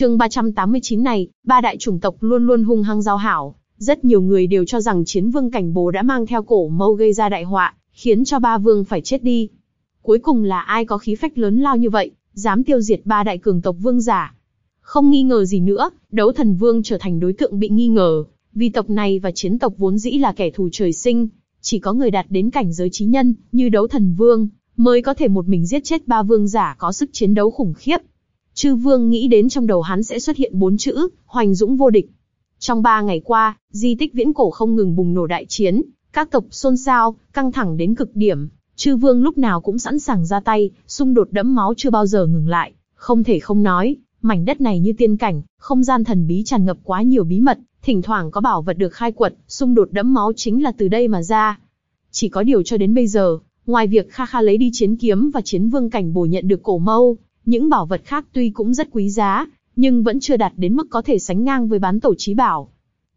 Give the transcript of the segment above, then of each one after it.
chương 389 này, ba đại chủng tộc luôn luôn hung hăng giao hảo. Rất nhiều người đều cho rằng chiến vương cảnh bố đã mang theo cổ mâu gây ra đại họa, khiến cho ba vương phải chết đi. Cuối cùng là ai có khí phách lớn lao như vậy, dám tiêu diệt ba đại cường tộc vương giả. Không nghi ngờ gì nữa, đấu thần vương trở thành đối tượng bị nghi ngờ, vì tộc này và chiến tộc vốn dĩ là kẻ thù trời sinh, chỉ có người đạt đến cảnh giới trí nhân, như đấu thần vương, mới có thể một mình giết chết ba vương giả có sức chiến đấu khủng khiếp. Chư vương nghĩ đến trong đầu hắn sẽ xuất hiện bốn chữ, hoành dũng vô địch. Trong ba ngày qua, di tích viễn cổ không ngừng bùng nổ đại chiến, các tộc xôn xao, căng thẳng đến cực điểm. Chư vương lúc nào cũng sẵn sàng ra tay, xung đột đẫm máu chưa bao giờ ngừng lại. Không thể không nói, mảnh đất này như tiên cảnh, không gian thần bí tràn ngập quá nhiều bí mật, thỉnh thoảng có bảo vật được khai quật, xung đột đẫm máu chính là từ đây mà ra. Chỉ có điều cho đến bây giờ, ngoài việc Kha Kha lấy đi chiến kiếm và chiến vương cảnh bổ nhận được cổ mâu, những bảo vật khác tuy cũng rất quý giá, nhưng vẫn chưa đạt đến mức có thể sánh ngang với bán tổ trí bảo.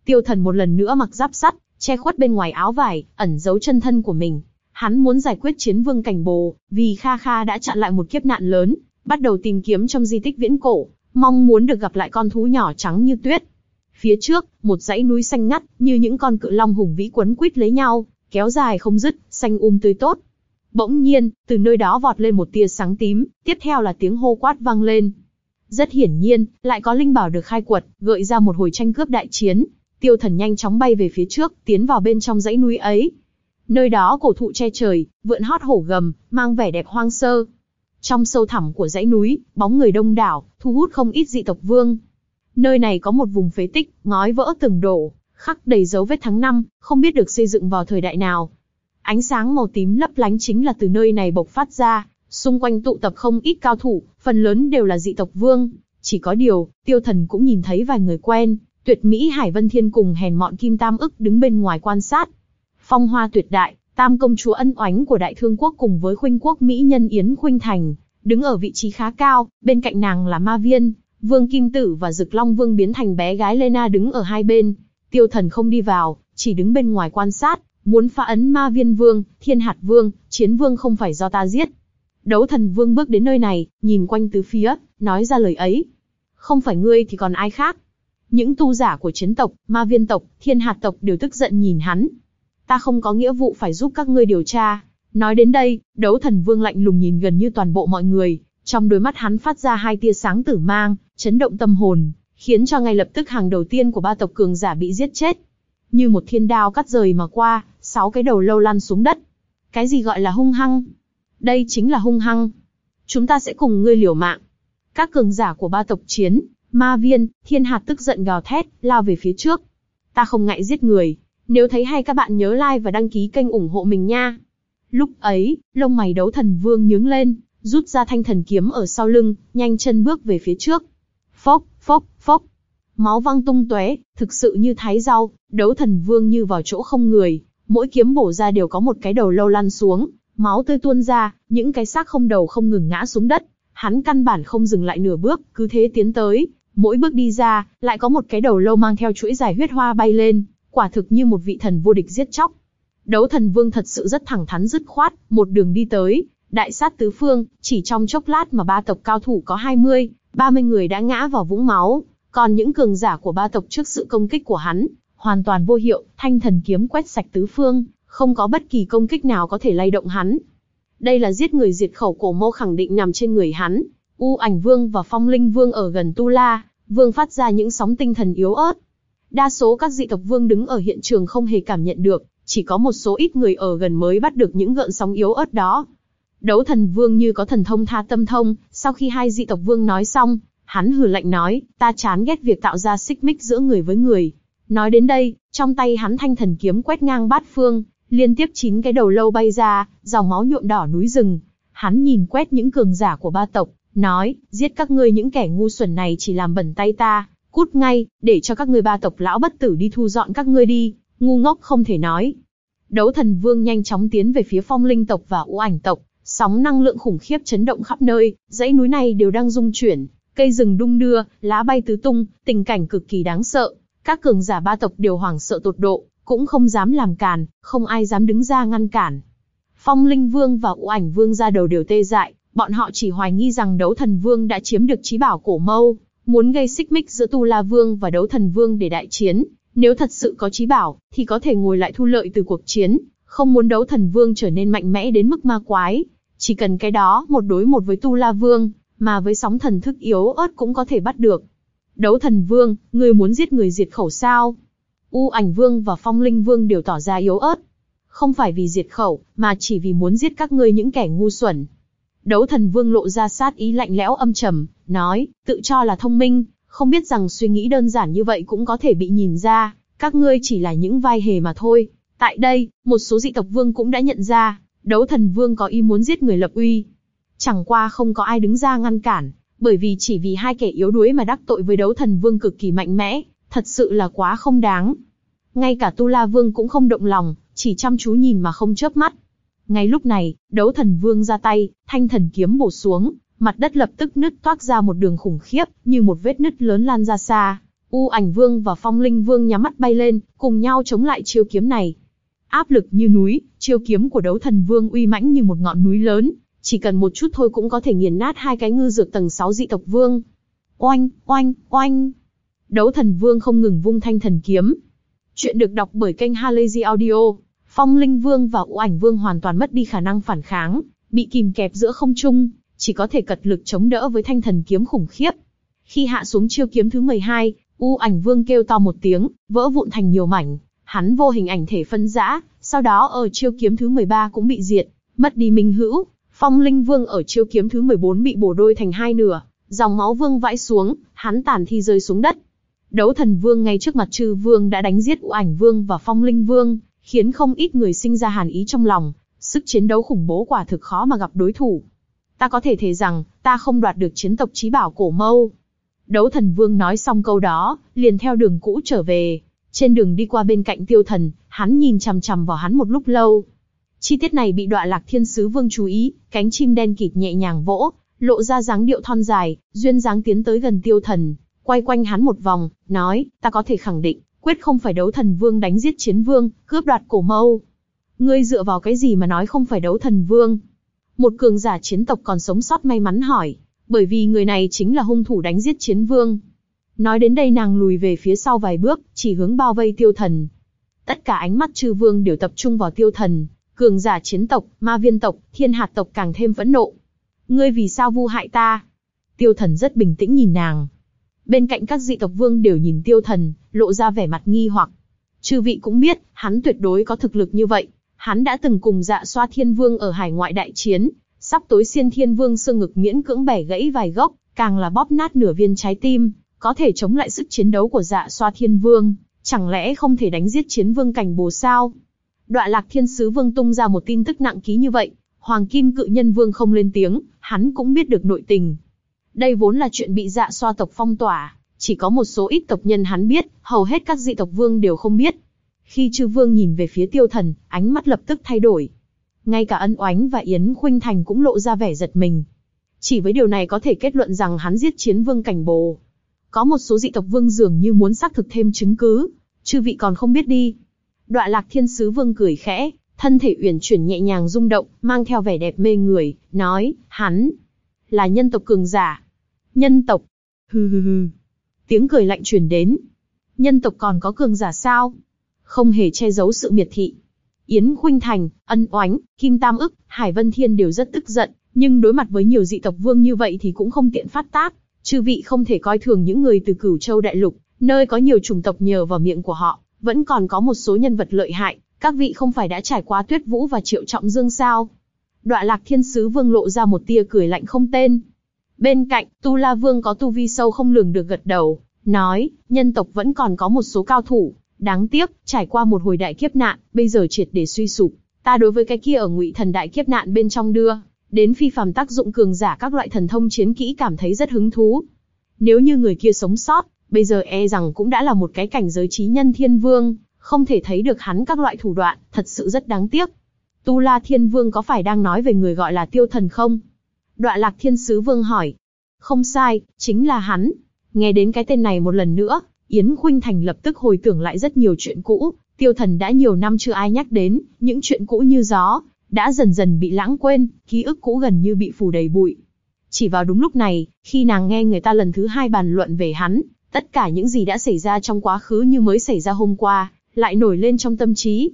Tiêu thần một lần nữa mặc giáp sắt, che khuất bên ngoài áo vải, ẩn giấu chân thân của mình. Hắn muốn giải quyết chiến vương cảnh bồ, vì Kha Kha đã chặn lại một kiếp nạn lớn, bắt đầu tìm kiếm trong di tích viễn cổ, mong muốn được gặp lại con thú nhỏ trắng như tuyết. Phía trước, một dãy núi xanh ngắt, như những con cự long hùng vĩ quấn quýt lấy nhau, kéo dài không dứt, xanh um tươi tốt. Bỗng nhiên, từ nơi đó vọt lên một tia sáng tím, tiếp theo là tiếng hô quát vang lên. Rất hiển nhiên, lại có linh bảo được khai quật, gợi ra một hồi tranh cướp đại chiến. Tiêu thần nhanh chóng bay về phía trước, tiến vào bên trong dãy núi ấy. Nơi đó cổ thụ che trời, vượn hót hổ gầm, mang vẻ đẹp hoang sơ. Trong sâu thẳm của dãy núi, bóng người đông đảo, thu hút không ít dị tộc vương. Nơi này có một vùng phế tích, ngói vỡ từng đổ, khắc đầy dấu vết tháng năm, không biết được xây dựng vào thời đại nào. Ánh sáng màu tím lấp lánh chính là từ nơi này bộc phát ra, xung quanh tụ tập không ít cao thủ, phần lớn đều là dị tộc vương. Chỉ có điều, tiêu thần cũng nhìn thấy vài người quen, tuyệt mỹ Hải Vân Thiên cùng hèn mọn Kim Tam ức đứng bên ngoài quan sát. Phong hoa tuyệt đại, tam công chúa ân oánh của đại thương quốc cùng với khuynh quốc mỹ nhân Yến Khuynh Thành, đứng ở vị trí khá cao, bên cạnh nàng là ma viên, Vương Kim Tử và Dực Long Vương biến thành bé gái Lena đứng ở hai bên. Tiêu thần không đi vào, chỉ đứng bên ngoài quan sát, muốn phá ấn ma viên vương, thiên hạt vương, chiến vương không phải do ta giết. Đấu thần vương bước đến nơi này, nhìn quanh tứ phía, nói ra lời ấy. Không phải ngươi thì còn ai khác. Những tu giả của chiến tộc, ma viên tộc, thiên hạt tộc đều tức giận nhìn hắn. Ta không có nghĩa vụ phải giúp các ngươi điều tra. Nói đến đây, đấu thần vương lạnh lùng nhìn gần như toàn bộ mọi người, trong đôi mắt hắn phát ra hai tia sáng tử mang, chấn động tâm hồn, khiến cho ngay lập tức hàng đầu tiên của ba tộc cường giả bị giết chết. Như một thiên đao cắt rời mà qua, sáu cái đầu lâu lăn xuống đất. Cái gì gọi là hung hăng? Đây chính là hung hăng. Chúng ta sẽ cùng ngươi liều mạng. Các cường giả của ba tộc chiến, ma viên, thiên hạt tức giận gào thét, lao về phía trước. Ta không ngại giết người. Nếu thấy hay các bạn nhớ like và đăng ký kênh ủng hộ mình nha. Lúc ấy, lông mày đấu thần vương nhướng lên, rút ra thanh thần kiếm ở sau lưng, nhanh chân bước về phía trước. Phốc, phốc, phốc. Máu văng tung tóe, thực sự như thái rau, đấu thần vương như vào chỗ không người, mỗi kiếm bổ ra đều có một cái đầu lâu lăn xuống, máu tươi tuôn ra, những cái xác không đầu không ngừng ngã xuống đất. Hắn căn bản không dừng lại nửa bước, cứ thế tiến tới, mỗi bước đi ra, lại có một cái đầu lâu mang theo chuỗi dài huyết hoa bay lên, quả thực như một vị thần vô địch giết chóc. Đấu thần vương thật sự rất thẳng thắn dứt khoát, một đường đi tới, đại sát tứ phương, chỉ trong chốc lát mà ba tộc cao thủ có 20, 30 người đã ngã vào vũng máu, còn những cường giả của ba tộc trước sự công kích của hắn, hoàn toàn vô hiệu, thanh thần kiếm quét sạch tứ phương, không có bất kỳ công kích nào có thể lay động hắn. Đây là giết người diệt khẩu cổ mô khẳng định nằm trên người hắn. U ảnh vương và phong linh vương ở gần Tu La, vương phát ra những sóng tinh thần yếu ớt. Đa số các dị tộc vương đứng ở hiện trường không hề cảm nhận được, chỉ có một số ít người ở gần mới bắt được những gợn sóng yếu ớt đó. Đấu thần vương như có thần thông tha tâm thông, sau khi hai dị tộc vương nói xong, hắn hừ lạnh nói, ta chán ghét việc tạo ra xích mích giữa người với người. Nói đến đây, trong tay hắn thanh thần kiếm quét ngang bát phương, liên tiếp chín cái đầu lâu bay ra, dòng máu nhuộm đỏ núi rừng. Hắn nhìn quét những cường giả của ba tộc, nói, giết các ngươi những kẻ ngu xuẩn này chỉ làm bẩn tay ta, cút ngay, để cho các ngươi ba tộc lão bất tử đi thu dọn các ngươi đi, ngu ngốc không thể nói. Đấu thần vương nhanh chóng tiến về phía phong linh tộc và u ảnh tộc, sóng năng lượng khủng khiếp chấn động khắp nơi, dãy núi này đều đang rung chuyển, cây rừng đung đưa, lá bay tứ tung, tình cảnh cực kỳ đáng sợ. Các cường giả ba tộc đều hoảng sợ tột độ, cũng không dám làm càn, không ai dám đứng ra ngăn cản. Phong Linh Vương và U Ảnh Vương ra đầu đều tê dại, bọn họ chỉ hoài nghi rằng đấu thần vương đã chiếm được trí bảo cổ mâu, muốn gây xích mích giữa Tu La Vương và Đấu Thần Vương để đại chiến. Nếu thật sự có trí bảo, thì có thể ngồi lại thu lợi từ cuộc chiến, không muốn Đấu Thần Vương trở nên mạnh mẽ đến mức ma quái. Chỉ cần cái đó một đối một với Tu La Vương, mà với sóng thần thức yếu ớt cũng có thể bắt được. Đấu Thần Vương, người muốn giết người diệt khẩu sao? U Ảnh Vương và Phong Linh Vương đều tỏ ra yếu ớt. Không phải vì diệt khẩu, mà chỉ vì muốn giết các ngươi những kẻ ngu xuẩn. Đấu thần vương lộ ra sát ý lạnh lẽo âm trầm, nói, tự cho là thông minh, không biết rằng suy nghĩ đơn giản như vậy cũng có thể bị nhìn ra, các ngươi chỉ là những vai hề mà thôi. Tại đây, một số dị tộc vương cũng đã nhận ra, đấu thần vương có ý muốn giết người lập uy. Chẳng qua không có ai đứng ra ngăn cản, bởi vì chỉ vì hai kẻ yếu đuối mà đắc tội với đấu thần vương cực kỳ mạnh mẽ, thật sự là quá không đáng. Ngay cả Tu La Vương cũng không động lòng, chỉ chăm chú nhìn mà không chớp mắt. Ngay lúc này, đấu thần vương ra tay, thanh thần kiếm bổ xuống, mặt đất lập tức nứt toác ra một đường khủng khiếp, như một vết nứt lớn lan ra xa. U ảnh vương và phong linh vương nhắm mắt bay lên, cùng nhau chống lại chiêu kiếm này. Áp lực như núi, chiêu kiếm của đấu thần vương uy mãnh như một ngọn núi lớn, chỉ cần một chút thôi cũng có thể nghiền nát hai cái ngư dược tầng 6 dị tộc vương. Oanh, oanh, oanh. Đấu thần vương không ngừng vung thanh thần kiếm. Chuyện được đọc bởi kênh Halazy Audio. Phong Linh Vương và U Ảnh Vương hoàn toàn mất đi khả năng phản kháng, bị kìm kẹp giữa không trung, chỉ có thể cật lực chống đỡ với thanh thần kiếm khủng khiếp. Khi hạ xuống chiêu kiếm thứ 12, U Ảnh Vương kêu to một tiếng, vỡ vụn thành nhiều mảnh, hắn vô hình ảnh thể phân rã, sau đó ở chiêu kiếm thứ 13 cũng bị diệt, mất đi minh hữu. Phong Linh Vương ở chiêu kiếm thứ 14 bị bổ đôi thành hai nửa, dòng máu vương vãi xuống, hắn tàn thi rơi xuống đất. Đấu Thần Vương ngay trước mặt Trư Vương đã đánh giết U Ảnh Vương và Phong Linh Vương, khiến không ít người sinh ra hàn ý trong lòng, sức chiến đấu khủng bố quả thực khó mà gặp đối thủ. Ta có thể thề rằng, ta không đoạt được chiến tộc trí bảo cổ mâu. Đấu thần vương nói xong câu đó, liền theo đường cũ trở về. Trên đường đi qua bên cạnh tiêu thần, hắn nhìn chằm chằm vào hắn một lúc lâu. Chi tiết này bị đọa lạc thiên sứ vương chú ý, cánh chim đen kịt nhẹ nhàng vỗ, lộ ra dáng điệu thon dài, duyên dáng tiến tới gần tiêu thần, quay quanh hắn một vòng, nói, ta có thể khẳng định, quyết không phải đấu thần vương đánh giết chiến vương, cướp đoạt cổ mâu. Ngươi dựa vào cái gì mà nói không phải đấu thần vương? Một cường giả chiến tộc còn sống sót may mắn hỏi, bởi vì người này chính là hung thủ đánh giết chiến vương. Nói đến đây nàng lùi về phía sau vài bước, chỉ hướng bao vây tiêu thần. Tất cả ánh mắt chư vương đều tập trung vào tiêu thần, cường giả chiến tộc, ma viên tộc, thiên hạt tộc càng thêm phẫn nộ. Ngươi vì sao vu hại ta? Tiêu thần rất bình tĩnh nhìn nàng, Bên cạnh các dị tộc vương đều nhìn tiêu thần, lộ ra vẻ mặt nghi hoặc. Chư vị cũng biết, hắn tuyệt đối có thực lực như vậy. Hắn đã từng cùng dạ xoa thiên vương ở hải ngoại đại chiến, sắp tối xiên thiên vương xương ngực miễn cưỡng bẻ gãy vài gốc, càng là bóp nát nửa viên trái tim, có thể chống lại sức chiến đấu của dạ xoa thiên vương, chẳng lẽ không thể đánh giết chiến vương cảnh bồ sao? Đoạ lạc thiên sứ vương tung ra một tin tức nặng ký như vậy, hoàng kim cự nhân vương không lên tiếng, hắn cũng biết được nội tình, đây vốn là chuyện bị dạ xoa tộc phong tỏa, chỉ có một số ít tộc nhân hắn biết, hầu hết các dị tộc vương đều không biết. Khi chư vương nhìn về phía tiêu thần, ánh mắt lập tức thay đổi. Ngay cả ân oánh và Yến Khuynh Thành cũng lộ ra vẻ giật mình. Chỉ với điều này có thể kết luận rằng hắn giết chiến vương cảnh bồ. Có một số dị tộc vương dường như muốn xác thực thêm chứng cứ, chư vị còn không biết đi. Đoạ lạc thiên sứ vương cười khẽ, thân thể uyển chuyển nhẹ nhàng rung động, mang theo vẻ đẹp mê người, nói, hắn là nhân tộc cường giả, Nhân tộc. Hừ hừ hừ. Tiếng cười lạnh truyền đến. Nhân tộc còn có cường giả sao? Không hề che giấu sự miệt thị. Yến Khuynh Thành, Ân Oánh, Kim Tam ức, Hải Vân Thiên đều rất tức giận, nhưng đối mặt với nhiều dị tộc vương như vậy thì cũng không tiện phát tác. Chư vị không thể coi thường những người từ cửu châu đại lục, nơi có nhiều chủng tộc nhờ vào miệng của họ, vẫn còn có một số nhân vật lợi hại, các vị không phải đã trải qua tuyết vũ và triệu trọng dương sao? Đoạ lạc thiên sứ vương lộ ra một tia cười lạnh không tên, Bên cạnh, Tu La Vương có tu vi sâu không lường được gật đầu, nói, nhân tộc vẫn còn có một số cao thủ, đáng tiếc, trải qua một hồi đại kiếp nạn, bây giờ triệt để suy sụp. Ta đối với cái kia ở ngụy thần đại kiếp nạn bên trong đưa, đến phi phàm tác dụng cường giả các loại thần thông chiến kỹ cảm thấy rất hứng thú. Nếu như người kia sống sót, bây giờ e rằng cũng đã là một cái cảnh giới trí nhân thiên vương, không thể thấy được hắn các loại thủ đoạn, thật sự rất đáng tiếc. Tu La Thiên Vương có phải đang nói về người gọi là tiêu thần không? Đoạ lạc thiên sứ vương hỏi. Không sai, chính là hắn. Nghe đến cái tên này một lần nữa, Yến Khuynh Thành lập tức hồi tưởng lại rất nhiều chuyện cũ, tiêu thần đã nhiều năm chưa ai nhắc đến, những chuyện cũ như gió, đã dần dần bị lãng quên, ký ức cũ gần như bị phủ đầy bụi. Chỉ vào đúng lúc này, khi nàng nghe người ta lần thứ hai bàn luận về hắn, tất cả những gì đã xảy ra trong quá khứ như mới xảy ra hôm qua, lại nổi lên trong tâm trí.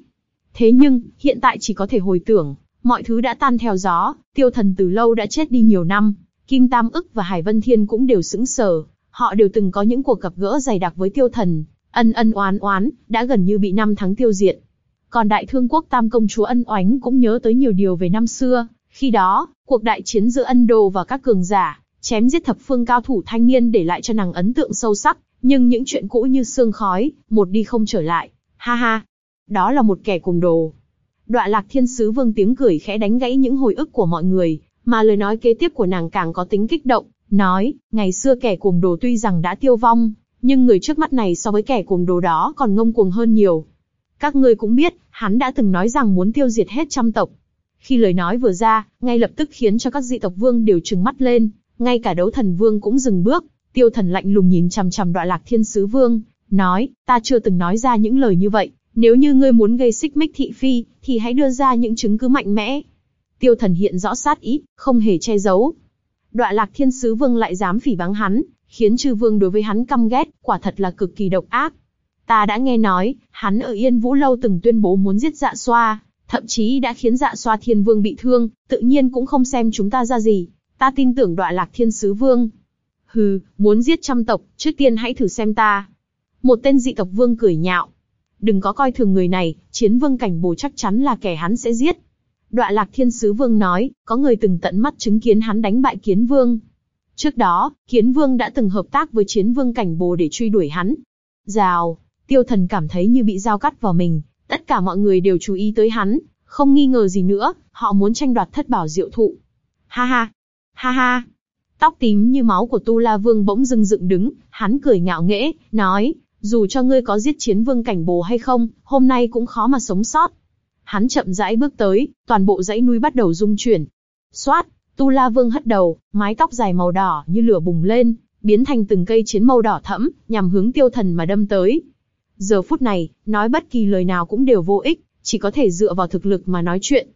Thế nhưng, hiện tại chỉ có thể hồi tưởng, mọi thứ đã tan theo gió, tiêu thần từ lâu đã chết đi nhiều năm, Kim Tam ức và Hải Vân Thiên cũng đều sững sờ, họ đều từng có những cuộc gặp gỡ dày đặc với tiêu thần, ân ân oán oán, đã gần như bị năm tháng tiêu diệt. Còn đại thương quốc tam công chúa ân oánh cũng nhớ tới nhiều điều về năm xưa, khi đó, cuộc đại chiến giữa ân đồ và các cường giả, chém giết thập phương cao thủ thanh niên để lại cho nàng ấn tượng sâu sắc, nhưng những chuyện cũ như sương khói, một đi không trở lại, ha ha, đó là một kẻ cùng đồ. Đoạ lạc thiên sứ vương tiếng cười khẽ đánh gãy những hồi ức của mọi người, mà lời nói kế tiếp của nàng càng có tính kích động, nói, ngày xưa kẻ cuồng đồ tuy rằng đã tiêu vong, nhưng người trước mắt này so với kẻ cuồng đồ đó còn ngông cuồng hơn nhiều. Các ngươi cũng biết, hắn đã từng nói rằng muốn tiêu diệt hết trăm tộc. Khi lời nói vừa ra, ngay lập tức khiến cho các dị tộc vương đều trừng mắt lên, ngay cả đấu thần vương cũng dừng bước, tiêu thần lạnh lùng nhìn chằm chằm đoạn lạc thiên sứ vương, nói, ta chưa từng nói ra những lời như vậy, nếu như ngươi muốn gây xích mích thị phi, thì hãy đưa ra những chứng cứ mạnh mẽ. Tiêu thần hiện rõ sát ý, không hề che giấu. Đoạn lạc thiên sứ vương lại dám phỉ báng hắn, khiến chư vương đối với hắn căm ghét, quả thật là cực kỳ độc ác. Ta đã nghe nói, hắn ở Yên Vũ Lâu từng tuyên bố muốn giết dạ xoa, thậm chí đã khiến dạ xoa thiên vương bị thương, tự nhiên cũng không xem chúng ta ra gì. Ta tin tưởng đoạn lạc thiên sứ vương. Hừ, muốn giết trăm tộc, trước tiên hãy thử xem ta. Một tên dị tộc vương cười nhạo. Đừng có coi thường người này, chiến vương cảnh bồ chắc chắn là kẻ hắn sẽ giết. Đoạn lạc thiên sứ vương nói, có người từng tận mắt chứng kiến hắn đánh bại kiến vương. Trước đó, kiến vương đã từng hợp tác với chiến vương cảnh bồ để truy đuổi hắn. Rào, tiêu thần cảm thấy như bị dao cắt vào mình, tất cả mọi người đều chú ý tới hắn, không nghi ngờ gì nữa, họ muốn tranh đoạt thất bảo diệu thụ. Ha ha, ha ha. Tóc tím như máu của Tu La Vương bỗng dưng dựng đứng, hắn cười ngạo nghễ, nói, dù cho ngươi có giết chiến vương cảnh bồ hay không, hôm nay cũng khó mà sống sót. Hắn chậm rãi bước tới, toàn bộ dãy núi bắt đầu rung chuyển. Xoát, Tu La Vương hất đầu, mái tóc dài màu đỏ như lửa bùng lên, biến thành từng cây chiến màu đỏ thẫm, nhằm hướng tiêu thần mà đâm tới. Giờ phút này, nói bất kỳ lời nào cũng đều vô ích, chỉ có thể dựa vào thực lực mà nói chuyện.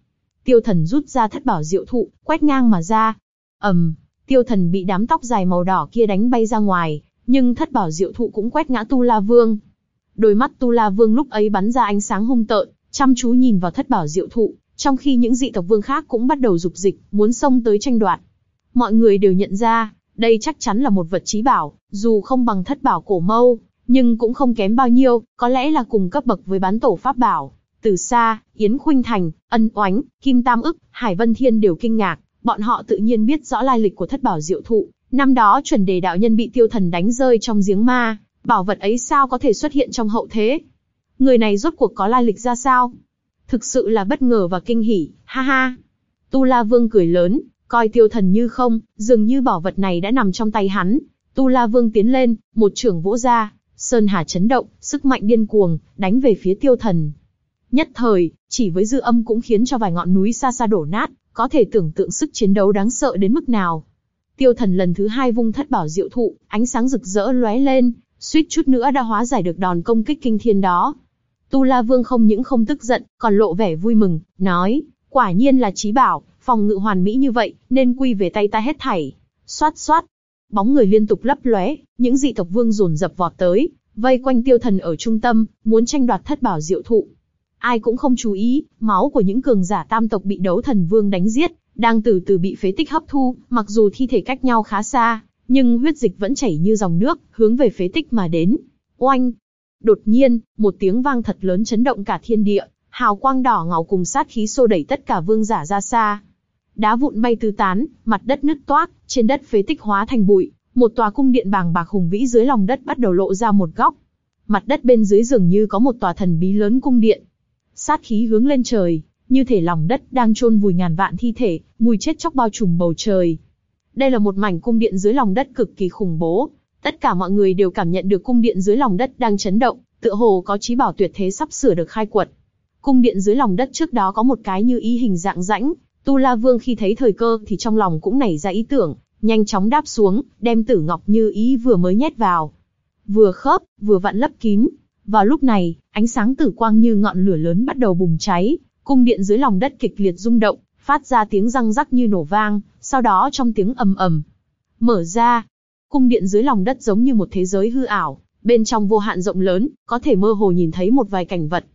Tiêu thần rút ra thất bảo diệu thụ, quét ngang mà ra ầm, tiêu thần bị đám tóc dài màu đỏ kia đánh bay ra ngoài, nhưng thất bảo diệu thụ cũng quét ngã Tu La Vương. Đôi mắt Tu La Vương lúc ấy bắn ra ánh sáng hung tợn, chăm chú nhìn vào thất bảo diệu thụ, trong khi những dị tộc vương khác cũng bắt đầu dục dịch, muốn xông tới tranh đoạt. Mọi người đều nhận ra, đây chắc chắn là một vật trí bảo, dù không bằng thất bảo cổ mâu, nhưng cũng không kém bao nhiêu, có lẽ là cùng cấp bậc với bán tổ pháp bảo. Từ xa, Yến Khuynh Thành, Ân Oánh, Kim Tam ức, Hải Vân Thiên đều kinh ngạc, bọn họ tự nhiên biết rõ lai lịch của thất bảo diệu thụ. Năm đó chuẩn đề đạo nhân bị tiêu thần đánh rơi trong giếng ma, bảo vật ấy sao có thể xuất hiện trong hậu thế? Người này rốt cuộc có lai lịch ra sao? Thực sự là bất ngờ và kinh hỉ, ha ha. Tu La Vương cười lớn, coi tiêu thần như không, dường như bảo vật này đã nằm trong tay hắn. Tu La Vương tiến lên, một trưởng vỗ ra, Sơn Hà chấn động, sức mạnh điên cuồng, đánh về phía tiêu thần. Nhất thời, chỉ với dư âm cũng khiến cho vài ngọn núi xa xa đổ nát, có thể tưởng tượng sức chiến đấu đáng sợ đến mức nào. Tiêu thần lần thứ hai vung thất bảo diệu thụ, ánh sáng rực rỡ lóe lên, suýt chút nữa đã hóa giải được đòn công kích kinh thiên đó. Tu La Vương không những không tức giận, còn lộ vẻ vui mừng, nói, quả nhiên là trí bảo, phòng ngự hoàn mỹ như vậy, nên quy về tay ta hết thảy. Xoát xoát, bóng người liên tục lấp lóe, những dị tộc vương dồn dập vọt tới, vây quanh tiêu thần ở trung tâm, muốn tranh đoạt thất bảo diệu thụ. Ai cũng không chú ý, máu của những cường giả tam tộc bị đấu thần vương đánh giết, đang từ từ bị phế tích hấp thu, mặc dù thi thể cách nhau khá xa, nhưng huyết dịch vẫn chảy như dòng nước, hướng về phế tích mà đến. Oanh! Đột nhiên, một tiếng vang thật lớn chấn động cả thiên địa, hào quang đỏ ngầu cùng sát khí xô đẩy tất cả vương giả ra xa. Đá vụn bay tứ tán, mặt đất nứt toác, trên đất phế tích hóa thành bụi, một tòa cung điện bàng bạc hùng vĩ dưới lòng đất bắt đầu lộ ra một góc. Mặt đất bên dưới dường như có một tòa thần bí lớn cung điện. Sát khí hướng lên trời, như thể lòng đất đang chôn vùi ngàn vạn thi thể, mùi chết chóc bao trùm bầu trời. Đây là một mảnh cung điện dưới lòng đất cực kỳ khủng bố. Tất cả mọi người đều cảm nhận được cung điện dưới lòng đất đang chấn động, tựa hồ có trí bảo tuyệt thế sắp sửa được khai quật. Cung điện dưới lòng đất trước đó có một cái như ý hình dạng rãnh, Tu La Vương khi thấy thời cơ thì trong lòng cũng nảy ra ý tưởng, nhanh chóng đáp xuống, đem Tử Ngọc Như ý vừa mới nhét vào. Vừa khớp, vừa vặn lấp kín. Vào lúc này, ánh sáng tử quang như ngọn lửa lớn bắt đầu bùng cháy, cung điện dưới lòng đất kịch liệt rung động, phát ra tiếng răng rắc như nổ vang, sau đó trong tiếng ầm ầm, mở ra. Cung điện dưới lòng đất giống như một thế giới hư ảo, bên trong vô hạn rộng lớn, có thể mơ hồ nhìn thấy một vài cảnh vật.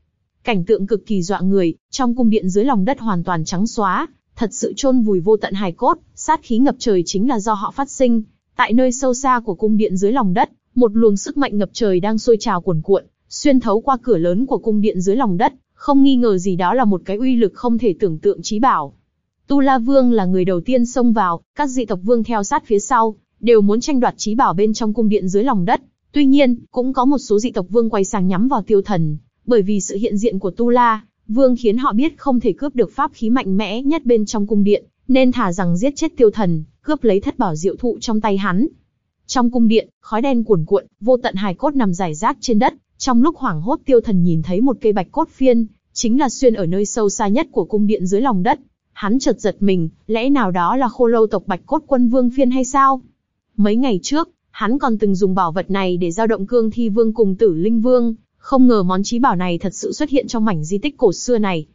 Cảnh tượng cực kỳ dọa người, trong cung điện dưới lòng đất hoàn toàn trắng xóa, thật sự chôn vùi vô tận hài cốt, sát khí ngập trời chính là do họ phát sinh. Tại nơi sâu xa của cung điện dưới lòng đất, một luồng sức mạnh ngập trời đang sôi trào cuồn cuộn, xuyên thấu qua cửa lớn của cung điện dưới lòng đất, không nghi ngờ gì đó là một cái uy lực không thể tưởng tượng trí bảo. Tu La Vương là người đầu tiên xông vào, các dị tộc vương theo sát phía sau, đều muốn tranh đoạt trí bảo bên trong cung điện dưới lòng đất. Tuy nhiên, cũng có một số dị tộc vương quay sang nhắm vào tiêu thần, bởi vì sự hiện diện của Tu La, Vương khiến họ biết không thể cướp được pháp khí mạnh mẽ nhất bên trong cung điện, nên thả rằng giết chết tiêu thần, cướp lấy thất bảo diệu thụ trong tay hắn. Trong cung điện, khói đen cuồn cuộn, vô tận hài cốt nằm rải rác trên đất, trong lúc hoảng hốt tiêu thần nhìn thấy một cây bạch cốt phiên, chính là xuyên ở nơi sâu xa nhất của cung điện dưới lòng đất. Hắn chợt giật mình, lẽ nào đó là khô lâu tộc bạch cốt quân vương phiên hay sao? Mấy ngày trước, hắn còn từng dùng bảo vật này để giao động cương thi vương cùng tử linh vương, không ngờ món trí bảo này thật sự xuất hiện trong mảnh di tích cổ xưa này.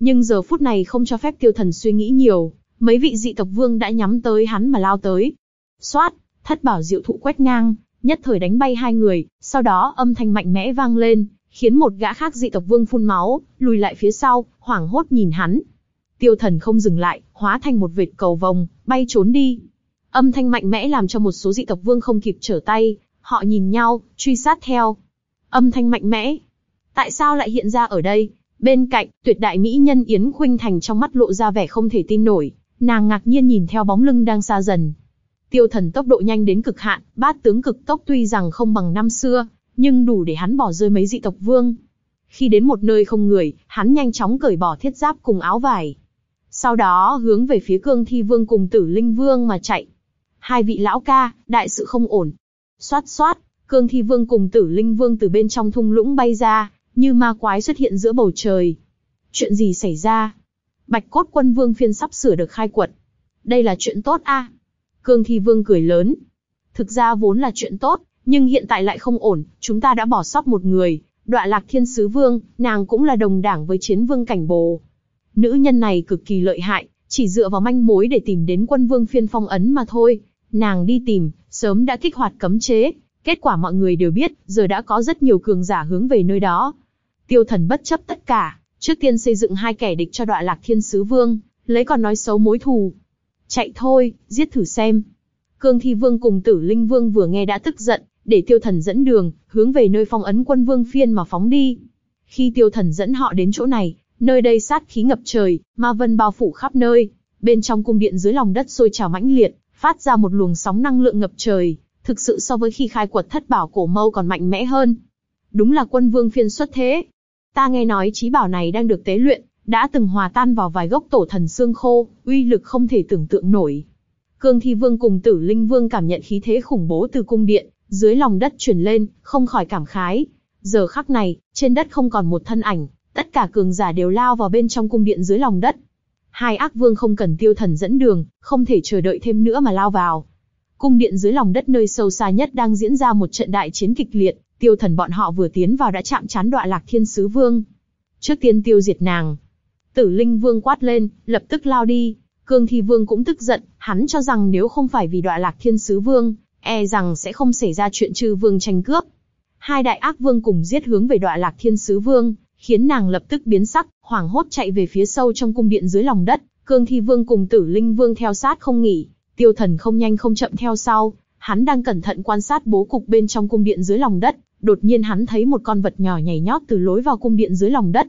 Nhưng giờ phút này không cho phép tiêu thần suy nghĩ nhiều, mấy vị dị tộc vương đã nhắm tới hắn mà lao tới. Xoát, thất bảo diệu thụ quét ngang, nhất thời đánh bay hai người, sau đó âm thanh mạnh mẽ vang lên, khiến một gã khác dị tộc vương phun máu, lùi lại phía sau, hoảng hốt nhìn hắn. Tiêu thần không dừng lại, hóa thành một vệt cầu vòng, bay trốn đi. Âm thanh mạnh mẽ làm cho một số dị tộc vương không kịp trở tay, họ nhìn nhau, truy sát theo. Âm thanh mạnh mẽ. Tại sao lại hiện ra ở đây? Bên cạnh, tuyệt đại mỹ nhân Yến Khuynh Thành trong mắt lộ ra vẻ không thể tin nổi, nàng ngạc nhiên nhìn theo bóng lưng đang xa dần. Tiêu thần tốc độ nhanh đến cực hạn, bát tướng cực tốc tuy rằng không bằng năm xưa, nhưng đủ để hắn bỏ rơi mấy dị tộc vương. Khi đến một nơi không người, hắn nhanh chóng cởi bỏ thiết giáp cùng áo vải. Sau đó hướng về phía cương thi vương cùng tử linh vương mà chạy. Hai vị lão ca, đại sự không ổn. Xoát xoát, cương thi vương cùng tử linh vương từ bên trong thung lũng bay ra, như ma quái xuất hiện giữa bầu trời. Chuyện gì xảy ra? Bạch cốt quân vương phiên sắp sửa được khai quật. Đây là chuyện tốt a. Cương thi vương cười lớn. Thực ra vốn là chuyện tốt, nhưng hiện tại lại không ổn, chúng ta đã bỏ sót một người, đọa lạc thiên sứ vương, nàng cũng là đồng đảng với chiến vương cảnh bồ. Nữ nhân này cực kỳ lợi hại, chỉ dựa vào manh mối để tìm đến quân vương phiên phong ấn mà thôi. Nàng đi tìm, sớm đã kích hoạt cấm chế. Kết quả mọi người đều biết, giờ đã có rất nhiều cường giả hướng về nơi đó. Tiêu thần bất chấp tất cả, trước tiên xây dựng hai kẻ địch cho đọa lạc thiên sứ vương, lấy còn nói xấu mối thù. Chạy thôi, giết thử xem. Cương Thi Vương cùng Tử Linh Vương vừa nghe đã tức giận, để tiêu thần dẫn đường, hướng về nơi phong ấn quân vương phiên mà phóng đi. Khi tiêu thần dẫn họ đến chỗ này, nơi đây sát khí ngập trời, ma vân bao phủ khắp nơi. Bên trong cung điện dưới lòng đất sôi trào mãnh liệt, phát ra một luồng sóng năng lượng ngập trời, thực sự so với khi khai quật thất bảo cổ mâu còn mạnh mẽ hơn. Đúng là quân vương phiên xuất thế. Ta nghe nói trí bảo này đang được tế luyện, đã từng hòa tan vào vài gốc tổ thần xương khô, uy lực không thể tưởng tượng nổi. Cương Thi Vương cùng Tử Linh Vương cảm nhận khí thế khủng bố từ cung điện, dưới lòng đất chuyển lên, không khỏi cảm khái. Giờ khắc này, trên đất không còn một thân ảnh, tất cả cường giả đều lao vào bên trong cung điện dưới lòng đất. Hai ác vương không cần tiêu thần dẫn đường, không thể chờ đợi thêm nữa mà lao vào. Cung điện dưới lòng đất nơi sâu xa nhất đang diễn ra một trận đại chiến kịch liệt, tiêu thần bọn họ vừa tiến vào đã chạm chán đọa lạc thiên sứ vương. Trước tiên tiêu diệt nàng. Tử linh vương quát lên, lập tức lao đi. Cương thi vương cũng tức giận, hắn cho rằng nếu không phải vì đọa lạc thiên sứ vương, e rằng sẽ không xảy ra chuyện trừ vương tranh cướp. Hai đại ác vương cùng giết hướng về đọa lạc thiên sứ vương, khiến nàng lập tức biến sắc, hoảng hốt chạy về phía sâu trong cung điện dưới lòng đất. Cương thi vương cùng tử linh vương theo sát không nghỉ, tiêu thần không nhanh không chậm theo sau. Hắn đang cẩn thận quan sát bố cục bên trong cung điện dưới lòng đất, đột nhiên hắn thấy một con vật nhỏ nhảy nhót từ lối vào cung điện dưới lòng đất.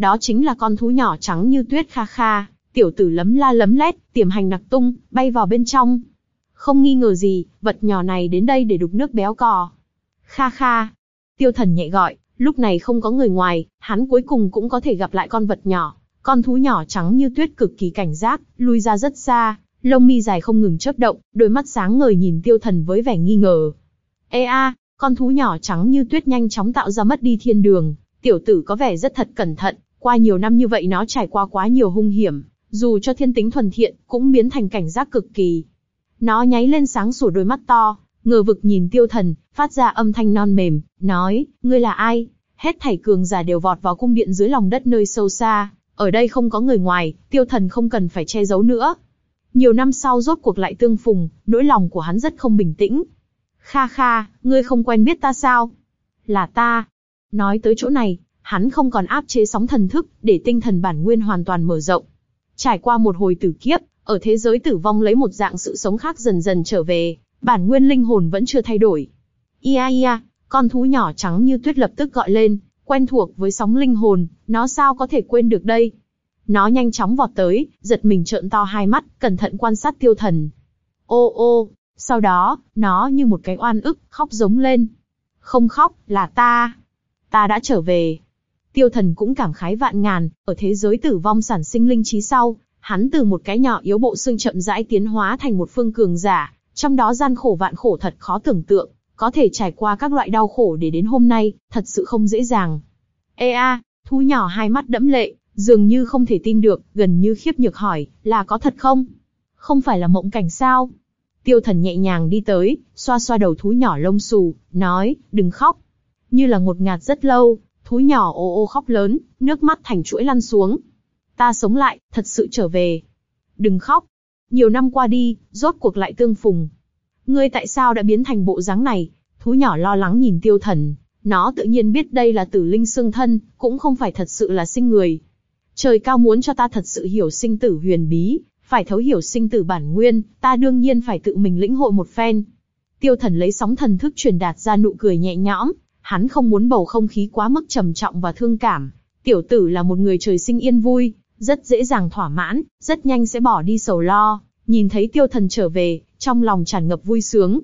Đó chính là con thú nhỏ trắng như tuyết kha kha, tiểu tử lấm la lấm lét, tiềm hành nặc tung, bay vào bên trong. Không nghi ngờ gì, vật nhỏ này đến đây để đục nước béo cò. Kha kha. Tiêu thần nhẹ gọi, lúc này không có người ngoài, hắn cuối cùng cũng có thể gặp lại con vật nhỏ. Con thú nhỏ trắng như tuyết cực kỳ cảnh giác, lui ra rất xa, lông mi dài không ngừng chớp động, đôi mắt sáng ngời nhìn tiêu thần với vẻ nghi ngờ. Ê a, con thú nhỏ trắng như tuyết nhanh chóng tạo ra mất đi thiên đường, tiểu tử có vẻ rất thật cẩn thận, qua nhiều năm như vậy nó trải qua quá nhiều hung hiểm, dù cho thiên tính thuần thiện, cũng biến thành cảnh giác cực kỳ. Nó nháy lên sáng sủa đôi mắt to, ngờ vực nhìn tiêu thần, phát ra âm thanh non mềm, nói, ngươi là ai? Hết thảy cường giả đều vọt vào cung điện dưới lòng đất nơi sâu xa, ở đây không có người ngoài, tiêu thần không cần phải che giấu nữa. Nhiều năm sau rốt cuộc lại tương phùng, nỗi lòng của hắn rất không bình tĩnh. Kha kha, ngươi không quen biết ta sao? Là ta. Nói tới chỗ này, hắn không còn áp chế sóng thần thức, để tinh thần bản nguyên hoàn toàn mở rộng. Trải qua một hồi tử kiếp, ở thế giới tử vong lấy một dạng sự sống khác dần dần trở về, bản nguyên linh hồn vẫn chưa thay đổi. Ia ia, con thú nhỏ trắng như tuyết lập tức gọi lên, quen thuộc với sóng linh hồn, nó sao có thể quên được đây? Nó nhanh chóng vọt tới, giật mình trợn to hai mắt, cẩn thận quan sát tiêu thần. Ô ô, sau đó, nó như một cái oan ức, khóc giống lên. Không khóc, là ta. Ta đã trở về. Tiêu thần cũng cảm khái vạn ngàn, ở thế giới tử vong sản sinh linh trí sau, hắn từ một cái nhỏ yếu bộ xương chậm rãi tiến hóa thành một phương cường giả, trong đó gian khổ vạn khổ thật khó tưởng tượng, có thể trải qua các loại đau khổ để đến hôm nay, thật sự không dễ dàng. Ê a, thú nhỏ hai mắt đẫm lệ, dường như không thể tin được, gần như khiếp nhược hỏi, là có thật không? Không phải là mộng cảnh sao? Tiêu thần nhẹ nhàng đi tới, xoa xoa đầu thú nhỏ lông xù, nói, đừng khóc. Như là ngột ngạt rất lâu, thú nhỏ ô ô khóc lớn, nước mắt thành chuỗi lăn xuống. Ta sống lại, thật sự trở về. Đừng khóc. Nhiều năm qua đi, rốt cuộc lại tương phùng. Ngươi tại sao đã biến thành bộ dáng này? Thú nhỏ lo lắng nhìn tiêu thần. Nó tự nhiên biết đây là tử linh xương thân, cũng không phải thật sự là sinh người. Trời cao muốn cho ta thật sự hiểu sinh tử huyền bí, phải thấu hiểu sinh tử bản nguyên, ta đương nhiên phải tự mình lĩnh hội một phen. Tiêu thần lấy sóng thần thức truyền đạt ra nụ cười nhẹ nhõm, hắn không muốn bầu không khí quá mức trầm trọng và thương cảm. Tiểu tử là một người trời sinh yên vui, rất dễ dàng thỏa mãn, rất nhanh sẽ bỏ đi sầu lo. Nhìn thấy tiêu thần trở về, trong lòng tràn ngập vui sướng.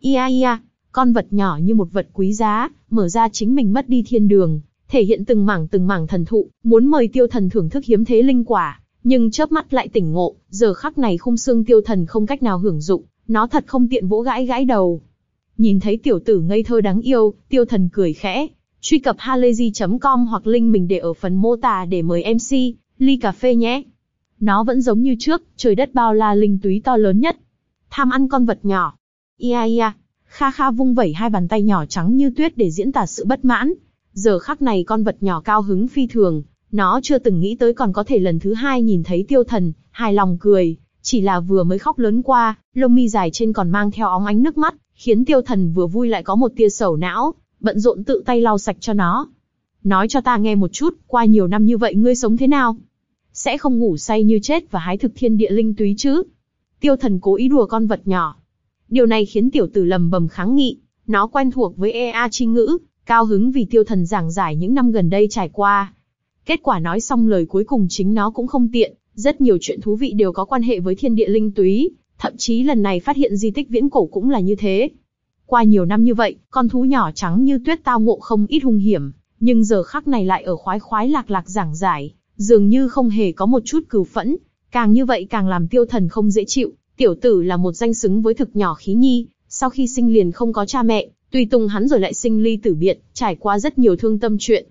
Ia ia, con vật nhỏ như một vật quý giá, mở ra chính mình mất đi thiên đường, thể hiện từng mảng từng mảng thần thụ, muốn mời tiêu thần thưởng thức hiếm thế linh quả, nhưng chớp mắt lại tỉnh ngộ, giờ khắc này khung xương tiêu thần không cách nào hưởng dụng, nó thật không tiện vỗ gãi gãi đầu. Nhìn thấy tiểu tử ngây thơ đáng yêu, tiêu thần cười khẽ, truy cập halayzi.com hoặc link mình để ở phần mô tả để mời MC, ly cà phê nhé. Nó vẫn giống như trước, trời đất bao la linh túy to lớn nhất. Tham ăn con vật nhỏ. Ia ia, Kha Kha vung vẩy hai bàn tay nhỏ trắng như tuyết để diễn tả sự bất mãn. Giờ khắc này con vật nhỏ cao hứng phi thường, nó chưa từng nghĩ tới còn có thể lần thứ hai nhìn thấy tiêu thần, hài lòng cười, chỉ là vừa mới khóc lớn qua, lông mi dài trên còn mang theo óng ánh nước mắt, khiến tiêu thần vừa vui lại có một tia sầu não, bận rộn tự tay lau sạch cho nó. Nói cho ta nghe một chút, qua nhiều năm như vậy ngươi sống thế nào? Sẽ không ngủ say như chết và hái thực thiên địa linh túy chứ? Tiêu thần cố ý đùa con vật nhỏ. Điều này khiến tiểu tử lầm bầm kháng nghị, nó quen thuộc với EA chi ngữ, cao hứng vì tiêu thần giảng giải những năm gần đây trải qua. Kết quả nói xong lời cuối cùng chính nó cũng không tiện, rất nhiều chuyện thú vị đều có quan hệ với thiên địa linh túy, thậm chí lần này phát hiện di tích viễn cổ cũng là như thế. Qua nhiều năm như vậy, con thú nhỏ trắng như tuyết tao ngộ không ít hung hiểm, nhưng giờ khắc này lại ở khoái khoái lạc lạc giảng giải, dường như không hề có một chút cừu phẫn, càng như vậy càng làm tiêu thần không dễ chịu. Tiểu tử là một danh xứng với thực nhỏ khí nhi, sau khi sinh liền không có cha mẹ, tùy tùng hắn rồi lại sinh ly tử biệt, trải qua rất nhiều thương tâm chuyện.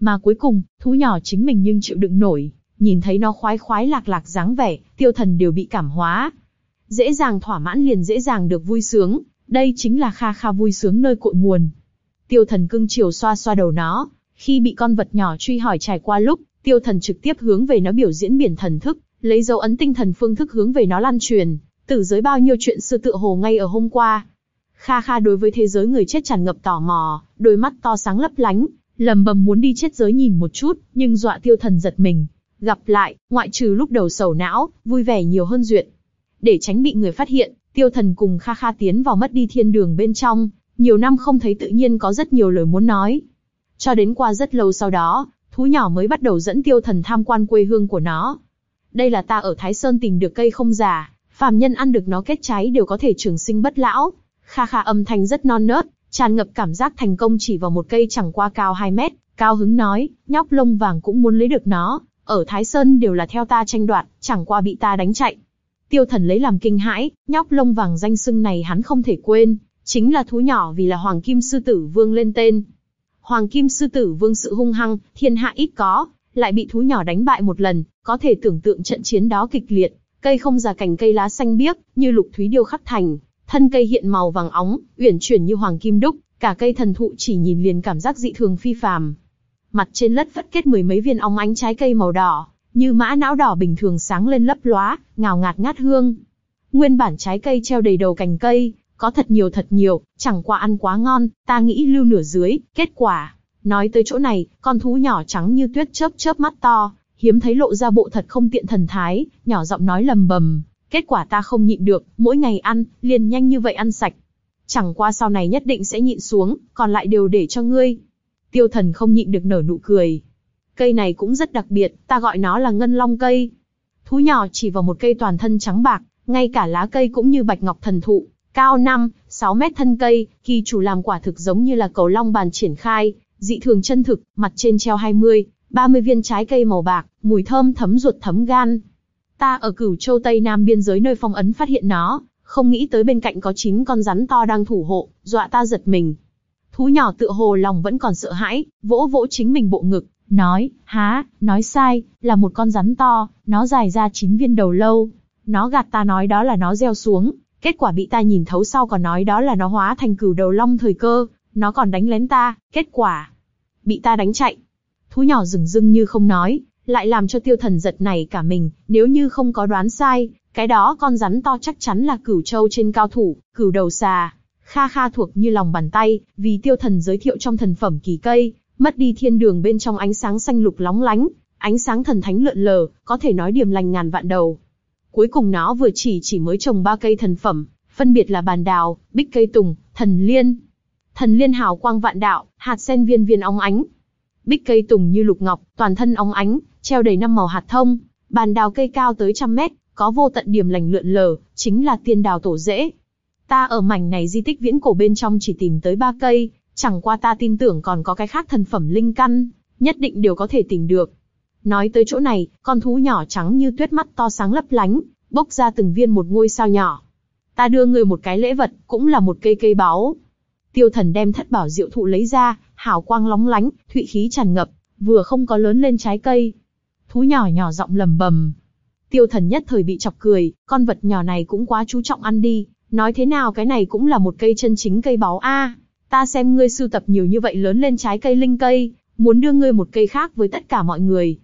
Mà cuối cùng, thú nhỏ chính mình nhưng chịu đựng nổi, nhìn thấy nó khoái khoái lạc lạc dáng vẻ, tiêu thần đều bị cảm hóa. Dễ dàng thỏa mãn liền dễ dàng được vui sướng, đây chính là kha kha vui sướng nơi cội nguồn. Tiêu thần cưng chiều xoa xoa đầu nó, khi bị con vật nhỏ truy hỏi trải qua lúc, tiêu thần trực tiếp hướng về nó biểu diễn biển thần thức, lấy dấu ấn tinh thần phương thức hướng về nó lan truyền, tử giới bao nhiêu chuyện xưa tựa hồ ngay ở hôm qua. Kha Kha đối với thế giới người chết tràn ngập tò mò, đôi mắt to sáng lấp lánh, lầm bầm muốn đi chết giới nhìn một chút, nhưng dọa tiêu thần giật mình. Gặp lại, ngoại trừ lúc đầu sầu não, vui vẻ nhiều hơn duyệt. Để tránh bị người phát hiện, tiêu thần cùng Kha Kha tiến vào mất đi thiên đường bên trong, nhiều năm không thấy tự nhiên có rất nhiều lời muốn nói. Cho đến qua rất lâu sau đó, thú nhỏ mới bắt đầu dẫn tiêu thần tham quan quê hương của nó. Đây là ta ở Thái Sơn tìm được cây không già, phàm nhân ăn được nó kết trái đều có thể trường sinh bất lão. Kha Kha âm thanh rất non nớt, tràn ngập cảm giác thành công chỉ vào một cây chẳng qua cao 2 mét, cao hứng nói, nhóc lông vàng cũng muốn lấy được nó, ở Thái Sơn đều là theo ta tranh đoạt, chẳng qua bị ta đánh chạy. Tiêu thần lấy làm kinh hãi, nhóc lông vàng danh sưng này hắn không thể quên, chính là thú nhỏ vì là Hoàng Kim Sư Tử Vương lên tên. Hoàng Kim Sư Tử Vương sự hung hăng, thiên hạ ít có, lại bị thú nhỏ đánh bại một lần, có thể tưởng tượng trận chiến đó kịch liệt, cây không già cành cây lá xanh biếc, như lục thúy điêu khắc thành, thân cây hiện màu vàng óng, uyển chuyển như hoàng kim đúc, cả cây thần thụ chỉ nhìn liền cảm giác dị thường phi phàm. Mặt trên lất phất kết mười mấy viên óng ánh trái cây màu đỏ, như mã não đỏ bình thường sáng lên lấp lóa, ngào ngạt ngát hương. Nguyên bản trái cây treo đầy đầu cành cây, có thật nhiều thật nhiều, chẳng qua ăn quá ngon, ta nghĩ lưu nửa dưới, kết quả. Nói tới chỗ này, con thú nhỏ trắng như tuyết chớp chớp mắt to, hiếm thấy lộ ra bộ thật không tiện thần thái, nhỏ giọng nói lầm bầm. Kết quả ta không nhịn được, mỗi ngày ăn, liền nhanh như vậy ăn sạch. Chẳng qua sau này nhất định sẽ nhịn xuống, còn lại đều để cho ngươi. Tiêu thần không nhịn được nở nụ cười. Cây này cũng rất đặc biệt, ta gọi nó là ngân long cây. Thú nhỏ chỉ vào một cây toàn thân trắng bạc, ngay cả lá cây cũng như bạch ngọc thần thụ, cao 5, 6 mét thân cây, kỳ chủ làm quả thực giống như là cầu long bàn triển khai, dị thường chân thực, mặt trên treo 20, 30 viên trái cây màu bạc, mùi thơm thấm ruột thấm gan. Ta ở cửu châu Tây Nam biên giới nơi phong ấn phát hiện nó, không nghĩ tới bên cạnh có 9 con rắn to đang thủ hộ, dọa ta giật mình. Thú nhỏ tựa hồ lòng vẫn còn sợ hãi, vỗ vỗ chính mình bộ ngực, nói, há, nói sai, là một con rắn to, nó dài ra chín viên đầu lâu. Nó gạt ta nói đó là nó gieo xuống, kết quả bị ta nhìn thấu sau còn nói đó là nó hóa thành cửu đầu long thời cơ, nó còn đánh lén ta, kết quả, bị ta đánh chạy. Thú nhỏ rừng rưng như không nói, lại làm cho tiêu thần giật này cả mình, nếu như không có đoán sai, cái đó con rắn to chắc chắn là cửu châu trên cao thủ, cửu đầu xà. Kha kha thuộc như lòng bàn tay, vì tiêu thần giới thiệu trong thần phẩm kỳ cây, mất đi thiên đường bên trong ánh sáng xanh lục lóng lánh, ánh sáng thần thánh lượn lờ, có thể nói điểm lành ngàn vạn đầu. Cuối cùng nó vừa chỉ chỉ mới trồng ba cây thần phẩm, phân biệt là bàn đào, bích cây tùng, thần liên. Thần liên hào quang vạn đạo, hạt sen viên viên óng ánh. Bích cây tùng như lục ngọc, toàn thân óng ánh, treo đầy năm màu hạt thông. Bàn đào cây cao tới trăm mét, có vô tận điểm lành lượn lờ, chính là tiên đào tổ rễ. Ta ở mảnh này di tích viễn cổ bên trong chỉ tìm tới ba cây, chẳng qua ta tin tưởng còn có cái khác thần phẩm linh căn, nhất định đều có thể tìm được. Nói tới chỗ này, con thú nhỏ trắng như tuyết mắt to sáng lấp lánh, bốc ra từng viên một ngôi sao nhỏ. Ta đưa ngươi một cái lễ vật, cũng là một cây cây báu. Tiêu thần đem thất bảo diệu thụ lấy ra, hào quang lóng lánh, thụy khí tràn ngập, vừa không có lớn lên trái cây. Thú nhỏ nhỏ giọng lầm bầm, Tiêu thần nhất thời bị chọc cười, con vật nhỏ này cũng quá chú trọng ăn đi, nói thế nào cái này cũng là một cây chân chính cây báu a ta xem ngươi sưu tập nhiều như vậy lớn lên trái cây linh cây, muốn đưa ngươi một cây khác với tất cả mọi người.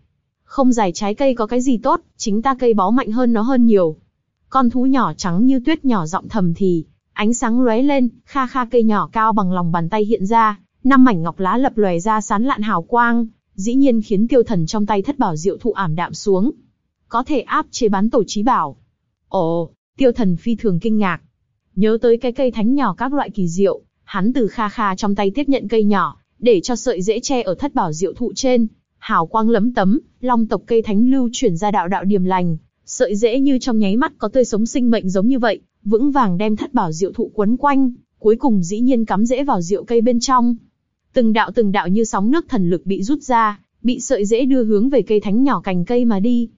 Không giải trái cây có cái gì tốt, chính ta cây báu mạnh hơn nó hơn nhiều. Con thú nhỏ trắng như tuyết nhỏ giọng thầm thì, ánh sáng lóe lên, kha kha cây nhỏ cao bằng lòng bàn tay hiện ra, năm mảnh ngọc lá lập lòe ra sán lạn hào quang, dĩ nhiên khiến tiêu thần trong tay thất bảo diệu thụ ảm đạm xuống có thể áp chế bán tổ trí bảo. Ồ, tiêu thần phi thường kinh ngạc. Nhớ tới cái cây thánh nhỏ các loại kỳ diệu, hắn từ kha kha trong tay tiếp nhận cây nhỏ, để cho sợi dễ che ở thất bảo diệu thụ trên. Hào quang lấm tấm, long tộc cây thánh lưu chuyển ra đạo đạo điềm lành, sợi dễ như trong nháy mắt có tươi sống sinh mệnh giống như vậy, vững vàng đem thất bảo diệu thụ quấn quanh, cuối cùng dĩ nhiên cắm rễ vào diệu cây bên trong. Từng đạo từng đạo như sóng nước thần lực bị rút ra, bị sợi dễ đưa hướng về cây thánh nhỏ cành cây mà đi.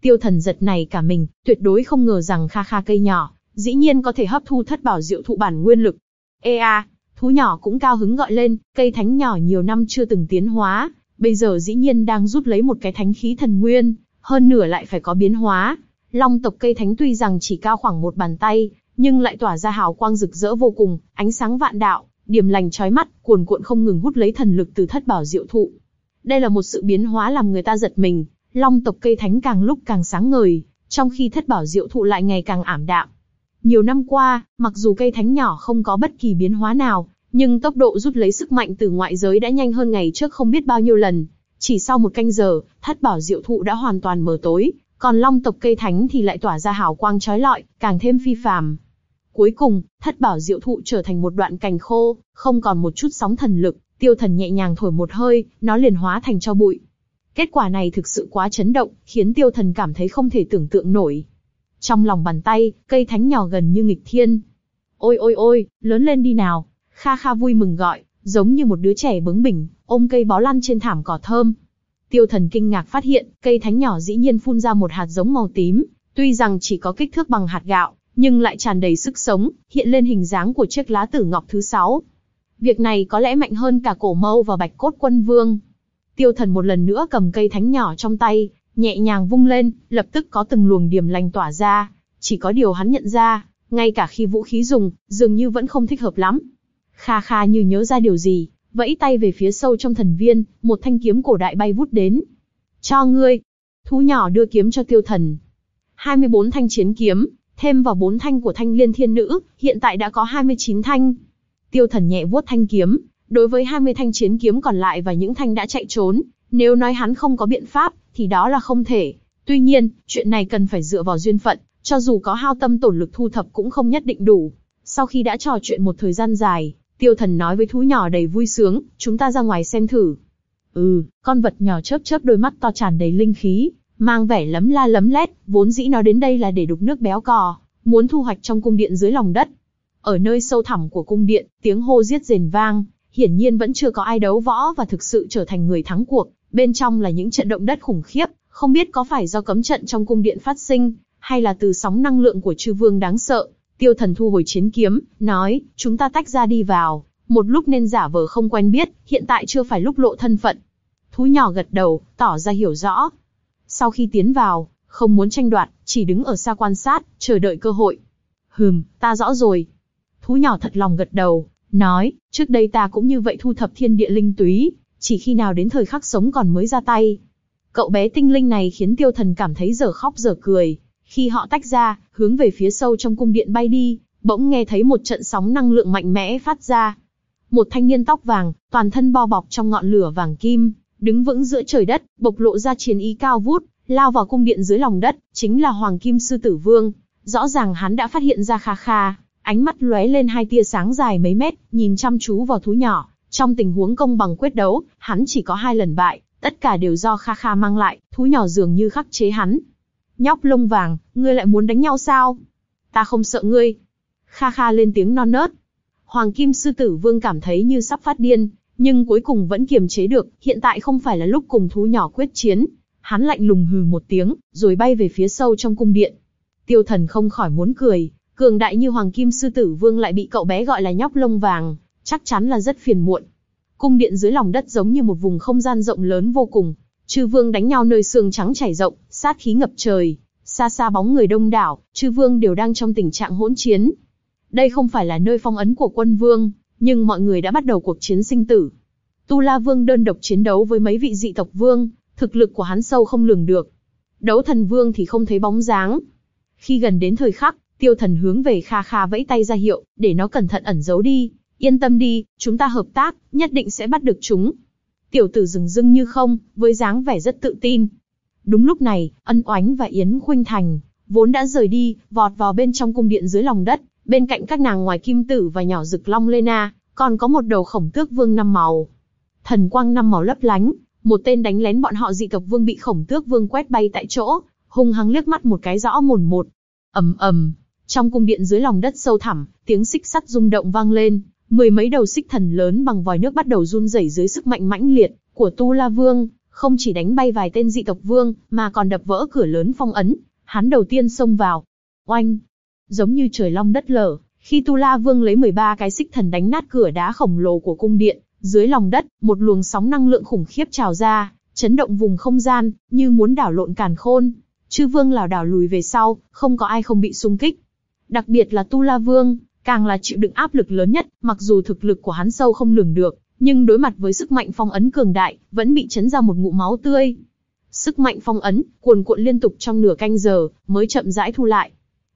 Tiêu thần giật này cả mình, tuyệt đối không ngờ rằng kha kha cây nhỏ, dĩ nhiên có thể hấp thu thất bảo diệu thụ bản nguyên lực. Ê a, thú nhỏ cũng cao hứng gọi lên, cây thánh nhỏ nhiều năm chưa từng tiến hóa, bây giờ dĩ nhiên đang rút lấy một cái thánh khí thần nguyên, hơn nửa lại phải có biến hóa. Long tộc cây thánh tuy rằng chỉ cao khoảng một bàn tay, nhưng lại tỏa ra hào quang rực rỡ vô cùng, ánh sáng vạn đạo, điểm lành chói mắt, cuồn cuộn không ngừng hút lấy thần lực từ thất bảo diệu thụ. Đây là một sự biến hóa làm người ta giật mình, long tộc cây thánh càng lúc càng sáng ngời, trong khi thất bảo diệu thụ lại ngày càng ảm đạm. Nhiều năm qua, mặc dù cây thánh nhỏ không có bất kỳ biến hóa nào, nhưng tốc độ rút lấy sức mạnh từ ngoại giới đã nhanh hơn ngày trước không biết bao nhiêu lần. Chỉ sau một canh giờ, thất bảo diệu thụ đã hoàn toàn mờ tối, còn long tộc cây thánh thì lại tỏa ra hào quang chói lọi, càng thêm phi phàm. Cuối cùng, thất bảo diệu thụ trở thành một đoạn cành khô, không còn một chút sóng thần lực, tiêu thần nhẹ nhàng thổi một hơi, nó liền hóa thành cho bụi. Kết quả này thực sự quá chấn động, khiến tiêu thần cảm thấy không thể tưởng tượng nổi. Trong lòng bàn tay, cây thánh nhỏ gần như nghịch thiên. Ôi ôi ôi, lớn lên đi nào. Kha kha vui mừng gọi, giống như một đứa trẻ bướng bỉnh, ôm cây bó lăn trên thảm cỏ thơm. Tiêu thần kinh ngạc phát hiện, cây thánh nhỏ dĩ nhiên phun ra một hạt giống màu tím, tuy rằng chỉ có kích thước bằng hạt gạo, nhưng lại tràn đầy sức sống, hiện lên hình dáng của chiếc lá tử ngọc thứ sáu. Việc này có lẽ mạnh hơn cả cổ mâu và bạch cốt quân vương. Tiêu thần một lần nữa cầm cây thánh nhỏ trong tay, nhẹ nhàng vung lên, lập tức có từng luồng điểm lành tỏa ra. Chỉ có điều hắn nhận ra, ngay cả khi vũ khí dùng, dường như vẫn không thích hợp lắm. Kha kha như nhớ ra điều gì, vẫy tay về phía sâu trong thần viên, một thanh kiếm cổ đại bay vút đến. Cho ngươi. Thú nhỏ đưa kiếm cho tiêu thần. 24 thanh chiến kiếm, thêm vào 4 thanh của thanh liên thiên nữ, hiện tại đã có 29 thanh. Tiêu thần nhẹ vuốt thanh kiếm, đối với 20 thanh chiến kiếm còn lại và những thanh đã chạy trốn, nếu nói hắn không có biện pháp, thì đó là không thể. Tuy nhiên, chuyện này cần phải dựa vào duyên phận, cho dù có hao tâm tổn lực thu thập cũng không nhất định đủ. Sau khi đã trò chuyện một thời gian dài, tiêu thần nói với thú nhỏ đầy vui sướng, chúng ta ra ngoài xem thử. Ừ, con vật nhỏ chớp chớp đôi mắt to tràn đầy linh khí, mang vẻ lấm la lấm lét, vốn dĩ nó đến đây là để đục nước béo cò, muốn thu hoạch trong cung điện dưới lòng đất. Ở nơi sâu thẳm của cung điện, tiếng hô giết rền vang, hiển nhiên vẫn chưa có ai đấu võ và thực sự trở thành người thắng cuộc, bên trong là những trận động đất khủng khiếp, không biết có phải do cấm trận trong cung điện phát sinh, hay là từ sóng năng lượng của chư vương đáng sợ. Tiêu thần thu hồi chiến kiếm, nói, chúng ta tách ra đi vào, một lúc nên giả vờ không quen biết, hiện tại chưa phải lúc lộ thân phận. Thú nhỏ gật đầu, tỏ ra hiểu rõ. Sau khi tiến vào, không muốn tranh đoạt, chỉ đứng ở xa quan sát, chờ đợi cơ hội. Hừm, ta rõ rồi. Thú nhỏ thật lòng gật đầu, nói, trước đây ta cũng như vậy thu thập thiên địa linh túy, chỉ khi nào đến thời khắc sống còn mới ra tay. Cậu bé tinh linh này khiến tiêu thần cảm thấy giờ khóc giờ cười. Khi họ tách ra, hướng về phía sâu trong cung điện bay đi, bỗng nghe thấy một trận sóng năng lượng mạnh mẽ phát ra. Một thanh niên tóc vàng, toàn thân bao bọc trong ngọn lửa vàng kim, đứng vững giữa trời đất, bộc lộ ra chiến ý cao vút, lao vào cung điện dưới lòng đất, chính là Hoàng Kim Sư Tử Vương. Rõ ràng hắn đã phát hiện ra Kha Kha, ánh mắt lóe lên hai tia sáng dài mấy mét, nhìn chăm chú vào thú nhỏ. Trong tình huống công bằng quyết đấu, hắn chỉ có hai lần bại, tất cả đều do Kha Kha mang lại, thú nhỏ dường như khắc chế hắn. Nhóc lông vàng, ngươi lại muốn đánh nhau sao? Ta không sợ ngươi. Kha Kha lên tiếng non nớt. Hoàng Kim Sư Tử Vương cảm thấy như sắp phát điên, nhưng cuối cùng vẫn kiềm chế được, hiện tại không phải là lúc cùng thú nhỏ quyết chiến. Hắn lạnh lùng hừ một tiếng, rồi bay về phía sâu trong cung điện. Tiêu thần không khỏi muốn cười, cường đại như Hoàng Kim Sư Tử Vương lại bị cậu bé gọi là nhóc lông vàng, chắc chắn là rất phiền muộn. Cung điện dưới lòng đất giống như một vùng không gian rộng lớn vô cùng, chư vương đánh nhau nơi xương trắng chảy rộng, sát khí ngập trời, xa xa bóng người đông đảo, chư vương đều đang trong tình trạng hỗn chiến. Đây không phải là nơi phong ấn của quân vương, nhưng mọi người đã bắt đầu cuộc chiến sinh tử. Tu La Vương đơn độc chiến đấu với mấy vị dị tộc vương, thực lực của hắn sâu không lường được. Đấu thần vương thì không thấy bóng dáng. Khi gần đến thời khắc, tiêu thần hướng về Kha Kha vẫy tay ra hiệu, để nó cẩn thận ẩn giấu đi. Yên tâm đi, chúng ta hợp tác, nhất định sẽ bắt được chúng. Tiểu tử rừng rưng như không, với dáng vẻ rất tự tin. Đúng lúc này, ân oánh và Yến Khuynh Thành, vốn đã rời đi, vọt vào bên trong cung điện dưới lòng đất, bên cạnh các nàng ngoài kim tử và nhỏ rực long Lena, còn có một đầu khổng tước vương năm màu. Thần quang năm màu lấp lánh, một tên đánh lén bọn họ dị tộc vương bị khổng tước vương quét bay tại chỗ, hung hăng liếc mắt một cái rõ mồn một. ầm ầm, trong cung điện dưới lòng đất sâu thẳm, tiếng xích sắt rung động vang lên, mười mấy đầu xích thần lớn bằng vòi nước bắt đầu run rẩy dưới sức mạnh mãnh liệt của Tu La Vương, không chỉ đánh bay vài tên dị tộc vương, mà còn đập vỡ cửa lớn phong ấn. Hắn đầu tiên xông vào, oanh, giống như trời long đất lở. Khi Tu La Vương lấy 13 cái xích thần đánh nát cửa đá khổng lồ của cung điện, dưới lòng đất, một luồng sóng năng lượng khủng khiếp trào ra, chấn động vùng không gian, như muốn đảo lộn càn khôn. Chư Vương lảo đảo lùi về sau, không có ai không bị xung kích. Đặc biệt là Tu La Vương, càng là chịu đựng áp lực lớn nhất, mặc dù thực lực của hắn sâu không lường được, nhưng đối mặt với sức mạnh phong ấn cường đại, vẫn bị chấn ra một ngụm máu tươi. Sức mạnh phong ấn, cuồn cuộn liên tục trong nửa canh giờ, mới chậm rãi thu lại.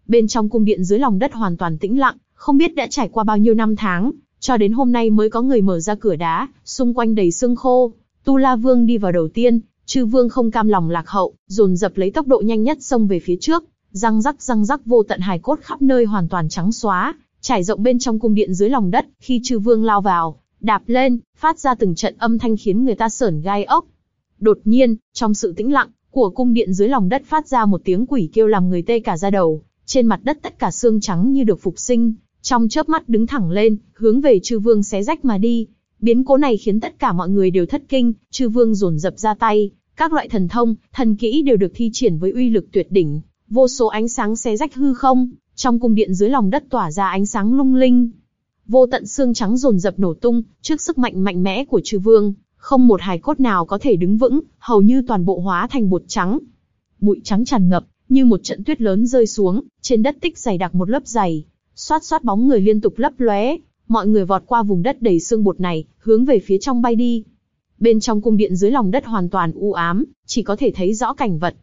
Bên trong cung điện dưới lòng đất hoàn toàn tĩnh lặng, không biết đã trải qua bao nhiêu năm tháng, cho đến hôm nay mới có người mở ra cửa đá, xung quanh đầy xương khô. Tu La Vương đi vào đầu tiên, Chư Vương không cam lòng lạc hậu, dồn dập lấy tốc độ nhanh nhất xông về phía trước, răng rắc răng rắc vô tận hài cốt khắp nơi hoàn toàn trắng xóa, trải rộng bên trong cung điện dưới lòng đất. Khi Chư Vương lao vào, đạp lên, phát ra từng trận âm thanh khiến người ta sởn gai ốc. Đột nhiên, trong sự tĩnh lặng của cung điện dưới lòng đất phát ra một tiếng quỷ kêu làm người tê cả da đầu, trên mặt đất tất cả xương trắng như được phục sinh, trong chớp mắt đứng thẳng lên, hướng về Chư Vương xé rách mà đi. Biến cố này khiến tất cả mọi người đều thất kinh, Chư Vương dồn dập ra tay, các loại thần thông, thần kỹ đều được thi triển với uy lực tuyệt đỉnh, vô số ánh sáng xé rách hư không, trong cung điện dưới lòng đất tỏa ra ánh sáng lung linh. Vô tận xương trắng rồn rập nổ tung, trước sức mạnh mạnh mẽ của Chư Vương, không một hài cốt nào có thể đứng vững, hầu như toàn bộ hóa thành bột trắng. Bụi trắng tràn ngập, như một trận tuyết lớn rơi xuống, trên đất tích dày đặc một lớp dày, xoát xoát bóng người liên tục lấp lóe, mọi người vọt qua vùng đất đầy xương bột này, hướng về phía trong bay đi. Bên trong cung điện dưới lòng đất hoàn toàn u ám, chỉ có thể thấy rõ cảnh vật.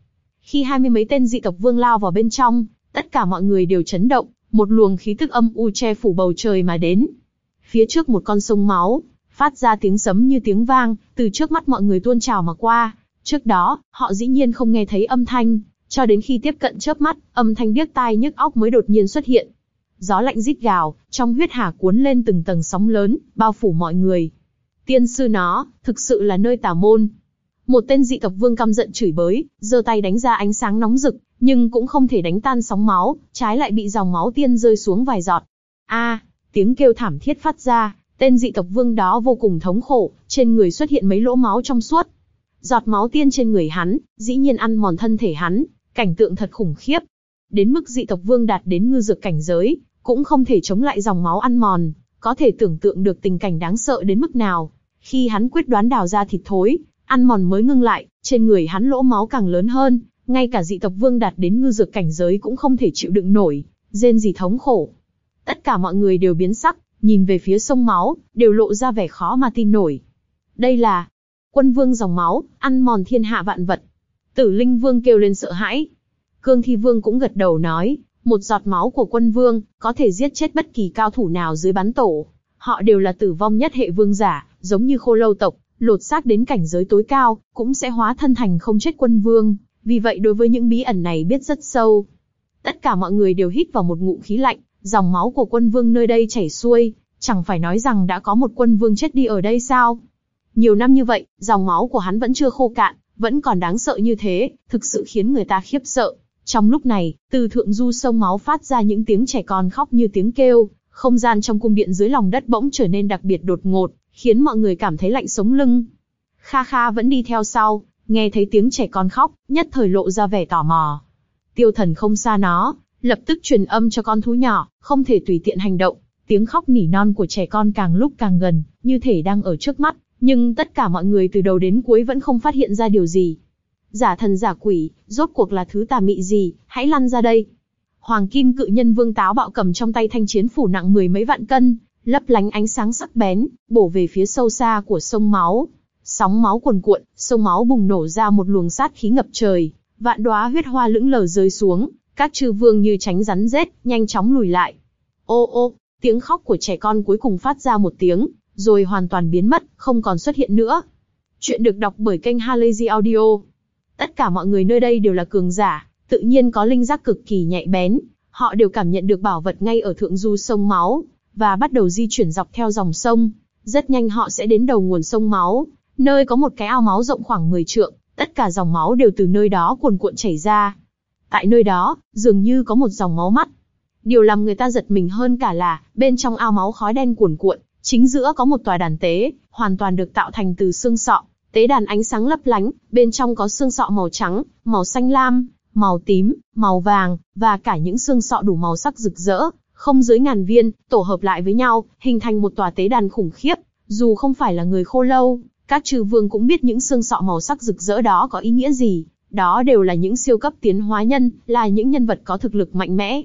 Khi hai mươi mấy tên dị tộc vương lao vào bên trong, tất cả mọi người đều chấn động, một luồng khí tức âm u che phủ bầu trời mà đến. Phía trước một con sông máu, phát ra tiếng sấm như tiếng vang, từ trước mắt mọi người tuôn trào mà qua. Trước đó, họ dĩ nhiên không nghe thấy âm thanh, cho đến khi tiếp cận chớp mắt, âm thanh điếc tai nhức óc mới đột nhiên xuất hiện. Gió lạnh rít gào, trong huyết hà cuốn lên từng tầng sóng lớn, bao phủ mọi người. Tiên sư nó, thực sự là nơi tà môn. Một tên dị tộc vương căm giận chửi bới, giơ tay đánh ra ánh sáng nóng rực, nhưng cũng không thể đánh tan sóng máu, trái lại bị dòng máu tiên rơi xuống vài giọt. A, tiếng kêu thảm thiết phát ra, tên dị tộc vương đó vô cùng thống khổ, trên người xuất hiện mấy lỗ máu trong suốt. Giọt máu tiên trên người hắn, dĩ nhiên ăn mòn thân thể hắn, cảnh tượng thật khủng khiếp. Đến mức dị tộc vương đạt đến ngư dược cảnh giới, cũng không thể chống lại dòng máu ăn mòn, có thể tưởng tượng được tình cảnh đáng sợ đến mức nào. Khi hắn quyết đoán đào ra thịt thối, ăn mòn mới ngưng lại, trên người hắn lỗ máu càng lớn hơn, ngay cả dị tộc vương đạt đến ngư dược cảnh giới cũng không thể chịu đựng nổi, rên gì thống khổ. Tất cả mọi người đều biến sắc, nhìn về phía sông máu, đều lộ ra vẻ khó mà tin nổi. Đây là quân vương dòng máu, ăn mòn thiên hạ vạn vật. Tử linh vương kêu lên sợ hãi. Cương thi vương cũng gật đầu nói, một giọt máu của quân vương, có thể giết chết bất kỳ cao thủ nào dưới bắn tổ. Họ đều là tử vong nhất hệ vương giả, giống như khô lâu tộc, lột xác đến cảnh giới tối cao, cũng sẽ hóa thân thành không chết quân vương. Vì vậy đối với những bí ẩn này biết rất sâu. Tất cả mọi người đều hít vào một ngụm khí lạnh, dòng máu của quân vương nơi đây chảy xuôi, chẳng phải nói rằng đã có một quân vương chết đi ở đây sao? Nhiều năm như vậy, dòng máu của hắn vẫn chưa khô cạn, vẫn còn đáng sợ như thế, thực sự khiến người ta khiếp sợ. Trong lúc này, từ thượng du sông máu phát ra những tiếng trẻ con khóc như tiếng kêu, không gian trong cung điện dưới lòng đất bỗng trở nên đặc biệt đột ngột, khiến mọi người cảm thấy lạnh sống lưng. Kha Kha vẫn đi theo sau, nghe thấy tiếng trẻ con khóc, nhất thời lộ ra vẻ tò mò. Tiêu thần không xa nó, lập tức truyền âm cho con thú nhỏ, không thể tùy tiện hành động. Tiếng khóc nỉ non của trẻ con càng lúc càng gần, như thể đang ở trước mắt, nhưng tất cả mọi người từ đầu đến cuối vẫn không phát hiện ra điều gì. Giả thần giả quỷ, rốt cuộc là thứ tà mị gì, hãy lăn ra đây. Hoàng kim cự nhân vương táo bạo cầm trong tay thanh chiến phủ nặng mười mấy vạn cân, lấp lánh ánh sáng sắc bén, bổ về phía sâu xa của sông máu. Sóng máu cuồn cuộn, sông máu bùng nổ ra một luồng sát khí ngập trời, vạn đóa huyết hoa lững lờ rơi xuống, các chư vương như tránh rắn rết, nhanh chóng lùi lại. Ô ô, tiếng khóc của trẻ con cuối cùng phát ra một tiếng, rồi hoàn toàn biến mất, không còn xuất hiện nữa. Chuyện được đọc bởi kênh Halazy Audio. Tất cả mọi người nơi đây đều là cường giả, tự nhiên có linh giác cực kỳ nhạy bén, họ đều cảm nhận được bảo vật ngay ở thượng du sông máu, và bắt đầu di chuyển dọc theo dòng sông. Rất nhanh họ sẽ đến đầu nguồn sông máu, nơi có một cái ao máu rộng khoảng 10 trượng, tất cả dòng máu đều từ nơi đó cuồn cuộn chảy ra. Tại nơi đó, dường như có một dòng máu mắt. Điều làm người ta giật mình hơn cả là, bên trong ao máu khói đen cuồn cuộn, chính giữa có một tòa đàn tế, hoàn toàn được tạo thành từ xương sọ. Tế đàn ánh sáng lấp lánh, bên trong có xương sọ màu trắng, màu xanh lam, màu tím, màu vàng, và cả những xương sọ đủ màu sắc rực rỡ, không dưới ngàn viên, tổ hợp lại với nhau, hình thành một tòa tế đàn khủng khiếp. Dù không phải là người khô lâu, các trừ vương cũng biết những xương sọ màu sắc rực rỡ đó có ý nghĩa gì. Đó đều là những siêu cấp tiến hóa nhân, là những nhân vật có thực lực mạnh mẽ.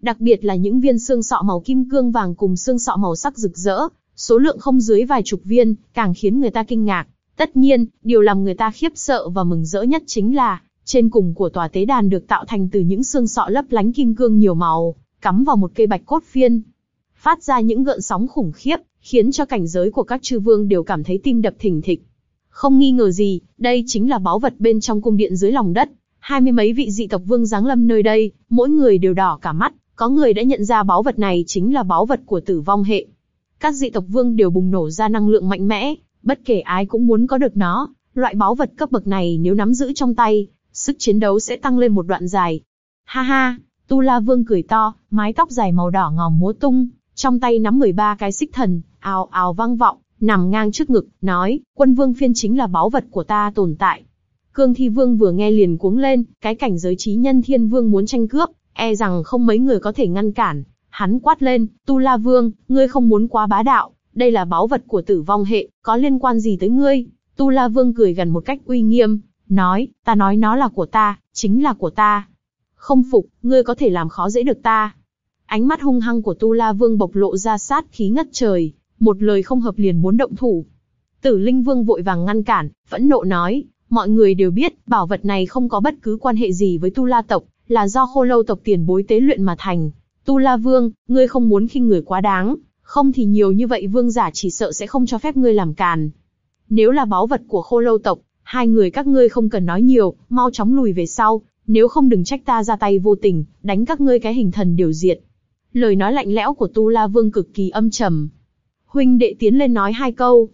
Đặc biệt là những viên xương sọ màu kim cương vàng cùng xương sọ màu sắc rực rỡ, số lượng không dưới vài chục viên, càng khiến người ta kinh ngạc. Tất nhiên, điều làm người ta khiếp sợ và mừng rỡ nhất chính là, trên cùng của tòa tế đàn được tạo thành từ những xương sọ lấp lánh kim cương nhiều màu, cắm vào một cây bạch cốt phiên. Phát ra những gợn sóng khủng khiếp, khiến cho cảnh giới của các chư vương đều cảm thấy tim đập thình thịch. Không nghi ngờ gì, đây chính là báu vật bên trong cung điện dưới lòng đất. Hai mươi mấy vị dị tộc vương giáng lâm nơi đây, mỗi người đều đỏ cả mắt, có người đã nhận ra báu vật này chính là báu vật của tử vong hệ. Các dị tộc vương đều bùng nổ ra năng lượng mạnh mẽ, bất kể ai cũng muốn có được nó. Loại báu vật cấp bậc này nếu nắm giữ trong tay, sức chiến đấu sẽ tăng lên một đoạn dài. Ha ha, Tu La Vương cười to, mái tóc dài màu đỏ ngòm múa tung, trong tay nắm 13 cái xích thần, ào ào vang vọng, nằm ngang trước ngực, nói, quân vương phiên chính là báu vật của ta tồn tại. Cương Thi Vương vừa nghe liền cuống lên, cái cảnh giới trí nhân thiên vương muốn tranh cướp, e rằng không mấy người có thể ngăn cản. Hắn quát lên, Tu La Vương, ngươi không muốn quá bá đạo, đây là báu vật của tử vong hệ, có liên quan gì tới ngươi? Tu La Vương cười gần một cách uy nghiêm, nói, ta nói nó là của ta, chính là của ta. Không phục, ngươi có thể làm khó dễ được ta. Ánh mắt hung hăng của Tu La Vương bộc lộ ra sát khí ngất trời, một lời không hợp liền muốn động thủ. Tử Linh Vương vội vàng ngăn cản, vẫn nộ nói, Mọi người đều biết, bảo vật này không có bất cứ quan hệ gì với Tu La tộc, là do khô lâu tộc tiền bối tế luyện mà thành. Tu La Vương, ngươi không muốn khinh người quá đáng, không thì nhiều như vậy vương giả chỉ sợ sẽ không cho phép ngươi làm càn. Nếu là báu vật của khô lâu tộc, hai người các ngươi không cần nói nhiều, mau chóng lùi về sau, nếu không đừng trách ta ra tay vô tình, đánh các ngươi cái hình thần điều diệt. Lời nói lạnh lẽo của Tu La Vương cực kỳ âm trầm. Huynh đệ tiến lên nói hai câu.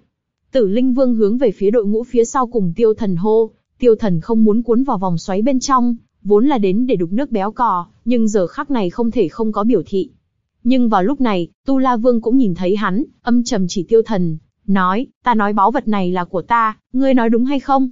Tử Linh Vương hướng về phía đội ngũ phía sau cùng Tiêu Thần hô, Tiêu Thần không muốn cuốn vào vòng xoáy bên trong, vốn là đến để đục nước béo cò, nhưng giờ khắc này không thể không có biểu thị. Nhưng vào lúc này, Tu La Vương cũng nhìn thấy hắn, âm trầm chỉ Tiêu Thần, nói, ta nói báu vật này là của ta, ngươi nói đúng hay không?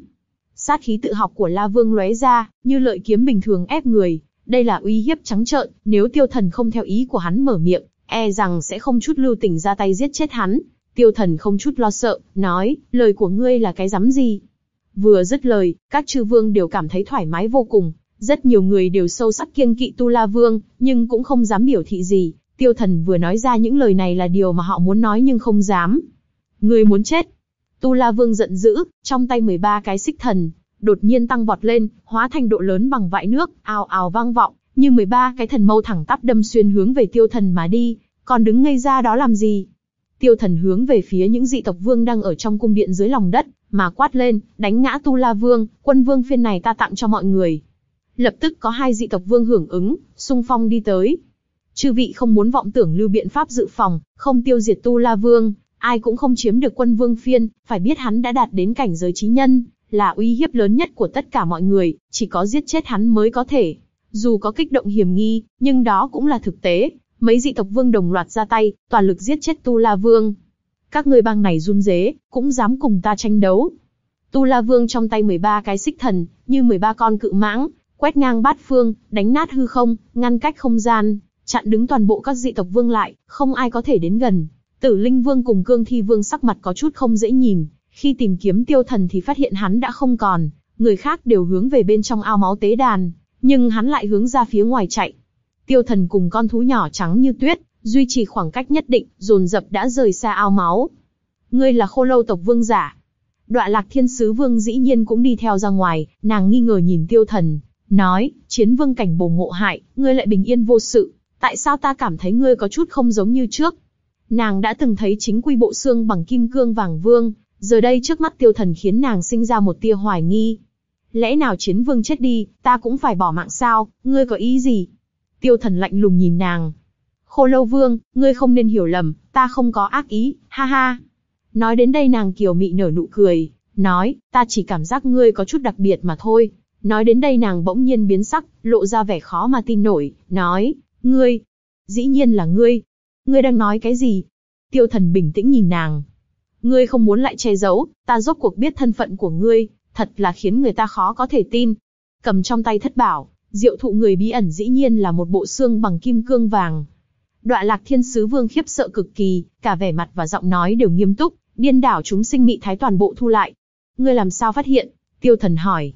Sát khí tự học của La Vương lóe ra, như lợi kiếm bình thường ép người, đây là uy hiếp trắng trợn, nếu Tiêu Thần không theo ý của hắn mở miệng, e rằng sẽ không chút lưu tình ra tay giết chết hắn. Tiêu Thần không chút lo sợ, nói, lời của ngươi là cái dám gì? Vừa dứt lời, các chư vương đều cảm thấy thoải mái vô cùng, rất nhiều người đều sâu sắc kiêng kỵ Tu La Vương, nhưng cũng không dám biểu thị gì. Tiêu Thần vừa nói ra những lời này là điều mà họ muốn nói nhưng không dám. Ngươi muốn chết. Tu La Vương giận dữ, trong tay 13 cái xích thần, đột nhiên tăng vọt lên, hóa thành độ lớn bằng vại nước, ào ào vang vọng, như 13 cái thần mâu thẳng tắp đâm xuyên hướng về tiêu thần mà đi, còn đứng ngây ra đó làm gì? Tiêu thần hướng về phía những dị tộc vương đang ở trong cung điện dưới lòng đất, mà quát lên, đánh ngã Tu La Vương, quân vương phiên này ta tặng cho mọi người. Lập tức có hai dị tộc vương hưởng ứng, xung phong đi tới. Chư vị không muốn vọng tưởng lưu biện pháp dự phòng, không tiêu diệt Tu La Vương, ai cũng không chiếm được quân vương phiên, phải biết hắn đã đạt đến cảnh giới trí nhân, là uy hiếp lớn nhất của tất cả mọi người, chỉ có giết chết hắn mới có thể. Dù có kích động hiểm nghi, nhưng đó cũng là thực tế. Mấy dị tộc vương đồng loạt ra tay, toàn lực giết chết Tu La Vương. Các ngươi bang này run rế, cũng dám cùng ta tranh đấu. Tu La Vương trong tay 13 cái xích thần, như 13 con cự mãng, quét ngang bát phương, đánh nát hư không, ngăn cách không gian, chặn đứng toàn bộ các dị tộc vương lại, không ai có thể đến gần. Tử Linh Vương cùng Cương Thi Vương sắc mặt có chút không dễ nhìn, khi tìm kiếm tiêu thần thì phát hiện hắn đã không còn, người khác đều hướng về bên trong ao máu tế đàn, nhưng hắn lại hướng ra phía ngoài chạy. Tiêu thần cùng con thú nhỏ trắng như tuyết, duy trì khoảng cách nhất định, dồn dập đã rời xa ao máu. Ngươi là khô lâu tộc vương giả. Đoạ lạc thiên sứ vương dĩ nhiên cũng đi theo ra ngoài, nàng nghi ngờ nhìn tiêu thần, nói, chiến vương cảnh bổ ngộ hại, ngươi lại bình yên vô sự, tại sao ta cảm thấy ngươi có chút không giống như trước? Nàng đã từng thấy chính quy bộ xương bằng kim cương vàng vương, Giờ đây trước mắt tiêu thần khiến nàng sinh ra một tia hoài nghi. Lẽ nào chiến vương chết đi, ta cũng phải bỏ mạng sao, ngươi có ý gì? Tiêu thần lạnh lùng nhìn nàng. Khô lâu vương, ngươi không nên hiểu lầm, ta không có ác ý, ha ha. Nói đến đây nàng kiều mị nở nụ cười, nói, ta chỉ cảm giác ngươi có chút đặc biệt mà thôi. Nói đến đây nàng bỗng nhiên biến sắc, lộ ra vẻ khó mà tin nổi, nói, ngươi, dĩ nhiên là ngươi. Ngươi đang nói cái gì? Tiêu thần bình tĩnh nhìn nàng, Ngươi không muốn lại che giấu, ta rốt cuộc biết thân phận của ngươi, thật là khiến người ta khó có thể tin. Cầm trong tay thất bảo, diệu thụ người bí ẩn dĩ nhiên là một bộ xương bằng kim cương vàng. Đoạ lạc thiên sứ vương khiếp sợ cực kỳ, cả vẻ mặt và giọng nói đều nghiêm túc, điên đảo chúng sinh mị thái toàn bộ thu lại. Ngươi làm sao phát hiện? Tiêu thần hỏi.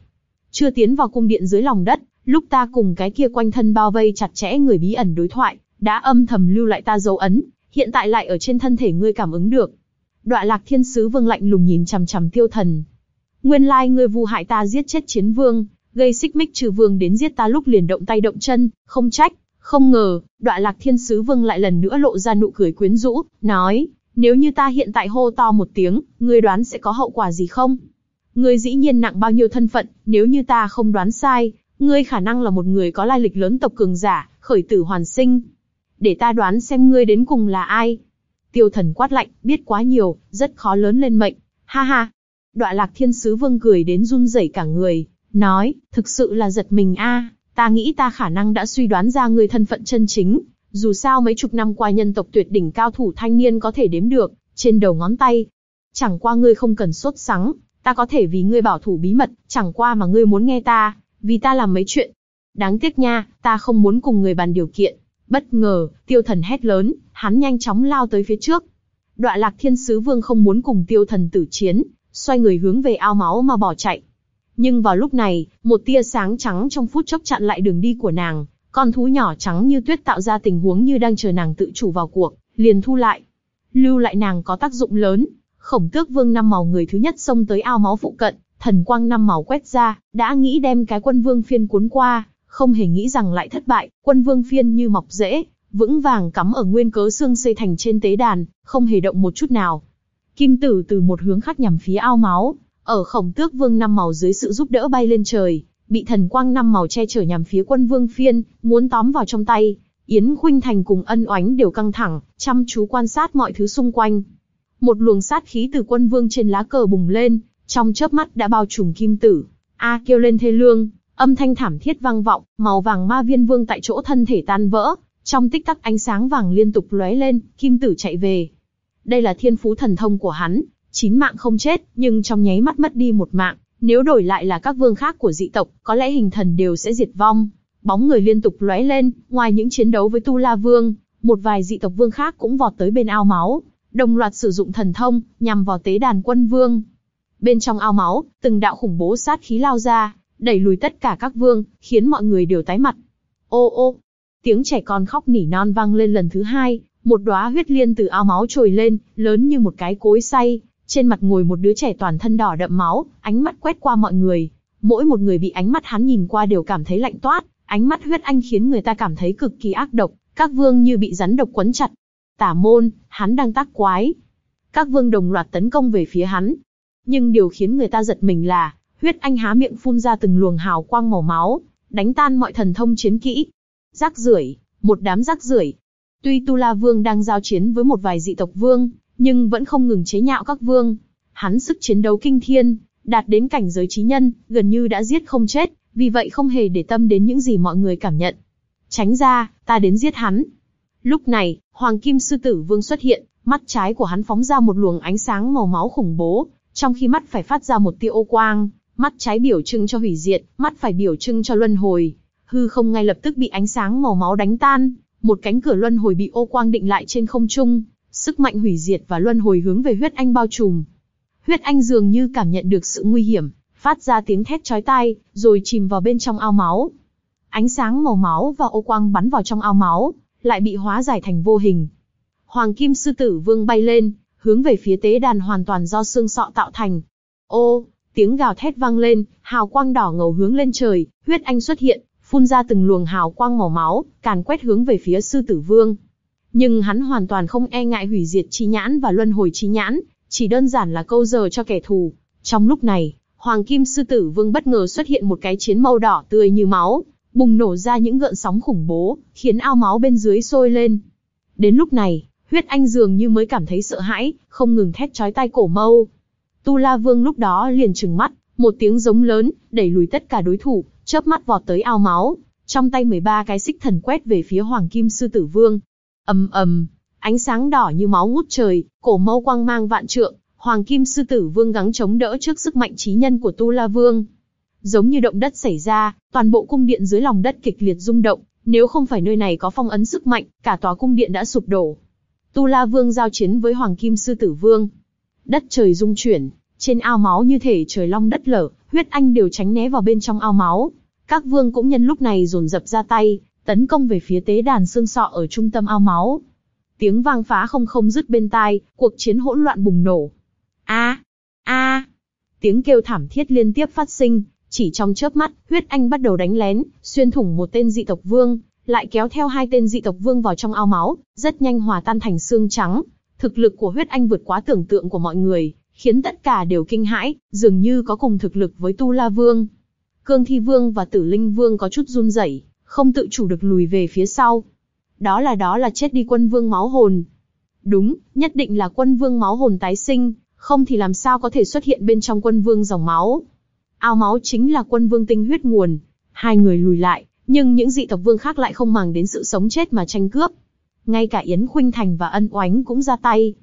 Chưa tiến vào cung điện dưới lòng đất, lúc ta cùng cái kia quanh thân bao vây chặt chẽ người bí ẩn đối thoại, đã âm thầm lưu lại ta dấu ấn, hiện tại lại ở trên thân thể ngươi cảm ứng được. Đoạ lạc thiên sứ vương lạnh lùng nhìn chằm chằm tiêu thần. Nguyên lai ngươi vu hại ta giết chết chiến vương, gây xích mích trừ vương đến giết ta lúc liền động tay động chân, không trách. Không ngờ, đoạ lạc thiên sứ vương lại lần nữa lộ ra nụ cười quyến rũ, nói, nếu như ta hiện tại hô to một tiếng, ngươi đoán sẽ có hậu quả gì không? Ngươi dĩ nhiên nặng bao nhiêu thân phận, nếu như ta không đoán sai, ngươi khả năng là một người có lai lịch lớn tộc cường giả, khởi tử hoàn sinh. Để ta đoán xem ngươi đến cùng là ai, Tiêu thần quát lạnh, biết quá nhiều, rất khó lớn lên mệnh. Ha ha. Đoạ lạc thiên sứ vương cười đến run rẩy cả người, nói, thực sự là giật mình a, ta nghĩ ta khả năng đã suy đoán ra người thân phận chân chính. Dù sao mấy chục năm qua nhân tộc tuyệt đỉnh cao thủ thanh niên có thể đếm được, trên đầu ngón tay. Chẳng qua ngươi không cần sốt sắng, ta có thể vì ngươi bảo thủ bí mật, chẳng qua mà ngươi muốn nghe ta, vì ta làm mấy chuyện. Đáng tiếc nha, ta không muốn cùng người bàn điều kiện. Bất ngờ, tiêu thần hét lớn, hắn nhanh chóng lao tới phía trước. Đoạ lạc thiên sứ vương không muốn cùng tiêu thần tử chiến, xoay người hướng về ao máu mà bỏ chạy. Nhưng vào lúc này, một tia sáng trắng trong phút chốc chặn lại đường đi của nàng, con thú nhỏ trắng như tuyết tạo ra tình huống như đang chờ nàng tự chủ vào cuộc, liền thu lại. Lưu lại nàng có tác dụng lớn, khổng tước vương năm màu người thứ nhất xông tới ao máu phụ cận, thần quang năm màu quét ra, đã nghĩ đem cái quân vương phiên cuốn qua, không hề nghĩ rằng lại thất bại, quân vương phiên như mọc rễ, vững vàng cắm ở nguyên cớ xương xây thành trên tế đàn, không hề động một chút nào. Kim tử từ một hướng khác nhằm phía ao máu, ở khổng tước vương năm màu dưới sự giúp đỡ bay lên trời, bị thần quang năm màu che chở nhằm phía quân vương phiên, muốn tóm vào trong tay. Yến Khuynh Thành cùng ân oánh đều căng thẳng, chăm chú quan sát mọi thứ xung quanh. Một luồng sát khí từ quân vương trên lá cờ bùng lên, trong chớp mắt đã bao trùm kim tử. A kêu lên thê lương, âm thanh thảm thiết vang vọng, màu vàng ma viên vương tại chỗ thân thể tan vỡ, trong tích tắc ánh sáng vàng liên tục lóe lên, kim tử chạy về. Đây là thiên phú thần thông của hắn, chín mạng không chết, nhưng trong nháy mắt mất đi một mạng, nếu đổi lại là các vương khác của dị tộc, có lẽ hình thần đều sẽ diệt vong. Bóng người liên tục lóe lên, ngoài những chiến đấu với Tu La Vương, một vài dị tộc vương khác cũng vọt tới bên ao máu, đồng loạt sử dụng thần thông, nhằm vào tế đàn quân vương. Bên trong ao máu, từng đạo khủng bố sát khí lao ra, đẩy lùi tất cả các vương, khiến mọi người đều tái mặt. Ô ô, tiếng trẻ con khóc nỉ non vang lên lần thứ hai, một đóa huyết liên từ ao máu trồi lên, lớn như một cái cối xay, trên mặt ngồi một đứa trẻ toàn thân đỏ đậm máu, ánh mắt quét qua mọi người. Mỗi một người bị ánh mắt hắn nhìn qua đều cảm thấy lạnh toát, ánh mắt huyết anh khiến người ta cảm thấy cực kỳ ác độc, các vương như bị rắn độc quấn chặt. Tả môn, hắn đang tác quái. Các vương đồng loạt tấn công về phía hắn. Nhưng điều khiến người ta giật mình là, huyết anh há miệng phun ra từng luồng hào quang màu máu, đánh tan mọi thần thông chiến kỹ. Rác rưởi, một đám rác rưởi. Tuy Tu La Vương đang giao chiến với một vài dị tộc vương, nhưng vẫn không ngừng chế nhạo các vương. Hắn sức chiến đấu kinh thiên, đạt đến cảnh giới trí nhân, gần như đã giết không chết, vì vậy không hề để tâm đến những gì mọi người cảm nhận. Tránh ra, ta đến giết hắn. Lúc này, Hoàng Kim Sư Tử Vương xuất hiện, mắt trái của hắn phóng ra một luồng ánh sáng màu máu khủng bố, trong khi mắt phải phát ra một tia ô quang, mắt trái biểu trưng cho hủy diệt, mắt phải biểu trưng cho luân hồi. Hư không ngay lập tức bị ánh sáng màu máu đánh tan, một cánh cửa luân hồi bị ô quang định lại trên không trung, sức mạnh hủy diệt và luân hồi hướng về huyết anh bao trùm. Huyết anh dường như cảm nhận được sự nguy hiểm, phát ra tiếng thét chói tai, rồi chìm vào bên trong ao máu. Ánh sáng màu máu và ô quang bắn vào trong ao máu, lại bị hóa giải thành vô hình. Hoàng kim sư tử vương bay lên, hướng về phía tế đàn hoàn toàn do xương sọ tạo thành. Ô, tiếng gào thét vang lên, hào quang đỏ ngầu hướng lên trời, huyết anh xuất hiện, phun ra từng luồng hào quang màu máu, càn quét hướng về phía sư tử vương. Nhưng hắn hoàn toàn không e ngại hủy diệt chi nhãn và luân hồi chi nhãn, chỉ đơn giản là câu giờ cho kẻ thù. Trong lúc này, Hoàng Kim Sư Tử Vương bất ngờ xuất hiện một cái chiến màu đỏ tươi như máu, bùng nổ ra những gợn sóng khủng bố, khiến ao máu bên dưới sôi lên. Đến lúc này, huyết anh dường như mới cảm thấy sợ hãi, không ngừng thét chói tai cổ mâu. Tu La Vương lúc đó liền trừng mắt, một tiếng giống lớn, đẩy lùi tất cả đối thủ, chớp mắt vọt tới ao máu, trong tay 13 cái xích thần quét về phía Hoàng Kim Sư Tử Vương ầm ầm, ánh sáng đỏ như máu ngút trời, cổ mâu quang mang vạn trượng, Hoàng Kim Sư Tử Vương gắng chống đỡ trước sức mạnh trí nhân của Tu La Vương. Giống như động đất xảy ra, toàn bộ cung điện dưới lòng đất kịch liệt rung động, nếu không phải nơi này có phong ấn sức mạnh, cả tòa cung điện đã sụp đổ. Tu La Vương giao chiến với Hoàng Kim Sư Tử Vương. Đất trời rung chuyển, trên ao máu như thể trời long đất lở, huyết anh đều tránh né vào bên trong ao máu. Các vương cũng nhân lúc này dồn dập ra tay, tấn công về phía tế đàn xương sọ ở trung tâm ao máu. Tiếng vang phá không không dứt bên tai, cuộc chiến hỗn loạn bùng nổ. A, a, tiếng kêu thảm thiết liên tiếp phát sinh, chỉ trong chớp mắt, huyết anh bắt đầu đánh lén, xuyên thủng một tên dị tộc vương, lại kéo theo hai tên dị tộc vương vào trong ao máu, rất nhanh hòa tan thành xương trắng. Thực lực của huyết anh vượt quá tưởng tượng của mọi người, khiến tất cả đều kinh hãi, dường như có cùng thực lực với Tu La Vương. Cương Thi Vương và Tử Linh Vương có chút run rẩy, không tự chủ được lùi về phía sau. Đó là đó là chết đi quân vương máu hồn. Đúng, nhất định là quân vương máu hồn tái sinh, không thì làm sao có thể xuất hiện bên trong quân vương dòng máu. Ao máu chính là quân vương tinh huyết nguồn. Hai người lùi lại, nhưng những dị tộc vương khác lại không màng đến sự sống chết mà tranh cướp. Ngay cả Yến Khuynh Thành và Ân Oánh cũng ra tay.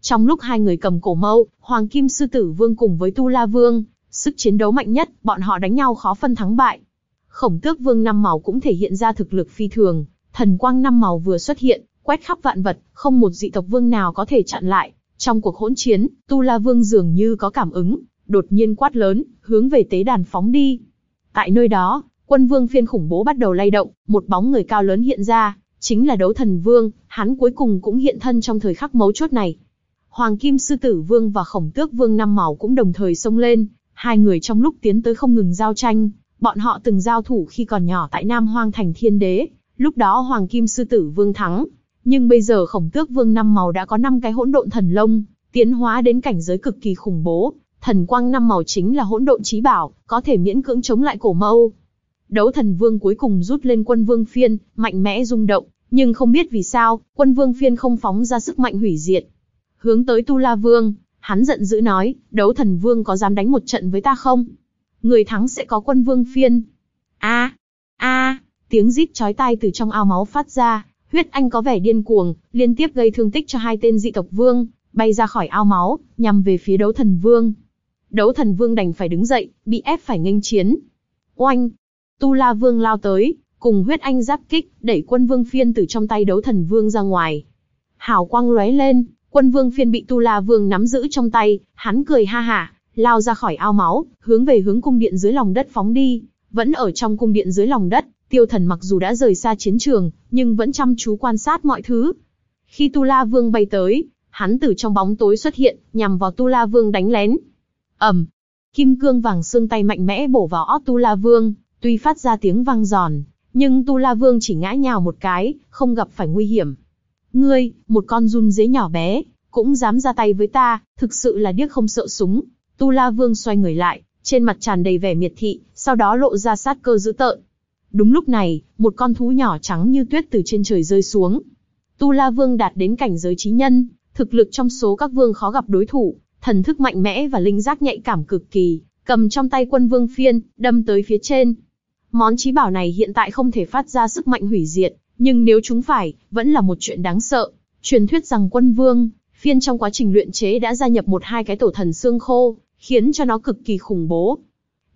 Trong lúc hai người cầm cổ mâu, Hoàng Kim Sư Tử Vương cùng với Tu La Vương, sức chiến đấu mạnh nhất, bọn họ đánh nhau khó phân thắng bại. Khổng tước vương năm màu cũng thể hiện ra thực lực phi thường, thần quang năm màu vừa xuất hiện, quét khắp vạn vật, không một dị tộc vương nào có thể chặn lại. Trong cuộc hỗn chiến, Tu La Vương dường như có cảm ứng, đột nhiên quát lớn, hướng về tế đàn phóng đi. Tại nơi đó, quân vương phiên khủng bố bắt đầu lay động, một bóng người cao lớn hiện ra, chính là đấu thần vương, hắn cuối cùng cũng hiện thân trong thời khắc mấu chốt này. Hoàng Kim Sư Tử Vương và Khổng Tước Vương năm màu cũng đồng thời xông lên, Hai người trong lúc tiến tới không ngừng giao tranh, bọn họ từng giao thủ khi còn nhỏ tại Nam Hoang thành Thiên Đế, lúc đó Hoàng Kim Sư Tử Vương thắng. Nhưng bây giờ khổng tước vương năm màu đã có năm cái hỗn độn thần lông, tiến hóa đến cảnh giới cực kỳ khủng bố. Thần quang năm màu chính là hỗn độn trí bảo, có thể miễn cưỡng chống lại cổ mâu. Đấu thần vương cuối cùng rút lên quân vương phiên, mạnh mẽ rung động, nhưng không biết vì sao, quân vương phiên không phóng ra sức mạnh hủy diệt. Hướng tới Tu La Vương, hắn giận dữ nói, đấu thần vương có dám đánh một trận với ta không? Người thắng sẽ có quân vương phiên. a a tiếng rít chói tai từ trong ao máu phát ra, huyết anh có vẻ điên cuồng, liên tiếp gây thương tích cho hai tên dị tộc vương, bay ra khỏi ao máu, nhằm về phía đấu thần vương. Đấu thần vương đành phải đứng dậy, bị ép phải nghênh chiến. Oanh! Tu La Vương lao tới, cùng huyết anh giáp kích, đẩy quân vương phiên từ trong tay đấu thần vương ra ngoài. Hào quang lóe lên, quân vương phiên bị Tu La Vương nắm giữ trong tay, hắn cười ha hả, lao ra khỏi ao máu, hướng về hướng cung điện dưới lòng đất phóng đi. Vẫn ở trong cung điện dưới lòng đất, tiêu thần mặc dù đã rời xa chiến trường, nhưng vẫn chăm chú quan sát mọi thứ. Khi Tu La Vương bay tới, hắn từ trong bóng tối xuất hiện, nhằm vào Tu La Vương đánh lén. ầm, kim cương vàng xương tay mạnh mẽ bổ vào ót Tu La Vương, tuy phát ra tiếng vang giòn, nhưng Tu La Vương chỉ ngã nhào một cái, không gặp phải nguy hiểm. Ngươi, một con run dế nhỏ bé, cũng dám ra tay với ta, thực sự là điếc không sợ súng. Tu La Vương xoay người lại, trên mặt tràn đầy vẻ miệt thị, sau đó lộ ra sát cơ dữ tợn. Đúng lúc này, một con thú nhỏ trắng như tuyết từ trên trời rơi xuống. Tu La Vương đạt đến cảnh giới trí nhân, thực lực trong số các vương khó gặp đối thủ, thần thức mạnh mẽ và linh giác nhạy cảm cực kỳ, cầm trong tay quân vương phiên, đâm tới phía trên. Món trí bảo này hiện tại không thể phát ra sức mạnh hủy diệt, nhưng nếu chúng phải, vẫn là một chuyện đáng sợ. Truyền thuyết rằng quân vương, phiên trong quá trình luyện chế đã gia nhập một hai cái tổ thần xương khô, khiến cho nó cực kỳ khủng bố.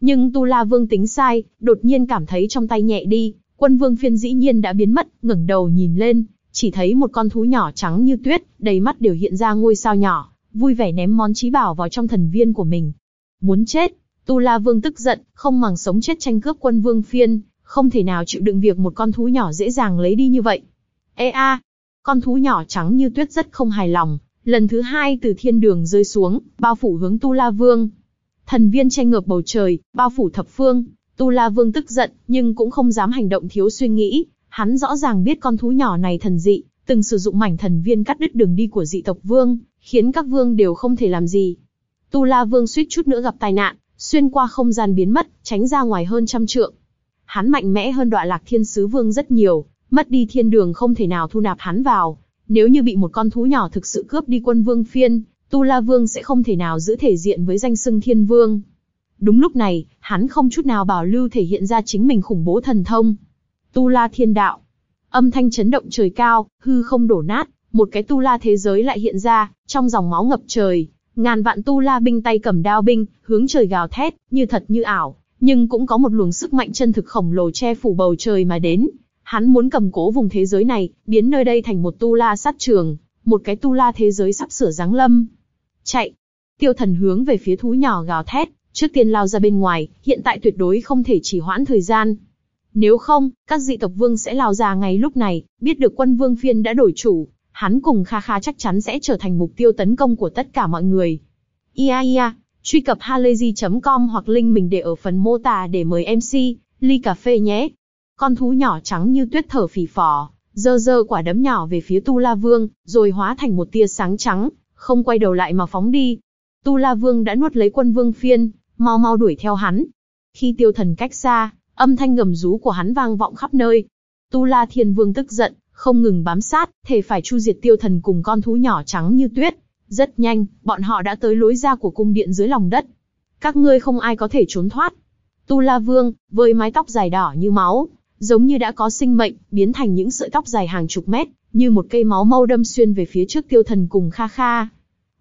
Nhưng Tu La Vương tính sai, đột nhiên cảm thấy trong tay nhẹ đi, quân vương phiên dĩ nhiên đã biến mất, ngẩng đầu nhìn lên, chỉ thấy một con thú nhỏ trắng như tuyết, đầy mắt đều hiện ra ngôi sao nhỏ, vui vẻ ném món trí bảo vào trong thần viên của mình. Muốn chết, Tu La Vương tức giận, không màng sống chết tranh cướp quân vương phiên, không thể nào chịu đựng việc một con thú nhỏ dễ dàng lấy đi như vậy. Ê a, con thú nhỏ trắng như tuyết rất không hài lòng, lần thứ hai từ thiên đường rơi xuống, bao phủ hướng Tu La Vương. Thần viên che ngược bầu trời, bao phủ thập phương, Tu La Vương tức giận, nhưng cũng không dám hành động thiếu suy nghĩ, hắn rõ ràng biết con thú nhỏ này thần dị, từng sử dụng mảnh thần viên cắt đứt đường đi của dị tộc vương, khiến các vương đều không thể làm gì. Tu La Vương suýt chút nữa gặp tai nạn, xuyên qua không gian biến mất, tránh ra ngoài hơn trăm trượng. Hắn mạnh mẽ hơn Đoạ Lạc Thiên Sứ Vương rất nhiều, mất đi thiên đường không thể nào thu nạp hắn vào. Nếu như bị một con thú nhỏ thực sự cướp đi quân vương phiên, Tu La Vương sẽ không thể nào giữ thể diện với danh xưng Thiên Vương. Đúng lúc này, hắn không chút nào bảo lưu thể hiện ra chính mình khủng bố thần thông. Tu La Thiên Đạo. Âm thanh chấn động trời cao, hư không đổ nát, một cái Tu La thế giới lại hiện ra, trong dòng máu ngập trời, ngàn vạn Tu La binh tay cầm đao binh, hướng trời gào thét, như thật như ảo, nhưng cũng có một luồng sức mạnh chân thực khổng lồ che phủ bầu trời mà đến. Hắn muốn cầm cố vùng thế giới này, biến nơi đây thành một Tu La sát trường, một cái Tu La thế giới sắp sửa giáng lâm. Chạy! Tiêu thần hướng về phía thú nhỏ gào thét, trước tiên lao ra bên ngoài, hiện tại tuyệt đối không thể chỉ hoãn thời gian. Nếu không, các dị tộc vương sẽ lao ra ngay lúc này, biết được quân vương phiên đã đổi chủ, hắn cùng Kha Kha chắc chắn sẽ trở thành mục tiêu tấn công của tất cả mọi người. Ia ia, truy cập halayzi.com hoặc link mình để ở phần mô tả để mời MC, ly cà phê nhé. Con thú nhỏ trắng như tuyết thở phì phò, dơ dơ quả đấm nhỏ về phía Tu La Vương, rồi hóa thành một tia sáng trắng, không quay đầu lại mà phóng đi. Tu La Vương đã nuốt lấy quân vương phiên, mau mau đuổi theo hắn. Khi tiêu thần cách xa, âm thanh gầm rú của hắn vang vọng khắp nơi. Tu La Thiên Vương tức giận, không ngừng bám sát, thể phải chu diệt tiêu thần cùng con thú nhỏ trắng như tuyết. Rất nhanh, bọn họ đã tới lối ra của cung điện dưới lòng đất. Các ngươi không ai có thể trốn thoát. Tu La Vương, với mái tóc dài đỏ như máu, giống như đã có sinh mệnh, biến thành những sợi tóc dài hàng chục mét, như một cây máu mâu đâm xuyên về phía trước tiêu thần cùng Kha Kha.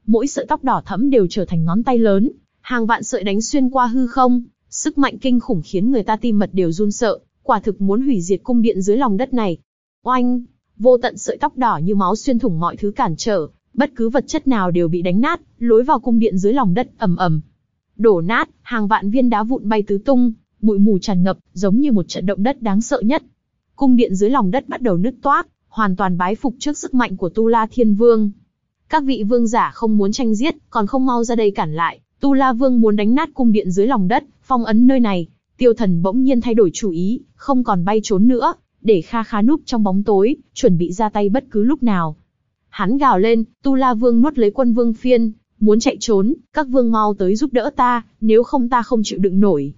Mỗi sợi tóc đỏ thẫm đều trở thành ngón tay lớn, hàng vạn sợi đánh xuyên qua hư không, sức mạnh kinh khủng khiến người ta tim mật đều run sợ, quả thực muốn hủy diệt cung điện dưới lòng đất này. Oanh! Vô tận sợi tóc đỏ như máu xuyên thủng mọi thứ cản trở, bất cứ vật chất nào đều bị đánh nát, lối vào cung điện dưới lòng đất ầm ầm. Đổ nát, hàng vạn viên đá vụn bay tứ tung, bụi mù tràn ngập, giống như một trận động đất đáng sợ nhất. Cung điện dưới lòng đất bắt đầu nứt toác, hoàn toàn bái phục trước sức mạnh của Tu La Thiên Vương. Các vị vương giả không muốn tranh giết, còn không mau ra đây cản lại, Tu La Vương muốn đánh nát cung điện dưới lòng đất, phong ấn nơi này. Tiêu Thần bỗng nhiên thay đổi chủ ý, không còn bay trốn nữa, để kha khá núp trong bóng tối, chuẩn bị ra tay bất cứ lúc nào. Hắn gào lên, Tu La Vương nuốt lấy quân vương phiên, muốn chạy trốn, các vương mau tới giúp đỡ ta, nếu không ta không chịu đựng nổi.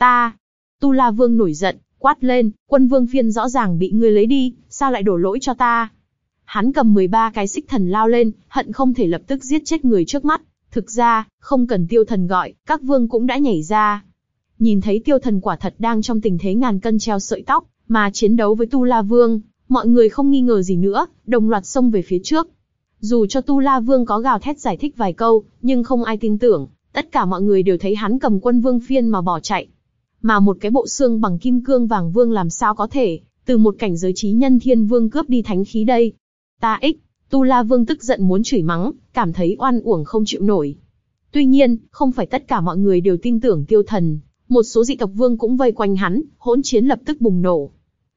Ta! Tu La Vương nổi giận, quát lên, quân vương phiên rõ ràng bị ngươi lấy đi, sao lại đổ lỗi cho ta? Hắn cầm 13 cái xích thần lao lên, hận không thể lập tức giết chết người trước mắt. Thực ra, không cần tiêu thần gọi, các vương cũng đã nhảy ra. Nhìn thấy tiêu thần quả thật đang trong tình thế ngàn cân treo sợi tóc, mà chiến đấu với Tu La Vương, mọi người không nghi ngờ gì nữa, đồng loạt xông về phía trước. Dù cho Tu La Vương có gào thét giải thích vài câu, nhưng không ai tin tưởng, tất cả mọi người đều thấy hắn cầm quân vương phiên mà bỏ chạy. Mà một cái bộ xương bằng kim cương vàng vương làm sao có thể, từ một cảnh giới trí nhân thiên vương cướp đi thánh khí đây. Ta ích, Tu La Vương tức giận muốn chửi mắng, cảm thấy oan uổng không chịu nổi. Tuy nhiên, không phải tất cả mọi người đều tin tưởng tiêu thần, một số dị tộc vương cũng vây quanh hắn, hỗn chiến lập tức bùng nổ.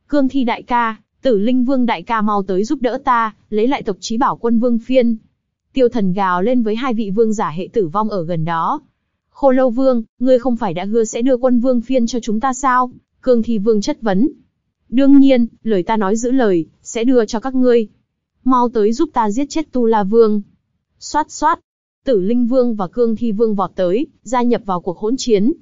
Cương thi đại ca, tử linh vương đại ca mau tới giúp đỡ ta, lấy lại tộc trí bảo quân vương phiên. Tiêu thần gào lên với hai vị vương giả hệ tử vong ở gần đó. Khô lâu vương, ngươi không phải đã hứa sẽ đưa quân vương phiên cho chúng ta sao? Cương thi vương chất vấn. Đương nhiên, lời ta nói giữ lời, sẽ đưa cho các ngươi. Mau tới giúp ta giết chết Tu La Vương. Xoát xoát. Tử Linh Vương và Cương Thi Vương vọt tới, gia nhập vào cuộc hỗn chiến.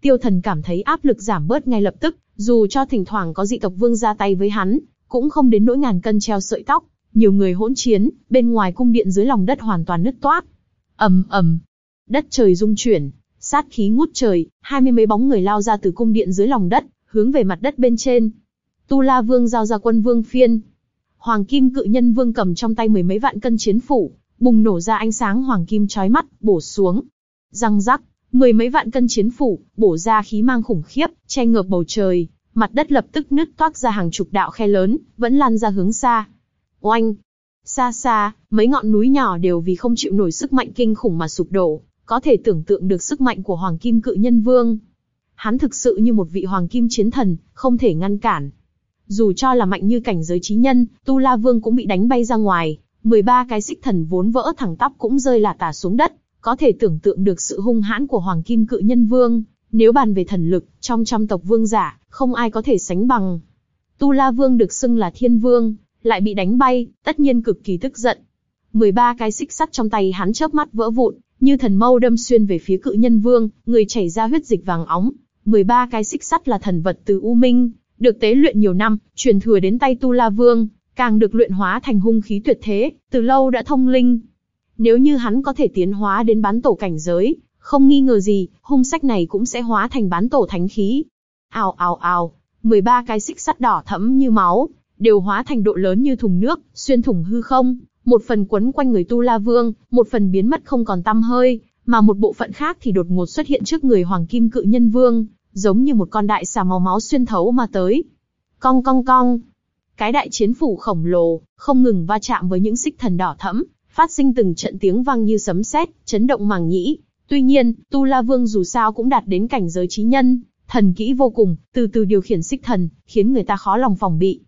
Tiêu thần cảm thấy áp lực giảm bớt ngay lập tức, dù cho thỉnh thoảng có dị tộc vương ra tay với hắn, cũng không đến nỗi ngàn cân treo sợi tóc. Nhiều người hỗn chiến, bên ngoài cung điện dưới lòng đất hoàn toàn nứt toát. ầm ầm, đất trời rung chuyển, sát khí ngút trời, hai mươi mấy bóng người lao ra từ cung điện dưới lòng đất, hướng về mặt đất bên trên. Tu La Vương giao ra quân vương phiên. Hoàng Kim Cự Nhân Vương cầm trong tay mười mấy vạn cân chiến phủ, bùng nổ ra ánh sáng hoàng kim chói mắt, bổ xuống. Răng rắc, mười mấy vạn cân chiến phủ, bổ ra khí mang khủng khiếp, che ngợp bầu trời, mặt đất lập tức nứt toác ra hàng chục đạo khe lớn, vẫn lan ra hướng xa. Oanh! Xa xa, mấy ngọn núi nhỏ đều vì không chịu nổi sức mạnh kinh khủng mà sụp đổ, có thể tưởng tượng được sức mạnh của Hoàng Kim Cự Nhân Vương. Hắn thực sự như một vị Hoàng Kim Chiến Thần, không thể ngăn cản. Dù cho là mạnh như cảnh giới trí nhân, Tu La Vương cũng bị đánh bay ra ngoài, 13 cái xích thần vốn vỡ thẳng tắp cũng rơi là tả xuống đất, có thể tưởng tượng được sự hung hãn của Hoàng Kim Cự Nhân Vương. Nếu bàn về thần lực, trong trăm tộc vương giả, không ai có thể sánh bằng. Tu La Vương được xưng là Thiên Vương, lại bị đánh bay, tất nhiên cực kỳ tức giận. 13 cái xích sắt trong tay hắn chớp mắt vỡ vụn, như thần mâu đâm xuyên về phía cự nhân vương, người chảy ra huyết dịch vàng óng. 13 cái xích sắt là thần vật từ U Minh, được tế luyện nhiều năm, truyền thừa đến tay Tu La Vương, càng được luyện hóa thành hung khí tuyệt thế, từ lâu đã thông linh. Nếu như hắn có thể tiến hóa đến bán tổ cảnh giới, không nghi ngờ gì, hung sách này cũng sẽ hóa thành bán tổ thánh khí. Ào ào ào, 13 cái xích sắt đỏ thẫm như máu, đều hóa thành độ lớn như thùng nước, xuyên thủng hư không, một phần quấn quanh người Tu La Vương, một phần biến mất không còn tăm hơi, mà một bộ phận khác thì đột ngột xuất hiện trước người Hoàng Kim Cự Nhân Vương, giống như một con đại xà màu máu xuyên thấu mà tới. Cong cong cong. Cái đại chiến phủ khổng lồ, không ngừng va chạm với những xích thần đỏ thẫm, phát sinh từng trận tiếng vang như sấm sét, chấn động màng nhĩ. Tuy nhiên, Tu La Vương dù sao cũng đạt đến cảnh giới trí nhân, thần kỹ vô cùng, từ từ điều khiển xích thần, khiến người ta khó lòng phòng bị.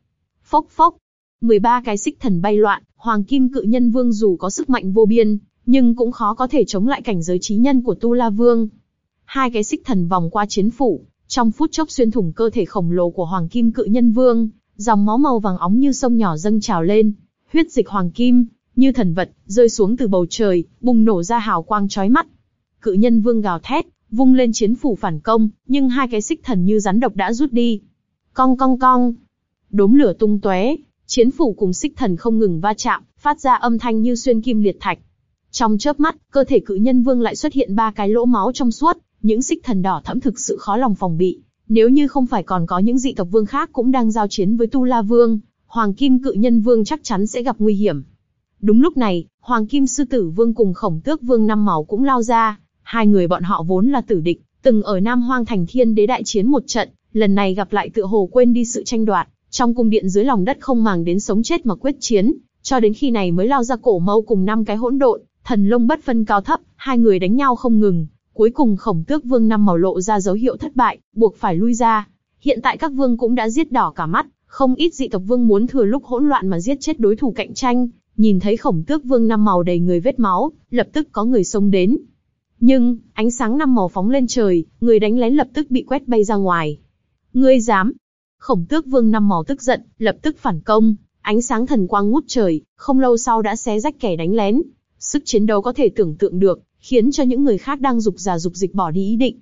Phốc phốc, 13 cái xích thần bay loạn, Hoàng Kim Cự Nhân Vương dù có sức mạnh vô biên, nhưng cũng khó có thể chống lại cảnh giới trí nhân của Tu La Vương. Hai cái xích thần vòng qua chiến phủ, trong phút chốc xuyên thủng cơ thể khổng lồ của Hoàng Kim Cự Nhân Vương, dòng máu màu vàng óng như sông nhỏ dâng trào lên, huyết dịch hoàng kim, như thần vật, rơi xuống từ bầu trời, bùng nổ ra hào quang chói mắt. Cự Nhân Vương gào thét, vung lên chiến phủ phản công, nhưng hai cái xích thần như rắn độc đã rút đi. Cong cong cong, đốm lửa tung tóe, chiến phủ cùng xích thần không ngừng va chạm, phát ra âm thanh như xuyên kim liệt thạch. Trong chớp mắt, cơ thể cự nhân vương lại xuất hiện ba cái lỗ máu trong suốt, những xích thần đỏ thẫm thực sự khó lòng phòng bị. Nếu như không phải còn có những dị tộc vương khác cũng đang giao chiến với Tu La Vương, Hoàng Kim cự nhân vương chắc chắn sẽ gặp nguy hiểm. Đúng lúc này, Hoàng Kim sư tử vương cùng khổng tước vương năm màu cũng lao ra, hai người bọn họ vốn là tử địch, từng ở Nam Hoang Thành Thiên Đế đại chiến một trận, lần này gặp lại tựa hồ quên đi sự tranh đoạt, trong cung điện dưới lòng đất không màng đến sống chết mà quyết chiến, cho đến khi này mới lao ra cổ mâu cùng năm cái hỗn độn, thần lông bất phân cao thấp, hai người đánh nhau không ngừng, cuối cùng khổng tước vương năm màu lộ ra dấu hiệu thất bại, buộc phải lui ra. Hiện tại các vương cũng đã giết đỏ cả mắt, không ít dị tộc vương muốn thừa lúc hỗn loạn mà giết chết đối thủ cạnh tranh, nhìn thấy khổng tước vương năm màu đầy người vết máu, lập tức có người xông đến. Nhưng, ánh sáng năm màu phóng lên trời, người đánh lén lập tức bị quét bay ra ngoài. Ngươi dám? Khổng tước vương năm màu tức giận, lập tức phản công, ánh sáng thần quang ngút trời, không lâu sau đã xé rách kẻ đánh lén. Sức chiến đấu có thể tưởng tượng được, khiến cho những người khác đang dục giả dục dịch bỏ đi ý định.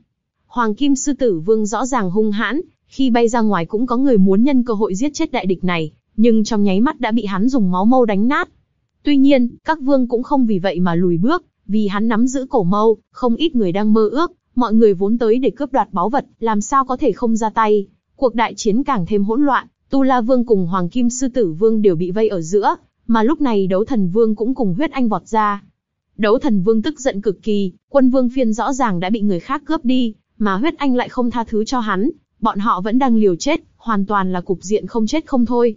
Hoàng Kim Sư Tử Vương rõ ràng hung hãn, khi bay ra ngoài cũng có người muốn nhân cơ hội giết chết đại địch này, nhưng trong nháy mắt đã bị hắn dùng máu mâu đánh nát. Tuy nhiên, các vương cũng không vì vậy mà lùi bước, vì hắn nắm giữ cổ mâu, không ít người đang mơ ước, mọi người vốn tới để cướp đoạt báu vật, làm sao có thể không ra tay. Cuộc đại chiến càng thêm hỗn loạn, Tu La Vương cùng Hoàng Kim Sư Tử Vương đều bị vây ở giữa, mà lúc này Đấu Thần Vương cũng cùng huyết anh vọt ra. Đấu Thần Vương tức giận cực kỳ, quân vương phiên rõ ràng đã bị người khác cướp đi, mà huyết anh lại không tha thứ cho hắn, bọn họ vẫn đang liều chết, hoàn toàn là cục diện không chết không thôi.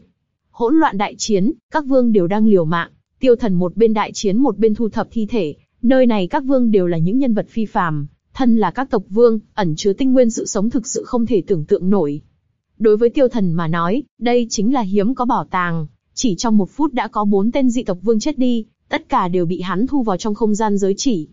Hỗn loạn đại chiến, các vương đều đang liều mạng, tiêu thần một bên đại chiến một bên thu thập thi thể, nơi này các vương đều là những nhân vật phi phàm, thân là các tộc vương, ẩn chứa tinh nguyên sự sống thực sự không thể tưởng tượng nổi. Đối với tiêu thần mà nói, đây chính là hiếm có bảo tàng, chỉ trong một phút đã có bốn tên dị tộc vương chết đi, tất cả đều bị hắn thu vào trong không gian giới chỉ.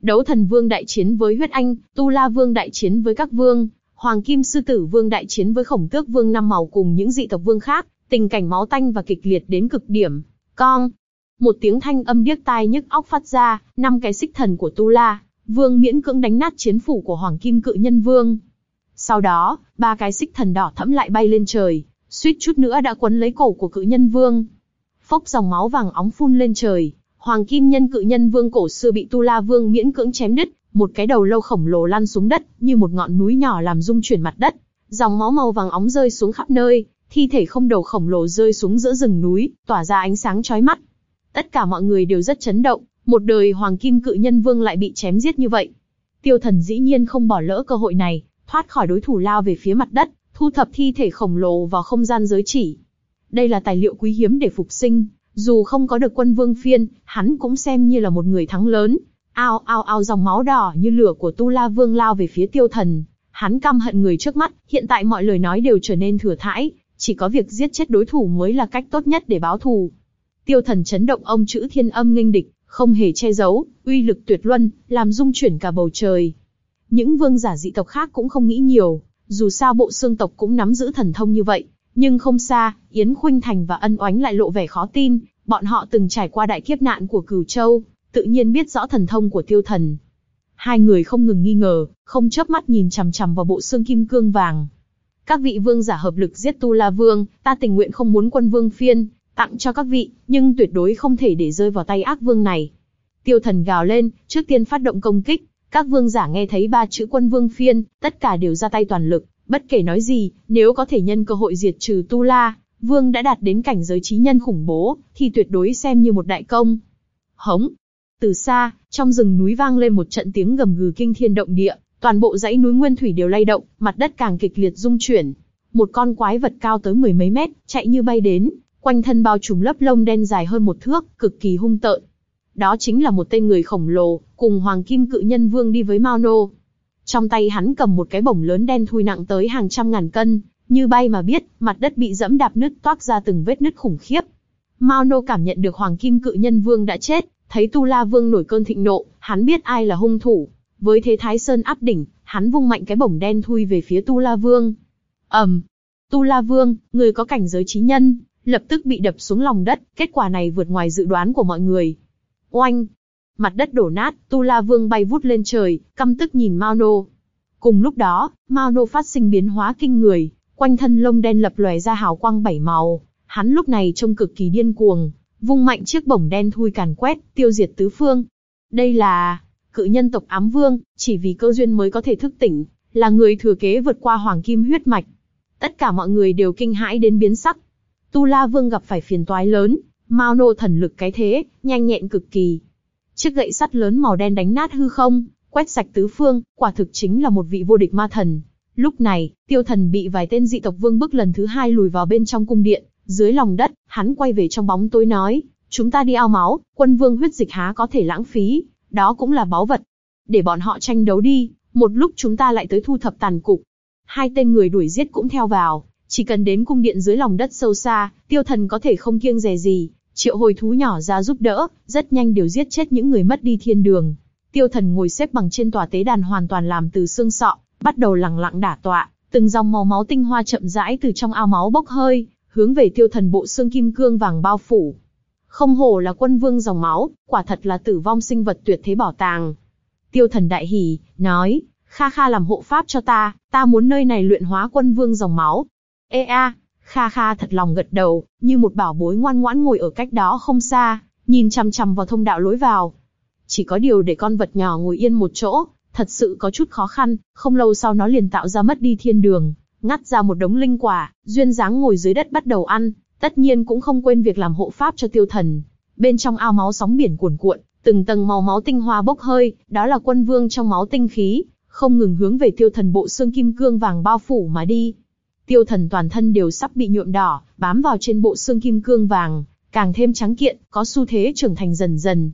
Đấu thần vương đại chiến với huyết anh, tu la vương đại chiến với các vương, hoàng kim sư tử vương đại chiến với khổng tước vương năm màu cùng những dị tộc vương khác, tình cảnh máu tanh và kịch liệt đến cực điểm. Con, một tiếng thanh âm điếc tai nhức óc phát ra, năm cái xích thần của tu la, vương miễn cưỡng đánh nát chiến phủ của hoàng kim cự nhân vương. Sau đó, ba cái xích thần đỏ thẫm lại bay lên trời, suýt chút nữa đã quấn lấy cổ của cự nhân vương. Phốc dòng máu vàng óng phun lên trời, Hoàng Kim Nhân cự nhân vương cổ xưa bị Tu La Vương miễn cưỡng chém đứt, một cái đầu lâu khổng lồ lăn xuống đất, như một ngọn núi nhỏ làm rung chuyển mặt đất. Dòng máu màu vàng óng rơi xuống khắp nơi, thi thể không đầu khổng lồ rơi xuống giữa rừng núi, tỏa ra ánh sáng chói mắt. Tất cả mọi người đều rất chấn động, một đời Hoàng Kim cự nhân vương lại bị chém giết như vậy. Tiêu Thần dĩ nhiên không bỏ lỡ cơ hội này, thoát khỏi đối thủ lao về phía mặt đất, thu thập thi thể khổng lồ vào không gian giới chỉ. Đây là tài liệu quý hiếm để phục sinh, dù không có được quân vương phiên, hắn cũng xem như là một người thắng lớn. Ao ao ao dòng máu đỏ như lửa của Tu La Vương lao về phía tiêu thần. Hắn căm hận người trước mắt, hiện tại mọi lời nói đều trở nên thừa thãi, chỉ có việc giết chết đối thủ mới là cách tốt nhất để báo thù. Tiêu thần chấn động ông chữ thiên âm nghênh địch, không hề che giấu, uy lực tuyệt luân, làm rung chuyển cả bầu trời. Những vương giả dị tộc khác cũng không nghĩ nhiều, dù sao bộ xương tộc cũng nắm giữ thần thông như vậy, nhưng không xa, Yến Khuynh Thành và Ân Oánh lại lộ vẻ khó tin, bọn họ từng trải qua đại kiếp nạn của Cửu Châu, tự nhiên biết rõ thần thông của tiêu thần. Hai người không ngừng nghi ngờ, không chớp mắt nhìn chằm chằm vào bộ xương kim cương vàng. Các vị vương giả hợp lực giết Tu La Vương, ta tình nguyện không muốn quân vương phiên, tặng cho các vị, nhưng tuyệt đối không thể để rơi vào tay ác vương này. Tiêu thần gào lên, trước tiên phát động công kích, các vương giả nghe thấy ba chữ quân vương phiên, tất cả đều ra tay toàn lực, Bất kể nói gì, nếu có thể nhân cơ hội diệt trừ Tu La, Vương đã đạt đến cảnh giới trí nhân khủng bố, thì tuyệt đối xem như một đại công. Hống! Từ xa, trong rừng núi vang lên một trận tiếng gầm gừ kinh thiên động địa, toàn bộ dãy núi nguyên thủy đều lay động, mặt đất càng kịch liệt rung chuyển. Một con quái vật cao tới mười mấy mét, chạy như bay đến, quanh thân bao trùm lớp lông đen dài hơn một thước, cực kỳ hung tợn. Đó chính là một tên người khổng lồ, cùng Hoàng Kim Cự Nhân Vương đi với Mao Nô. Trong tay hắn cầm một cái bổng lớn đen thui nặng tới hàng trăm ngàn cân, như bay mà biết, mặt đất bị dẫm đạp nứt toác ra từng vết nứt khủng khiếp. Mao Nô cảm nhận được Hoàng Kim Cự Nhân Vương đã chết, thấy Tu La Vương nổi cơn thịnh nộ, hắn biết ai là hung thủ. Với thế Thái Sơn áp đỉnh, hắn vung mạnh cái bổng đen thui về phía Tu La Vương. ầm, um, Tu La Vương, người có cảnh giới trí nhân, lập tức bị đập xuống lòng đất, kết quả này vượt ngoài dự đoán của mọi người. Oanh, mặt đất đổ nát, Tu La Vương bay vút lên trời, căm tức nhìn Mao Nô. Cùng lúc đó, Mao Nô phát sinh biến hóa kinh người, quanh thân lông đen lập lòe ra hào quang bảy màu, hắn lúc này trông cực kỳ điên cuồng, vung mạnh chiếc bổng đen thui càn quét, tiêu diệt tứ phương. Đây là cự nhân tộc ám vương, chỉ vì cơ duyên mới có thể thức tỉnh, là người thừa kế vượt qua hoàng kim huyết mạch. Tất cả mọi người đều kinh hãi đến biến sắc. Tu La Vương gặp phải phiền toái lớn, Mao Nô thần lực cái thế, nhanh nhẹn cực kỳ, Chiếc gậy sắt lớn màu đen đánh nát hư không, quét sạch tứ phương, quả thực chính là một vị vô địch ma thần. Lúc này, tiêu thần bị vài tên dị tộc vương bức lần thứ hai lùi vào bên trong cung điện, dưới lòng đất, hắn quay về trong bóng tối nói, chúng ta đi ao máu, quân vương huyết dịch há có thể lãng phí, đó cũng là báu vật. Để bọn họ tranh đấu đi, một lúc chúng ta lại tới thu thập tàn cục. Hai tên người đuổi giết cũng theo vào, chỉ cần đến cung điện dưới lòng đất sâu xa, tiêu thần có thể không kiêng dè gì, triệu hồi thú nhỏ ra giúp đỡ, rất nhanh đều giết chết những người mất đi thiên đường. Tiêu thần ngồi xếp bằng trên tòa tế đàn hoàn toàn làm từ xương sọ, bắt đầu lặng lặng đả tọa, từng dòng màu máu tinh hoa chậm rãi từ trong ao máu bốc hơi, hướng về tiêu thần bộ xương kim cương vàng bao phủ. Không hổ là quân vương dòng máu, quả thật là tử vong sinh vật tuyệt thế bảo tàng. Tiêu thần đại hỉ, nói, Kha Kha làm hộ pháp cho ta, ta muốn nơi này luyện hóa quân vương dòng máu. Ê a, Kha Kha thật lòng gật đầu, như một bảo bối ngoan ngoãn ngồi ở cách đó không xa, nhìn chằm chằm vào thông đạo lối vào. Chỉ có điều để con vật nhỏ ngồi yên một chỗ, thật sự có chút khó khăn, không lâu sau nó liền tạo ra mất đi thiên đường, ngắt ra một đống linh quả, duyên dáng ngồi dưới đất bắt đầu ăn, tất nhiên cũng không quên việc làm hộ pháp cho tiêu thần. Bên trong ao máu sóng biển cuồn cuộn, từng tầng màu máu tinh hoa bốc hơi, đó là quân vương trong máu tinh khí, không ngừng hướng về tiêu thần bộ xương kim cương vàng bao phủ mà đi. Tiêu thần toàn thân đều sắp bị nhuộm đỏ, bám vào trên bộ xương kim cương vàng, càng thêm trắng kiện, có xu thế trưởng thành dần dần.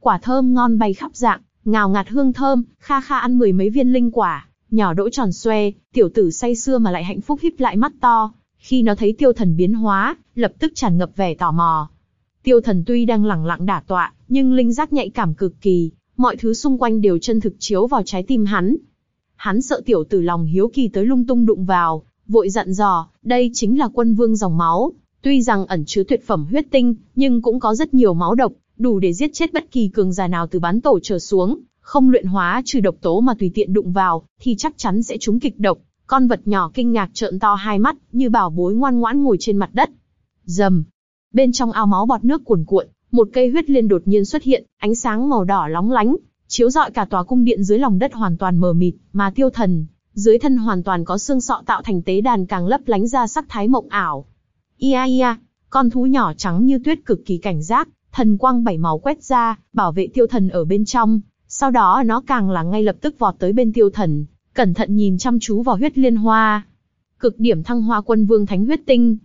Quả thơm ngon bay khắp dạng, ngào ngạt hương thơm, kha kha ăn mười mấy viên linh quả, nhỏ đỗ tròn xoe, tiểu tử say sưa mà lại hạnh phúc híp lại mắt to. Khi nó thấy tiêu thần biến hóa, lập tức tràn ngập vẻ tò mò. Tiêu thần tuy đang lẳng lặng đả tọa, nhưng linh giác nhạy cảm cực kỳ, mọi thứ xung quanh đều chân thực chiếu vào trái tim hắn. Hắn sợ tiểu tử lòng hiếu kỳ tới lung tung đụng vào, vội dặn dò, đây chính là quân vương dòng máu, tuy rằng ẩn chứa tuyệt phẩm huyết tinh, nhưng cũng có rất nhiều máu độc, đủ để giết chết bất kỳ cường giả nào từ bán tổ trở xuống, không luyện hóa trừ độc tố mà tùy tiện đụng vào, thì chắc chắn sẽ trúng kịch độc. Con vật nhỏ kinh ngạc trợn to hai mắt, như bảo bối ngoan ngoãn ngồi trên mặt đất. Dầm. Bên trong ao máu bọt nước cuồn cuộn, một cây huyết liên đột nhiên xuất hiện, ánh sáng màu đỏ lóng lánh, chiếu rọi cả tòa cung điện dưới lòng đất hoàn toàn mờ mịt, mà tiêu thần, dưới thân hoàn toàn có xương sọ tạo thành tế đàn càng lấp lánh ra sắc thái mộng ảo. Ia ia, con thú nhỏ trắng như tuyết cực kỳ cảnh giác, thần quang bảy màu quét ra, bảo vệ tiêu thần ở bên trong. Sau đó nó càng là ngay lập tức vọt tới bên tiêu thần, cẩn thận nhìn chăm chú vào huyết liên hoa. Cực điểm thăng hoa quân vương thánh huyết tinh.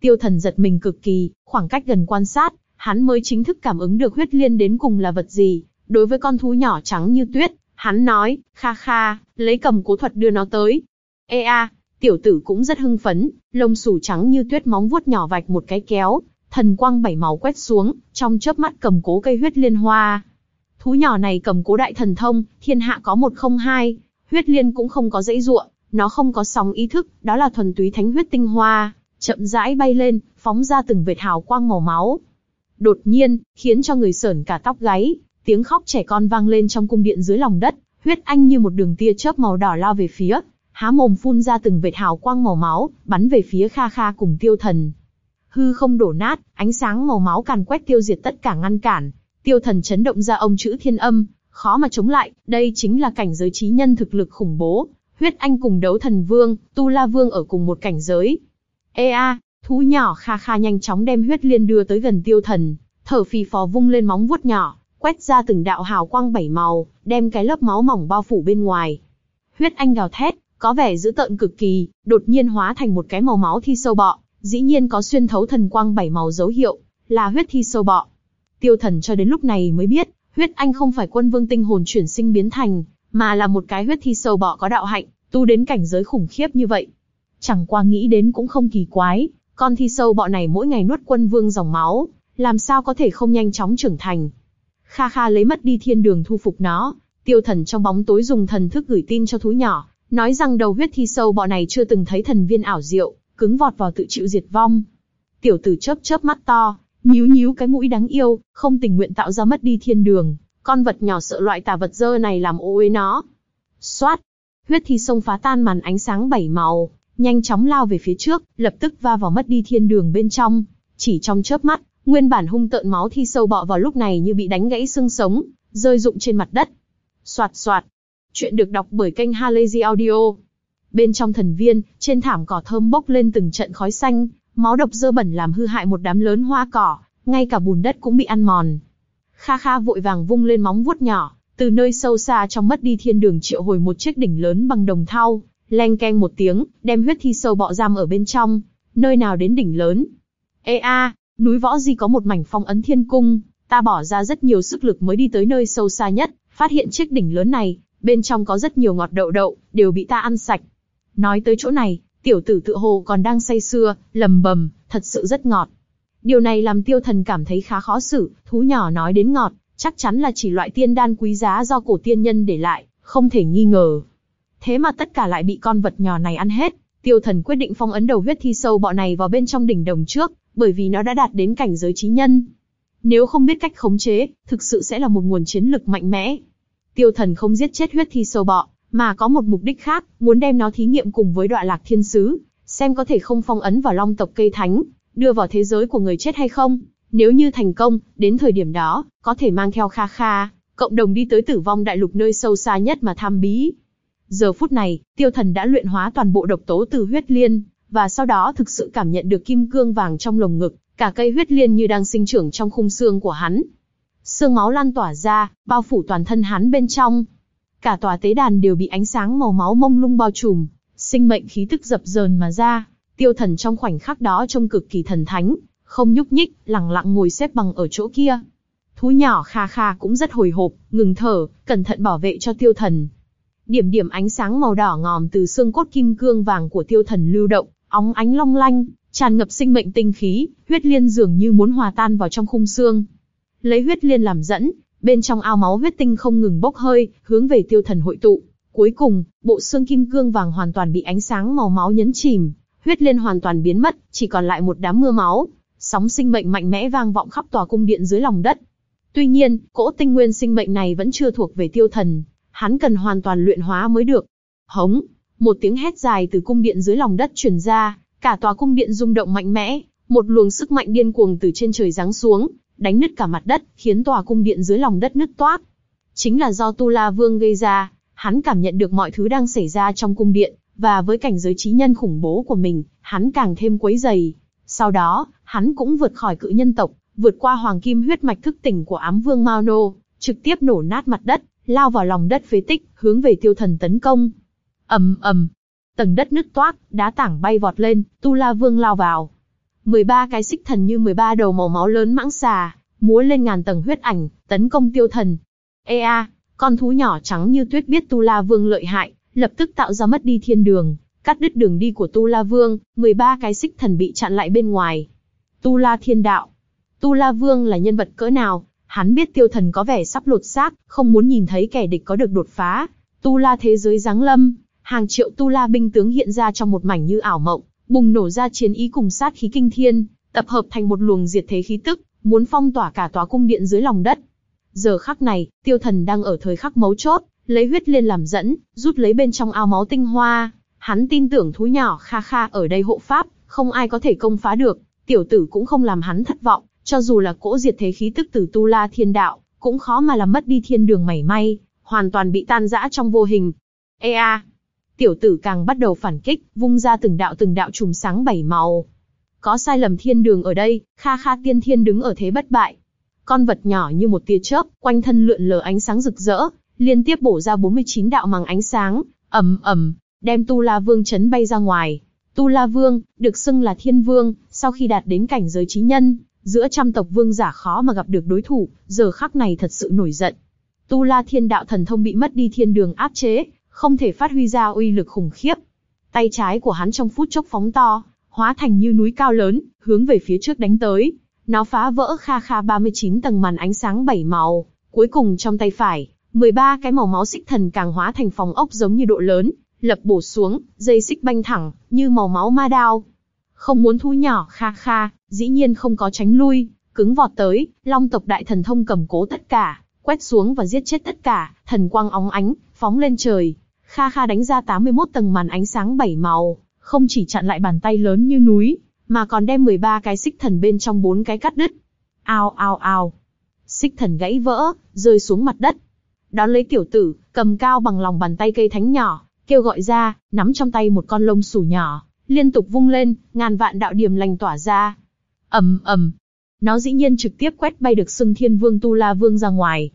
Tiêu thần giật mình cực kỳ, khoảng cách gần quan sát, hắn mới chính thức cảm ứng được huyết liên đến cùng là vật gì. Đối với con thú nhỏ trắng như tuyết, hắn nói, kha kha, lấy cầm cố thuật đưa nó tới. Ê a, tiểu tử cũng rất hưng phấn, lông xù trắng như tuyết móng vuốt nhỏ vạch một cái kéo, thần quang bảy màu quét xuống, trong chớp mắt cầm cố cây huyết liên hoa. Thú nhỏ này cầm cố đại thần thông, thiên hạ có một không hai, huyết liên cũng không có dãy ruộng, nó không có sóng ý thức, đó là thuần túy thánh huyết tinh hoa, chậm rãi bay lên, phóng ra từng vệt hào quang màu máu. Đột nhiên, khiến cho người sởn cả tóc gáy, tiếng khóc trẻ con vang lên trong cung điện dưới lòng đất, huyết anh như một đường tia chớp màu đỏ lao về phía, há mồm phun ra từng vệt hào quang màu máu, bắn về phía Kha Kha cùng Tiêu Thần. Hư không đổ nát, ánh sáng màu máu càn quét tiêu diệt tất cả ngăn cản. Tiêu Thần chấn động ra ông chữ thiên âm, khó mà chống lại, đây chính là cảnh giới trí nhân thực lực khủng bố. Huyết Anh cùng đấu thần vương, Tu La Vương ở cùng một cảnh giới. Ê a, thú nhỏ Kha Kha nhanh chóng đem huyết liên đưa tới gần Tiêu Thần, thở phì phò vung lên móng vuốt nhỏ, quét ra từng đạo hào quang bảy màu, đem cái lớp máu mỏng bao phủ bên ngoài. Huyết Anh gào thét, có vẻ dữ tợn cực kỳ, đột nhiên hóa thành một cái màu máu thi sâu bọ, dĩ nhiên có xuyên thấu thần quang bảy màu dấu hiệu, là huyết thi sâu bọ. Tiêu thần cho đến lúc này mới biết, huyết anh không phải quân vương tinh hồn chuyển sinh biến thành, mà là một cái huyết thi sâu bọ có đạo hạnh, tu đến cảnh giới khủng khiếp như vậy. Chẳng qua nghĩ đến cũng không kỳ quái, con thi sâu bọ này mỗi ngày nuốt quân vương dòng máu, làm sao có thể không nhanh chóng trưởng thành. Kha Kha lấy mất đi thiên đường thu phục nó, tiêu thần trong bóng tối dùng thần thức gửi tin cho thú nhỏ, nói rằng đầu huyết thi sâu bọ này chưa từng thấy thần viên ảo diệu, cứng vọt vào tự chịu diệt vong. Tiểu tử chớp chớp mắt to, nhíu nhíu cái mũi đáng yêu, không tình nguyện tạo ra mất đi thiên đường. Con vật nhỏ sợ loại tà vật dơ này làm ô uế nó. Xoát, huyết thi sông phá tan màn ánh sáng bảy màu, nhanh chóng lao về phía trước, lập tức va vào mất đi thiên đường bên trong. Chỉ trong chớp mắt, nguyên bản hung tợn máu thi sâu bọ vào lúc này như bị đánh gãy xương sống, rơi rụng trên mặt đất. Soạt soạt. Chuyện được đọc bởi kênh Halazy Audio. Bên trong thần viên, trên thảm cỏ thơm bốc lên từng trận khói xanh, máu độc dơ bẩn làm hư hại một đám lớn hoa cỏ, ngay cả bùn đất cũng bị ăn mòn. Kha Kha vội vàng vung lên móng vuốt nhỏ, từ nơi sâu xa trong mất đi thiên đường triệu hồi một chiếc đỉnh lớn bằng đồng thau, leng keng một tiếng, đem huyết thi sâu bọ giam ở bên trong, nơi nào đến đỉnh lớn. Ê a, núi võ di có một mảnh phong ấn thiên cung, ta bỏ ra rất nhiều sức lực mới đi tới nơi sâu xa nhất, phát hiện chiếc đỉnh lớn này, bên trong có rất nhiều ngọt đậu đậu, đều bị ta ăn sạch. Nói tới chỗ này, tiểu tử tự hồ còn đang say sưa, lầm bầm, thật sự rất ngọt. Điều này làm tiêu thần cảm thấy khá khó xử, thú nhỏ nói đến ngọt, chắc chắn là chỉ loại tiên đan quý giá do cổ tiên nhân để lại, không thể nghi ngờ. Thế mà tất cả lại bị con vật nhỏ này ăn hết. Tiêu thần quyết định phong ấn đầu huyết thi sâu bọ này vào bên trong đỉnh đồng trước, bởi vì nó đã đạt đến cảnh giới trí nhân. Nếu không biết cách khống chế, thực sự sẽ là một nguồn chiến lực mạnh mẽ. Tiêu thần không giết chết huyết thi sâu bọ, mà có một mục đích khác, muốn đem nó thí nghiệm cùng với đoạn lạc thiên sứ, xem có thể không phong ấn vào long tộc cây thánh, đưa vào thế giới của người chết hay không. Nếu như thành công, đến thời điểm đó, có thể mang theo Kha Kha, cộng đồng đi tới tử vong đại lục nơi sâu xa nhất mà tham bí. Giờ phút này, tiêu thần đã luyện hóa toàn bộ độc tố từ huyết liên, và sau đó thực sự cảm nhận được kim cương vàng trong lồng ngực, cả cây huyết liên như đang sinh trưởng trong khung xương của hắn. Xương máu lan tỏa ra, bao phủ toàn thân hắn bên trong. Cả tòa tế đàn đều bị ánh sáng màu máu mông lung bao trùm, sinh mệnh khí tức dập dờn mà ra. Tiêu thần trong khoảnh khắc đó trông cực kỳ thần thánh, không nhúc nhích, lặng lặng ngồi xếp bằng ở chỗ kia. Thú nhỏ kha kha cũng rất hồi hộp, ngừng thở, cẩn thận bảo vệ cho tiêu thần. Điểm điểm ánh sáng màu đỏ ngòm từ xương cốt kim cương vàng của tiêu thần lưu động, óng ánh long lanh, tràn ngập sinh mệnh tinh khí, huyết liên dường như muốn hòa tan vào trong khung xương. Lấy huyết liên làm dẫn, bên trong ao máu huyết tinh không ngừng bốc hơi, hướng về tiêu thần hội tụ. Cuối cùng, bộ xương kim cương vàng hoàn toàn bị ánh sáng màu máu nhấn chìm, huyết liên hoàn toàn biến mất, chỉ còn lại một đám mưa máu. Sóng sinh mệnh mạnh mẽ vang vọng khắp tòa cung điện dưới lòng đất. Tuy nhiên, cỗ tinh nguyên sinh mệnh này vẫn chưa thuộc về tiêu thần, hắn cần hoàn toàn luyện hóa mới được. Hống, một tiếng hét dài từ cung điện dưới lòng đất truyền ra, cả tòa cung điện rung động mạnh mẽ, một luồng sức mạnh điên cuồng từ trên trời giáng xuống, đánh nứt cả mặt đất, khiến tòa cung điện dưới lòng đất nứt toát. Chính là do Tu La Vương gây ra, hắn cảm nhận được mọi thứ đang xảy ra trong cung điện, và với cảnh giới trí nhân khủng bố của mình, hắn càng thêm quấy dày. Sau đó, hắn cũng vượt khỏi cự nhân tộc, vượt qua hoàng kim huyết mạch thức tỉnh của ám vương Mao Nô, trực tiếp nổ nát mặt đất, lao vào lòng đất phế tích, hướng về tiêu thần tấn công ầm ầm, tầng đất nứt toát, đá tảng bay vọt lên, Tu La Vương lao vào. 13 cái xích thần như 13 đầu màu máu lớn mãng xà, múa lên ngàn tầng huyết ảnh, tấn công tiêu thần. Ê a, con thú nhỏ trắng như tuyết biết Tu La Vương lợi hại, lập tức tạo ra mất đi thiên đường, cắt đứt đường đi của Tu La Vương, 13 cái xích thần bị chặn lại bên ngoài. Tu La Thiên Đạo. Tu La Vương là nhân vật cỡ nào, hắn biết tiêu thần có vẻ sắp lột xác, không muốn nhìn thấy kẻ địch có được đột phá. Tu La thế giới giáng lâm, hàng triệu Tu La binh tướng hiện ra trong một mảnh như ảo mộng, bùng nổ ra chiến ý cùng sát khí kinh thiên, tập hợp thành một luồng diệt thế khí tức, muốn phong tỏa cả tòa cung điện dưới lòng đất. Giờ khắc này, tiêu thần đang ở thời khắc mấu chốt, lấy huyết liên làm dẫn, rút lấy bên trong ao máu tinh hoa. Hắn tin tưởng thú nhỏ Kha Kha ở đây hộ pháp, không ai có thể công phá được, tiểu tử cũng không làm hắn thất vọng, cho dù là cỗ diệt thế khí tức từ Tu La Thiên Đạo, cũng khó mà làm mất đi thiên đường mảy may, hoàn toàn bị tan rã trong vô hình. Ê a! Tiểu tử càng bắt đầu phản kích, vung ra từng đạo từng đạo trùm sáng bảy màu. Có sai lầm thiên đường ở đây, Kha Kha tiên thiên đứng ở thế bất bại. Con vật nhỏ như một tia chớp, quanh thân lượn lờ ánh sáng rực rỡ, liên tiếp bổ ra 49 đạo màng ánh sáng, ầm ầm, đem Tu La Vương chấn bay ra ngoài. Tu La Vương, được xưng là Thiên Vương, sau khi đạt đến cảnh giới trí nhân, giữa trăm tộc vương giả khó mà gặp được đối thủ, giờ khắc này thật sự nổi giận. Tu La Thiên Đạo thần thông bị mất đi thiên đường áp chế, không thể phát huy ra uy lực khủng khiếp. Tay trái của hắn trong phút chốc phóng to, hóa thành như núi cao lớn, hướng về phía trước đánh tới. Nó phá vỡ kha kha 39 tầng màn ánh sáng bảy màu, cuối cùng trong tay phải, 13 cái màu máu xích thần càng hóa thành phòng ốc giống như độ lớn, lập bổ xuống, dây xích banh thẳng, như màu máu ma đao. Không muốn thu nhỏ kha kha, dĩ nhiên không có tránh lui, cứng vọt tới, long tộc đại thần thông cầm cố tất cả, quét xuống và giết chết tất cả, thần quang óng ánh, phóng lên trời. Kha Kha đánh ra 81 tầng màn ánh sáng bảy màu, không chỉ chặn lại bàn tay lớn như núi, mà còn đem 13 cái xích thần bên trong bốn cái cắt đứt. Ao ao ao. Xích thần gãy vỡ, rơi xuống mặt đất. Đón lấy tiểu tử, cầm cao bằng lòng bàn tay cây thánh nhỏ, kêu gọi ra, nắm trong tay một con lông sủ nhỏ, liên tục vung lên, ngàn vạn đạo điểm lành tỏa ra. ầm ầm, nó dĩ nhiên trực tiếp quét bay được xưng thiên vương tu la vương ra ngoài.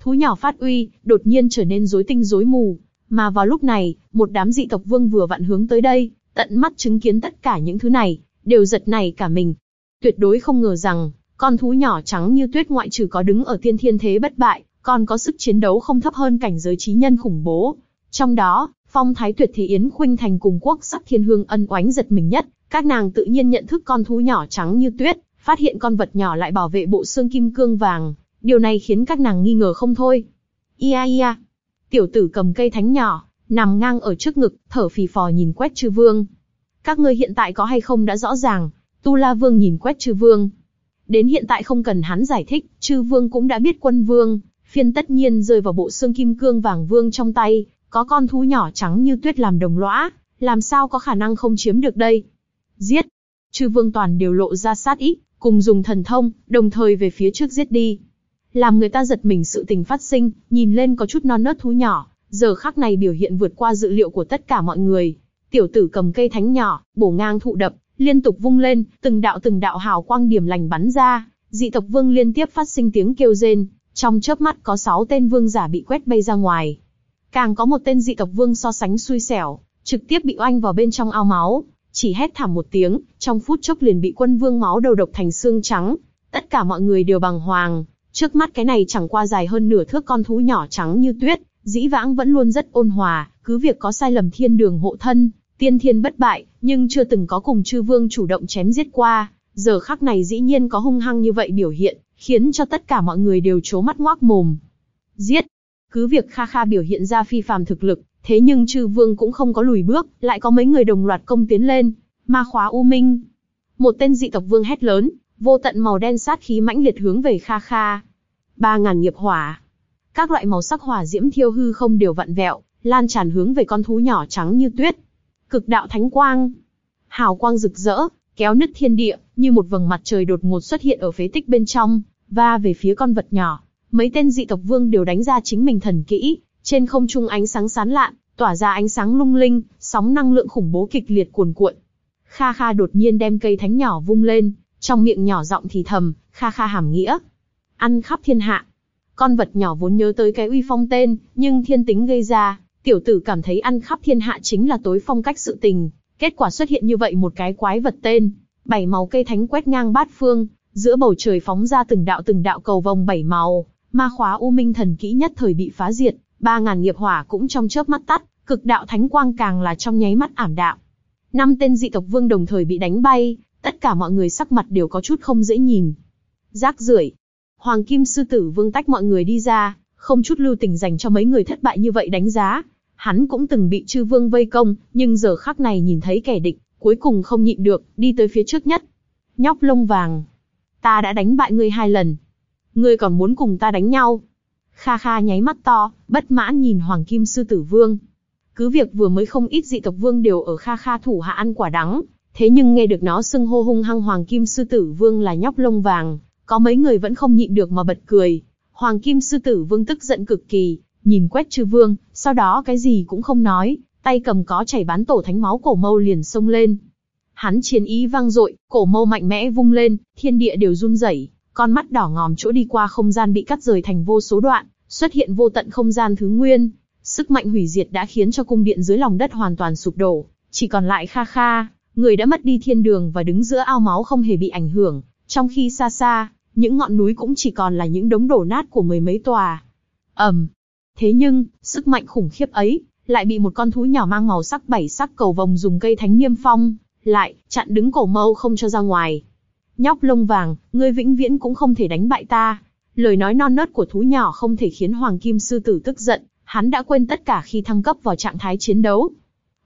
Thú nhỏ phát uy, đột nhiên trở nên rối tinh rối mù, mà vào lúc này, một đám dị tộc vương vừa vặn hướng tới đây, tận mắt chứng kiến tất cả những thứ này, đều giật này cả mình. Tuyệt đối không ngờ rằng, con thú nhỏ trắng như tuyết ngoại trừ có đứng ở tiên thiên thế bất bại, còn có sức chiến đấu không thấp hơn cảnh giới trí nhân khủng bố. Trong đó, phong thái tuyệt thế Yến Khuynh Thành cùng quốc sắc thiên hương ân oánh giật mình nhất, các nàng tự nhiên nhận thức con thú nhỏ trắng như tuyết, phát hiện con vật nhỏ lại bảo vệ bộ xương kim cương vàng, Điều này khiến các nàng nghi ngờ không thôi. Ia ia. Tiểu tử cầm cây thánh nhỏ, nằm ngang ở trước ngực, thở phì phò nhìn quét chư vương. Các ngươi hiện tại có hay không đã rõ ràng, Tu La Vương nhìn quét chư vương. Đến hiện tại không cần hắn giải thích, chư vương cũng đã biết quân vương, phiên tất nhiên rơi vào bộ xương kim cương vàng vương trong tay, có con thú nhỏ trắng như tuyết làm đồng lõa, làm sao có khả năng không chiếm được đây. Giết! Chư vương toàn đều lộ ra sát ý, cùng dùng thần thông, đồng thời về phía trước giết đi. Làm người ta giật mình sự tình phát sinh, nhìn lên có chút non nớt thú nhỏ, giờ khắc này biểu hiện vượt qua dự liệu của tất cả mọi người. Tiểu tử cầm cây thánh nhỏ, bổ ngang thụ đập, liên tục vung lên, từng đạo từng đạo hào quang điểm lành bắn ra, dị tộc vương liên tiếp phát sinh tiếng kêu rên, trong chớp mắt có 6 tên vương giả bị quét bay ra ngoài. Càng có một tên dị tộc vương so sánh xui xẻo, trực tiếp bị oanh vào bên trong ao máu, chỉ hét thảm một tiếng, trong phút chốc liền bị quân vương máu đầu độc thành xương trắng. Tất cả mọi người đều bằng hoàng, trước mắt cái này chẳng qua dài hơn nửa thước con thú nhỏ trắng như tuyết, dĩ vãng vẫn luôn rất ôn hòa, cứ việc có sai lầm thiên đường hộ thân, tiên thiên bất bại, nhưng chưa từng có cùng chư vương chủ động chém giết qua, giờ khắc này dĩ nhiên có hung hăng như vậy biểu hiện, khiến cho tất cả mọi người đều trố mắt ngoác mồm. Giết! Cứ việc Kha Kha biểu hiện ra phi phàm thực lực, thế nhưng chư vương cũng không có lùi bước, lại có mấy người đồng loạt công tiến lên, ma khóa u minh. Một tên dị tộc vương hét lớn, vô tận màu đen sát khí mãnh liệt hướng về Kha Kha. Ba ngàn nghiệp hỏa. Các loại màu sắc hỏa diễm thiêu hư không đều vặn vẹo, lan tràn hướng về con thú nhỏ trắng như tuyết. Cực đạo thánh quang. Hào quang rực rỡ, kéo nứt thiên địa, như một vầng mặt trời đột ngột xuất hiện ở phế tích bên trong, và về phía con vật nhỏ. Mấy tên dị tộc vương đều đánh ra chính mình thần kỹ, trên không trung ánh sáng sán lạn, tỏa ra ánh sáng lung linh, sóng năng lượng khủng bố kịch liệt cuồn cuộn. Kha Kha đột nhiên đem cây thánh nhỏ vung lên, trong miệng nhỏ giọng thì thầm, Kha Kha hàm nghĩa. Ăn khắp thiên hạ. Con vật nhỏ vốn nhớ tới cái uy phong tên, nhưng thiên tính gây ra, tiểu tử cảm thấy ăn khắp thiên hạ chính là tối phong cách sự tình. Kết quả xuất hiện như vậy một cái quái vật tên, bảy màu cây thánh quét ngang bát phương, giữa bầu trời phóng ra từng đạo từng đạo cầu vòng bảy màu, ma khóa u minh thần kỹ nhất thời bị phá diệt, ba ngàn nghiệp hỏa cũng trong chớp mắt tắt, cực đạo thánh quang càng là trong nháy mắt ảm đạm. Năm tên dị tộc vương đồng thời bị đánh bay, tất cả mọi người sắc mặt đều có chút không dễ nhìn. Rác rưởi. Hoàng Kim Sư Tử Vương tách mọi người đi ra, không chút lưu tình dành cho mấy người thất bại như vậy đánh giá. Hắn cũng từng bị chư vương vây công, nhưng giờ khắc này nhìn thấy kẻ địch, cuối cùng không nhịn được, đi tới phía trước nhất. Nhóc lông vàng. Ta đã đánh bại ngươi hai lần. Ngươi còn muốn cùng ta đánh nhau. Kha Kha nháy mắt to, bất mãn nhìn Hoàng Kim Sư Tử Vương. Cứ việc vừa mới không ít dị tộc vương đều ở Kha Kha thủ hạ ăn quả đắng, thế nhưng nghe được nó xưng hô hung hăng Hoàng Kim Sư Tử Vương là nhóc lông vàng, có mấy người vẫn không nhịn được mà bật cười. Hoàng Kim Sư Tử Vương tức giận cực kỳ, nhìn quét chư vương, sau đó cái gì cũng không nói, tay cầm có chảy bán tổ thánh máu cổ mâu liền xông lên. Hắn chiến ý vang dội, cổ mâu mạnh mẽ vung lên, thiên địa đều run rẩy, con mắt đỏ ngòm chỗ đi qua không gian bị cắt rời thành vô số đoạn, xuất hiện vô tận không gian thứ nguyên. Sức mạnh hủy diệt đã khiến cho cung điện dưới lòng đất hoàn toàn sụp đổ, chỉ còn lại Kha Kha, người đã mất đi thiên đường và đứng giữa ao máu không hề bị ảnh hưởng, trong khi xa xa, những ngọn núi cũng chỉ còn là những đống đổ nát của mười mấy tòa. ầm. Um. Thế nhưng, sức mạnh khủng khiếp ấy, lại bị một con thú nhỏ mang màu sắc bảy sắc cầu vồng dùng cây thánh niêm phong, lại, chặn đứng cổ mâu không cho ra ngoài. Nhóc lông vàng, ngươi vĩnh viễn cũng không thể đánh bại ta. Lời nói non nớt của thú nhỏ không thể khiến Hoàng Kim Sư Tử tức giận, hắn đã quên tất cả khi thăng cấp vào trạng thái chiến đấu.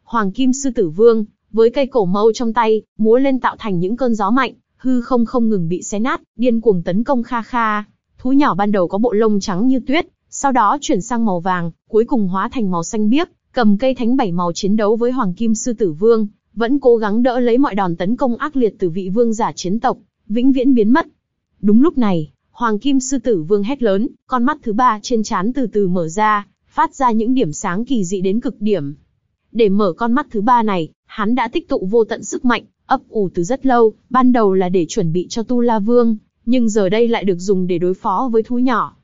Hoàng Kim Sư Tử Vương, với cây cổ mâu trong tay, múa lên tạo thành những cơn gió mạnh, hư không không ngừng bị xé nát, điên cuồng tấn công Kha Kha. Thú nhỏ ban đầu có bộ lông trắng như tuyết, sau đó chuyển sang màu vàng, cuối cùng hóa thành màu xanh biếc, cầm cây thánh bảy màu chiến đấu với Hoàng Kim Sư Tử Vương, vẫn cố gắng đỡ lấy mọi đòn tấn công ác liệt từ vị vương giả chiến tộc, vĩnh viễn biến mất. Đúng lúc này, Hoàng Kim Sư Tử Vương hét lớn, con mắt thứ ba trên trán từ từ mở ra, phát ra những điểm sáng kỳ dị đến cực điểm. Để mở con mắt thứ ba này, hắn đã tích tụ vô tận sức mạnh, ấp ủ từ rất lâu, ban đầu là để chuẩn bị cho Tu La Vương, nhưng giờ đây lại được dùng để đối phó với thú nhỏ.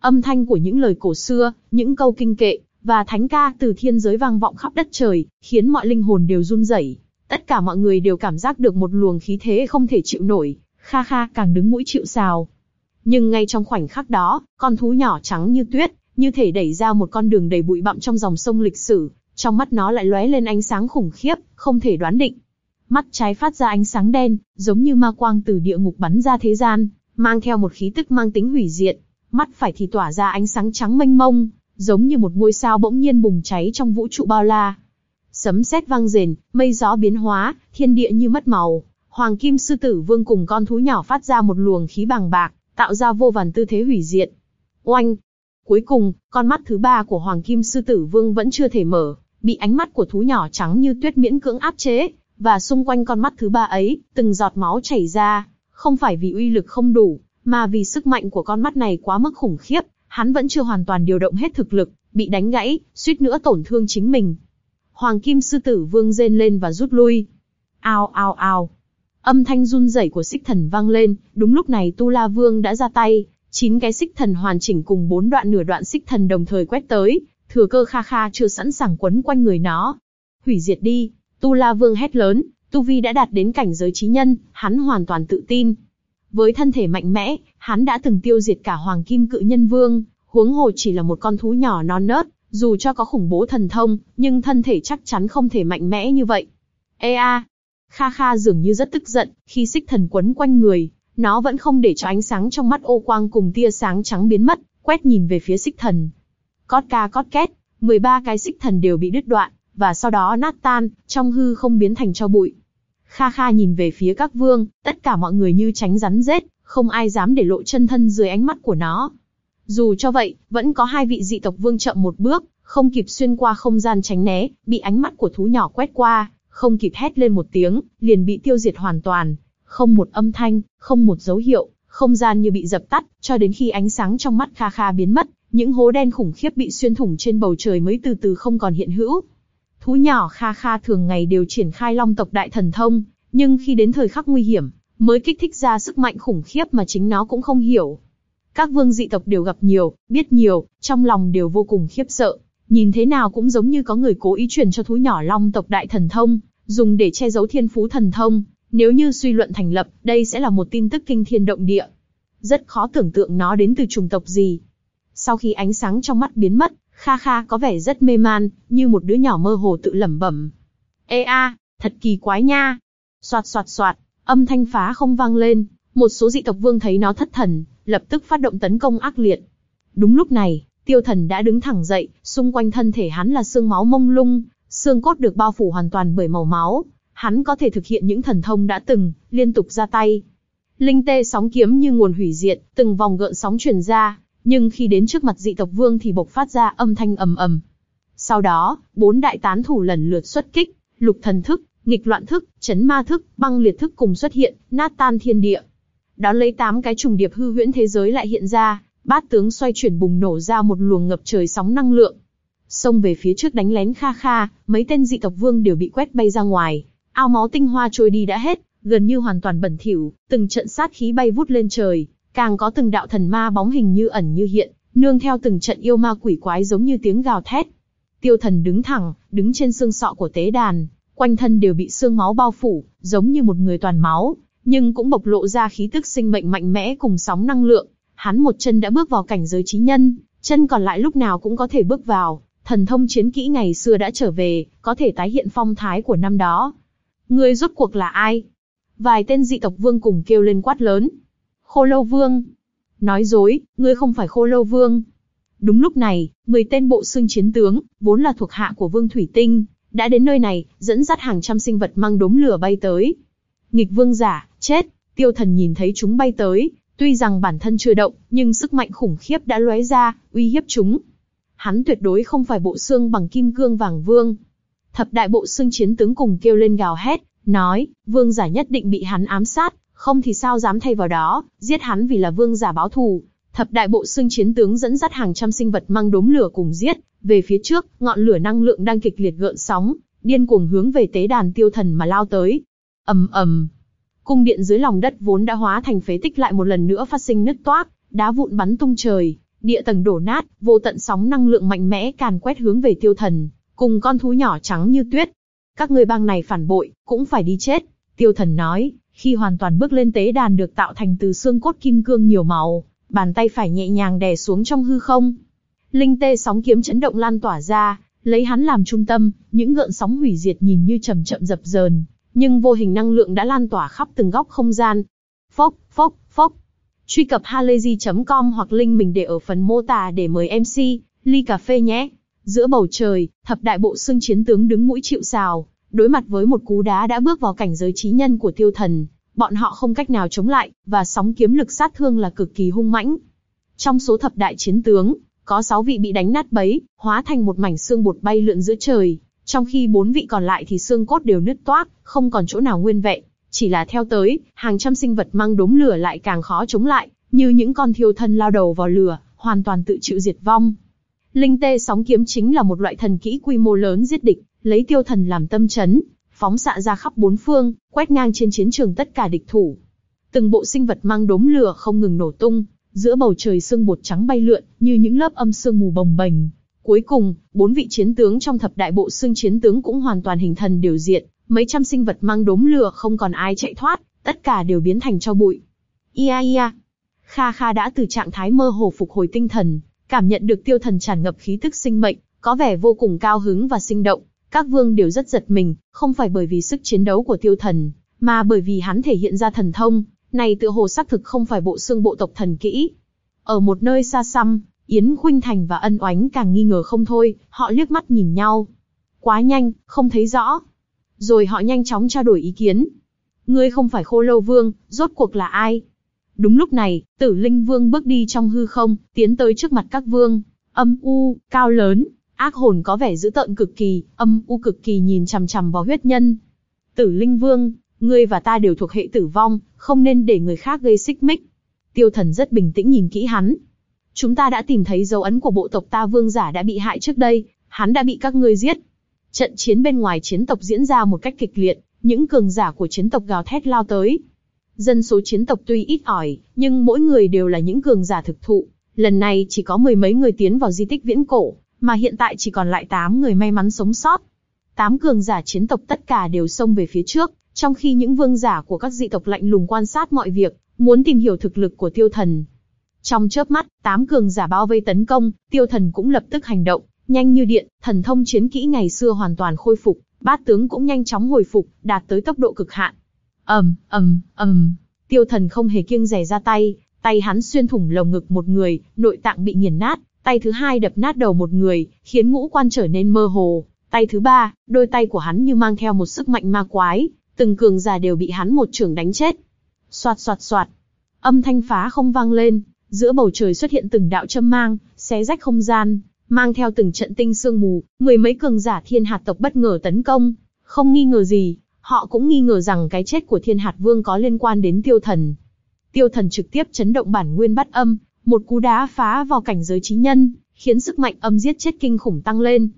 Âm thanh của những lời cổ xưa, những câu kinh kệ, và thánh ca từ thiên giới vang vọng khắp đất trời, khiến mọi linh hồn đều run rẩy. Tất cả mọi người đều cảm giác được một luồng khí thế không thể chịu nổi, Kha Kha càng đứng mũi chịu sào. Nhưng ngay trong khoảnh khắc đó, con thú nhỏ trắng như tuyết, như thể đẩy ra một con đường đầy bụi bặm trong dòng sông lịch sử, trong mắt nó lại lóe lên ánh sáng khủng khiếp, không thể đoán định. Mắt trái phát ra ánh sáng đen, giống như ma quang từ địa ngục bắn ra thế gian, mang theo một khí tức mang tính hủy diệt. mắt phải thì tỏa ra ánh sáng trắng mênh mông, giống như một ngôi sao bỗng nhiên bùng cháy trong vũ trụ bao la. Sấm sét vang rền, mây gió biến hóa, thiên địa như mất màu. Hoàng Kim Sư Tử Vương cùng con thú nhỏ phát ra một luồng khí bằng bạc, tạo ra vô vàn tư thế hủy diệt. Oanh! Cuối cùng, con mắt thứ ba của Hoàng Kim Sư Tử Vương vẫn chưa thể mở, bị ánh mắt của thú nhỏ trắng như tuyết miễn cưỡng áp chế, và xung quanh con mắt thứ ba ấy, từng giọt máu chảy ra, không phải vì uy lực không đủ, mà vì sức mạnh của con mắt này quá mức khủng khiếp, hắn vẫn chưa hoàn toàn điều động hết thực lực, bị đánh gãy, suýt nữa tổn thương chính mình. Hoàng Kim Sư Tử Vương rên lên và rút lui. Ao ao ao. Âm thanh run rẩy của xích thần vang lên, đúng lúc này Tu La Vương đã ra tay, chín cái xích thần hoàn chỉnh cùng bốn đoạn nửa đoạn xích thần đồng thời quét tới, thừa cơ kha kha chưa sẵn sàng quấn quanh người nó. Hủy diệt đi, Tu La Vương hét lớn, Tu Vi đã đạt đến cảnh giới trí nhân, hắn hoàn toàn tự tin. Với thân thể mạnh mẽ, hắn đã từng tiêu diệt cả Hoàng Kim Cự Nhân Vương, huống hồ chỉ là một con thú nhỏ non nớt, dù cho có khủng bố thần thông, nhưng thân thể chắc chắn không thể mạnh mẽ như vậy. Ê a, Kha Kha dường như rất tức giận, khi xích thần quấn quanh người, nó vẫn không để cho ánh sáng trong mắt ô quang cùng tia sáng trắng biến mất, quét nhìn về phía xích thần. Cót ca cót két, 13 cái xích thần đều bị đứt đoạn, và sau đó nát tan, trong hư không biến thành cho bụi. Kha Kha nhìn về phía các vương, tất cả mọi người như tránh rắn rết, không ai dám để lộ chân thân dưới ánh mắt của nó. Dù cho vậy, vẫn có hai vị dị tộc vương chậm một bước, không kịp xuyên qua không gian tránh né, bị ánh mắt của thú nhỏ quét qua, không kịp hét lên một tiếng, liền bị tiêu diệt hoàn toàn. Không một âm thanh, không một dấu hiệu, không gian như bị dập tắt, cho đến khi ánh sáng trong mắt Kha Kha biến mất, những hố đen khủng khiếp bị xuyên thủng trên bầu trời mới từ từ không còn hiện hữu. Thú nhỏ Kha Kha thường ngày đều triển khai long tộc đại thần thông, nhưng khi đến thời khắc nguy hiểm, mới kích thích ra sức mạnh khủng khiếp mà chính nó cũng không hiểu. Các vương dị tộc đều gặp nhiều, biết nhiều, trong lòng đều vô cùng khiếp sợ, nhìn thế nào cũng giống như có người cố ý truyền cho thú nhỏ long tộc đại thần thông, dùng để che giấu thiên phú thần thông, nếu như suy luận thành lập, đây sẽ là một tin tức kinh thiên động địa. Rất khó tưởng tượng nó đến từ chủng tộc gì. Sau khi ánh sáng trong mắt biến mất, Kha Kha có vẻ rất mê man, như một đứa nhỏ mơ hồ tự lẩm bẩm. Ê a, thật kỳ quái nha. Soạt soạt soạt, âm thanh phá không vang lên, một số dị tộc vương thấy nó thất thần, lập tức phát động tấn công ác liệt. Đúng lúc này, tiêu thần đã đứng thẳng dậy, xung quanh thân thể hắn là xương máu mông lung, xương cốt được bao phủ hoàn toàn bởi màu máu. Hắn có thể thực hiện những thần thông đã từng, liên tục ra tay. Linh tê sóng kiếm như nguồn hủy diệt, từng vòng gợn sóng truyền ra, nhưng khi đến trước mặt dị tộc vương thì bộc phát ra âm thanh ầm ầm. Sau đó, bốn đại tán thủ lần lượt xuất kích, lục thần thức, nghịch loạn thức, chấn ma thức, băng liệt thức cùng xuất hiện, nát tan thiên địa. Đón lấy tám cái trùng điệp hư huyễn thế giới lại hiện ra, bát tướng xoay chuyển bùng nổ ra một luồng ngập trời sóng năng lượng. Xông về phía trước đánh lén kha kha, mấy tên dị tộc vương đều bị quét bay ra ngoài, ao máu tinh hoa trôi đi đã hết, gần như hoàn toàn bẩn thỉu, từng trận sát khí bay vút lên trời, càng có từng đạo thần ma bóng hình như ẩn như hiện, nương theo từng trận yêu ma quỷ quái giống như tiếng gào thét. Tiêu thần đứng thẳng, đứng trên xương sọ của tế đàn, quanh thân đều bị xương máu bao phủ, giống như một người toàn máu, nhưng cũng bộc lộ ra khí tức sinh mệnh mạnh mẽ cùng sóng năng lượng. Hắn một chân đã bước vào cảnh giới trí nhân, chân còn lại lúc nào cũng có thể bước vào. Thần thông chiến kỹ ngày xưa đã trở về, có thể tái hiện phong thái của năm đó. Ngươi rốt cuộc là ai? Vài tên dị tộc vương cùng kêu lên quát lớn. Khô lâu vương. Nói dối, ngươi không phải khô lâu vương. Đúng lúc này, 10 tên bộ xương chiến tướng, vốn là thuộc hạ của vương Thủy Tinh, đã đến nơi này, dẫn dắt hàng trăm sinh vật mang đốm lửa bay tới. Nghịch vương giả, chết, tiêu thần nhìn thấy chúng bay tới, tuy rằng bản thân chưa động, nhưng sức mạnh khủng khiếp đã lóe ra, uy hiếp chúng. Hắn tuyệt đối không phải bộ xương bằng kim cương vàng vương. Thập đại bộ xương chiến tướng cùng kêu lên gào hét, nói, vương giả nhất định bị hắn ám sát, không thì sao dám thay vào đó, giết hắn vì là vương giả báo thù. Thập đại bộ xương chiến tướng dẫn dắt hàng trăm sinh vật mang đốm lửa cùng giết, về phía trước, ngọn lửa năng lượng đang kịch liệt gợn sóng, điên cuồng hướng về tế đàn tiêu thần mà lao tới. ầm ầm, cung điện dưới lòng đất vốn đã hóa thành phế tích lại một lần nữa phát sinh nứt toác, đá vụn bắn tung trời, địa tầng đổ nát, vô tận sóng năng lượng mạnh mẽ càn quét hướng về tiêu thần, cùng con thú nhỏ trắng như tuyết. Các ngươi bang này phản bội, cũng phải đi chết. Tiêu thần nói, khi hoàn toàn bước lên tế đàn được tạo thành từ xương cốt kim cương nhiều màu, bàn tay phải nhẹ nhàng đè xuống trong hư không. Linh tê sóng kiếm chấn động lan tỏa ra, lấy hắn làm trung tâm, những gợn sóng hủy diệt nhìn như chậm chậm dập dờn, nhưng vô hình năng lượng đã lan tỏa khắp từng góc không gian. Phốc, phốc, phốc. Truy cập halayzi.com hoặc link mình để ở phần mô tả để mời MC, ly cà phê nhé. Giữa bầu trời, thập đại bộ xương chiến tướng đứng mũi chịu sào, đối mặt với một cú đá đã bước vào cảnh giới trí nhân của tiêu thần, bọn họ không cách nào chống lại, và sóng kiếm lực sát thương là cực kỳ hung mãnh. Trong số thập đại chiến tướng, có 6 vị bị đánh nát bấy, hóa thành một mảnh xương bột bay lượn giữa trời, trong khi bốn vị còn lại thì xương cốt đều nứt toác, không còn chỗ nào nguyên vẹn. Chỉ là theo tới, hàng trăm sinh vật mang đốm lửa lại càng khó chống lại, như những con thiêu thân lao đầu vào lửa, hoàn toàn tự chịu diệt vong. Linh tê sóng kiếm chính là một loại thần kỹ quy mô lớn giết địch, lấy tiêu thần làm tâm chấn, phóng xạ ra khắp bốn phương, quét ngang trên chiến trường tất cả địch thủ. Từng bộ sinh vật mang đốm lửa không ngừng nổ tung, giữa bầu trời sương bột trắng bay lượn, như những lớp âm sương mù bồng bềnh. Cuối cùng, bốn vị chiến tướng trong thập đại bộ xương chiến tướng cũng hoàn toàn hình thần điều diện, mấy trăm sinh vật mang đốm lửa không còn ai chạy thoát, tất cả đều biến thành cho bụi. Ia ia. Kha Kha đã từ trạng thái mơ hồ phục hồi tinh thần, cảm nhận được tiêu thần tràn ngập khí tức sinh mệnh, có vẻ vô cùng cao hứng và sinh động. Các vương đều rất giật mình, không phải bởi vì sức chiến đấu của tiêu thần, mà bởi vì hắn thể hiện ra thần thông, này tựa hồ xác thực không phải bộ xương bộ tộc thần kỹ. Ở một nơi xa xăm, Yến Khuynh Thành và Ân Oánh càng nghi ngờ không thôi, họ liếc mắt nhìn nhau. Quá nhanh, không thấy rõ. Rồi họ nhanh chóng trao đổi ý kiến. Ngươi không phải khô lâu vương, rốt cuộc là ai? Đúng lúc này, tử linh vương bước đi trong hư không, tiến tới trước mặt các vương. Âm u, cao lớn, ác hồn có vẻ dữ tợn cực kỳ, âm u cực kỳ nhìn chằm chằm vào huyết nhân. Tử linh vương, ngươi và ta đều thuộc hệ tử vong, không nên để người khác gây xích mích. Tiêu thần rất bình tĩnh nhìn kỹ hắn. Chúng ta đã tìm thấy dấu ấn của bộ tộc ta vương giả đã bị hại trước đây, hắn đã bị các ngươi giết. Trận chiến bên ngoài chiến tộc diễn ra một cách kịch liệt, những cường giả của chiến tộc gào thét lao tới. Dân số chiến tộc tuy ít ỏi, nhưng mỗi người đều là những cường giả thực thụ. Lần này chỉ có mười mấy người tiến vào di tích viễn cổ, mà hiện tại chỉ còn lại tám người may mắn sống sót. Tám cường giả chiến tộc tất cả đều xông về phía trước, trong khi những vương giả của các dị tộc lạnh lùng quan sát mọi việc, muốn tìm hiểu thực lực của tiêu thần. Trong chớp mắt, tám cường giả bao vây tấn công, tiêu thần cũng lập tức hành động, nhanh như điện, thần thông chiến kỹ ngày xưa hoàn toàn khôi phục, bát tướng cũng nhanh chóng hồi phục, đạt tới tốc độ cực hạn. ầm ầm ầm, tiêu thần không hề kiêng rẻ ra tay, tay hắn xuyên thủng lồng ngực một người, nội tạng bị nghiền nát, tay thứ hai đập nát đầu một người, khiến ngũ quan trở nên mơ hồ. Tay thứ ba, đôi tay của hắn như mang theo một sức mạnh ma quái, từng cường giả đều bị hắn một trường đánh chết. Soạt soạt soạt, âm thanh phá không vang lên, giữa bầu trời xuất hiện từng đạo châm mang, xé rách không gian, mang theo từng trận tinh sương mù, mười mấy cường giả thiên hạt tộc bất ngờ tấn công, không nghi ngờ gì, họ cũng nghi ngờ rằng cái chết của thiên hạt vương có liên quan đến tiêu thần. Tiêu thần trực tiếp chấn động bản nguyên bắt âm, một cú đá phá vào cảnh giới trí nhân, khiến sức mạnh âm giết chết kinh khủng tăng lên.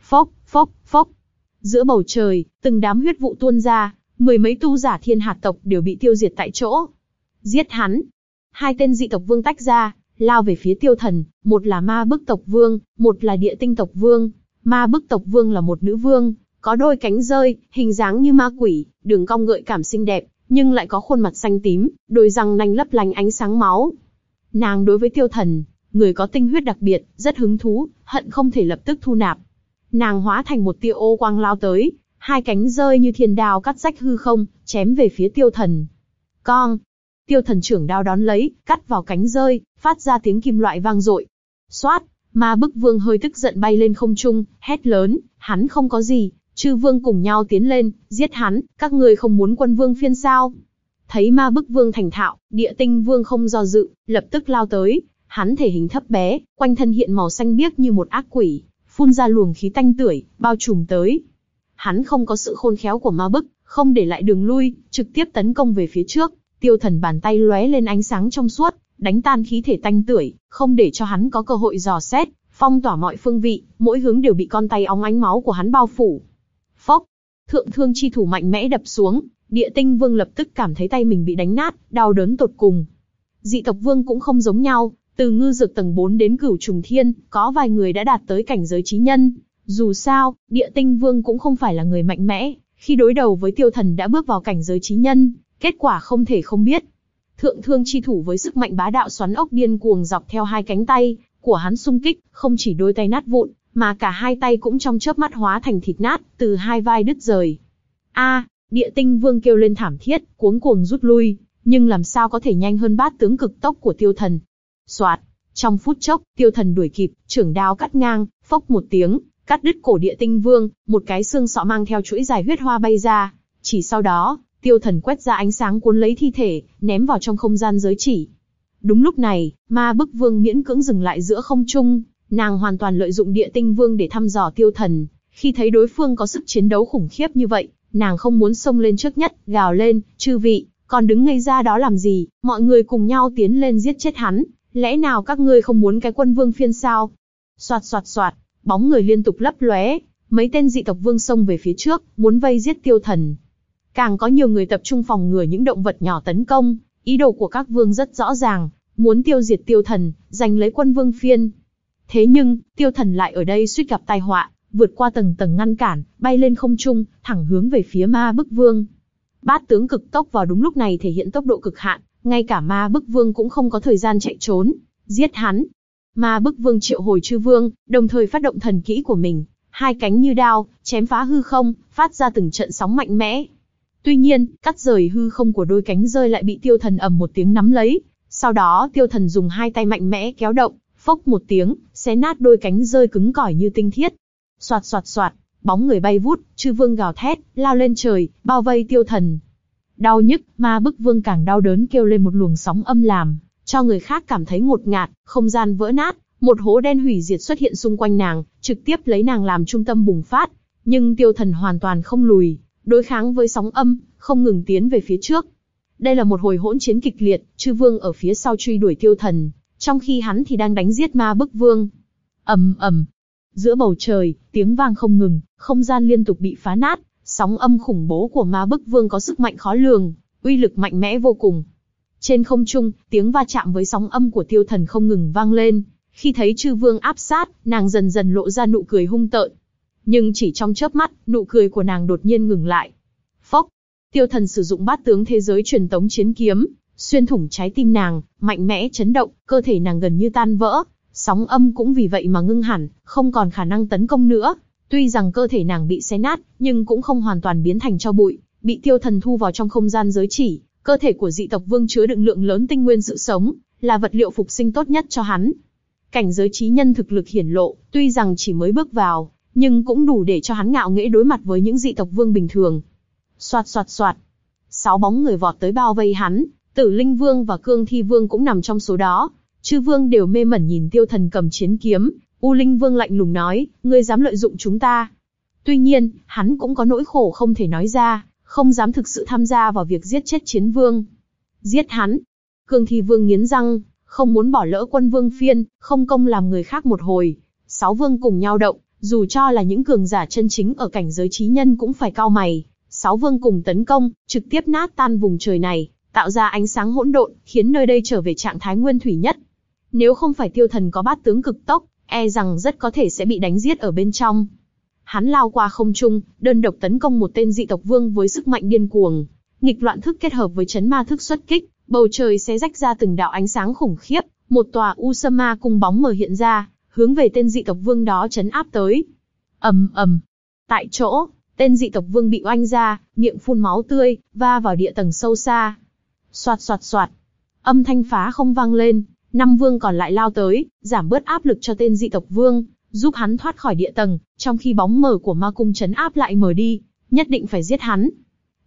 Phốc, phốc, phốc. Giữa bầu trời, từng đám huyết vụ tuôn ra, mười mấy tu giả thiên hạt tộc đều bị tiêu diệt tại chỗ. Giết hắn. Hai tên dị tộc vương tách ra, lao về phía tiêu thần, một là ma bức tộc vương, một là địa tinh tộc vương. Ma bức tộc vương là một nữ vương, có đôi cánh rơi, hình dáng như ma quỷ, đường cong gợi cảm xinh đẹp, nhưng lại có khuôn mặt xanh tím, đôi răng nanh lấp lánh ánh sáng máu. Nàng đối với tiêu thần, người có tinh huyết đặc biệt, rất hứng thú, hận không thể lập tức thu nạp. Nàng hóa thành một tia ô quang lao tới, hai cánh rơi như thiên đao cắt rách hư không, chém về phía tiêu thần. Con! Tiêu thần trưởng đao đón lấy, cắt vào cánh rơi, phát ra tiếng kim loại vang dội. Xoát! Ma bức vương hơi tức giận bay lên không trung, hét lớn, hắn không có gì, chư vương cùng nhau tiến lên, giết hắn, các người không muốn quân vương phiên sao? Thấy ma bức vương thành thạo, địa tinh vương không do dự, lập tức lao tới, hắn thể hình thấp bé, quanh thân hiện màu xanh biếc như một ác quỷ, phun ra luồng khí tanh tưởi, bao trùm tới. Hắn không có sự khôn khéo của ma bức, không để lại đường lui, trực tiếp tấn công về phía trước, tiêu thần bàn tay lóe lên ánh sáng trong suốt, đánh tan khí thể tanh tưởi, không để cho hắn có cơ hội dò xét, phong tỏa mọi phương vị, mỗi hướng đều bị con tay óng ánh máu của hắn bao phủ. Phốc, thượng thương chi thủ mạnh mẽ đập xuống, địa tinh vương lập tức cảm thấy tay mình bị đánh nát, đau đớn tột cùng. Dị tộc vương cũng không giống nhau, từ ngư dược tầng 4 đến cửu trùng thiên, có vài người đã đạt tới cảnh giới trí nhân. Dù sao, địa tinh vương cũng không phải là người mạnh mẽ, khi đối đầu với tiêu thần đã bước vào cảnh giới trí nhân, kết quả không thể không biết. Thượng thương chi thủ với sức mạnh bá đạo xoắn ốc điên cuồng dọc theo hai cánh tay của hắn xung kích, không chỉ đôi tay nát vụn, mà cả hai tay cũng trong chớp mắt hóa thành thịt nát, từ hai vai đứt rời. A, địa tinh vương kêu lên thảm thiết, cuống cuồng rút lui, nhưng làm sao có thể nhanh hơn bát tướng cực tốc của tiêu thần. Soạt, trong phút chốc, tiêu thần đuổi kịp, trưởng đao cắt ngang, phốc một tiếng, cắt đứt cổ địa tinh vương, một cái xương sọ mang theo chuỗi dài huyết hoa bay ra. Chỉ sau đó, tiêu thần quét ra ánh sáng cuốn lấy thi thể, ném vào trong không gian giới chỉ. Đúng lúc này, ma bức vương miễn cưỡng dừng lại giữa không trung, nàng hoàn toàn lợi dụng địa tinh vương để thăm dò tiêu thần. Khi thấy đối phương có sức chiến đấu khủng khiếp như vậy, nàng không muốn xông lên trước nhất, gào lên, chư vị, còn đứng ngây ra đó làm gì, mọi người cùng nhau tiến lên giết chết hắn, lẽ nào các ngươi không muốn cái quân vương phiên sao? Soạt soạt soạt, bóng người liên tục lấp lóe, mấy tên dị tộc vương xông về phía trước, muốn vây giết tiêu thần. Càng có nhiều người tập trung phòng ngừa những động vật nhỏ tấn công, ý đồ của các vương rất rõ ràng, muốn tiêu diệt tiêu thần, giành lấy quân vương phiên. Thế nhưng, tiêu thần lại ở đây suýt gặp tai họa, vượt qua tầng tầng ngăn cản, bay lên không trung, thẳng hướng về phía ma bức vương. Bát tướng cực tốc vào đúng lúc này thể hiện tốc độ cực hạn, ngay cả ma bức vương cũng không có thời gian chạy trốn, giết hắn. Ma bức vương triệu hồi chư vương, đồng thời phát động thần kỹ của mình, hai cánh như đao, chém phá hư không, phát ra từng trận sóng mạnh mẽ. Tuy nhiên, cắt rời hư không của đôi cánh rơi lại bị tiêu thần ầm một tiếng nắm lấy, sau đó tiêu thần dùng hai tay mạnh mẽ kéo động, phốc một tiếng, xé nát đôi cánh rơi cứng cỏi như tinh thiết. Soạt soạt soạt, bóng người bay vút, chư vương gào thét, lao lên trời, bao vây tiêu thần. Đau nhức, ma bức vương càng đau đớn kêu lên một luồng sóng âm làm, cho người khác cảm thấy ngột ngạt, không gian vỡ nát, một hố đen hủy diệt xuất hiện xung quanh nàng, trực tiếp lấy nàng làm trung tâm bùng phát. Nhưng tiêu thần hoàn toàn không lùi, đối kháng với sóng âm, không ngừng tiến về phía trước. Đây là một hồi hỗn chiến kịch liệt, chư vương ở phía sau truy đuổi tiêu thần, trong khi hắn thì đang đánh giết ma bức vương. ầm ầm, giữa bầu trời, tiếng vang không ngừng, không gian liên tục bị phá nát, sóng âm khủng bố của ma bức vương có sức mạnh khó lường, uy lực mạnh mẽ vô cùng. Trên không trung, tiếng va chạm với sóng âm của tiêu thần không ngừng vang lên, khi thấy chư vương áp sát, nàng dần dần lộ ra nụ cười hung tợn. Nhưng chỉ trong chớp mắt, nụ cười của nàng đột nhiên ngừng lại. Phốc, tiêu thần sử dụng bát tướng thế giới truyền tống chiến kiếm, xuyên thủng trái tim nàng, mạnh mẽ chấn động, cơ thể nàng gần như tan vỡ, sóng âm cũng vì vậy mà ngưng hẳn, không còn khả năng tấn công nữa. Tuy rằng cơ thể nàng bị xé nát, nhưng cũng không hoàn toàn biến thành cho bụi, bị tiêu thần thu vào trong không gian giới chỉ. Cơ thể của dị tộc vương chứa đựng lượng lớn tinh nguyên sự sống, là vật liệu phục sinh tốt nhất cho hắn. Cảnh giới trí nhân thực lực hiển lộ, tuy rằng chỉ mới bước vào, nhưng cũng đủ để cho hắn ngạo nghễ đối mặt với những dị tộc vương bình thường. Xoạt xoạt xoạt, sáu bóng người vọt tới bao vây hắn, Tử Linh Vương và Cương Thi Vương cũng nằm trong số đó. Chư Vương đều mê mẩn nhìn Tiêu Thần cầm chiến kiếm, U Linh Vương lạnh lùng nói, ngươi dám lợi dụng chúng ta. Tuy nhiên, hắn cũng có nỗi khổ không thể nói ra, không dám thực sự tham gia vào việc giết chết chiến vương. Giết hắn. Cương Thi Vương nghiến răng, không muốn bỏ lỡ quân vương phiên, không công làm người khác một hồi. Sáu vương cùng nhau động, dù cho là những cường giả chân chính ở cảnh giới trí nhân cũng phải cao mày. Sáu vương cùng tấn công, trực tiếp nát tan vùng trời này, tạo ra ánh sáng hỗn độn, khiến nơi đây trở về trạng thái nguyên thủy nhất. Nếu không phải tiêu thần có bát tướng cực tốc, e rằng rất có thể sẽ bị đánh giết ở bên trong. Hắn lao qua không trung, đơn độc tấn công một tên dị tộc vương với sức mạnh điên cuồng. Nghịch loạn thức kết hợp với chấn ma thức xuất kích, bầu trời sẽ rách ra từng đạo ánh sáng khủng khiếp, một tòa Usama cung bóng mờ hiện ra, hướng về tên dị tộc vương đó chấn áp tới. ầm ầm, tại chỗ, tên dị tộc vương bị oanh ra, miệng phun máu tươi, va vào địa tầng sâu xa. Soạt soạt soạt, âm thanh phá không vang lên, năm vương còn lại lao tới, giảm bớt áp lực cho tên dị tộc vương, giúp hắn thoát khỏi địa tầng, trong khi bóng mờ của ma cung chấn áp lại mở đi, nhất định phải giết hắn.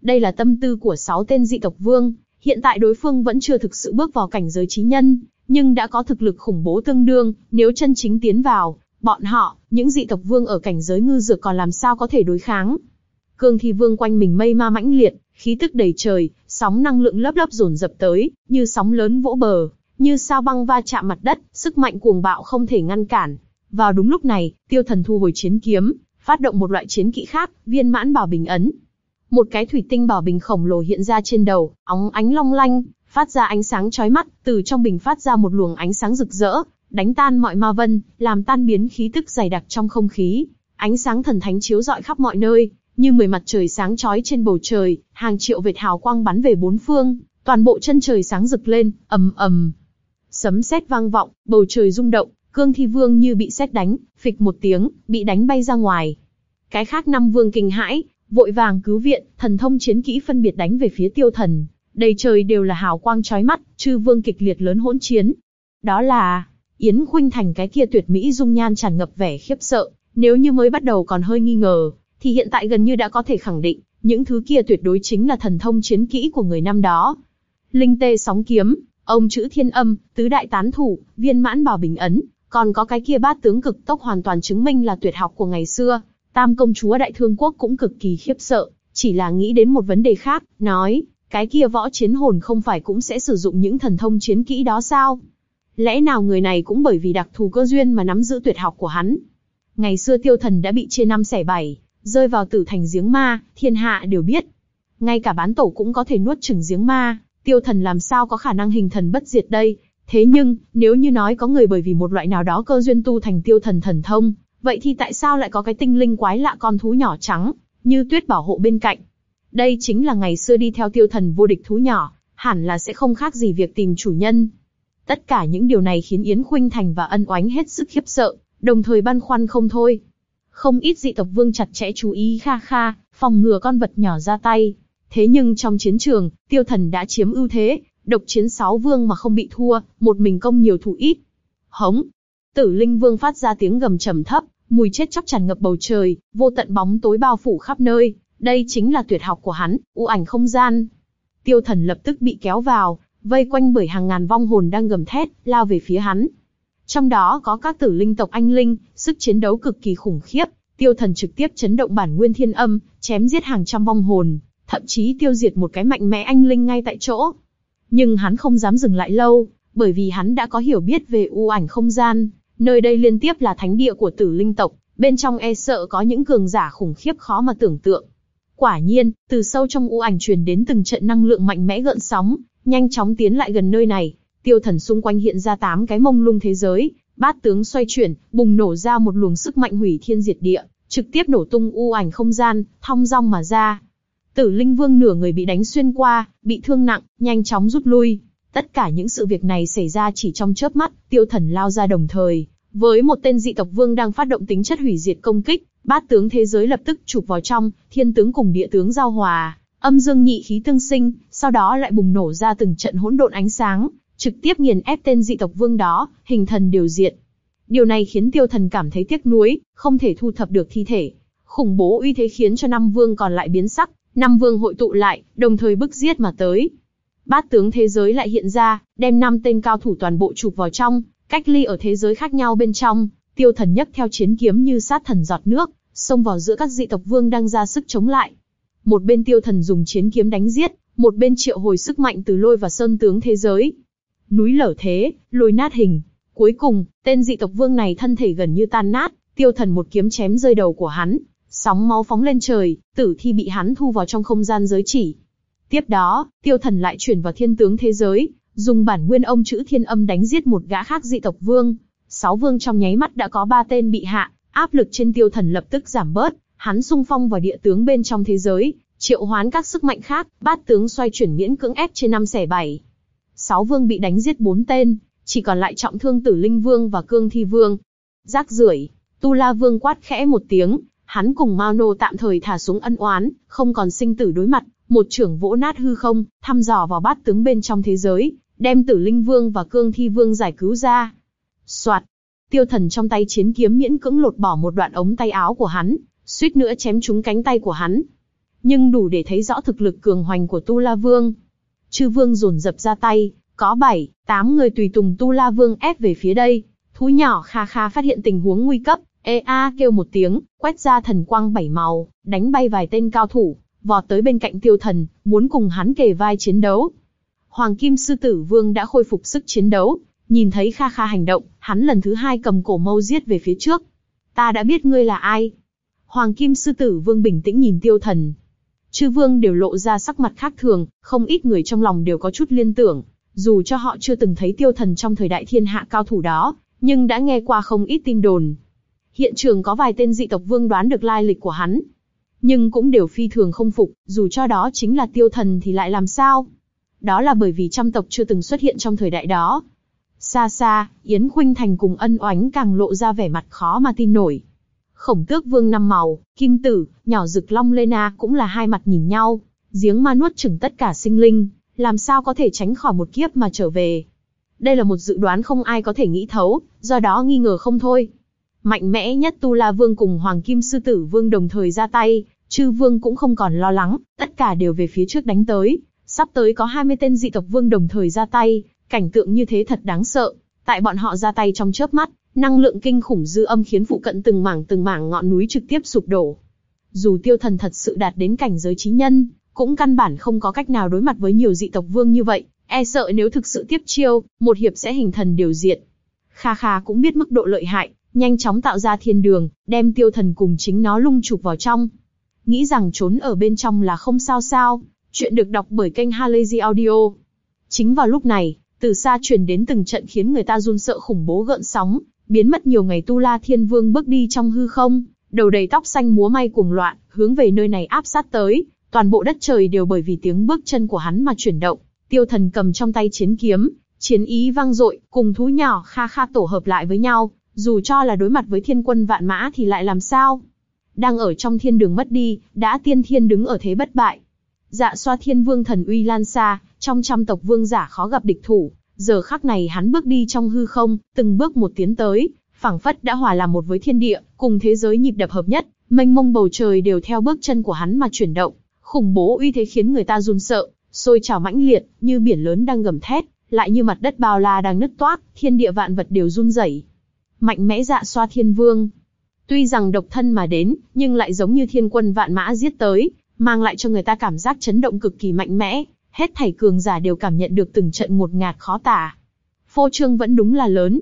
Đây là tâm tư của sáu tên dị tộc vương, hiện tại đối phương vẫn chưa thực sự bước vào cảnh giới trí nhân, nhưng đã có thực lực khủng bố tương đương, nếu chân chính tiến vào, bọn họ, những dị tộc vương ở cảnh giới ngư dược còn làm sao có thể đối kháng. Cương thi vương quanh mình mây ma mãnh liệt, khí tức đầy trời, sóng năng lượng lấp lấp dồn dập tới, như sóng lớn vỗ bờ, như sao băng va chạm mặt đất, sức mạnh cuồng bạo không thể ngăn cản. Vào đúng lúc này, tiêu thần thu hồi chiến kiếm, phát động một loại chiến kỹ khác, viên mãn bảo bình ấn. Một cái thủy tinh bảo bình khổng lồ hiện ra trên đầu, óng ánh long lanh, phát ra ánh sáng chói mắt, từ trong bình phát ra một luồng ánh sáng rực rỡ, đánh tan mọi ma vân, làm tan biến khí tức dày đặc trong không khí. Ánh sáng thần thánh chiếu rọi khắp mọi nơi, như mười mặt trời sáng chói trên bầu trời, hàng triệu vệt hào quang bắn về bốn phương, toàn bộ chân trời sáng rực lên, ầm ầm. Sấm sét vang vọng, bầu trời rung động, Cương Thi Vương như bị sét đánh, phịch một tiếng, bị đánh bay ra ngoài. Cái khác năm vương kinh hãi, vội vàng cứu viện, thần thông chiến kỹ phân biệt đánh về phía tiêu thần. đầy trời đều là hào quang chói mắt, chư vương kịch liệt lớn hỗn chiến. Đó là Yến Khuynh Thành cái kia tuyệt mỹ dung nhan tràn ngập vẻ khiếp sợ, nếu như mới bắt đầu còn hơi nghi ngờ, thì hiện tại gần như đã có thể khẳng định, những thứ kia tuyệt đối chính là thần thông chiến kỹ của người năm đó. Linh tê sóng kiếm, ông chữ thiên âm, tứ đại tán thủ, viên mãn bảo bình ấn, còn có cái kia bát tướng cực tốc hoàn toàn chứng minh là tuyệt học của ngày xưa. Tam công chúa đại thương quốc cũng cực kỳ khiếp sợ, chỉ là nghĩ đến một vấn đề khác, nói, cái kia võ chiến hồn không phải cũng sẽ sử dụng những thần thông chiến kỹ đó sao? Lẽ nào người này cũng bởi vì đặc thù cơ duyên mà nắm giữ tuyệt học của hắn? Ngày xưa tiêu thần đã bị chia năm xẻ bảy, rơi vào tử thành giếng ma, thiên hạ đều biết. Ngay cả bán tổ cũng có thể nuốt chửng giếng ma, tiêu thần làm sao có khả năng hình thần bất diệt đây? Thế nhưng, nếu như nói có người bởi vì một loại nào đó cơ duyên tu thành tiêu thần thần thông, vậy thì tại sao lại có cái tinh linh quái lạ con thú nhỏ trắng, như tuyết bảo hộ bên cạnh? Đây chính là ngày xưa đi theo tiêu thần vô địch thú nhỏ, hẳn là sẽ không khác gì việc tìm chủ nhân. Tất cả những điều này khiến Yến Khuynh Thành và Ân Oánh hết sức khiếp sợ, đồng thời băn khoăn không thôi. Không ít dị tộc vương chặt chẽ chú ý Kha Kha, phòng ngừa con vật nhỏ ra tay. Thế nhưng trong chiến trường, tiêu thần đã chiếm ưu thế, độc chiến sáu vương mà không bị thua, một mình công nhiều thủ ít. Hống! Tử linh vương phát ra tiếng gầm trầm thấp, mùi chết chóc tràn ngập bầu trời, vô tận bóng tối bao phủ khắp nơi. Đây chính là tuyệt học của hắn, u ảnh không gian. Tiêu thần lập tức bị kéo vào, vây quanh bởi hàng ngàn vong hồn đang gầm thét, lao về phía hắn. Trong đó có các tử linh tộc anh linh, sức chiến đấu cực kỳ khủng khiếp, tiêu thần trực tiếp chấn động bản nguyên thiên âm, chém giết hàng trăm vong hồn, thậm chí tiêu diệt một cái mạnh mẽ anh linh ngay tại chỗ. Nhưng hắn không dám dừng lại lâu, bởi vì hắn đã có hiểu biết về u ảnh không gian, nơi đây liên tiếp là thánh địa của tử linh tộc, bên trong e sợ có những cường giả khủng khiếp khó mà tưởng tượng. Quả nhiên, từ sâu trong u ảnh truyền đến từng trận năng lượng mạnh mẽ gợn sóng, nhanh chóng tiến lại gần nơi này. Tiêu thần xung quanh hiện ra tám cái mông lung thế giới, bát tướng xoay chuyển, bùng nổ ra một luồng sức mạnh hủy thiên diệt địa, trực tiếp nổ tung u ảnh không gian, thong dong mà ra. Tử Linh Vương nửa người bị đánh xuyên qua, bị thương nặng, nhanh chóng rút lui. Tất cả những sự việc này xảy ra chỉ trong chớp mắt, tiêu thần lao ra đồng thời. Với một tên dị tộc vương đang phát động tính chất hủy diệt công kích, bát tướng thế giới lập tức chụp vào trong, thiên tướng cùng địa tướng giao hòa, âm dương nhị khí tương sinh, sau đó lại bùng nổ ra từng trận hỗn độn ánh sáng, trực tiếp nghiền ép tên dị tộc vương đó, hình thần đều diệt. Điều này khiến tiêu thần cảm thấy tiếc nuối, không thể thu thập được thi thể. Khủng bố uy thế khiến cho năm vương còn lại biến sắc, năm vương hội tụ lại, đồng thời bức giết mà tới. Bát tướng thế giới lại hiện ra, đem năm tên cao thủ toàn bộ chụp vào trong, cách ly ở thế giới khác nhau bên trong. Tiêu thần nhấc theo chiến kiếm như sát thần giọt nước, xông vào giữa các dị tộc vương đang ra sức chống lại. Một bên tiêu thần dùng chiến kiếm đánh giết, một bên triệu hồi sức mạnh từ lôi và sơn tướng thế giới. Núi lở thế, lôi nát hình. Cuối cùng, tên dị tộc vương này thân thể gần như tan nát, tiêu thần một kiếm chém rơi đầu của hắn, sóng máu phóng lên trời, tử thi bị hắn thu vào trong không gian giới chỉ. Tiếp đó, tiêu thần lại chuyển vào thiên tướng thế giới, dùng bản nguyên ông chữ thiên âm đánh giết một gã khác dị tộc vương. Sáu vương trong nháy mắt đã có ba tên bị hạ, áp lực trên tiêu thần lập tức giảm bớt, hắn sung phong vào địa tướng bên trong thế giới, triệu hoán các sức mạnh khác, bát tướng xoay chuyển miễn cưỡng ép trên năm xẻ bảy. Sáu vương bị đánh giết bốn tên, chỉ còn lại trọng thương tử linh vương và cương thi vương. Rác rưởi, tu la vương quát khẽ một tiếng, hắn cùng Mao Nô tạm thời thả xuống ân oán, không còn sinh tử đối mặt, một trưởng vỗ nát hư không, thăm dò vào bát tướng bên trong thế giới, đem tử linh vương và cương thi vương giải cứu ra. Soạt, tiêu thần trong tay chiến kiếm miễn cưỡng lột bỏ một đoạn ống tay áo của hắn, suýt nữa chém trúng cánh tay của hắn. Nhưng đủ để thấy rõ thực lực cường hoành của Tu La Vương. Chư Vương dồn dập ra tay, có bảy, tám người tùy tùng Tu La Vương ép về phía đây. Thú nhỏ kha kha phát hiện tình huống nguy cấp, ê a kêu một tiếng, quét ra thần quang bảy màu, đánh bay vài tên cao thủ, vọt tới bên cạnh tiêu thần, muốn cùng hắn kề vai chiến đấu. Hoàng Kim Sư Tử Vương đã khôi phục sức chiến đấu, nhìn thấy Kha Kha hành động, hắn lần thứ hai cầm cổ mâu giết về phía trước. Ta đã biết ngươi là ai. Hoàng Kim Sư Tử Vương bình tĩnh nhìn tiêu thần. Chư vương đều lộ ra sắc mặt khác thường, không ít người trong lòng đều có chút liên tưởng. Dù cho họ chưa từng thấy tiêu thần trong thời đại thiên hạ cao thủ đó, nhưng đã nghe qua không ít tin đồn. Hiện trường có vài tên dị tộc vương đoán được lai lịch của hắn. Nhưng cũng đều phi thường không phục, dù cho đó chính là tiêu thần thì lại làm sao? Đó là bởi vì trăm tộc chưa từng xuất hiện trong thời đại đó. Xa xa, Yến Khuynh Thành cùng ân oánh càng lộ ra vẻ mặt khó mà tin nổi. Khổng tước vương năm màu, kim tử, nhỏ rực long Lena cũng là hai mặt nhìn nhau. Giếng ma nuốt chửng tất cả sinh linh, làm sao có thể tránh khỏi một kiếp mà trở về. Đây là một dự đoán không ai có thể nghĩ thấu, do đó nghi ngờ không thôi. Mạnh mẽ nhất Tu La Vương cùng Hoàng Kim Sư Tử Vương đồng thời ra tay, chư vương cũng không còn lo lắng, tất cả đều về phía trước đánh tới. Sắp tới có 20 tên dị tộc vương đồng thời ra tay, cảnh tượng như thế thật đáng sợ. Tại bọn họ ra tay trong chớp mắt, năng lượng kinh khủng dư âm khiến phụ cận từng mảng từng mảng ngọn núi trực tiếp sụp đổ. Dù tiêu thần thật sự đạt đến cảnh giới trí nhân, cũng căn bản không có cách nào đối mặt với nhiều dị tộc vương như vậy, e sợ nếu thực sự tiếp chiêu, một hiệp sẽ hình thần điều diệt. Kha Kha cũng biết mức độ lợi hại, nhanh chóng tạo ra thiên đường, đem tiêu thần cùng chính nó lung chụp vào trong. Nghĩ rằng trốn ở bên trong là không sao sao, chuyện được đọc bởi kênh Halazy Audio. Chính vào lúc này, từ xa truyền đến từng trận khiến người ta run sợ khủng bố gợn sóng, biến mất nhiều ngày Tu La Thiên Vương bước đi trong hư không, đầu đầy tóc xanh múa may cuồng loạn, hướng về nơi này áp sát tới, toàn bộ đất trời đều bởi vì tiếng bước chân của hắn mà chuyển động. Tiêu Thần cầm trong tay chiến kiếm, chiến ý vang dội, cùng thú nhỏ Kha Kha tổ hợp lại với nhau, dù cho là đối mặt với thiên quân vạn mã thì lại làm sao? Đang ở trong thiên đường mất đi, đã tiên thiên đứng ở thế bất bại. Dạ xoa thiên vương thần uy lan xa, trong trăm tộc vương giả khó gặp địch thủ, giờ khắc này hắn bước đi trong hư không, từng bước một tiến tới, phảng phất đã hòa làm một với thiên địa, cùng thế giới nhịp đập hợp nhất, mênh mông bầu trời đều theo bước chân của hắn mà chuyển động, khủng bố uy thế khiến người ta run sợ, sôi trào mãnh liệt, như biển lớn đang gầm thét, lại như mặt đất bao la đang nứt toác, thiên địa vạn vật đều run rẩy. Mạnh mẽ dạ xoa thiên vương. Tuy rằng độc thân mà đến, nhưng lại giống như thiên quân vạn mã giết tới, mang lại cho người ta cảm giác chấn động cực kỳ mạnh mẽ, hết thảy cường giả đều cảm nhận được từng trận một ngạt khó tả. Phô trương vẫn đúng là lớn.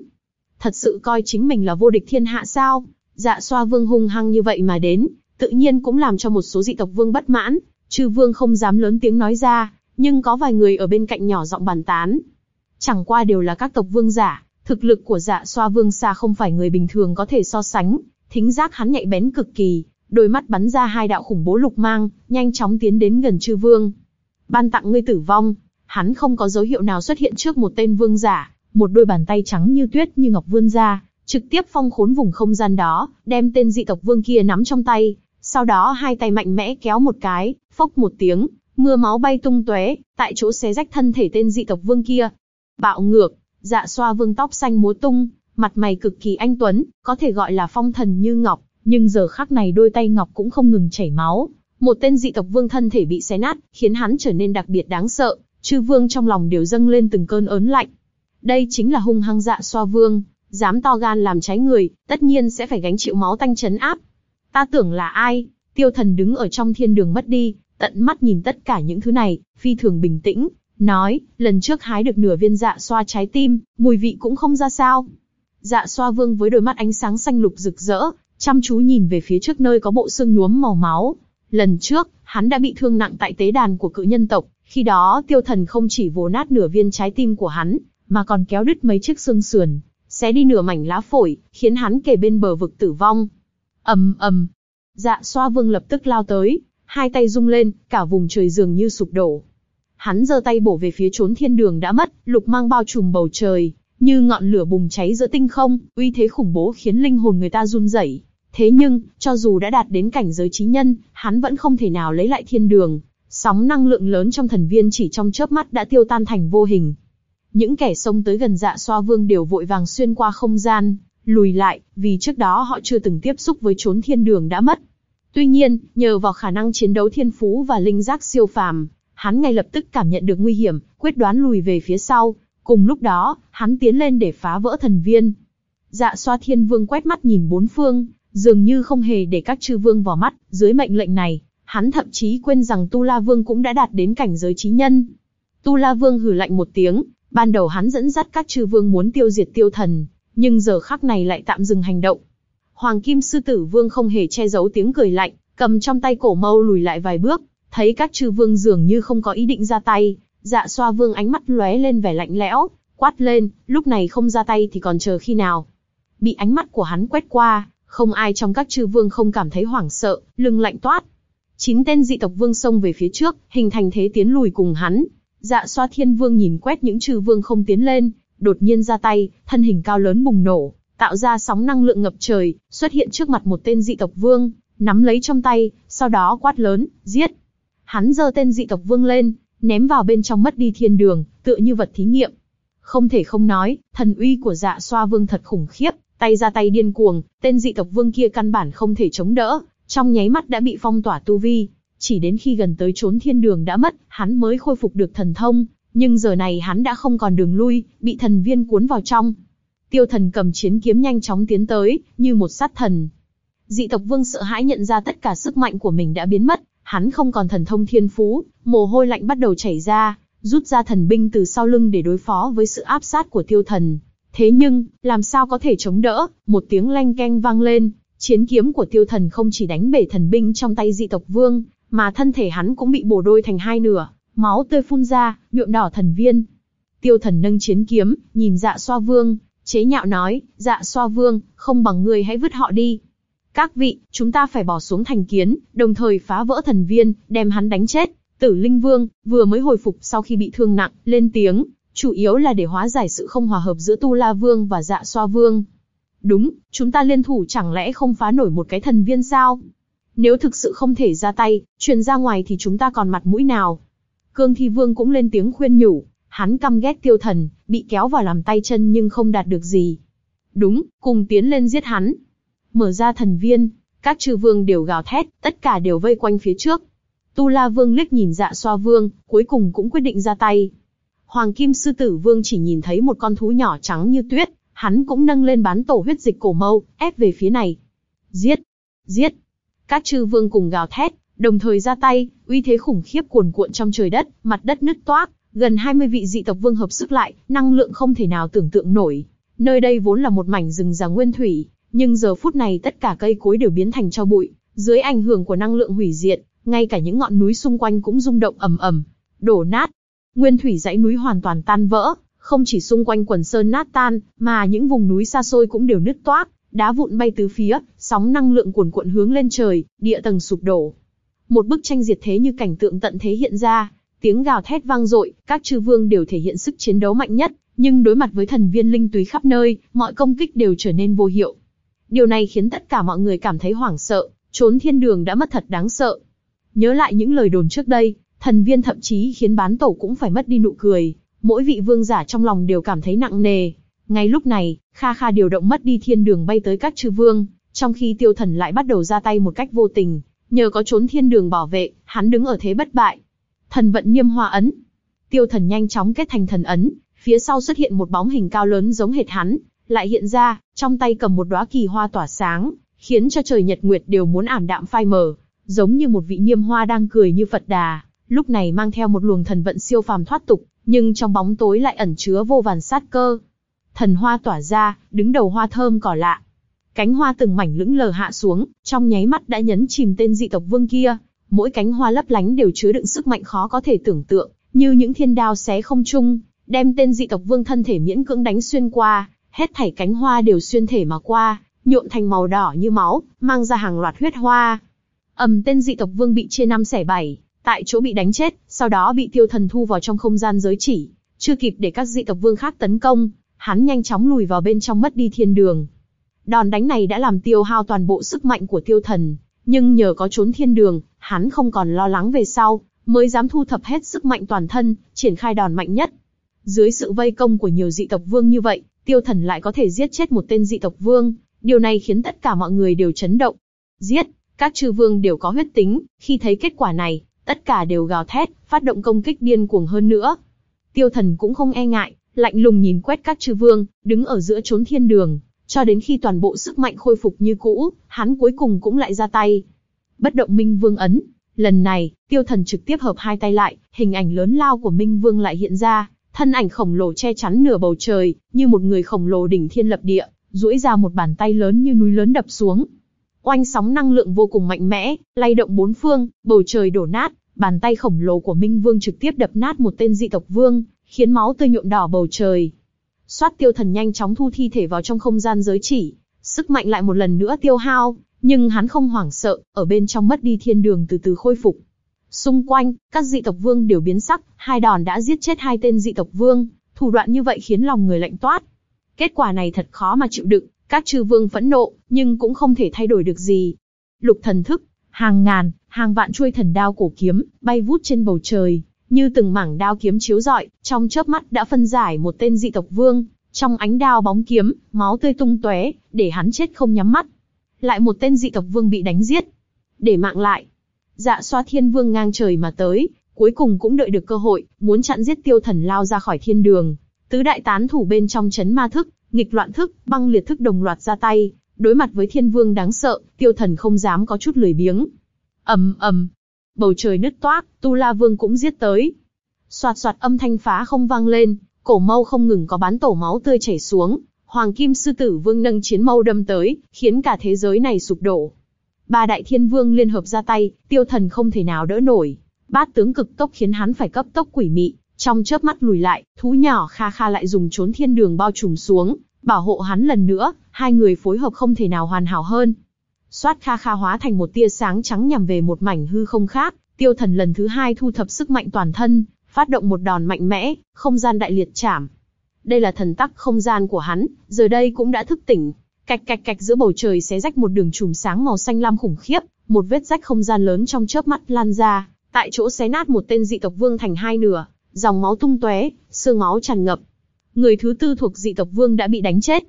Thật sự coi chính mình là vô địch thiên hạ sao? Dạ xoa vương hung hăng như vậy mà đến, tự nhiên cũng làm cho một số dị tộc vương bất mãn, chư vương không dám lớn tiếng nói ra, nhưng có vài người ở bên cạnh nhỏ giọng bàn tán. Chẳng qua đều là các tộc vương giả, thực lực của dạ xoa vương xa không phải người bình thường có thể so sánh, thính giác hắn nhạy bén cực kỳ, đôi mắt bắn ra hai đạo khủng bố lục mang, nhanh chóng tiến đến gần chư vương. Ban tặng ngươi tử vong, hắn không có dấu hiệu nào xuất hiện trước một tên vương giả, một đôi bàn tay trắng như tuyết như ngọc vươn ra, trực tiếp phong khốn vùng không gian đó, đem tên dị tộc vương kia nắm trong tay, sau đó hai tay mạnh mẽ kéo một cái, phốc một tiếng, mưa máu bay tung tóe, tại chỗ xé rách thân thể tên dị tộc vương kia. Bạo ngược, dạ xoa vương tóc xanh múa tung, mặt mày cực kỳ anh tuấn, có thể gọi là phong thần như ngọc, nhưng giờ khắc này đôi tay ngọc cũng không ngừng chảy máu. Một tên dị tộc vương thân thể bị xé nát, khiến hắn trở nên đặc biệt đáng sợ, chư vương trong lòng đều dâng lên từng cơn ớn lạnh. Đây chính là hung hăng dạ xoa vương, dám to gan làm trái người, tất nhiên sẽ phải gánh chịu máu tanh chấn áp. Ta tưởng là ai? Tiêu thần đứng ở trong thiên đường mất đi, tận mắt nhìn tất cả những thứ này, phi thường bình tĩnh, nói, lần trước hái được nửa viên dạ xoa trái tim, mùi vị cũng không ra sao. Dạ xoa vương với đôi mắt ánh sáng xanh lục rực rỡ, chăm chú nhìn về phía trước nơi có bộ xương nhuốm màu máu. Lần trước, hắn đã bị thương nặng tại tế đàn của cự nhân tộc, khi đó tiêu thần không chỉ vồ nát nửa viên trái tim của hắn, mà còn kéo đứt mấy chiếc xương sườn, xé đi nửa mảnh lá phổi, khiến hắn kề bên bờ vực tử vong. ầm ầm, dạ xoa vương lập tức lao tới, hai tay rung lên, cả vùng trời dường như sụp đổ. Hắn giơ tay bổ về phía trốn thiên đường đã mất, lục mang bao trùm bầu trời, như ngọn lửa bùng cháy giữa tinh không, uy thế khủng bố khiến linh hồn người ta run rẩy. Thế nhưng, cho dù đã đạt đến cảnh giới trí nhân, hắn vẫn không thể nào lấy lại thiên đường. Sóng năng lượng lớn trong thần viên chỉ trong chớp mắt đã tiêu tan thành vô hình. Những kẻ xông tới gần dạ xoa vương đều vội vàng xuyên qua không gian, lùi lại, vì trước đó họ chưa từng tiếp xúc với trốn thiên đường đã mất. Tuy nhiên, nhờ vào khả năng chiến đấu thiên phú và linh giác siêu phàm, hắn ngay lập tức cảm nhận được nguy hiểm, quyết đoán lùi về phía sau. Cùng lúc đó, hắn tiến lên để phá vỡ thần viên. Dạ xoa thiên vương quét mắt nhìn bốn phương, dường như không hề để các chư vương vào mắt, dưới mệnh lệnh này, hắn thậm chí quên rằng Tu La Vương cũng đã đạt đến cảnh giới trí nhân. Tu La Vương hừ lạnh một tiếng, ban đầu hắn dẫn dắt các chư vương muốn tiêu diệt tiêu thần, nhưng giờ khắc này lại tạm dừng hành động. Hoàng Kim Sư Tử Vương không hề che giấu tiếng cười lạnh, cầm trong tay cổ mâu lùi lại vài bước, thấy các chư vương dường như không có ý định ra tay, dạ xoa vương ánh mắt lóe lên vẻ lạnh lẽo, quát lên, lúc này không ra tay thì còn chờ khi nào. Bị ánh mắt của hắn quét qua, không ai trong các chư vương không cảm thấy hoảng sợ, lưng lạnh toát. Chín tên dị tộc vương xông về phía trước, hình thành thế tiến lùi cùng hắn. Dạ xoa thiên vương nhìn quét những chư vương không tiến lên, đột nhiên ra tay, thân hình cao lớn bùng nổ, tạo ra sóng năng lượng ngập trời, xuất hiện trước mặt một tên dị tộc vương, nắm lấy trong tay, sau đó quát lớn, giết. Hắn giơ tên dị tộc vương lên, ném vào bên trong mất đi thiên đường, tựa như vật thí nghiệm. Không thể không nói, thần uy của dạ xoa vương thật khủng khiếp, tay ra tay điên cuồng, tên dị tộc vương kia căn bản không thể chống đỡ, trong nháy mắt đã bị phong tỏa tu vi. Chỉ đến khi gần tới trốn thiên đường đã mất, hắn mới khôi phục được thần thông, nhưng giờ này hắn đã không còn đường lui, bị thần viên cuốn vào trong. Tiêu thần cầm chiến kiếm nhanh chóng tiến tới, như một sát thần. Dị tộc vương sợ hãi nhận ra tất cả sức mạnh của mình đã biến mất, hắn không còn thần thông thiên phú, mồ hôi lạnh bắt đầu chảy ra, rút ra thần binh từ sau lưng để đối phó với sự áp sát của tiêu thần. Thế nhưng, làm sao có thể chống đỡ, một tiếng lanh keng vang lên, chiến kiếm của tiêu thần không chỉ đánh bể thần binh trong tay dị tộc vương, mà thân thể hắn cũng bị bổ đôi thành hai nửa, máu tươi phun ra, nhuộm đỏ thần viên. Tiêu thần nâng chiến kiếm, nhìn dạ xoa vương, chế nhạo nói, dạ xoa vương, không bằng người hãy vứt họ đi. Các vị, chúng ta phải bỏ xuống thành kiến, đồng thời phá vỡ thần viên, đem hắn đánh chết. Tử Linh Vương, vừa mới hồi phục sau khi bị thương nặng, lên tiếng, chủ yếu là để hóa giải sự không hòa hợp giữa Tu La Vương và Dạ Xoa Vương. Đúng, chúng ta liên thủ chẳng lẽ không phá nổi một cái thần viên sao? Nếu thực sự không thể ra tay, truyền ra ngoài thì chúng ta còn mặt mũi nào? Cương Thi Vương cũng lên tiếng khuyên nhủ, hắn căm ghét tiêu thần, bị kéo vào làm tay chân nhưng không đạt được gì. Đúng, cùng tiến lên giết hắn. Mở ra thần viên, các chư vương đều gào thét, tất cả đều vây quanh phía trước. Tu La Vương liếc nhìn dạ xoa vương, cuối cùng cũng quyết định ra tay. Hoàng Kim Sư Tử Vương chỉ nhìn thấy một con thú nhỏ trắng như tuyết, hắn cũng nâng lên bán tổ huyết dịch cổ mâu, ép về phía này. Giết! Giết! Các chư vương cùng gào thét, đồng thời ra tay, uy thế khủng khiếp cuồn cuộn trong trời đất, mặt đất nứt toác, gần 20 vị dị tộc vương hợp sức lại, năng lượng không thể nào tưởng tượng nổi. Nơi đây vốn là một mảnh rừng già nguyên thủy, nhưng giờ phút này tất cả cây cối đều biến thành cho bụi, dưới ảnh hưởng của năng lượng hủy diệt, ngay cả những ngọn núi xung quanh cũng rung động ầm ầm, đổ nát. Nguyên thủy dãy núi hoàn toàn tan vỡ, không chỉ xung quanh quần sơn nát tan, mà những vùng núi xa xôi cũng đều nứt toác, đá vụn bay tứ phía, sóng năng lượng cuồn cuộn hướng lên trời, địa tầng sụp đổ. Một bức tranh diệt thế như cảnh tượng tận thế hiện ra, tiếng gào thét vang dội, các chư vương đều thể hiện sức chiến đấu mạnh nhất, nhưng đối mặt với thần viên linh túy khắp nơi, mọi công kích đều trở nên vô hiệu. Điều này khiến tất cả mọi người cảm thấy hoảng sợ, trốn thiên đường đã mất thật đáng sợ. Nhớ lại những lời đồn trước đây, thần viên thậm chí khiến bán tổ cũng phải mất đi nụ cười, mỗi vị vương giả trong lòng đều cảm thấy nặng nề. Ngay lúc này, Kha Kha điều động mất đi thiên đường bay tới các chư vương, trong khi tiêu thần lại bắt đầu ra tay một cách vô tình, nhờ có trốn thiên đường bảo vệ, hắn đứng ở thế bất bại. Thần vận niêm hoa ấn. Tiêu thần nhanh chóng kết thành thần ấn, phía sau xuất hiện một bóng hình cao lớn giống hệt hắn, lại hiện ra, trong tay cầm một đóa kỳ hoa tỏa sáng, khiến cho trời nhật nguyệt đều muốn ảm đạm phai mờ, giống như một vị niêm hoa đang cười như Phật Đà, lúc này mang theo một luồng thần vận siêu phàm thoát tục, nhưng trong bóng tối lại ẩn chứa vô vàn sát cơ. Thần hoa tỏa ra, đứng đầu hoa thơm cỏ lạ. Cánh hoa từng mảnh lững lờ hạ xuống, trong nháy mắt đã nhấn chìm tên dị tộc vương kia. Mỗi cánh hoa lấp lánh đều chứa đựng sức mạnh khó có thể tưởng tượng, như những thiên đao xé không trung, đem tên dị tộc vương thân thể miễn cưỡng đánh xuyên qua, hết thảy cánh hoa đều xuyên thể mà qua, nhuộm thành màu đỏ như máu, mang ra hàng loạt huyết hoa. ầm tên dị tộc vương bị chia năm xẻ bảy, tại chỗ bị đánh chết, sau đó bị tiêu thần thu vào trong không gian giới chỉ, chưa kịp để các dị tộc vương khác tấn công, hắn nhanh chóng lùi vào bên trong mất đi thiên đường. Đòn đánh này đã làm tiêu hao toàn bộ sức mạnh của tiêu thần, nhưng nhờ có trốn thiên đường, hắn không còn lo lắng về sau, mới dám thu thập hết sức mạnh toàn thân, triển khai đòn mạnh nhất. Dưới sự vây công của nhiều dị tộc vương như vậy, tiêu thần lại có thể giết chết một tên dị tộc vương, điều này khiến tất cả mọi người đều chấn động. Giết, các chư vương đều có huyết tính, khi thấy kết quả này, tất cả đều gào thét, phát động công kích điên cuồng hơn nữa. Tiêu thần cũng không e ngại, lạnh lùng nhìn quét các chư vương, đứng ở giữa chốn thiên đường, cho đến khi toàn bộ sức mạnh khôi phục như cũ, hắn cuối cùng cũng lại ra tay. Bất động minh vương ấn, lần này, tiêu thần trực tiếp hợp hai tay lại, hình ảnh lớn lao của minh vương lại hiện ra, thân ảnh khổng lồ che chắn nửa bầu trời, như một người khổng lồ đỉnh thiên lập địa, duỗi ra một bàn tay lớn như núi lớn đập xuống. Oanh sóng năng lượng vô cùng mạnh mẽ, lay động bốn phương, bầu trời đổ nát, bàn tay khổng lồ của Minh Vương trực tiếp đập nát một tên dị tộc vương, khiến máu tươi nhuộm đỏ bầu trời. Soát tiêu thần nhanh chóng thu thi thể vào trong không gian giới chỉ, sức mạnh lại một lần nữa tiêu hao, nhưng hắn không hoảng sợ, ở bên trong mất đi thiên đường từ từ khôi phục. Xung quanh, các dị tộc vương đều biến sắc, hai đòn đã giết chết hai tên dị tộc vương, thủ đoạn như vậy khiến lòng người lạnh toát. Kết quả này thật khó mà chịu đựng, các chư vương phẫn nộ, nhưng cũng không thể thay đổi được gì. Lục thần thức, hàng ngàn, hàng vạn chuôi thần đao cổ kiếm, bay vút trên bầu trời, như từng mảng đao kiếm chiếu rọi, trong chớp mắt đã phân giải một tên dị tộc vương, trong ánh đao bóng kiếm, máu tươi tung tóe, để hắn chết không nhắm mắt. Lại một tên dị tộc vương bị đánh giết. Để mạng lại. Dạ xoa thiên vương ngang trời mà tới, cuối cùng cũng đợi được cơ hội, muốn chặn giết tiêu thần lao ra khỏi thiên đường. Tứ đại tán thủ bên trong chấn ma thức, nghịch loạn thức, băng liệt thức đồng loạt ra tay, đối mặt với thiên vương đáng sợ, tiêu thần không dám có chút lười biếng. ầm ầm, bầu trời nứt toác, tu la vương cũng giết tới. Soạt soạt âm thanh phá không vang lên, cổ mâu không ngừng có bán tổ máu tươi chảy xuống, hoàng kim sư tử vương nâng chiến mâu đâm tới, khiến cả thế giới này sụp đổ. Ba đại thiên vương liên hợp ra tay, tiêu thần không thể nào đỡ nổi. Bát tướng cực tốc khiến hắn phải cấp tốc quỷ mị, trong chớp mắt lùi lại, thú nhỏ kha kha lại dùng trốn thiên đường bao trùm xuống, bảo hộ hắn lần nữa, hai người phối hợp không thể nào hoàn hảo hơn. Xoát kha kha hóa thành một tia sáng trắng nhằm về một mảnh hư không khác, tiêu thần lần thứ hai thu thập sức mạnh toàn thân, phát động một đòn mạnh mẽ, không gian đại liệt chảm. Đây là thần tắc không gian của hắn, giờ đây cũng đã thức tỉnh. Cạch cạch cạch giữa bầu trời xé rách một đường chùm sáng màu xanh lam khủng khiếp, một vết rách không gian lớn trong chớp mắt lan ra, tại chỗ xé nát một tên dị tộc vương thành hai nửa, dòng máu tung tóe, xương máu tràn ngập. Người thứ tư thuộc dị tộc vương đã bị đánh chết.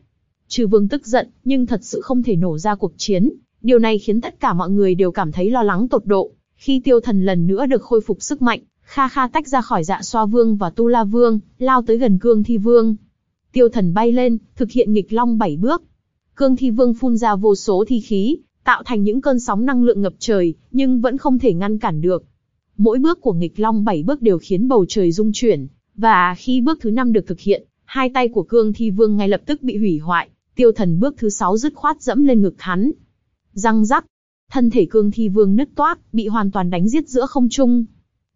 Trừ vương tức giận, nhưng thật sự không thể nổ ra cuộc chiến. Điều này khiến tất cả mọi người đều cảm thấy lo lắng tột độ. Khi tiêu thần lần nữa được khôi phục sức mạnh, Kha Kha tách ra khỏi dạ xoa vương và tu la vương, lao tới gần cương thi vương. Tiêu thần bay lên, thực hiện nghịch long bảy bước. Cương thi vương phun ra vô số thi khí, tạo thành những cơn sóng năng lượng ngập trời, nhưng vẫn không thể ngăn cản được. Mỗi bước của nghịch long bảy bước đều khiến bầu trời rung chuyển, và khi bước thứ năm được thực hiện, hai tay của cương thi vương ngay lập tức bị hủy hoại, tiêu thần bước thứ sáu dứt khoát dẫm lên ngực hắn. Răng rắc, thân thể cương thi vương nứt toác, bị hoàn toàn đánh giết giữa không trung.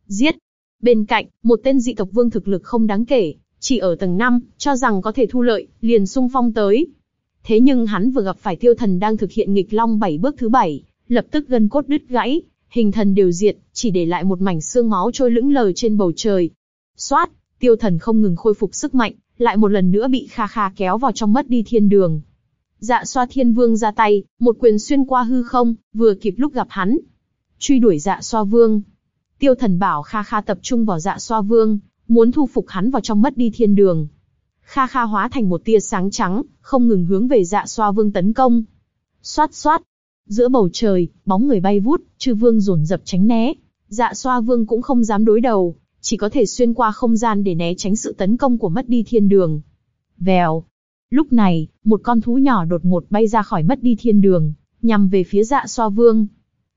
Giết! Bên cạnh, một tên dị tộc vương thực lực không đáng kể, chỉ ở tầng 5, cho rằng có thể thu lợi, liền sung phong tới. Thế nhưng hắn vừa gặp phải tiêu thần đang thực hiện nghịch long bảy bước thứ bảy, lập tức gân cốt đứt gãy, hình thần đều diệt, chỉ để lại một mảnh xương máu trôi lững lờ trên bầu trời. Xoát, tiêu thần không ngừng khôi phục sức mạnh, lại một lần nữa bị Kha Kha kéo vào trong mất đi thiên đường. Dạ xoa thiên vương ra tay, một quyền xuyên qua hư không, vừa kịp lúc gặp hắn. Truy đuổi dạ xoa vương. Tiêu thần bảo Kha Kha tập trung vào dạ xoa vương, muốn thu phục hắn vào trong mất đi thiên đường. Kha Kha hóa thành một tia sáng trắng, không ngừng hướng về dạ xoa vương tấn công. Xoát xoát. Giữa bầu trời, bóng người bay vút, chư vương rồn rập tránh né. Dạ xoa vương cũng không dám đối đầu, chỉ có thể xuyên qua không gian để né tránh sự tấn công của mất đi thiên đường. Vèo. Lúc này, một con thú nhỏ đột ngột bay ra khỏi mất đi thiên đường, nhằm về phía dạ xoa vương.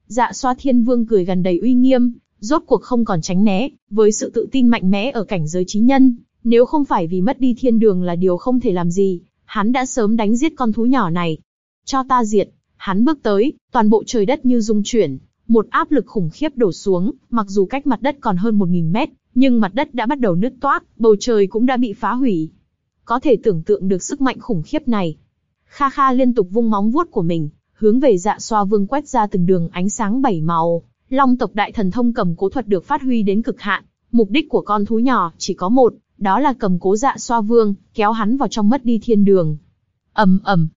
Dạ xoa thiên vương cười gần đầy uy nghiêm, rốt cuộc không còn tránh né, với sự tự tin mạnh mẽ ở cảnh giới trí nhân, nếu không phải vì mất đi thiên đường là điều không thể làm gì, hắn đã sớm đánh giết con thú nhỏ này. Cho ta diệt, hắn bước tới, toàn bộ trời đất như rung chuyển, một áp lực khủng khiếp đổ xuống, mặc dù cách mặt đất còn hơn 1.000 mét, nhưng mặt đất đã bắt đầu nứt toác, bầu trời cũng đã bị phá hủy. Có thể tưởng tượng được sức mạnh khủng khiếp này. Kha Kha liên tục vung móng vuốt của mình, hướng về dạ xoa vương quét ra từng đường ánh sáng bảy màu. Long tộc đại thần thông cầm cố thuật được phát huy đến cực hạn. Mục đích của con thú nhỏ chỉ có một, đó là cầm cố dạ xoa vương, kéo hắn vào trong mất đi thiên đường. ầm ầm,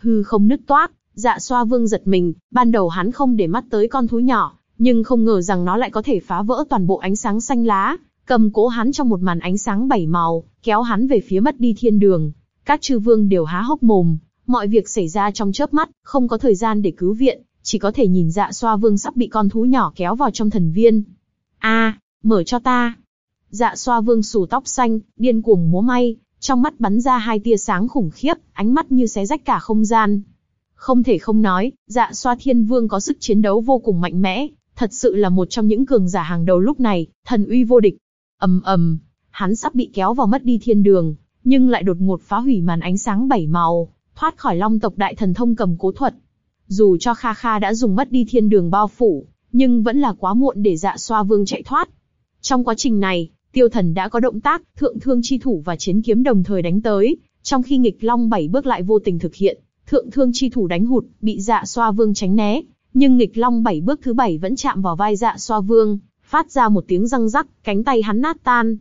hư không nứt toác, dạ xoa vương giật mình, ban đầu hắn không để mắt tới con thú nhỏ, nhưng không ngờ rằng nó lại có thể phá vỡ toàn bộ ánh sáng xanh lá, cầm cố hắn trong một màn ánh sáng bảy màu, kéo hắn về phía mất đi thiên đường. Các chư vương đều há hốc mồm, mọi việc xảy ra trong chớp mắt, không có thời gian để cứu viện, chỉ có thể nhìn dạ xoa vương sắp bị con thú nhỏ kéo vào trong thần viên. A, mở cho ta. Dạ xoa vương sù tóc xanh, điên cuồng múa may, trong mắt bắn ra hai tia sáng khủng khiếp, ánh mắt như xé rách cả không gian. Không thể không nói, dạ xoa thiên vương có sức chiến đấu vô cùng mạnh mẽ, thật sự là một trong những cường giả hàng đầu lúc này, thần uy vô địch. ầm ầm, hắn sắp bị kéo vào mất đi thiên đường, nhưng lại đột ngột phá hủy màn ánh sáng bảy màu, thoát khỏi long tộc đại thần thông cầm cố thuật. Dù cho Kha Kha đã dùng mất đi thiên đường bao phủ, nhưng vẫn là quá muộn để dạ xoa vương chạy thoát. Trong quá trình này, tiêu thần đã có động tác, thượng thương chi thủ và chiến kiếm đồng thời đánh tới, trong khi nghịch long bảy bước lại vô tình thực hiện, thượng thương chi thủ đánh hụt, bị dạ xoa vương tránh né, nhưng nghịch long bảy bước thứ bảy vẫn chạm vào vai dạ xoa vương, phát ra một tiếng răng rắc, cánh tay hắn nát tan.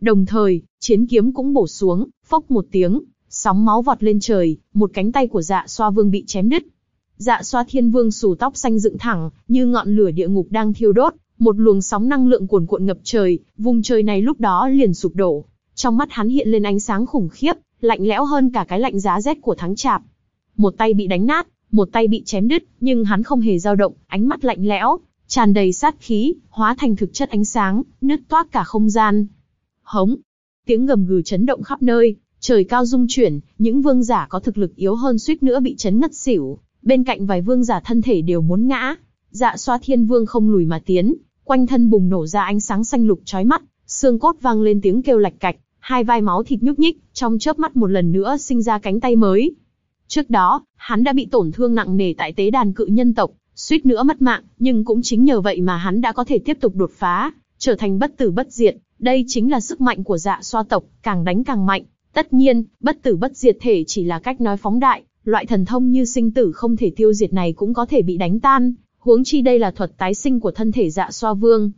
Đồng thời, chiến kiếm cũng bổ xuống, phốc một tiếng, sóng máu vọt lên trời, một cánh tay của dạ xoa vương bị chém đứt. Dạ xoa thiên vương xù tóc xanh dựng thẳng, như ngọn lửa địa ngục đang thiêu đốt, một luồng sóng năng lượng cuồn cuộn ngập trời, vùng trời này lúc đó liền sụp đổ. Trong mắt hắn hiện lên ánh sáng khủng khiếp, lạnh lẽo hơn cả cái lạnh giá rét của tháng chạp. Một tay bị đánh nát, một tay bị chém đứt, nhưng hắn không hề dao động, ánh mắt lạnh lẽo, tràn đầy sát khí, hóa thành thực chất ánh sáng, nứt toát cả không gian. Hống! Tiếng gầm gừ chấn động khắp nơi, trời cao rung chuyển, những vương giả có thực lực yếu hơn suýt nữa bị chấn ngất xỉu, bên cạnh vài vương giả thân thể đều muốn ngã. Dạ xoa thiên vương không lùi mà tiến, quanh thân bùng nổ ra ánh sáng xanh lục chói mắt, xương cốt vang lên tiếng kêu lạch cạch, hai vai máu thịt nhúc nhích, trong chớp mắt một lần nữa sinh ra cánh tay mới. Trước đó, hắn đã bị tổn thương nặng nề tại tế đàn cự nhân tộc, suýt nữa mất mạng, nhưng cũng chính nhờ vậy mà hắn đã có thể tiếp tục đột phá, trở thành bất tử bất diệt. Đây chính là sức mạnh của dạ xoa tộc, càng đánh càng mạnh. Tất nhiên, bất tử bất diệt thể chỉ là cách nói phóng đại, loại thần thông như sinh tử không thể tiêu diệt này cũng có thể bị đánh tan, huống chi đây là thuật tái sinh của thân thể dạ xoa vương.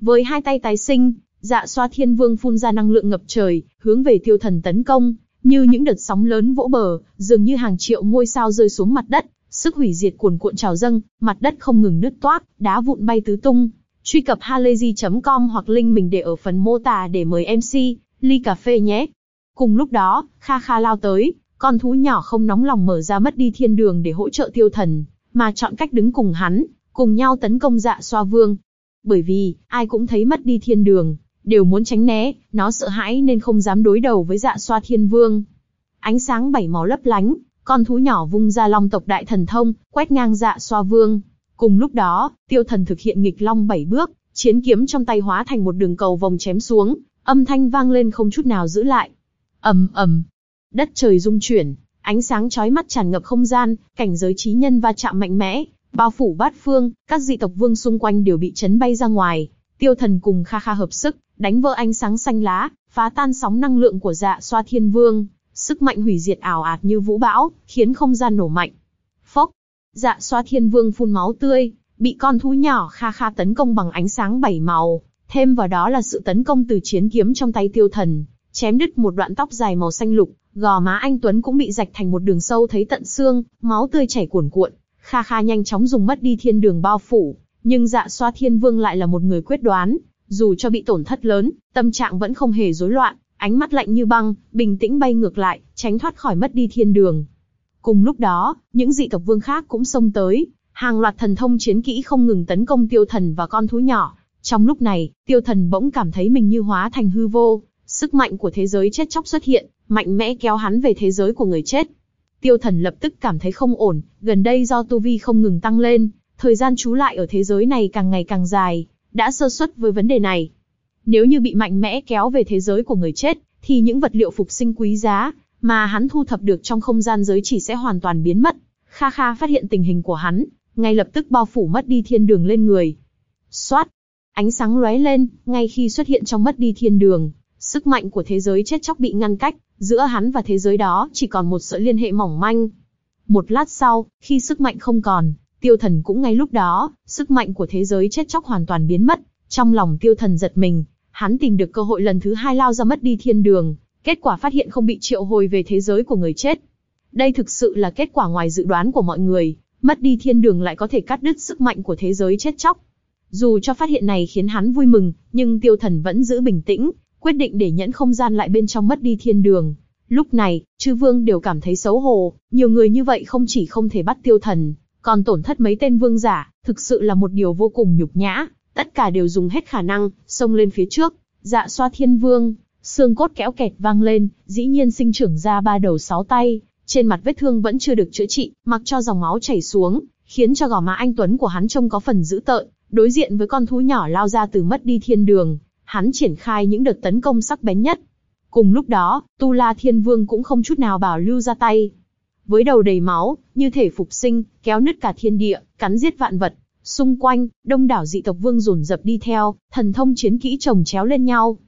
Với hai tay tái sinh, dạ xoa thiên vương phun ra năng lượng ngập trời, hướng về tiêu thần tấn công, như những đợt sóng lớn vỗ bờ, dường như hàng triệu ngôi sao rơi xuống mặt đất, sức hủy diệt cuồn cuộn trào dâng, mặt đất không ngừng nứt toát, đá vụn bay tứ tung. Truy cập halayzi.com hoặc link mình để ở phần mô tả để mời MC, ly cà phê nhé. Cùng lúc đó, Kha Kha lao tới, con thú nhỏ không nóng lòng mở ra mất đi thiên đường để hỗ trợ tiêu thần, mà chọn cách đứng cùng hắn, cùng nhau tấn công dạ xoa vương. Bởi vì, ai cũng thấy mất đi thiên đường, đều muốn tránh né, nó sợ hãi nên không dám đối đầu với dạ xoa thiên vương. Ánh sáng bảy màu lấp lánh, con thú nhỏ vung ra long tộc đại thần thông, quét ngang dạ xoa vương. Cùng lúc đó, tiêu thần thực hiện nghịch long bảy bước, chiến kiếm trong tay hóa thành một đường cầu vòng chém xuống, âm thanh vang lên không chút nào giữ lại. ầm ầm, đất trời rung chuyển, ánh sáng chói mắt tràn ngập không gian, cảnh giới trí nhân va chạm mạnh mẽ, bao phủ bát phương, các dị tộc vương xung quanh đều bị chấn bay ra ngoài. Tiêu thần cùng Kha Kha hợp sức, đánh vỡ ánh sáng xanh lá, phá tan sóng năng lượng của dạ xoa thiên vương, sức mạnh hủy diệt ảo ạt như vũ bão, khiến không gian nổ mạnh. Phốc, dạ xoa thiên vương phun máu tươi, bị con thú nhỏ Kha Kha tấn công bằng ánh sáng bảy màu, thêm vào đó là sự tấn công từ chiến kiếm trong tay tiêu thần, chém đứt một đoạn tóc dài màu xanh lục, gò má anh Tuấn cũng bị rạch thành một đường sâu thấy tận xương, máu tươi chảy cuồn cuộn. Kha Kha nhanh chóng dùng mất đi thiên đường bao phủ, nhưng dạ xoa thiên vương lại là một người quyết đoán, dù cho bị tổn thất lớn, tâm trạng vẫn không hề rối loạn, ánh mắt lạnh như băng, bình tĩnh bay ngược lại, tránh thoát khỏi mất đi thiên đường. Cùng lúc đó, những dị tộc vương khác cũng xông tới, hàng loạt thần thông chiến kỹ không ngừng tấn công tiêu thần và con thú nhỏ. Trong lúc này, tiêu thần bỗng cảm thấy mình như hóa thành hư vô, sức mạnh của thế giới chết chóc xuất hiện, mạnh mẽ kéo hắn về thế giới của người chết. Tiêu thần lập tức cảm thấy không ổn, gần đây do tu vi không ngừng tăng lên, thời gian trú lại ở thế giới này càng ngày càng dài, đã sơ suất với vấn đề này. Nếu như bị mạnh mẽ kéo về thế giới của người chết, thì những vật liệu phục sinh quý giá mà hắn thu thập được trong không gian giới chỉ sẽ hoàn toàn biến mất. Kha Kha phát hiện tình hình của hắn, ngay lập tức bao phủ mất đi thiên đường lên người. Xoát! Ánh sáng lóe lên, ngay khi xuất hiện trong mất đi thiên đường, sức mạnh của thế giới chết chóc bị ngăn cách, giữa hắn và thế giới đó chỉ còn một sợi liên hệ mỏng manh. Một lát sau, khi sức mạnh không còn, tiêu thần cũng ngay lúc đó, sức mạnh của thế giới chết chóc hoàn toàn biến mất. Trong lòng tiêu thần giật mình, hắn tìm được cơ hội lần thứ hai lao ra mất đi thiên đường, kết quả phát hiện không bị triệu hồi về thế giới của người chết. Đây thực sự là kết quả ngoài dự đoán của mọi người, mất đi thiên đường lại có thể cắt đứt sức mạnh của thế giới chết chóc. Dù cho phát hiện này khiến hắn vui mừng, nhưng tiêu thần vẫn giữ bình tĩnh, quyết định để nhẫn không gian lại bên trong mất đi thiên đường. Lúc này, chư vương đều cảm thấy xấu hổ, nhiều người như vậy không chỉ không thể bắt tiêu thần, còn tổn thất mấy tên vương giả, thực sự là một điều vô cùng nhục nhã. Tất cả đều dùng hết khả năng, xông lên phía trước, dạ xoa thiên vương, xương cốt kéo kẹt vang lên, dĩ nhiên sinh trưởng ra ba đầu sáu tay, trên mặt vết thương vẫn chưa được chữa trị, mặc cho dòng máu chảy xuống, khiến cho gò má anh Tuấn của hắn trông có phần dữ tợn, đối diện với con thú nhỏ lao ra từ mất đi thiên đường, hắn triển khai những đợt tấn công sắc bén nhất. Cùng lúc đó, Tu La Thiên Vương cũng không chút nào bảo lưu ra tay. Với đầu đầy máu, như thể phục sinh, kéo nứt cả thiên địa, cắn giết vạn vật. Xung quanh, đông đảo dị tộc vương rồn rập đi theo, thần thông chiến kỹ chồng chéo lên nhau.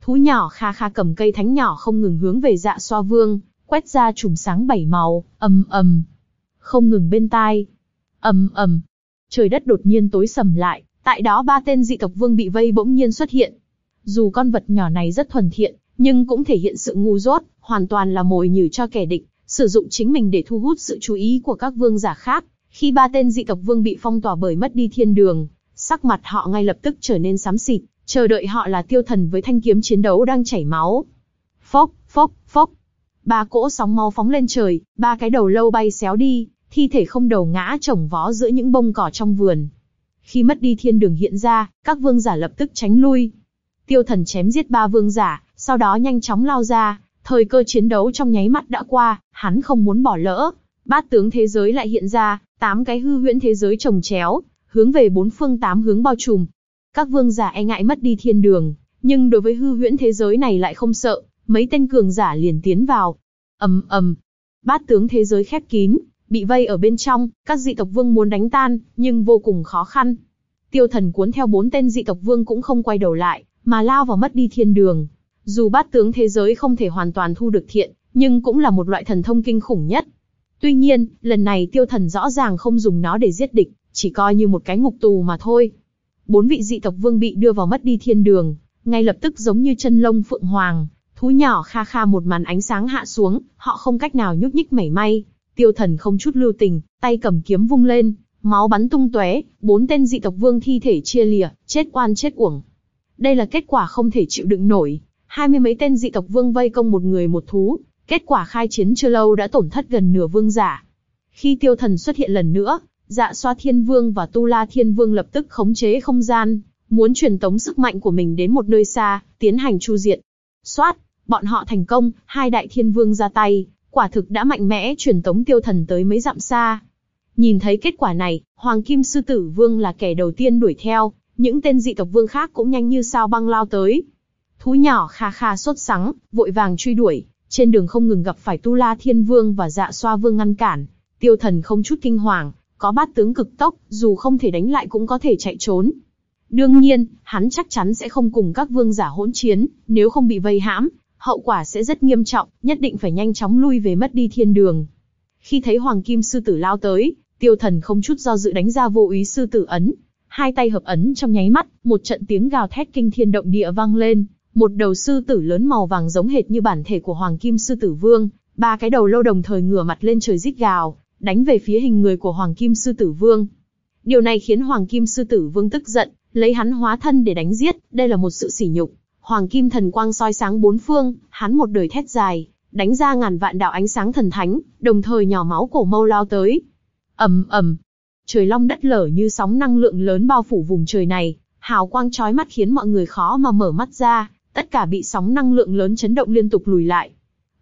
Thú nhỏ kha kha cầm cây thánh nhỏ không ngừng hướng về dạ xoa vương, quét ra chùm sáng bảy màu, ầm ầm, không ngừng bên tai, ầm ầm. Trời đất đột nhiên tối sầm lại, tại đó ba tên dị tộc vương bị vây bỗng nhiên xuất hiện, dù con vật nhỏ này rất thuần thiện, nhưng cũng thể hiện sự ngu dốt, hoàn toàn là mồi nhử cho kẻ địch, sử dụng chính mình để thu hút sự chú ý của các vương giả khác. Khi ba tên dị tộc vương bị phong tỏa bởi mất đi thiên đường, sắc mặt họ ngay lập tức trở nên xám xịt, chờ đợi họ là tiêu thần với thanh kiếm chiến đấu đang chảy máu. Phốc, phốc, phốc. Ba cỗ sóng máu phóng lên trời, ba cái đầu lâu bay xéo đi, thi thể không đầu ngã chồng vó giữa những bông cỏ trong vườn. Khi mất đi thiên đường hiện ra, các vương giả lập tức tránh lui. Tiêu thần chém giết ba vương giả, sau đó nhanh chóng lao ra, thời cơ chiến đấu trong nháy mắt đã qua, hắn không muốn bỏ lỡ. Bát tướng thế giới lại hiện ra, tám cái hư huyễn thế giới trồng chéo, hướng về bốn phương tám hướng bao trùm. Các vương giả e ngại mất đi thiên đường, nhưng đối với hư huyễn thế giới này lại không sợ, mấy tên cường giả liền tiến vào. ầm ầm, bát tướng thế giới khép kín, bị vây ở bên trong, các dị tộc vương muốn đánh tan, nhưng vô cùng khó khăn. Tiêu thần cuốn theo bốn tên dị tộc vương cũng không quay đầu lại, mà lao vào mất đi thiên đường. Dù bát tướng thế giới không thể hoàn toàn thu được thiện, nhưng cũng là một loại thần thông kinh khủng nhất. Tuy nhiên, lần này tiêu thần rõ ràng không dùng nó để giết địch, chỉ coi như một cái ngục tù mà thôi. Bốn vị dị tộc vương bị đưa vào mất đi thiên đường, ngay lập tức giống như chân lông phượng hoàng, thú nhỏ kha kha một màn ánh sáng hạ xuống, họ không cách nào nhúc nhích mảy may. Tiêu thần không chút lưu tình, tay cầm kiếm vung lên, máu bắn tung tóe, bốn tên dị tộc vương thi thể chia lìa, chết oan chết uổng. Đây là kết quả không thể chịu đựng nổi. Hai mươi mấy tên dị tộc vương vây công một người một thú, kết quả khai chiến chưa lâu đã tổn thất gần nửa vương giả. Khi tiêu thần xuất hiện lần nữa, dạ xoa thiên vương và tu la thiên vương lập tức khống chế không gian, muốn truyền tống sức mạnh của mình đến một nơi xa, tiến hành chu diệt. Xoát, bọn họ thành công, hai đại thiên vương ra tay, quả thực đã mạnh mẽ truyền tống tiêu thần tới mấy dặm xa. Nhìn thấy kết quả này, Hoàng Kim Sư Tử Vương là kẻ đầu tiên đuổi theo, những tên dị tộc vương khác cũng nhanh như sao băng lao tới. Thú nhỏ kha kha sốt sắng, vội vàng truy đuổi, trên đường không ngừng gặp phải Tu La Thiên Vương và Dạ Xoa Vương ngăn cản. Tiêu thần không chút kinh hoàng, có bát tướng cực tốc, dù không thể đánh lại cũng có thể chạy trốn. Đương nhiên, hắn chắc chắn sẽ không cùng các vương giả hỗn chiến, nếu không bị vây hãm, hậu quả sẽ rất nghiêm trọng, nhất định phải nhanh chóng lui về mất đi thiên đường. Khi thấy Hoàng Kim Sư Tử lao tới, tiêu thần không chút do dự đánh ra vô ý Sư Tử ấn. Hai tay hợp ấn trong nháy mắt, một trận tiếng gào thét kinh thiên động địa vang lên, một đầu sư tử lớn màu vàng giống hệt như bản thể của Hoàng Kim Sư Tử Vương, ba cái đầu lâu đồng thời ngửa mặt lên trời rít gào, đánh về phía hình người của Hoàng Kim Sư Tử Vương. Điều này khiến Hoàng Kim Sư Tử Vương tức giận, lấy hắn hóa thân để đánh giết, đây là một sự sỉ nhục. Hoàng Kim Thần Quang soi sáng bốn phương, hắn một đời thét dài, đánh ra ngàn vạn đạo ánh sáng thần thánh, đồng thời nhỏ máu cổ mâu lao tới. ầm ầm, trời long đất lở như sóng năng lượng lớn bao phủ vùng trời này, hào quang chói mắt khiến mọi người khó mà mở mắt ra, tất cả bị sóng năng lượng lớn chấn động liên tục lùi lại.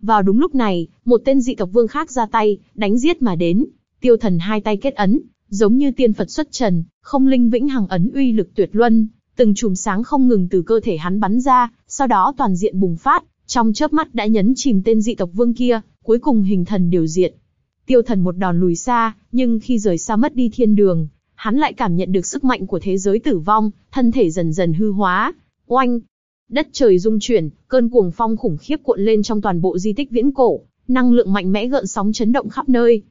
Vào đúng lúc này, một tên dị tộc vương khác ra tay, đánh giết mà đến. Tiêu thần hai tay kết ấn, giống như tiên Phật xuất trần, không linh vĩnh hằng ấn uy lực tuyệt luân, từng chùm sáng không ngừng từ cơ thể hắn bắn ra, sau đó toàn diện bùng phát, trong chớp mắt đã nhấn chìm tên dị tộc vương kia, cuối cùng hình thần điều diệt. Tiêu thần một đòn lùi xa, nhưng khi rời xa mất đi thiên đường, hắn lại cảm nhận được sức mạnh của thế giới tử vong, thân thể dần dần hư hóa. Oanh! Đất trời rung chuyển, cơn cuồng phong khủng khiếp cuộn lên trong toàn bộ di tích viễn cổ, năng lượng mạnh mẽ gợn sóng chấn động khắp nơi.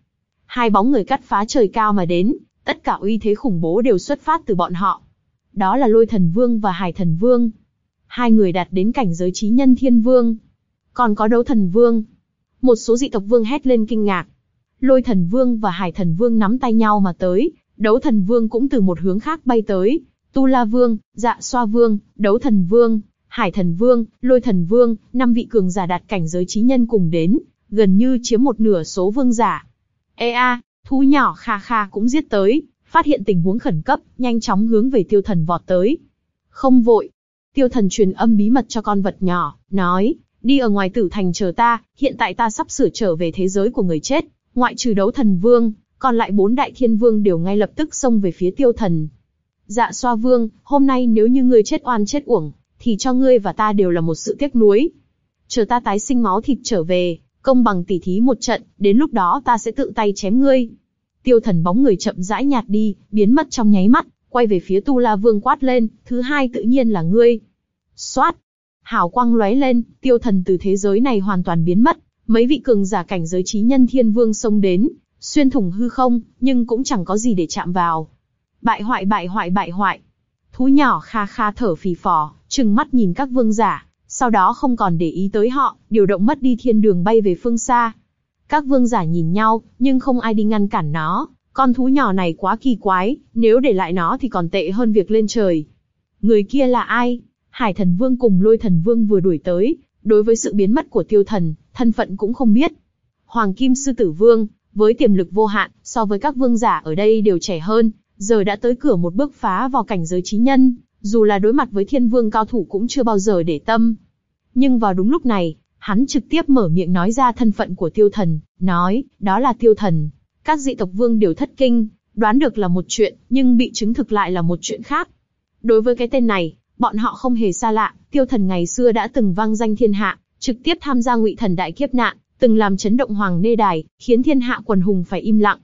Hai bóng người cắt phá trời cao mà đến, tất cả uy thế khủng bố đều xuất phát từ bọn họ. Đó là Lôi Thần Vương và Hải Thần Vương. Hai người đạt đến cảnh giới trí nhân thiên vương. Còn có đấu thần vương. Một số dị tộc vương hét lên kinh ngạc. Lôi thần vương và hải thần vương nắm tay nhau mà tới, đấu thần vương cũng từ một hướng khác bay tới. Tu La Vương, Dạ Xoa Vương, Đấu Thần Vương, Hải Thần Vương, Lôi Thần Vương, năm vị cường giả đạt cảnh giới trí nhân cùng đến, gần như chiếm một nửa số vương giả. Ê a, thú nhỏ kha kha cũng giết tới, phát hiện tình huống khẩn cấp, nhanh chóng hướng về tiêu thần vọt tới. Không vội. Tiêu thần truyền âm bí mật cho con vật nhỏ, nói, đi ở ngoài tử thành chờ ta, hiện tại ta sắp sửa trở về thế giới của người chết, ngoại trừ đấu thần vương, còn lại bốn đại thiên vương đều ngay lập tức xông về phía tiêu thần. Dạ xoa vương, hôm nay nếu như ngươi chết oan chết uổng, thì cho ngươi và ta đều là một sự tiếc nuối. Chờ ta tái sinh máu thịt trở về, công bằng tỉ thí một trận, đến lúc đó ta sẽ tự tay chém ngươi. Tiêu thần bóng người chậm rãi nhạt đi, biến mất trong nháy mắt, quay về phía Tu La Vương quát lên, thứ hai tự nhiên là ngươi. Xoát! Hào quang lóe lên, tiêu thần từ thế giới này hoàn toàn biến mất, mấy vị cường giả cảnh giới trí nhân thiên vương xông đến, xuyên thủng hư không, nhưng cũng chẳng có gì để chạm vào. Bại hoại bại hoại bại hoại. Thú nhỏ kha kha thở phì phò, trừng mắt nhìn các vương giả, sau đó không còn để ý tới họ, điều động mất đi thiên đường bay về phương xa. Các vương giả nhìn nhau, nhưng không ai đi ngăn cản nó, Con thú nhỏ này quá kỳ quái, nếu để lại nó thì còn tệ hơn việc lên trời. Người kia là ai? Hải thần vương cùng lôi thần vương vừa đuổi tới, đối với sự biến mất của tiêu thần, thân phận cũng không biết. Hoàng Kim Sư Tử Vương, với tiềm lực vô hạn, so với các vương giả ở đây đều trẻ hơn, giờ đã tới cửa một bước phá vào cảnh giới trí nhân, dù là đối mặt với thiên vương cao thủ cũng chưa bao giờ để tâm. Nhưng vào đúng lúc này, hắn trực tiếp mở miệng nói ra thân phận của tiêu thần, nói, đó là tiêu thần. Các dị tộc vương đều thất kinh, đoán được là một chuyện, nhưng bị chứng thực lại là một chuyện khác. Đối với cái tên này, bọn họ không hề xa lạ, tiêu thần ngày xưa đã từng vang danh thiên hạ, trực tiếp tham gia ngụy thần đại kiếp nạn, từng làm chấn động hoàng nê đài, khiến thiên hạ quần hùng phải im lặng.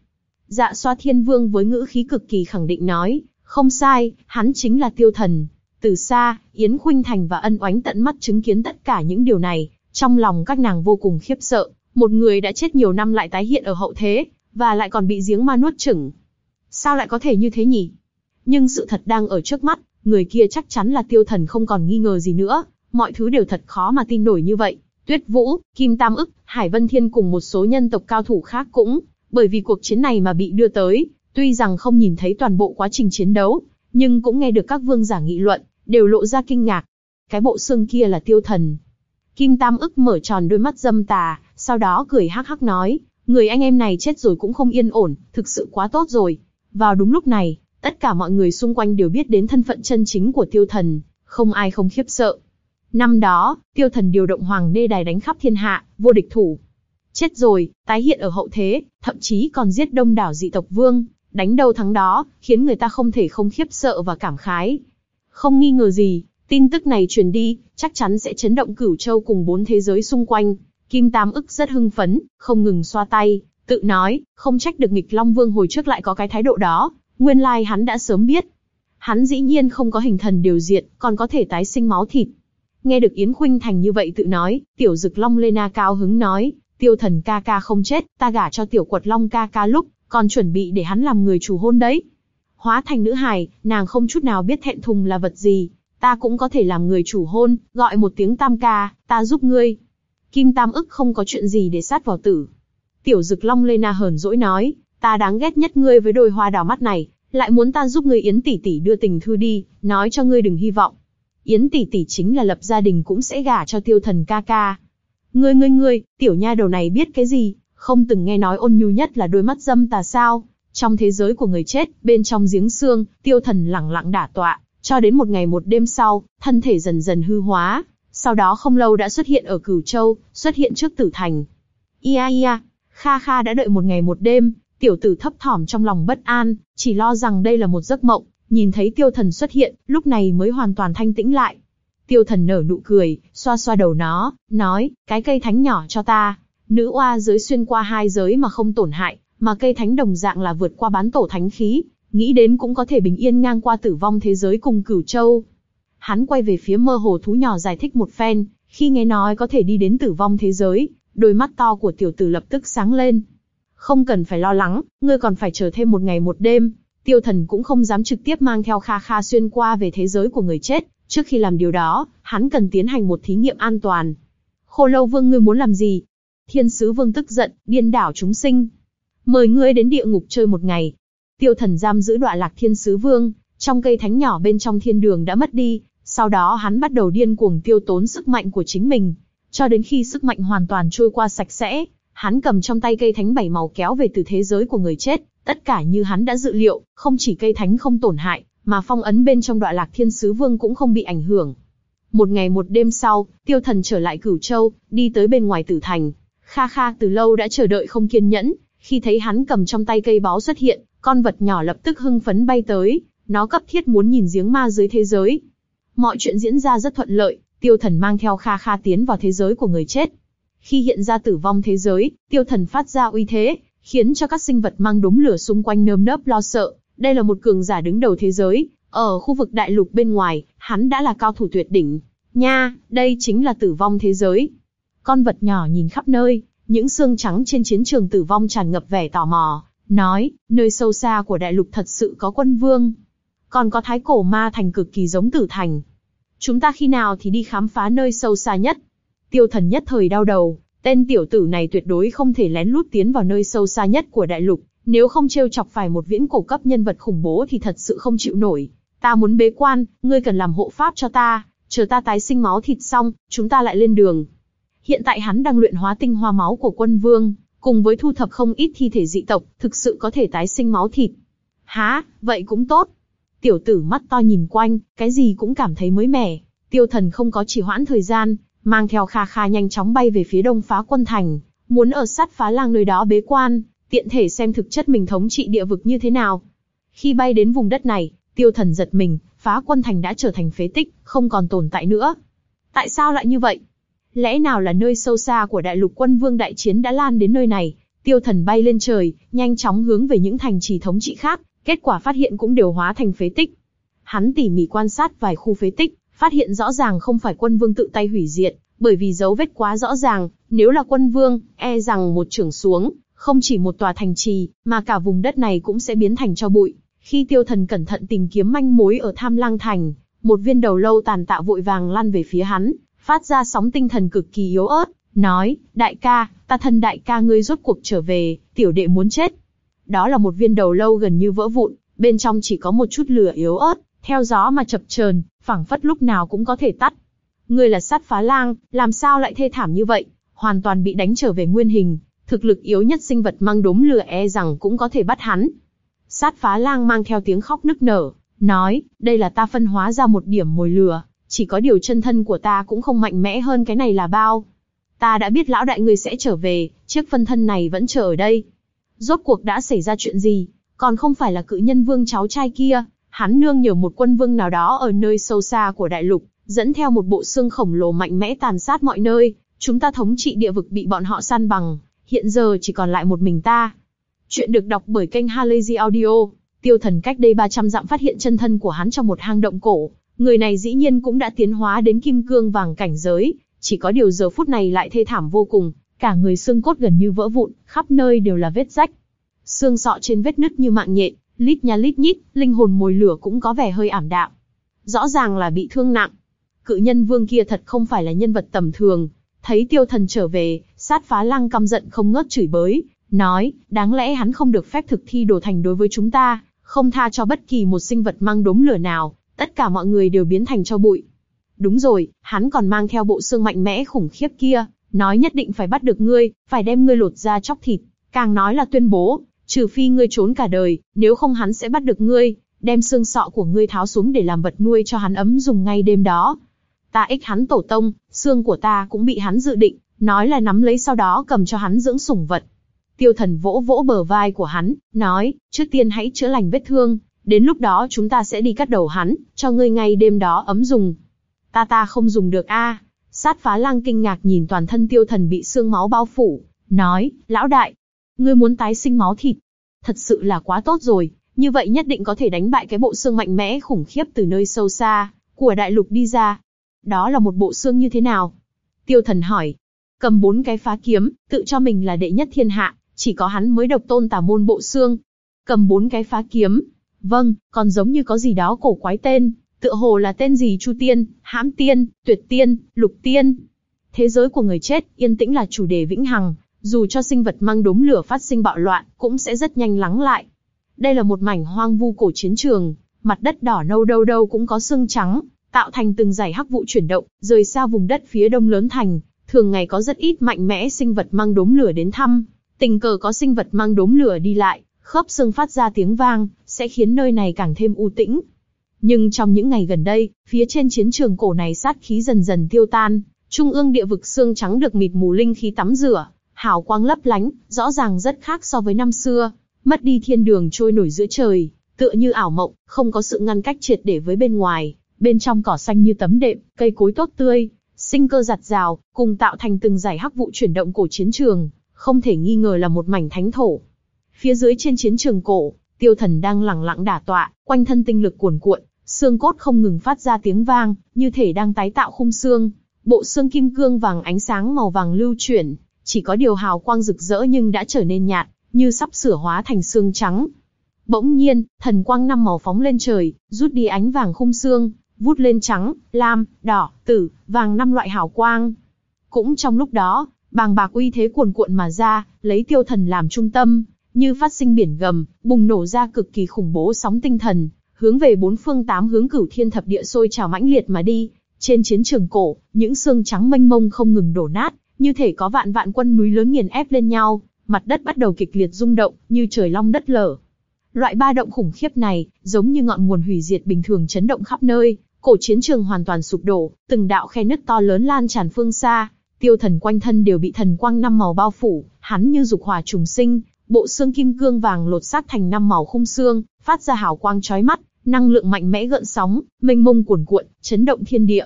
Dạ xoa thiên vương với ngữ khí cực kỳ khẳng định nói, không sai, hắn chính là tiêu thần. Từ xa, Yến Khuynh Thành và Ân Oánh tận mắt chứng kiến tất cả những điều này, trong lòng các nàng vô cùng khiếp sợ, một người đã chết nhiều năm lại tái hiện ở hậu thế, và lại còn bị giếng ma nuốt chửng. Sao lại có thể như thế nhỉ? Nhưng sự thật đang ở trước mắt, người kia chắc chắn là tiêu thần không còn nghi ngờ gì nữa, mọi thứ đều thật khó mà tin nổi như vậy. Tuyết Vũ, Kim Tam ức, Hải Vân Thiên cùng một số nhân tộc cao thủ khác cũng, bởi vì cuộc chiến này mà bị đưa tới, tuy rằng không nhìn thấy toàn bộ quá trình chiến đấu, nhưng cũng nghe được các vương giả nghị luận, đều lộ ra kinh ngạc. Cái bộ xương kia là tiêu thần. Kim Tam ức mở tròn đôi mắt dâm tà, sau đó cười hắc hắc nói, người anh em này chết rồi cũng không yên ổn, thực sự quá tốt rồi. Vào đúng lúc này, tất cả mọi người xung quanh đều biết đến thân phận chân chính của tiêu thần, không ai không khiếp sợ. Năm đó, tiêu thần điều động hoàng đê đài đánh khắp thiên hạ, vô địch thủ. Chết rồi, tái hiện ở hậu thế, thậm chí còn giết đông đảo dị tộc vương, đánh đâu thắng đó, khiến người ta không thể không khiếp sợ và cảm khái. Không nghi ngờ gì, tin tức này truyền đi, chắc chắn sẽ chấn động cửu châu cùng bốn thế giới xung quanh. Kim Tam ức rất hưng phấn, không ngừng xoa tay, tự nói, không trách được nghịch Long Vương hồi trước lại có cái thái độ đó, nguyên lai hắn đã sớm biết. Hắn dĩ nhiên không có hình thần điều diện, còn có thể tái sinh máu thịt. Nghe được Yến Khuynh Thành như vậy tự nói, tiểu dực Long Lena cao hứng nói, tiêu thần ca ca không chết, ta gả cho tiểu quật Long ca ca lúc, còn chuẩn bị để hắn làm người chủ hôn đấy. Hóa thành nữ hài, nàng không chút nào biết thẹn thùng là vật gì, ta cũng có thể làm người chủ hôn, gọi một tiếng tam ca, ta giúp ngươi. Kim Tam ức không có chuyện gì để sát vào tử. Tiểu dực Long Lena hờn dỗi nói, ta đáng ghét nhất ngươi với đôi hoa đào mắt này, lại muốn ta giúp ngươi Yến tỷ tỷ đưa tình thư đi, nói cho ngươi đừng hy vọng. Yến tỷ tỷ chính là lập gia đình cũng sẽ gả cho tiêu thần ca ca. Ngươi ngươi ngươi, tiểu nha đầu này biết cái gì, không từng nghe nói ôn nhu nhất là đôi mắt dâm tà sao. Trong thế giới của người chết, bên trong giếng xương, tiêu thần lẳng lặng đả tọa, cho đến một ngày một đêm sau, thân thể dần dần hư hóa, sau đó không lâu đã xuất hiện ở Cửu Châu, xuất hiện trước tử thành. Ia ia, Kha Kha đã đợi một ngày một đêm, tiểu tử thấp thỏm trong lòng bất an, chỉ lo rằng đây là một giấc mộng, nhìn thấy tiêu thần xuất hiện, lúc này mới hoàn toàn thanh tĩnh lại. Tiêu thần nở nụ cười, xoa xoa đầu nó, nói, cái cây thánh nhỏ cho ta. Nữ oa giới xuyên qua hai giới mà không tổn hại, mà cây thánh đồng dạng là vượt qua bán tổ thánh khí, nghĩ đến cũng có thể bình yên ngang qua tử vong thế giới cùng cửu châu. Hắn quay về phía mơ hồ thú nhỏ giải thích một phen, khi nghe nói có thể đi đến tử vong thế giới, đôi mắt to của tiểu tử lập tức sáng lên. Không cần phải lo lắng, ngươi còn phải chờ thêm một ngày một đêm, tiêu thần cũng không dám trực tiếp mang theo Kha Kha xuyên qua về thế giới của người chết, trước khi làm điều đó, hắn cần tiến hành một thí nghiệm an toàn. Khô lâu vương ngươi muốn làm gì? Thiên sứ vương tức giận, điên đảo chúng sinh. Mời ngươi đến địa ngục chơi một ngày. Tiêu thần giam giữ đọa lạc thiên sứ vương, trong cây thánh nhỏ bên trong thiên đường đã mất đi, sau đó hắn bắt đầu điên cuồng tiêu tốn sức mạnh của chính mình, cho đến khi sức mạnh hoàn toàn trôi qua sạch sẽ, hắn cầm trong tay cây thánh bảy màu kéo về từ thế giới của người chết, tất cả như hắn đã dự liệu, không chỉ cây thánh không tổn hại, mà phong ấn bên trong đoạn lạc thiên sứ vương cũng không bị ảnh hưởng. Một ngày một đêm sau, tiêu thần trở lại cửu châu, đi tới bên ngoài tử thành. Kha Kha từ lâu đã chờ đợi không kiên nhẫn, khi thấy hắn cầm trong tay cây báo xuất hiện, con vật nhỏ lập tức hưng phấn bay tới, nó cấp thiết muốn nhìn giếng ma dưới thế giới. Mọi chuyện diễn ra rất thuận lợi, tiêu thần mang theo Kha Kha tiến vào thế giới của người chết. Khi hiện ra tử vong thế giới, tiêu thần phát ra uy thế, khiến cho các sinh vật mang đốm lửa xung quanh nơm nớp lo sợ. Đây là một cường giả đứng đầu thế giới, ở khu vực đại lục bên ngoài, hắn đã là cao thủ tuyệt đỉnh. Nha, đây chính là tử vong thế giới. Con vật nhỏ nhìn khắp nơi, những xương trắng trên chiến trường tử vong tràn ngập vẻ tò mò, nói, nơi sâu xa của đại lục thật sự có quân vương. Còn có thái cổ ma thành cực kỳ giống tử thành. Chúng ta khi nào thì đi khám phá nơi sâu xa nhất? Tiêu thần nhất thời đau đầu, tên tiểu tử này tuyệt đối không thể lén lút tiến vào nơi sâu xa nhất của đại lục, Nếu không trêu chọc phải một viễn cổ cấp nhân vật khủng bố thì thật sự không chịu nổi. Ta muốn bế quan, ngươi cần làm hộ pháp cho ta, chờ ta tái sinh máu thịt xong, chúng ta lại lên đường. Hiện tại hắn đang luyện hóa tinh hoa máu của quân vương, cùng với thu thập không ít thi thể dị tộc, thực sự có thể tái sinh máu thịt. Há, vậy cũng tốt. Tiểu tử mắt to nhìn quanh, cái gì cũng cảm thấy mới mẻ. Tiêu thần không có chỉ hoãn thời gian, mang theo kha kha nhanh chóng bay về phía đông phá quân thành, muốn ở sát phá lang nơi đó bế quan, tiện thể xem thực chất mình thống trị địa vực như thế nào. Khi bay đến vùng đất này, tiêu thần giật mình, phá quân thành đã trở thành phế tích, không còn tồn tại nữa. Tại sao lại như vậy? Lẽ nào là nơi sâu xa của đại lục quân vương đại chiến đã lan đến nơi này? Tiêu thần bay lên trời, nhanh chóng hướng về những thành trì thống trị khác, kết quả phát hiện cũng đều hóa thành phế tích. Hắn tỉ mỉ quan sát vài khu phế tích, phát hiện rõ ràng không phải quân vương tự tay hủy diệt, bởi vì dấu vết quá rõ ràng, nếu là quân vương, e rằng một trưởng xuống, không chỉ một tòa thành trì, mà cả vùng đất này cũng sẽ biến thành cho bụi. Khi tiêu thần cẩn thận tìm kiếm manh mối ở tham lang thành, một viên đầu lâu tàn tạ vội vàng lăn về phía hắn, phát ra sóng tinh thần cực kỳ yếu ớt, nói, đại ca, ta thân đại ca ngươi rốt cuộc trở về, tiểu đệ muốn chết. Đó là một viên đầu lâu gần như vỡ vụn, bên trong chỉ có một chút lửa yếu ớt, theo gió mà chập chờn, phảng phất lúc nào cũng có thể tắt. Ngươi là sát phá lang, làm sao lại thê thảm như vậy, hoàn toàn bị đánh trở về nguyên hình, thực lực yếu nhất sinh vật mang đốm lửa e rằng cũng có thể bắt hắn. Sát phá lang mang theo tiếng khóc nức nở, nói, đây là ta phân hóa ra một điểm mồi lửa, chỉ có điều chân thân của ta cũng không mạnh mẽ hơn cái này là bao. Ta đã biết lão đại người sẽ trở về, chiếc phân thân này vẫn chờ ở đây. Rốt cuộc đã xảy ra chuyện gì, còn không phải là cự nhân vương cháu trai kia, hắn nương nhờ một quân vương nào đó ở nơi sâu xa của đại lục, dẫn theo một bộ xương khổng lồ mạnh mẽ tàn sát mọi nơi, chúng ta thống trị địa vực bị bọn họ săn bằng, hiện giờ chỉ còn lại một mình ta. Chuyện được đọc bởi kênh Halazy Audio, tiêu thần cách đây 300 dặm phát hiện chân thân của hắn trong một hang động cổ, người này dĩ nhiên cũng đã tiến hóa đến kim cương vàng cảnh giới, chỉ có điều giờ phút này lại thê thảm vô cùng, cả người xương cốt gần như vỡ vụn, khắp nơi đều là vết rách. Xương sọ trên vết nứt như mạng nhện, lít nha lít nhít, linh hồn mồi lửa cũng có vẻ hơi ảm đạm. Rõ ràng là bị thương nặng. Cự nhân vương kia thật không phải là nhân vật tầm thường. Thấy tiêu thần trở về, sát phá lăng căm giận không ngớt chửi bới, nói, đáng lẽ hắn không được phép thực thi đồ thành đối với chúng ta, không tha cho bất kỳ một sinh vật mang đốm lửa nào, tất cả mọi người đều biến thành cho bụi. Đúng rồi, hắn còn mang theo bộ xương mạnh mẽ khủng khiếp kia, nói nhất định phải bắt được ngươi, phải đem ngươi lột ra chóc thịt, càng nói là tuyên bố, trừ phi ngươi trốn cả đời, nếu không hắn sẽ bắt được ngươi, đem xương sọ của ngươi tháo xuống để làm vật nuôi cho hắn ấm dùng ngay đêm đó. Ta ích hắn tổ tông, xương của ta cũng bị hắn dự định, nói là nắm lấy sau đó cầm cho hắn dưỡng sủng vật. Tiêu thần vỗ vỗ bờ vai của hắn, nói, trước tiên hãy chữa lành vết thương, đến lúc đó chúng ta sẽ đi cắt đầu hắn, cho ngươi ngay đêm đó ấm dùng. Ta ta không dùng được a. Sát phá lang kinh ngạc nhìn toàn thân tiêu thần bị xương máu bao phủ, nói, lão đại, ngươi muốn tái sinh máu thịt. Thật sự là quá tốt rồi, như vậy nhất định có thể đánh bại cái bộ xương mạnh mẽ khủng khiếp từ nơi sâu xa, của đại lục đi ra. Đó là một bộ xương như thế nào? Tiêu thần hỏi. Cầm bốn cái phá kiếm, tự cho mình là đệ nhất thiên hạ, chỉ có hắn mới độc tôn tả môn bộ xương. Cầm bốn cái phá kiếm. Vâng, còn giống như có gì đó cổ quái tên, tựa hồ là tên gì Chu Tiên, Hãm Tiên, Tuyệt Tiên, Lục Tiên. Thế giới của người chết, yên tĩnh là chủ đề vĩnh hằng, dù cho sinh vật mang đốm lửa phát sinh bạo loạn, cũng sẽ rất nhanh lắng lại. Đây là một mảnh hoang vu cổ chiến trường, mặt đất đỏ nâu đâu đâu cũng có xương trắng, tạo thành từng dải hắc vụ chuyển động, rời xa vùng đất phía đông lớn thành, thường ngày có rất ít mạnh mẽ sinh vật mang đốm lửa đến thăm, tình cờ có sinh vật mang đốm lửa đi lại, khớp xương phát ra tiếng vang, sẽ khiến nơi này càng thêm u tĩnh. Nhưng trong những ngày gần đây, phía trên chiến trường cổ này sát khí dần dần tiêu tan, trung ương địa vực xương trắng được mịt mù linh khí tắm rửa, hào quang lấp lánh, rõ ràng rất khác so với năm xưa, mất đi thiên đường trôi nổi giữa trời, tựa như ảo mộng, không có sự ngăn cách triệt để với bên ngoài, bên trong cỏ xanh như tấm đệm, cây cối tốt tươi, sinh cơ giặt rào, cùng tạo thành từng giải hắc vụ chuyển động cổ chiến trường, không thể nghi ngờ là một mảnh thánh thổ. Phía dưới trên chiến trường cổ, tiêu thần đang lẳng lặng đả tọa, quanh thân tinh lực cuồn cuộn, xương cốt không ngừng phát ra tiếng vang, như thể đang tái tạo khung xương. Bộ xương kim cương vàng ánh sáng màu vàng lưu chuyển, chỉ có điều hào quang rực rỡ nhưng đã trở nên nhạt, như sắp sửa hóa thành xương trắng. Bỗng nhiên, thần quang năm màu phóng lên trời, rút đi ánh vàng khung xương, vút lên trắng, lam, đỏ, tử, vàng năm loại hào quang. Cũng trong lúc đó, bàng bạc uy thế cuồn cuộn mà ra, lấy tiêu thần làm trung tâm, như phát sinh biển gầm, bùng nổ ra cực kỳ khủng bố sóng tinh thần, hướng về bốn phương tám hướng cửu thiên thập địa sôi trào mãnh liệt mà đi. Trên chiến trường cổ, những xương trắng mênh mông không ngừng đổ nát, như thể có vạn vạn quân núi lớn nghiền ép lên nhau, mặt đất bắt đầu kịch liệt rung động, như trời long đất lở. Loại ba động khủng khiếp này, giống như ngọn nguồn hủy diệt bình thường chấn động khắp nơi, cổ chiến trường hoàn toàn sụp đổ, từng đạo khe nứt to lớn lan tràn phương xa, tiêu thần quanh thân đều bị thần quang năm màu bao phủ, hắn như dục hỏa trùng sinh, bộ xương kim cương vàng lột xác thành năm màu khung xương, phát ra hào quang chói mắt, năng lượng mạnh mẽ gợn sóng, mênh mông cuồn cuộn, chấn động thiên địa.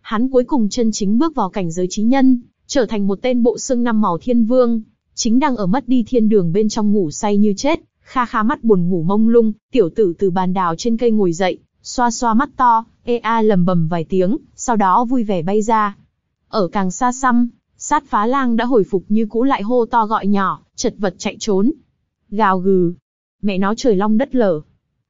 Hắn cuối cùng chân chính bước vào cảnh giới trí nhân, trở thành một tên bộ xương năm màu thiên vương, chính đang ở mất đi thiên đường bên trong ngủ say như chết, kha kha mắt buồn ngủ mông lung, tiểu tử từ bàn đào trên cây ngồi dậy, xoa xoa mắt to, e a lầm bầm vài tiếng, sau đó vui vẻ bay ra. Ở càng xa xăm, sát phá lang đã hồi phục như cũ lại hô to gọi nhỏ, chật vật chạy trốn. Gào gừ. Mẹ nó trời long đất lở.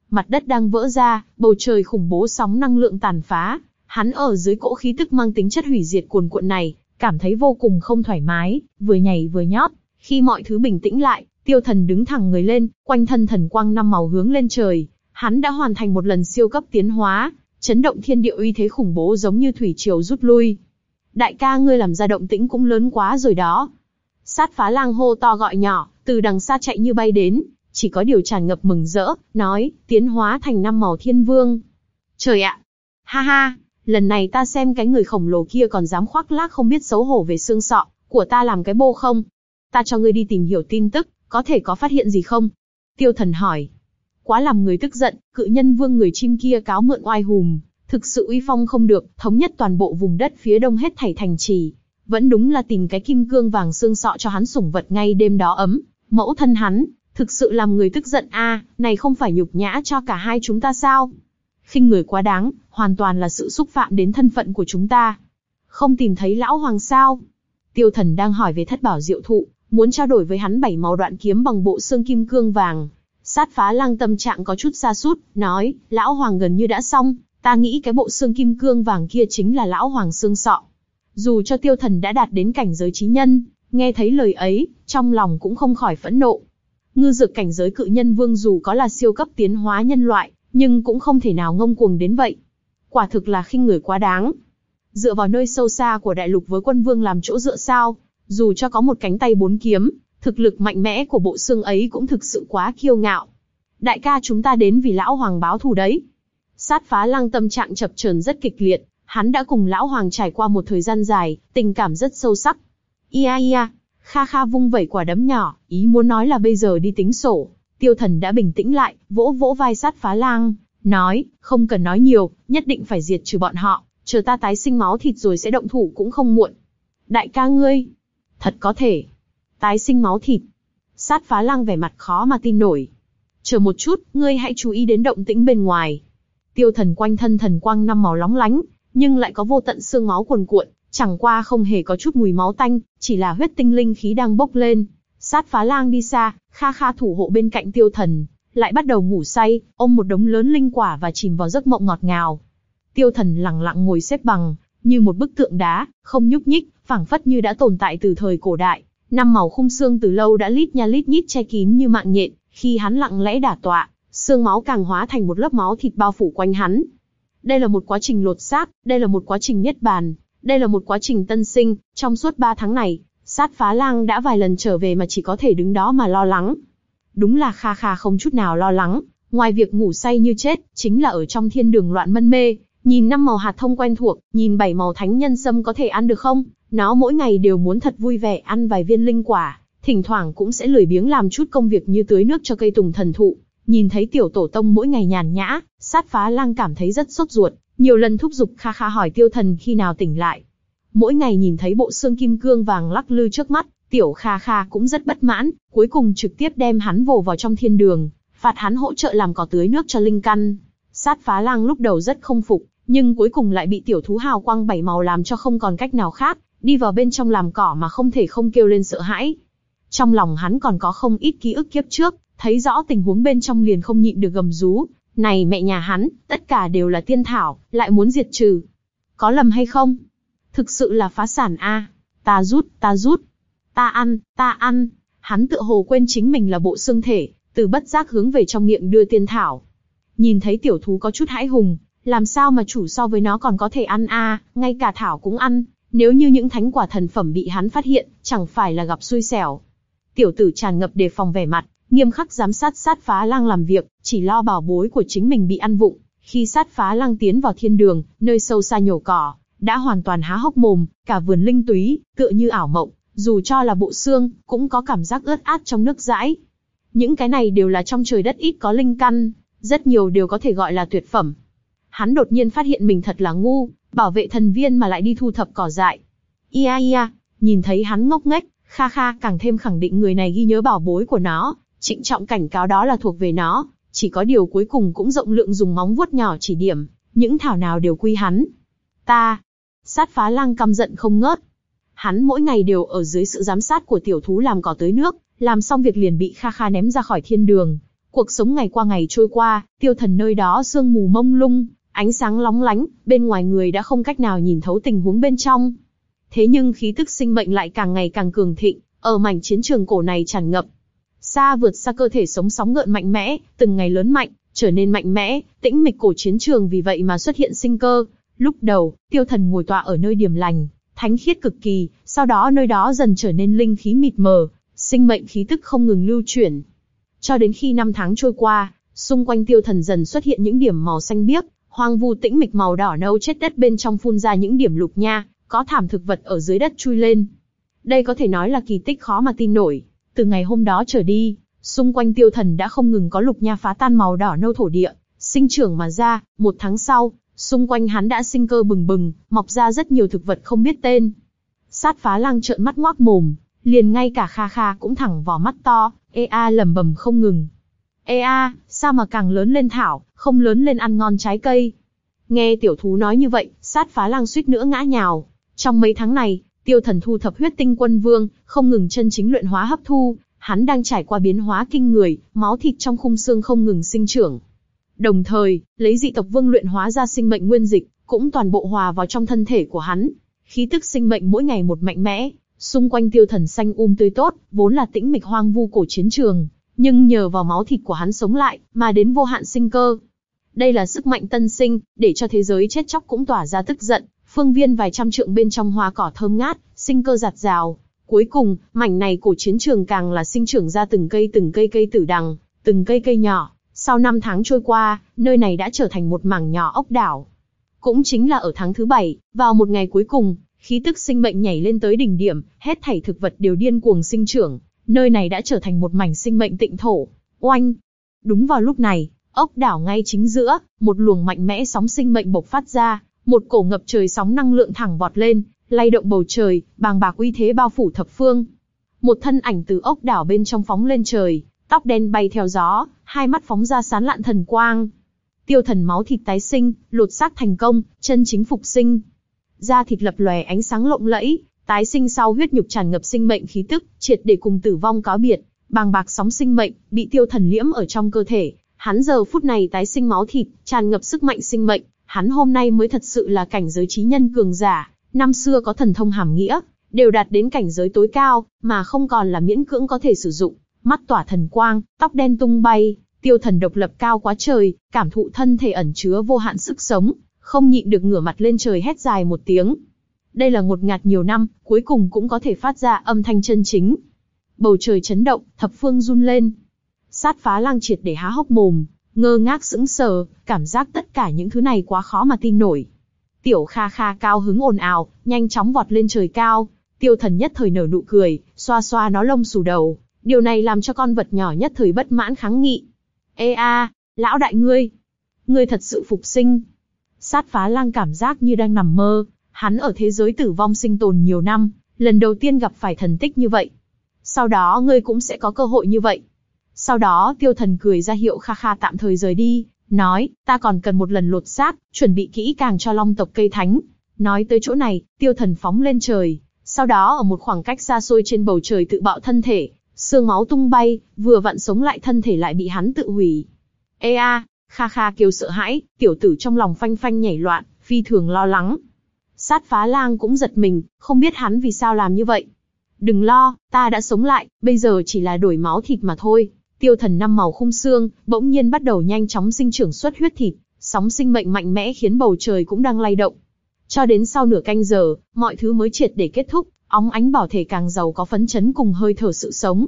Mặt đất đang vỡ ra, bầu trời khủng bố sóng năng lượng tàn phá. Hắn ở dưới cỗ khí tức mang tính chất hủy diệt cuồn cuộn này, cảm thấy vô cùng không thoải mái, vừa nhảy vừa nhót. Khi mọi thứ bình tĩnh lại, tiêu thần đứng thẳng người lên, quanh thân thần quang năm màu hướng lên trời. Hắn đã hoàn thành một lần siêu cấp tiến hóa, chấn động thiên địa uy thế khủng bố giống như thủy triều rút lui. Đại ca ngươi làm ra động tĩnh cũng lớn quá rồi đó. Sát phá lang hô to gọi nhỏ, từ đằng xa chạy như bay đến, chỉ có điều tràn ngập mừng rỡ, nói, tiến hóa thành năm màu thiên vương. Trời ạ! Ha ha! Lần này ta xem cái người khổng lồ kia còn dám khoác lác không biết xấu hổ về xương sọ, của ta làm cái bô không? Ta cho ngươi đi tìm hiểu tin tức, có thể có phát hiện gì không? Tiêu thần hỏi. Quá làm người tức giận, cự nhân vương người chim kia cáo mượn oai hùm, thực sự uy phong không được, thống nhất toàn bộ vùng đất phía đông hết thảy thành trì. Vẫn đúng là tìm cái kim cương vàng xương sọ cho hắn sủng vật ngay đêm đó ấm, mẫu thân hắn, thực sự làm người tức giận a, này không phải nhục nhã cho cả hai chúng ta sao? Khinh người quá đáng, hoàn toàn là sự xúc phạm đến thân phận của chúng ta. Không tìm thấy lão hoàng sao? Tiêu thần đang hỏi về thất bảo diệu thụ, muốn trao đổi với hắn bảy màu đoạn kiếm bằng bộ xương kim cương vàng. Sát phá lang tâm trạng có chút xa sút nói, lão hoàng gần như đã xong, ta nghĩ cái bộ xương kim cương vàng kia chính là lão hoàng xương sọ. Dù cho tiêu thần đã đạt đến cảnh giới trí nhân, nghe thấy lời ấy, trong lòng cũng không khỏi phẫn nộ. Ngư dược cảnh giới cự nhân vương dù có là siêu cấp tiến hóa nhân loại, nhưng cũng không thể nào ngông cuồng đến vậy. Quả thực là khinh người quá đáng. Dựa vào nơi sâu xa của đại lục với quân vương làm chỗ dựa sao, dù cho có một cánh tay bốn kiếm, thực lực mạnh mẽ của bộ xương ấy cũng thực sự quá kiêu ngạo. Đại ca chúng ta đến vì lão hoàng báo thù đấy. Sát phá lăng tâm trạng chập chờn rất kịch liệt, hắn đã cùng lão hoàng trải qua một thời gian dài, tình cảm rất sâu sắc. Ia ia, kha kha vung vẩy quả đấm nhỏ, ý muốn nói là bây giờ đi tính sổ. Tiêu thần đã bình tĩnh lại, vỗ vỗ vai sát phá lang, nói, không cần nói nhiều, nhất định phải diệt trừ bọn họ, chờ ta tái sinh máu thịt rồi sẽ động thủ cũng không muộn. Đại ca ngươi, thật có thể, tái sinh máu thịt. Sát phá lang vẻ mặt khó mà tin nổi. Chờ một chút, ngươi hãy chú ý đến động tĩnh bên ngoài. Tiêu thần quanh thân thần quang năm màu lóng lánh, nhưng lại có vô tận xương máu cuồn cuộn, chẳng qua không hề có chút mùi máu tanh, chỉ là huyết tinh linh khí đang bốc lên. Sát phá lang đi xa, kha kha thủ hộ bên cạnh tiêu thần, lại bắt đầu ngủ say, ôm một đống lớn linh quả và chìm vào giấc mộng ngọt ngào. Tiêu thần lặng lặng ngồi xếp bằng, như một bức tượng đá, không nhúc nhích, phảng phất như đã tồn tại từ thời cổ đại. Năm màu khung xương từ lâu đã lít nha lít nhít che kín như mạng nhện, khi hắn lặng lẽ đả tọa, xương máu càng hóa thành một lớp máu thịt bao phủ quanh hắn. Đây là một quá trình lột xác, đây là một quá trình niết bàn, đây là một quá trình tân sinh, trong suốt ba tháng này, sát phá lang đã vài lần trở về mà chỉ có thể đứng đó mà lo lắng. Đúng là kha kha không chút nào lo lắng, ngoài việc ngủ say như chết, chính là ở trong thiên đường loạn mân mê, nhìn năm màu hạt thông quen thuộc, nhìn bảy màu thánh nhân sâm có thể ăn được không? Nó mỗi ngày đều muốn thật vui vẻ ăn vài viên linh quả, thỉnh thoảng cũng sẽ lười biếng làm chút công việc như tưới nước cho cây tùng thần thụ. Nhìn thấy tiểu tổ tông mỗi ngày nhàn nhã, sát phá lang cảm thấy rất sốt ruột, nhiều lần thúc giục kha kha hỏi tiêu thần khi nào tỉnh lại. Mỗi ngày nhìn thấy bộ xương kim cương vàng lắc lư trước mắt, tiểu kha kha cũng rất bất mãn, cuối cùng trực tiếp đem hắn vồ vào trong thiên đường, phạt hắn hỗ trợ làm cỏ tưới nước cho linh căn. Sát phá lang lúc đầu rất không phục, nhưng cuối cùng lại bị tiểu thú hào quang bảy màu làm cho không còn cách nào khác, đi vào bên trong làm cỏ mà không thể không kêu lên sợ hãi. Trong lòng hắn còn có không ít ký ức kiếp trước, thấy rõ tình huống bên trong liền không nhịn được gầm rú. Này mẹ nhà hắn, tất cả đều là tiên thảo, lại muốn diệt trừ. Có lầm hay không? Thực sự là phá sản a. Ta rút, ta rút. Ta ăn, ta ăn. Hắn tựa hồ quên chính mình là bộ xương thể, từ bất giác hướng về trong miệng đưa tiên thảo. Nhìn thấy tiểu thú có chút hãi hùng, làm sao mà chủ so với nó còn có thể ăn a, ngay cả thảo cũng ăn, nếu như những thánh quả thần phẩm bị hắn phát hiện, chẳng phải là gặp xui xẻo. Tiểu tử tràn ngập đề phòng vẻ mặt, nghiêm khắc giám sát sát phá lang làm việc, chỉ lo bảo bối của chính mình bị ăn vụng. Khi sát phá lang tiến vào thiên đường, nơi sâu xa nhổ cỏ, đã hoàn toàn há hốc mồm, cả vườn linh túy, tựa như ảo mộng, dù cho là bộ xương, cũng có cảm giác ướt át trong nước dãi. Những cái này đều là trong trời đất ít có linh căn, rất nhiều đều có thể gọi là tuyệt phẩm. Hắn đột nhiên phát hiện mình thật là ngu, bảo vệ thần viên mà lại đi thu thập cỏ dại. Ia ia, nhìn thấy hắn ngốc nghếch, Kha Kha càng thêm khẳng định người này ghi nhớ bảo bối của nó, trịnh trọng cảnh cáo đó là thuộc về nó, chỉ có điều cuối cùng cũng rộng lượng dùng móng vuốt nhỏ chỉ điểm, những thảo nào đều quy hắn. Ta, sát phá lang căm giận không ngớt. Hắn mỗi ngày đều ở dưới sự giám sát của tiểu thú làm cỏ tới nước, làm xong việc liền bị Kha Kha ném ra khỏi thiên đường. Cuộc sống ngày qua ngày trôi qua, tiêu thần nơi đó sương mù mông lung, ánh sáng lóng lánh, bên ngoài người đã không cách nào nhìn thấu tình huống bên trong. Thế nhưng khí tức sinh mệnh lại càng ngày càng cường thịnh, ở mảnh chiến trường cổ này tràn ngập. Xa vượt xa cơ thể sống sóng gợn mạnh mẽ, từng ngày lớn mạnh, trở nên mạnh mẽ, tĩnh mịch cổ chiến trường vì vậy mà xuất hiện sinh cơ. Lúc đầu, tiêu thần ngồi tọa ở nơi điểm lành, thánh khiết cực kỳ, sau đó nơi đó dần trở nên linh khí mịt mờ, sinh mệnh khí tức không ngừng lưu chuyển. Cho đến khi năm tháng trôi qua, xung quanh tiêu thần dần xuất hiện những điểm màu xanh biếc, hoang vu tĩnh mịch màu đỏ nâu chết đất bên trong phun ra những điểm lục nha, có thảm thực vật ở dưới đất chui lên. Đây có thể nói là kỳ tích khó mà tin nổi. Từ ngày hôm đó trở đi, xung quanh tiêu thần đã không ngừng có lục nha phá tan màu đỏ nâu thổ địa, sinh trưởng mà ra, một tháng sau, xung quanh hắn đã sinh cơ bừng bừng, mọc ra rất nhiều thực vật không biết tên. Sát phá lang trợn mắt ngoác mồm, liền ngay cả Kha Kha cũng thẳng vào mắt to, ea lầm bầm không ngừng. Ea, sao mà càng lớn lên thảo, không lớn lên ăn ngon trái cây. Nghe tiểu thú nói như vậy, sát phá lang suýt nữa ngã nhào. Trong mấy tháng này, tiêu thần thu thập huyết tinh quân vương, không ngừng chân chính luyện hóa hấp thu, hắn đang trải qua biến hóa kinh người, máu thịt trong khung xương không ngừng sinh trưởng. Đồng thời, lấy dị tộc vương luyện hóa ra sinh mệnh nguyên dịch, cũng toàn bộ hòa vào trong thân thể của hắn. Khí tức sinh mệnh mỗi ngày một mạnh mẽ, xung quanh tiêu thần xanh um tươi tốt, vốn là tĩnh mịch hoang vu cổ chiến trường, nhưng nhờ vào máu thịt của hắn sống lại, mà đến vô hạn sinh cơ. Đây là sức mạnh tân sinh, để cho thế giới chết chóc cũng tỏa ra tức giận, phương viên vài trăm trượng bên trong hoa cỏ thơm ngát, sinh cơ giạt rào. Cuối cùng, mảnh này cổ chiến trường càng là sinh trưởng ra từng cây từng cây cây tử đằng, từng cây cây nhỏ. Sau năm tháng trôi qua, nơi này đã trở thành một mảng nhỏ ốc đảo. Cũng chính là ở tháng thứ bảy, vào một ngày cuối cùng, khí tức sinh mệnh nhảy lên tới đỉnh điểm, hết thảy thực vật đều điên cuồng sinh trưởng, nơi này đã trở thành một mảnh sinh mệnh tịnh thổ. Oanh! Đúng vào lúc này, ốc đảo ngay chính giữa, một luồng mạnh mẽ sóng sinh mệnh bộc phát ra, một cổ ngập trời sóng năng lượng thẳng vọt lên, lay động bầu trời, bàng bạc uy thế bao phủ thập phương. Một thân ảnh từ ốc đảo bên trong phóng lên trời, tóc đen bay theo gió, hai mắt phóng ra sán lạn thần quang. Tiêu thần máu thịt tái sinh, lột xác thành công, chân chính phục sinh. Da thịt lập lòe ánh sáng lộng lẫy, tái sinh sau huyết nhục tràn ngập sinh mệnh khí tức, triệt để cùng tử vong cáo biệt, bàng bạc sóng sinh mệnh, bị tiêu thần liễm ở trong cơ thể. Hắn giờ phút này tái sinh máu thịt, tràn ngập sức mạnh sinh mệnh, hắn hôm nay mới thật sự là cảnh giới trí nhân cường giả, năm xưa có thần thông hàm nghĩa, đều đạt đến cảnh giới tối cao, mà không còn là miễn cưỡng có thể sử dụng. Mắt tỏa thần quang, tóc đen tung bay, tiêu thần độc lập cao quá trời, cảm thụ thân thể ẩn chứa vô hạn sức sống, không nhịn được ngửa mặt lên trời hét dài một tiếng. Đây là ngột ngạt nhiều năm, cuối cùng cũng có thể phát ra âm thanh chân chính. Bầu trời chấn động, thập phương run lên. Sát phá lang triệt để há hốc mồm, ngơ ngác sững sờ, cảm giác tất cả những thứ này quá khó mà tin nổi. Tiểu Kha Kha cao hứng ồn ào, nhanh chóng vọt lên trời cao. Tiêu Thần nhất thời nở nụ cười, xoa xoa nó lông xù đầu. Điều này làm cho con vật nhỏ nhất thời bất mãn kháng nghị. Ê a, lão đại ngươi, ngươi thật sự phục sinh. Sát phá lang cảm giác như đang nằm mơ, hắn ở thế giới tử vong sinh tồn nhiều năm, lần đầu tiên gặp phải thần tích như vậy. Sau đó ngươi cũng sẽ có cơ hội như vậy. Sau đó tiêu thần cười ra hiệu Kha Kha tạm thời rời đi, nói, ta còn cần một lần lột xác, chuẩn bị kỹ càng cho long tộc cây thánh. Nói tới chỗ này, tiêu thần phóng lên trời, sau đó ở một khoảng cách xa xôi trên bầu trời tự bạo thân thể, xương máu tung bay, vừa vặn sống lại thân thể lại bị hắn tự hủy. Ê a, Kha Kha kêu sợ hãi, tiểu tử trong lòng phanh phanh nhảy loạn, phi thường lo lắng. Sát phá lang cũng giật mình, không biết hắn vì sao làm như vậy. Đừng lo, ta đã sống lại, bây giờ chỉ là đổi máu thịt mà thôi. Tiêu thần năm màu khung xương, bỗng nhiên bắt đầu nhanh chóng sinh trưởng xuất huyết thịt, sóng sinh mệnh mạnh mẽ khiến bầu trời cũng đang lay động. Cho đến sau nửa canh giờ, mọi thứ mới triệt để kết thúc, óng ánh bảo thể càng giàu có phấn chấn cùng hơi thở sự sống.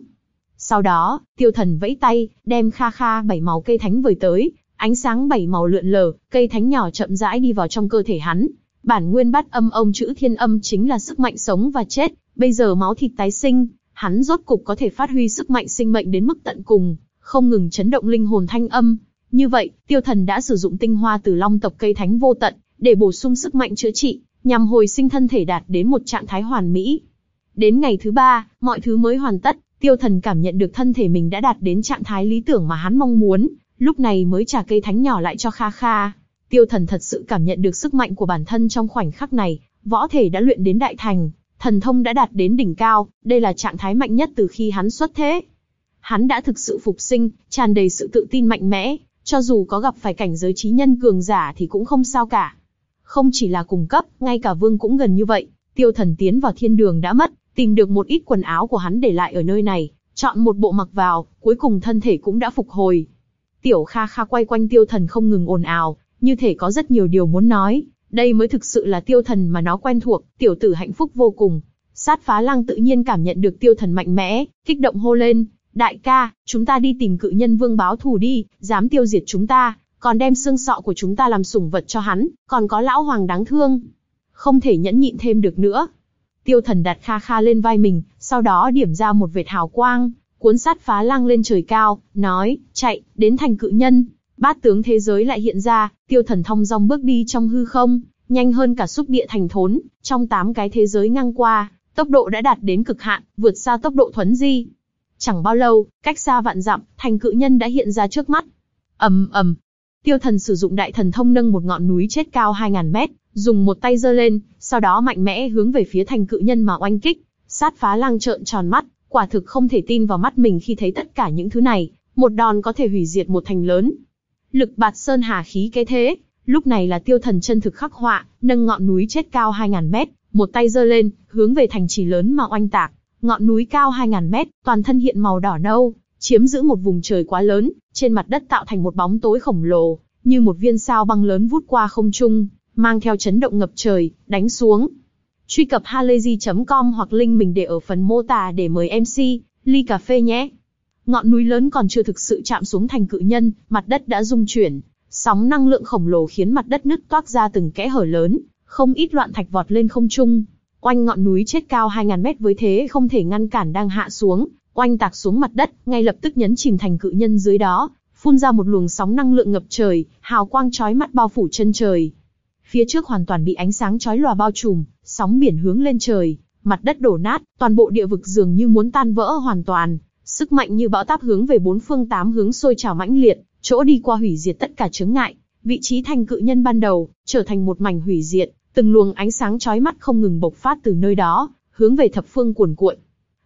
Sau đó, tiêu thần vẫy tay, đem kha kha bảy màu cây thánh vời tới, ánh sáng bảy màu lượn lờ, cây thánh nhỏ chậm rãi đi vào trong cơ thể hắn. Bản nguyên bắt âm ông chữ thiên âm chính là sức mạnh sống và chết, bây giờ máu thịt tái sinh, hắn rốt cục có thể phát huy sức mạnh sinh mệnh đến mức tận cùng, không ngừng chấn động linh hồn thanh âm. Như vậy, tiêu thần đã sử dụng tinh hoa từ long tộc cây thánh vô tận, để bổ sung sức mạnh chữa trị, nhằm hồi sinh thân thể đạt đến một trạng thái hoàn mỹ. Đến ngày thứ ba, mọi thứ mới hoàn tất, tiêu thần cảm nhận được thân thể mình đã đạt đến trạng thái lý tưởng mà hắn mong muốn, lúc này mới trả cây thánh nhỏ lại cho Kha Kha. Tiêu thần thật sự cảm nhận được sức mạnh của bản thân trong khoảnh khắc này, võ thể đã luyện đến đại thành, thần thông đã đạt đến đỉnh cao, đây là trạng thái mạnh nhất từ khi hắn xuất thế. Hắn đã thực sự phục sinh, tràn đầy sự tự tin mạnh mẽ, cho dù có gặp phải cảnh giới trí nhân cường giả thì cũng không sao cả. Không chỉ là cùng cấp, ngay cả vương cũng gần như vậy, tiêu thần tiến vào thiên đường đã mất, tìm được một ít quần áo của hắn để lại ở nơi này, chọn một bộ mặc vào, cuối cùng thân thể cũng đã phục hồi. Tiểu Kha Kha quay quanh tiêu thần không ngừng ồn ào, như thể có rất nhiều điều muốn nói, đây mới thực sự là tiêu thần mà nó quen thuộc, tiểu tử hạnh phúc vô cùng. Sát phá lăng tự nhiên cảm nhận được tiêu thần mạnh mẽ, kích động hô lên, đại ca, chúng ta đi tìm cự nhân vương báo thù đi, dám tiêu diệt chúng ta, còn đem xương sọ của chúng ta làm sủng vật cho hắn, còn có lão hoàng đáng thương. Không thể nhẫn nhịn thêm được nữa. Tiêu thần đặt kha kha lên vai mình, sau đó điểm ra một vệt hào quang, cuốn sát phá lăng lên trời cao, nói, chạy, đến thành cự nhân. Bát tướng thế giới lại hiện ra, tiêu thần thong dong bước đi trong hư không, nhanh hơn cả xúc địa thành thốn, trong tám cái thế giới ngang qua, tốc độ đã đạt đến cực hạn, vượt xa tốc độ thuấn di. Chẳng bao lâu, cách xa vạn dặm, thành cự nhân đã hiện ra trước mắt. ầm ầm, tiêu thần sử dụng đại thần thông nâng một ngọn núi chết cao 2.000 mét, dùng một tay giơ lên, sau đó mạnh mẽ hướng về phía thành cự nhân mà oanh kích. Sát phá lăng trợn tròn mắt, quả thực không thể tin vào mắt mình khi thấy tất cả những thứ này, một đòn có thể hủy diệt một thành lớn. Lực bạt sơn hà khí cái thế, lúc này là tiêu thần chân thực khắc họa, nâng ngọn núi chết cao 2.000 mét, một tay giơ lên, hướng về thành trì lớn mà oanh tạc. Ngọn núi cao 2.000 mét, toàn thân hiện màu đỏ nâu, chiếm giữ một vùng trời quá lớn, trên mặt đất tạo thành một bóng tối khổng lồ, như một viên sao băng lớn vút qua không trung, mang theo chấn động ngập trời, đánh xuống. Truy cập halayzi.com hoặc link mình để ở phần mô tả để mời MC, ly cà phê nhé. Ngọn núi lớn còn chưa thực sự chạm xuống thành cự nhân, mặt đất đã rung chuyển, sóng năng lượng khổng lồ khiến mặt đất nứt toác ra từng kẽ hở lớn, không ít loạn thạch vọt lên không trung. Oanh ngọn núi chết cao 2.000 mét với thế không thể ngăn cản đang hạ xuống, oanh tạc xuống mặt đất, ngay lập tức nhấn chìm thành cự nhân dưới đó, phun ra một luồng sóng năng lượng ngập trời, hào quang chói mắt bao phủ chân trời. Phía trước hoàn toàn bị ánh sáng chói lòa bao trùm, sóng biển hướng lên trời, mặt đất đổ nát, toàn bộ địa vực dường như muốn tan vỡ hoàn toàn, sức mạnh như bão táp hướng về bốn phương tám hướng sôi trào mãnh liệt, chỗ đi qua hủy diệt tất cả chướng ngại, vị trí thành cự nhân ban đầu trở thành một mảnh hủy diệt, từng luồng ánh sáng chói mắt không ngừng bộc phát từ nơi đó, hướng về thập phương cuồn cuộn.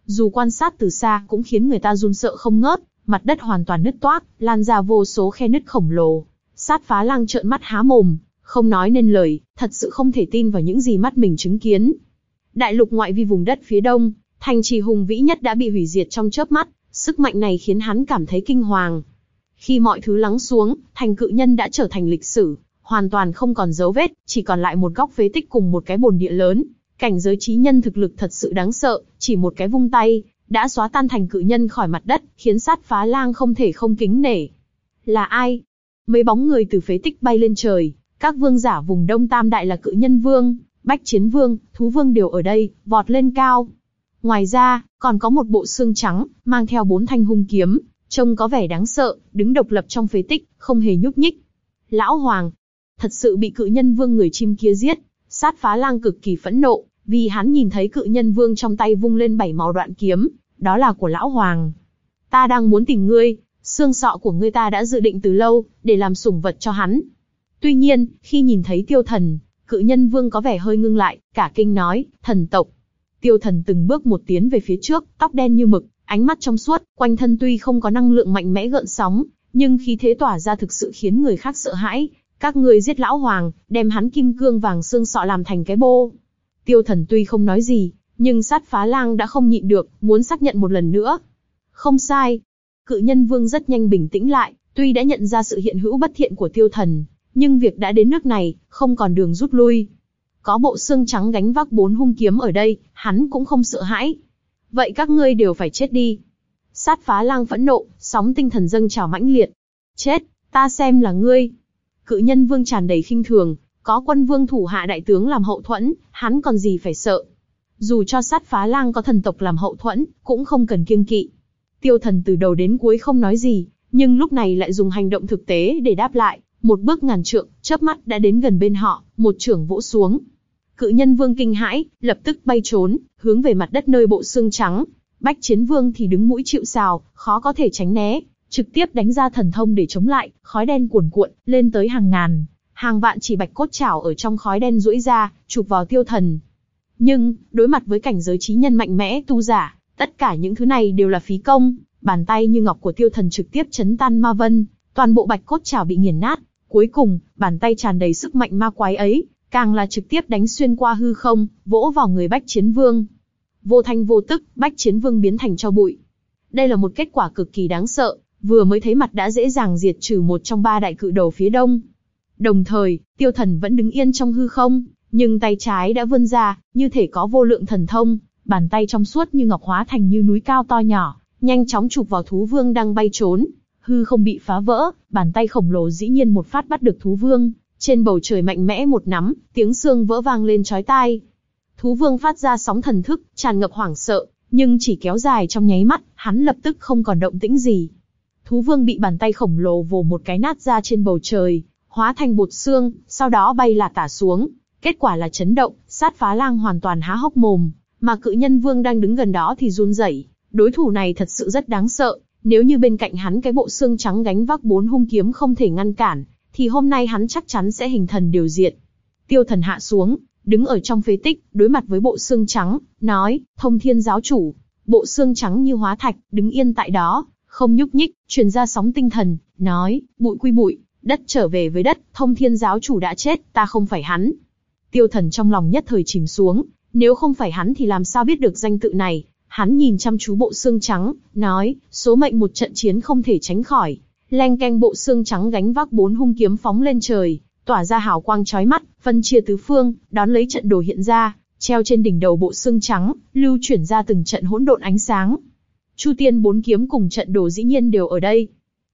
Dù quan sát từ xa cũng khiến người ta run sợ không ngớt, mặt đất hoàn toàn nứt toác, lan ra vô số khe nứt khổng lồ. Sát phá lăng trợn mắt há mồm, không nói nên lời, thật sự không thể tin vào những gì mắt mình chứng kiến. Đại lục ngoại vi vùng đất phía đông, thành trì hùng vĩ nhất đã bị hủy diệt trong chớp mắt, sức mạnh này khiến hắn cảm thấy kinh hoàng. Khi mọi thứ lắng xuống, thành cự nhân đã trở thành lịch sử, hoàn toàn không còn dấu vết, chỉ còn lại một góc phế tích cùng một cái bồn địa lớn. Cảnh giới trí nhân thực lực thật sự đáng sợ, chỉ một cái vung tay, đã xóa tan thành cự nhân khỏi mặt đất, khiến sát phá lang không thể không kính nể. Là ai? Mấy bóng người từ phế tích bay lên trời, các vương giả vùng Đông Tam Đại là cự nhân vương, bách chiến vương, thú vương đều ở đây, vọt lên cao. Ngoài ra, còn có một bộ xương trắng, mang theo bốn thanh hung kiếm, trông có vẻ đáng sợ, đứng độc lập trong phế tích, không hề nhúc nhích. Lão Hoàng, thật sự bị cự nhân vương người chim kia giết, sát phá lang cực kỳ phẫn nộ, vì hắn nhìn thấy cự nhân vương trong tay vung lên bảy màu đoạn kiếm, đó là của lão hoàng. Ta đang muốn tìm ngươi, xương sọ của ngươi ta đã dự định từ lâu, để làm sủng vật cho hắn. Tuy nhiên, khi nhìn thấy tiêu thần, cự nhân vương có vẻ hơi ngưng lại, cả kinh nói, thần tộc. Tiêu thần từng bước một tiến về phía trước, tóc đen như mực, ánh mắt trong suốt, quanh thân tuy không có năng lượng mạnh mẽ gợn sóng, nhưng khí thế tỏa ra thực sự khiến người khác sợ hãi. Các ngươi giết lão hoàng, đem hắn kim cương vàng xương sọ làm thành cái bô. Tiêu thần tuy không nói gì, Nhưng sát phá lang đã không nhịn được, muốn xác nhận một lần nữa. Không sai. Cự nhân vương rất nhanh bình tĩnh lại, tuy đã nhận ra sự hiện hữu bất thiện của tiêu thần, nhưng việc đã đến nước này, không còn đường rút lui. Có bộ xương trắng gánh vác bốn hung kiếm ở đây, hắn cũng không sợ hãi. Vậy các ngươi đều phải chết đi. Sát phá lang phẫn nộ, sóng tinh thần dâng trào mãnh liệt. Chết, ta xem là ngươi. Cự nhân vương tràn đầy khinh thường, có quân vương thủ hạ đại tướng làm hậu thuẫn, hắn còn gì phải sợ. Dù cho sát phá lang có thần tộc làm hậu thuẫn, cũng không cần kiêng kỵ. Tiêu thần từ đầu đến cuối không nói gì, nhưng lúc này lại dùng hành động thực tế để đáp lại. Một bước ngàn trượng, chớp mắt đã đến gần bên họ, một trưởng vỗ xuống. Cự nhân vương kinh hãi, lập tức bay trốn, hướng về mặt đất nơi bộ xương trắng. Bách chiến vương thì đứng mũi chịu sào, khó có thể tránh né, trực tiếp đánh ra thần thông để chống lại, khói đen cuồn cuộn, lên tới hàng ngàn, hàng vạn chỉ bạch cốt chảo ở trong khói đen duỗi ra, chụp vào tiêu thần. Nhưng, đối mặt với cảnh giới trí nhân mạnh mẽ tu giả, tất cả những thứ này đều là phí công, bàn tay như ngọc của tiêu thần trực tiếp chấn tan ma vân, toàn bộ bạch cốt chảo bị nghiền nát, cuối cùng, bàn tay tràn đầy sức mạnh ma quái ấy, càng là trực tiếp đánh xuyên qua hư không, vỗ vào người bách chiến vương. Vô thanh vô tức, bách chiến vương biến thành cho bụi. Đây là một kết quả cực kỳ đáng sợ, vừa mới thấy mặt đã dễ dàng diệt trừ một trong ba đại cự đầu phía đông. Đồng thời, tiêu thần vẫn đứng yên trong hư không, nhưng tay trái đã vươn ra, như thể có vô lượng thần thông, bàn tay trong suốt như ngọc hóa thành như núi cao to nhỏ, nhanh chóng chụp vào thú vương đang bay trốn. Hư không bị phá vỡ, bàn tay khổng lồ dĩ nhiên một phát bắt được thú vương, trên bầu trời mạnh mẽ một nắm, tiếng xương vỡ vang lên chói tai. Thú vương phát ra sóng thần thức, tràn ngập hoảng sợ, nhưng chỉ kéo dài trong nháy mắt, hắn lập tức không còn động tĩnh gì. Thú vương bị bàn tay khổng lồ vồ một cái nát ra trên bầu trời, hóa thành bột xương, sau đó bay là tả xuống. Kết quả là chấn động, sát phá lang hoàn toàn há hốc mồm, mà cự nhân vương đang đứng gần đó thì run rẩy. Đối thủ này thật sự rất đáng sợ, nếu như bên cạnh hắn cái bộ xương trắng gánh vác bốn hung kiếm không thể ngăn cản, thì hôm nay hắn chắc chắn sẽ hình thần điều diện. Tiêu thần hạ xuống, đứng ở trong phế tích, đối mặt với bộ xương trắng, nói, thông thiên giáo chủ, bộ xương trắng như hóa thạch, đứng yên tại đó, không nhúc nhích, truyền ra sóng tinh thần, nói, bụi quy bụi, đất trở về với đất, thông thiên giáo chủ đã chết, ta không phải hắn. Tiêu thần trong lòng nhất thời chìm xuống, nếu không phải hắn thì làm sao biết được danh tự này, hắn nhìn chăm chú bộ xương trắng, nói, số mệnh một trận chiến không thể tránh khỏi. Leng keng bộ xương trắng gánh vác bốn hung kiếm phóng lên trời, tỏa ra hào quang chói mắt, phân chia tứ phương, đón lấy trận đồ hiện ra, treo trên đỉnh đầu bộ xương trắng, lưu chuyển ra từng trận hỗn độn ánh sáng. Chu Tiên bốn kiếm cùng trận đồ dĩ nhiên đều ở đây.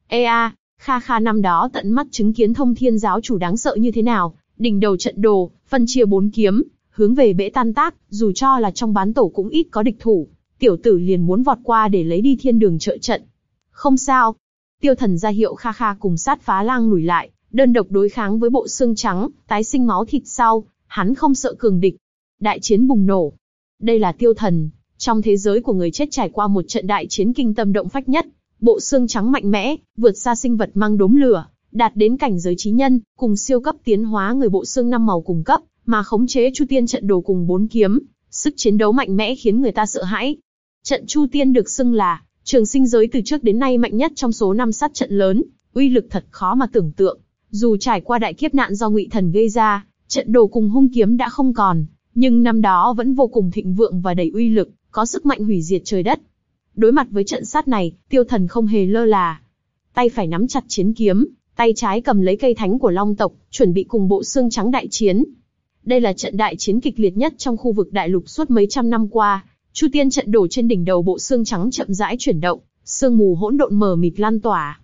Ê a, Kha Kha năm đó tận mắt chứng kiến thông thiên giáo chủ đáng sợ như thế nào, đỉnh đầu trận đồ, phân chia bốn kiếm, hướng về bể tan tác, dù cho là trong bán tổ cũng ít có địch thủ, tiểu tử liền muốn vọt qua để lấy đi thiên đường trợ trận. Không sao. Tiêu thần ra hiệu Kha Kha cùng sát phá lang lùi lại, đơn độc đối kháng với bộ xương trắng, tái sinh máu thịt sau, hắn không sợ cường địch. Đại chiến bùng nổ. Đây là tiêu thần, trong thế giới của người chết trải qua một trận đại chiến kinh tâm động phách nhất, bộ xương trắng mạnh mẽ, vượt xa sinh vật mang đốm lửa, đạt đến cảnh giới trí nhân, cùng siêu cấp tiến hóa người bộ xương năm màu cùng cấp, mà khống chế Chu Tiên trận đồ cùng bốn kiếm, sức chiến đấu mạnh mẽ khiến người ta sợ hãi. Trận Chu Tiên được xưng là trường sinh giới từ trước đến nay mạnh nhất trong số năm sát trận lớn, uy lực thật khó mà tưởng tượng. Dù trải qua đại kiếp nạn do Ngụy Thần gây ra, trận đồ cùng hung kiếm đã không còn, nhưng năm đó vẫn vô cùng thịnh vượng và đầy uy lực, có sức mạnh hủy diệt trời đất. Đối mặt với trận sát này, Tiêu Thần không hề lơ là, tay phải nắm chặt chiến kiếm, tay trái cầm lấy cây thánh của Long tộc, chuẩn bị cùng bộ xương trắng đại chiến. Đây là trận đại chiến kịch liệt nhất trong khu vực đại lục suốt mấy trăm năm qua. Chu Tiên trận đổ trên đỉnh đầu bộ xương trắng chậm rãi chuyển động, sương mù hỗn độn mờ mịt lan tỏa.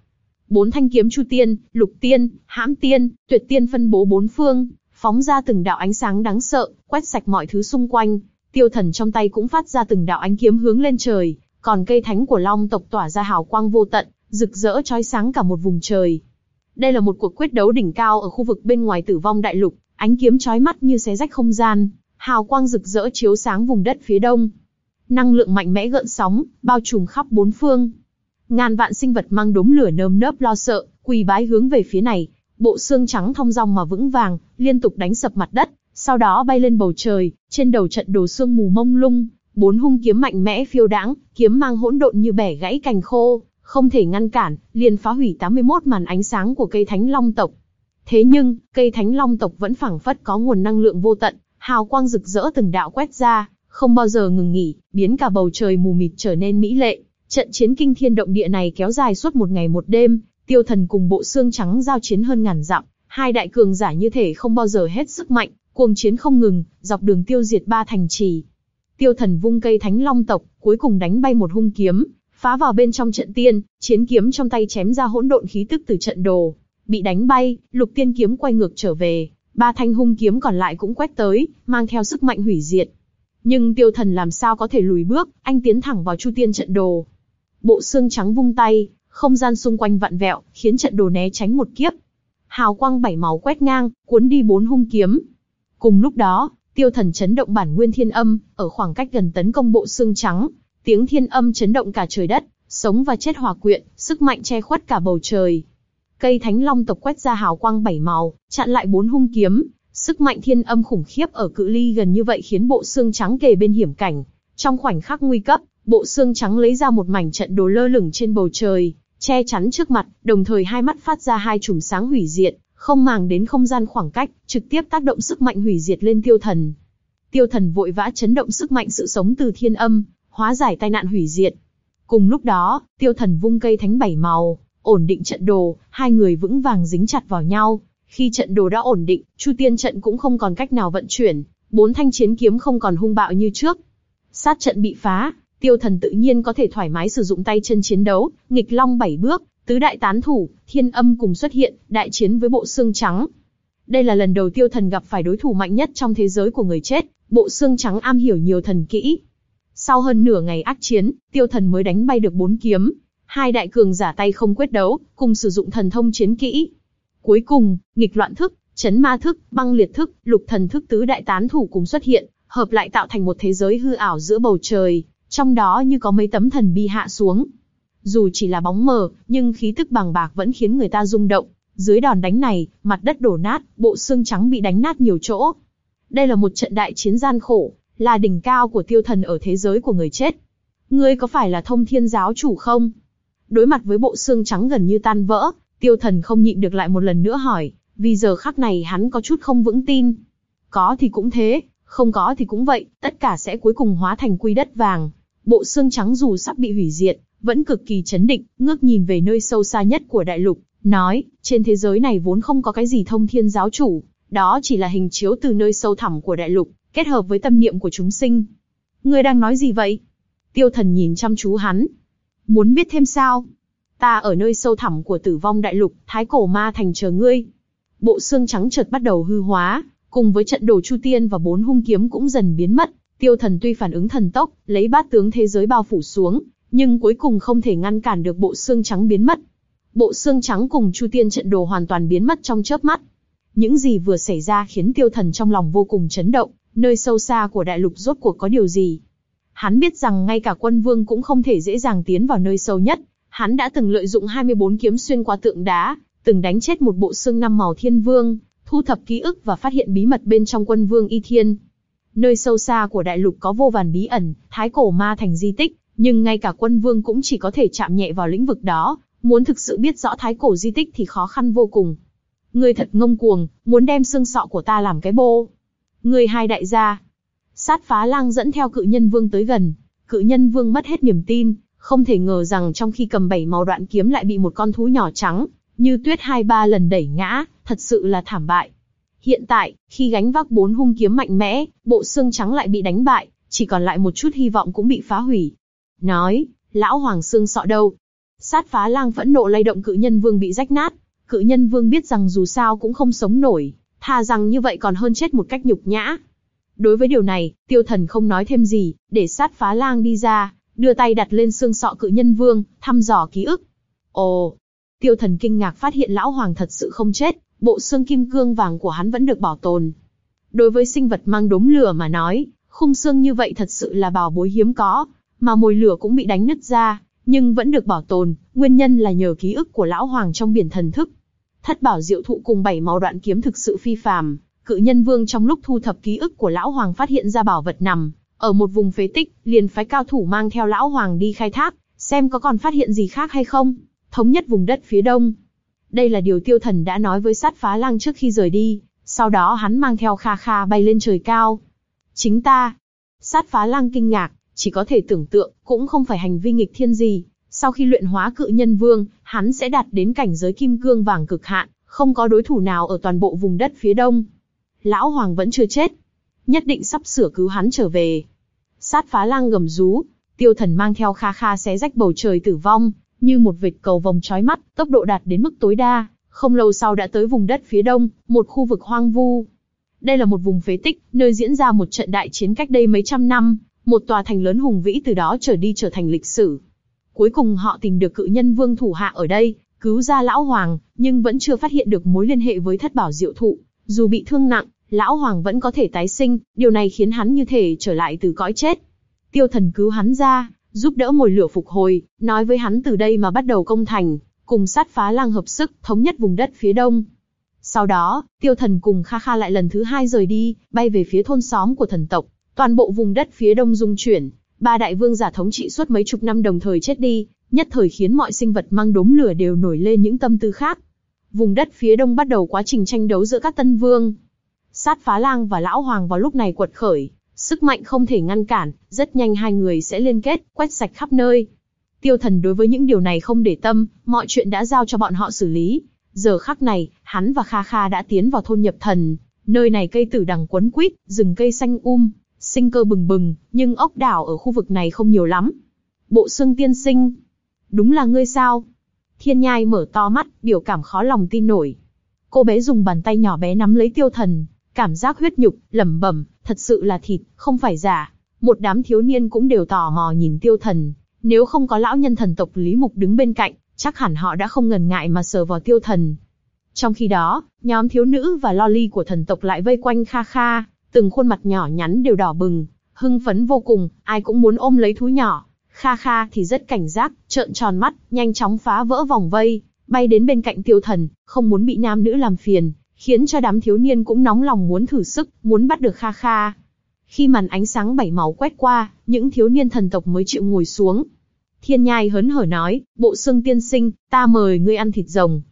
Bốn thanh kiếm Chu Tiên, Lục Tiên, Hãm Tiên, Tuyệt Tiên phân bố bốn phương, phóng ra từng đạo ánh sáng đáng sợ, quét sạch mọi thứ xung quanh. Tiêu Thần trong tay cũng phát ra từng đạo ánh kiếm hướng lên trời, còn cây thánh của Long tộc tỏa ra hào quang vô tận, rực rỡ chói sáng cả một vùng trời. Đây là một cuộc quyết đấu đỉnh cao ở khu vực bên ngoài Tử Vong Đại Lục, ánh kiếm chói mắt như xé rách không gian, hào quang rực rỡ chiếu sáng vùng đất phía đông. Năng lượng mạnh mẽ gợn sóng, bao trùm khắp bốn phương. Ngàn vạn sinh vật mang đốm lửa nơm nớp lo sợ, quỳ bái hướng về phía này, bộ xương trắng thông dong mà vững vàng, liên tục đánh sập mặt đất, sau đó bay lên bầu trời, trên đầu trận đồ xương mù mông lung, bốn hung kiếm mạnh mẽ phiêu đãng, kiếm mang hỗn độn như bẻ gãy cành khô, không thể ngăn cản, liền phá hủy 81 màn ánh sáng của cây thánh long tộc. Thế nhưng, cây thánh long tộc vẫn phảng phất có nguồn năng lượng vô tận, hào quang rực rỡ từng đạo quét ra, không bao giờ ngừng nghỉ, biến cả bầu trời mù mịt trở nên mỹ lệ. Trận chiến kinh thiên động địa này kéo dài suốt một ngày một đêm, tiêu thần cùng bộ xương trắng giao chiến hơn ngàn dặm, hai đại cường giả như thể không bao giờ hết sức mạnh, cuồng chiến không ngừng, dọc đường tiêu diệt ba thành trì. Tiêu thần vung cây thánh long tộc, cuối cùng đánh bay một hung kiếm, phá vào bên trong trận tiên, chiến kiếm trong tay chém ra hỗn độn khí tức từ trận đồ, bị đánh bay, lục tiên kiếm quay ngược trở về, ba thanh hung kiếm còn lại cũng quét tới, mang theo sức mạnh hủy diệt. Nhưng tiêu thần làm sao có thể lùi bước, anh tiến thẳng vào chu tiên trận đồ. Bộ xương trắng vung tay, không gian xung quanh vặn vẹo, khiến trận đồ né tránh một kiếp. Hào quang bảy màu quét ngang, cuốn đi bốn hung kiếm. Cùng lúc đó, tiêu thần chấn động bản nguyên thiên âm, ở khoảng cách gần tấn công bộ xương trắng. Tiếng thiên âm chấn động cả trời đất, sống và chết hòa quyện, sức mạnh che khuất cả bầu trời. Cây thánh long tộc quét ra hào quang bảy màu, chặn lại bốn hung kiếm, sức mạnh thiên âm khủng khiếp ở cự ly gần như vậy khiến bộ xương trắng kề bên hiểm cảnh. Trong khoảnh khắc nguy cấp, bộ xương trắng lấy ra một mảnh trận đồ lơ lửng trên bầu trời, che chắn trước mặt, đồng thời hai mắt phát ra hai chùm sáng hủy diệt, không màng đến không gian khoảng cách, trực tiếp tác động sức mạnh hủy diệt lên tiêu thần. Tiêu thần vội vã chấn động sức mạnh sự sống từ thiên âm, hóa giải tai nạn hủy diệt. Cùng lúc đó, tiêu thần vung cây thánh bảy màu, ổn định trận đồ, hai người vững vàng dính chặt vào nhau. Khi trận đồ đã ổn định, Chu Tiên trận cũng không còn cách nào vận chuyển, bốn thanh chiến kiếm không còn hung bạo như trước. Sát trận bị phá, Tiêu Thần tự nhiên có thể thoải mái sử dụng tay chân chiến đấu, nghịch long bảy bước, tứ đại tán thủ, thiên âm cùng xuất hiện, đại chiến với bộ xương trắng. Đây là lần đầu Tiêu Thần gặp phải đối thủ mạnh nhất trong thế giới của người chết, bộ xương trắng am hiểu nhiều thần kỹ. Sau hơn nửa ngày ác chiến, Tiêu Thần mới đánh bay được bốn kiếm, hai đại cường giả tay không quyết đấu, cùng sử dụng thần thông chiến kỹ. Cuối cùng, nghịch loạn thức, chấn ma thức, băng liệt thức, lục thần thức tứ đại tán thủ cùng xuất hiện, hợp lại tạo thành một thế giới hư ảo giữa bầu trời, trong đó như có mấy tấm thần bi hạ xuống. Dù chỉ là bóng mờ, nhưng khí tức bàng bạc vẫn khiến người ta rung động. Dưới đòn đánh này, mặt đất đổ nát, bộ xương trắng bị đánh nát nhiều chỗ. Đây là một trận đại chiến gian khổ, là đỉnh cao của tiêu thần ở thế giới của người chết. Ngươi có phải là thông thiên giáo chủ không? Đối mặt với bộ xương trắng gần như tan vỡ, tiêu thần không nhịn được lại một lần nữa hỏi, vì giờ khắc này hắn có chút không vững tin. Có thì cũng thế, không có thì cũng vậy, tất cả sẽ cuối cùng hóa thành quy đất vàng. Bộ xương trắng dù sắp bị hủy diệt, vẫn cực kỳ chấn định, ngước nhìn về nơi sâu xa nhất của đại lục, nói, trên thế giới này vốn không có cái gì thông thiên giáo chủ, đó chỉ là hình chiếu từ nơi sâu thẳm của đại lục, kết hợp với tâm niệm của chúng sinh. Ngươi đang nói gì vậy? Tiêu thần nhìn chăm chú hắn. Muốn biết thêm sao? Ta ở nơi sâu thẳm của tử vong đại lục, thái cổ ma thành chờ ngươi. Bộ xương trắng chợt bắt đầu hư hóa, cùng với trận đồ chu tiên và bốn hung kiếm cũng dần biến mất. Tiêu thần tuy phản ứng thần tốc, lấy bát tướng thế giới bao phủ xuống, nhưng cuối cùng không thể ngăn cản được bộ xương trắng biến mất. Bộ xương trắng cùng chu tiên trận đồ hoàn toàn biến mất trong chớp mắt. Những gì vừa xảy ra khiến tiêu thần trong lòng vô cùng chấn động, nơi sâu xa của đại lục rốt cuộc có điều gì. Hắn biết rằng ngay cả quân vương cũng không thể dễ dàng tiến vào nơi sâu nhất, hắn đã từng lợi dụng 24 kiếm xuyên qua tượng đá, từng đánh chết một bộ xương năm màu thiên vương, thu thập ký ức và phát hiện bí mật bên trong quân vương y thiên. Nơi sâu xa của đại lục có vô vàn bí ẩn, thái cổ ma thành di tích, nhưng ngay cả quân vương cũng chỉ có thể chạm nhẹ vào lĩnh vực đó, muốn thực sự biết rõ thái cổ di tích thì khó khăn vô cùng. Ngươi thật ngông cuồng, muốn đem xương sọ của ta làm cái bô. Ngươi hai đại gia. Sát phá lang dẫn theo cự nhân vương tới gần. Cự nhân vương mất hết niềm tin, không thể ngờ rằng trong khi cầm bảy màu đoạn kiếm lại bị một con thú nhỏ trắng, như tuyết hai ba lần đẩy ngã, thật sự là thảm bại. Hiện tại, khi gánh vác bốn hung kiếm mạnh mẽ, bộ xương trắng lại bị đánh bại, chỉ còn lại một chút hy vọng cũng bị phá hủy. Nói, lão hoàng xương sọ đâu? Sát phá lang phẫn nộ lay động cự nhân vương bị rách nát. Cự nhân vương biết rằng dù sao cũng không sống nổi, thà rằng như vậy còn hơn chết một cách nhục nhã. Đối với điều này, tiêu thần không nói thêm gì, để sát phá lang đi ra, đưa tay đặt lên xương sọ cự nhân vương, thăm dò ký ức. Ồ! Tiêu thần kinh ngạc phát hiện lão hoàng thật sự không chết, bộ xương kim cương vàng của hắn vẫn được bảo tồn. Đối với sinh vật mang đốm lửa mà nói, khung xương như vậy thật sự là bảo bối hiếm có, mà mồi lửa cũng bị đánh nứt ra, nhưng vẫn được bảo tồn, nguyên nhân là nhờ ký ức của lão hoàng trong biển thần thức. Thất bảo diệu thụ cùng bảy màu đoạn kiếm thực sự phi phàm, cự nhân vương trong lúc thu thập ký ức của lão hoàng phát hiện ra bảo vật nằm ở một vùng phế tích, liền phái cao thủ mang theo lão hoàng đi khai thác, xem có còn phát hiện gì khác hay không, thống nhất vùng đất phía đông. Đây là điều tiêu thần đã nói với sát phá lang trước khi rời đi, sau đó hắn mang theo kha kha bay lên trời cao. Chính ta, Sát phá lang kinh ngạc, chỉ có thể tưởng tượng, cũng không phải hành vi nghịch thiên gì. Sau khi luyện hóa cự nhân vương, hắn sẽ đạt đến cảnh giới kim cương vàng cực hạn, không có đối thủ nào ở toàn bộ vùng đất phía đông. Lão Hoàng vẫn chưa chết. Nhất định sắp sửa cứu hắn trở về. Sát phá lang gầm rú, tiêu thần mang theo kha kha xé rách bầu trời tử vong, như một vệt cầu vòng trói mắt, tốc độ đạt đến mức tối đa. Không lâu sau đã tới vùng đất phía đông, một khu vực hoang vu. Đây là một vùng phế tích, nơi diễn ra một trận đại chiến cách đây mấy trăm năm, một tòa thành lớn hùng vĩ từ đó trở đi trở thành lịch sử. Cuối cùng họ tìm được cự nhân vương thủ hạ ở đây, cứu ra lão hoàng, nhưng vẫn chưa phát hiện được mối liên hệ với thất bảo diệu thụ. Dù bị thương nặng, lão hoàng vẫn có thể tái sinh, điều này khiến hắn như thể trở lại từ cõi chết. Tiêu thần cứu hắn ra, giúp đỡ mồi lửa phục hồi, nói với hắn từ đây mà bắt đầu công thành, cùng sát phá lang hợp sức, thống nhất vùng đất phía đông. Sau đó, tiêu thần cùng Kha Kha lại lần thứ hai rời đi, bay về phía thôn xóm của thần tộc. Toàn bộ vùng đất phía đông dung chuyển, ba đại vương giả thống trị suốt mấy chục năm đồng thời chết đi, nhất thời khiến mọi sinh vật mang đốm lửa đều nổi lên những tâm tư khác. Vùng đất phía đông bắt đầu quá trình tranh đấu giữa các tân vương. Sát phá lang và lão hoàng vào lúc này quật khởi, sức mạnh không thể ngăn cản, rất nhanh hai người sẽ liên kết, quét sạch khắp nơi. Tiêu thần đối với những điều này không để tâm, mọi chuyện đã giao cho bọn họ xử lý. Giờ khắc này, hắn và Kha Kha đã tiến vào thôn nhập thần, nơi này cây tử đằng quấn quýt, rừng cây xanh um, sinh cơ bừng bừng, nhưng ốc đảo ở khu vực này không nhiều lắm. Bộ xương tiên sinh, đúng là ngươi sao? Thiên nhai mở to mắt, biểu cảm khó lòng tin nổi. Cô bé dùng bàn tay nhỏ bé nắm lấy tiêu thần, cảm giác huyết nhục, lẩm bẩm, thật sự là thịt, không phải giả. Một đám thiếu niên cũng đều tò mò nhìn tiêu thần, nếu không có lão nhân thần tộc Lý Mục đứng bên cạnh, chắc hẳn họ đã không ngần ngại mà sờ vào tiêu thần. Trong khi đó, nhóm thiếu nữ và loli của thần tộc lại vây quanh Kha Kha, từng khuôn mặt nhỏ nhắn đều đỏ bừng, hưng phấn vô cùng, ai cũng muốn ôm lấy thú nhỏ. Kha Kha thì rất cảnh giác, trợn tròn mắt, nhanh chóng phá vỡ vòng vây, bay đến bên cạnh tiêu thần, không muốn bị nam nữ làm phiền, khiến cho đám thiếu niên cũng nóng lòng muốn thử sức, muốn bắt được Kha Kha. Khi màn ánh sáng bảy màu quét qua, những thiếu niên thần tộc mới chịu ngồi xuống. Thiên nhai hớn hở nói, bộ xương tiên sinh, ta mời ngươi ăn thịt rồng.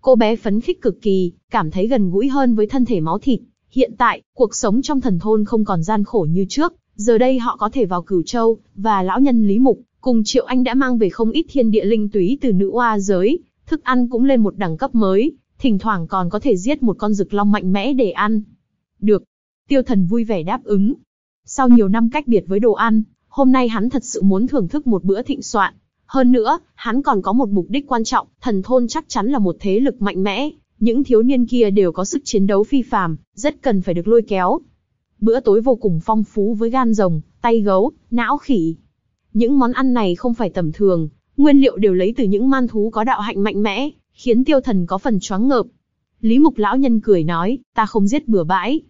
Cô bé phấn khích cực kỳ, cảm thấy gần gũi hơn với thân thể máu thịt. Hiện tại, cuộc sống trong thần thôn không còn gian khổ như trước, giờ đây họ có thể vào cửu châu, và lão nhân Lý Mục, cùng Triệu Anh đã mang về không ít thiên địa linh túy từ nữ oa giới, thức ăn cũng lên một đẳng cấp mới, thỉnh thoảng còn có thể giết một con rực long mạnh mẽ để ăn. Được. Tiêu thần vui vẻ đáp ứng. Sau nhiều năm cách biệt với đồ ăn, hôm nay hắn thật sự muốn thưởng thức một bữa thịnh soạn. Hơn nữa, hắn còn có một mục đích quan trọng, thần thôn chắc chắn là một thế lực mạnh mẽ. Những thiếu niên kia đều có sức chiến đấu phi phàm, rất cần phải được lôi kéo. Bữa tối vô cùng phong phú với gan rồng, tay gấu, não khỉ. Những món ăn này không phải tầm thường, nguyên liệu đều lấy từ những man thú có đạo hạnh mạnh mẽ, khiến tiêu thần có phần choáng ngợp. Lý mục lão nhân cười nói, ta không giết bừa bãi.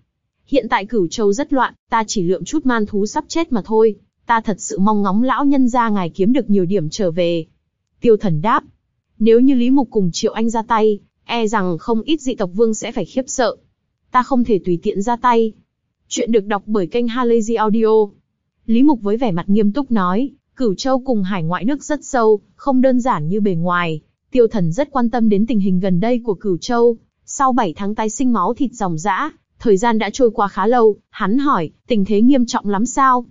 Hiện tại cửu châu rất loạn, ta chỉ lượm chút man thú sắp chết mà thôi, ta thật sự mong ngóng lão nhân ra ngài kiếm được nhiều điểm trở về. Tiêu thần đáp, nếu như Lý Mục cùng Triệu Anh ra tay, e rằng không ít dị tộc vương sẽ phải khiếp sợ. Ta không thể tùy tiện ra tay. Chuyện được đọc bởi kênh Halazy Audio. Lý Mục với vẻ mặt nghiêm túc nói, Cửu Châu cùng hải ngoại nước rất sâu, không đơn giản như bề ngoài. Tiêu thần rất quan tâm đến tình hình gần đây của Cửu Châu. Sau 7 tháng tái sinh máu thịt dòng dã, thời gian đã trôi qua khá lâu, hắn hỏi, tình thế nghiêm trọng lắm sao?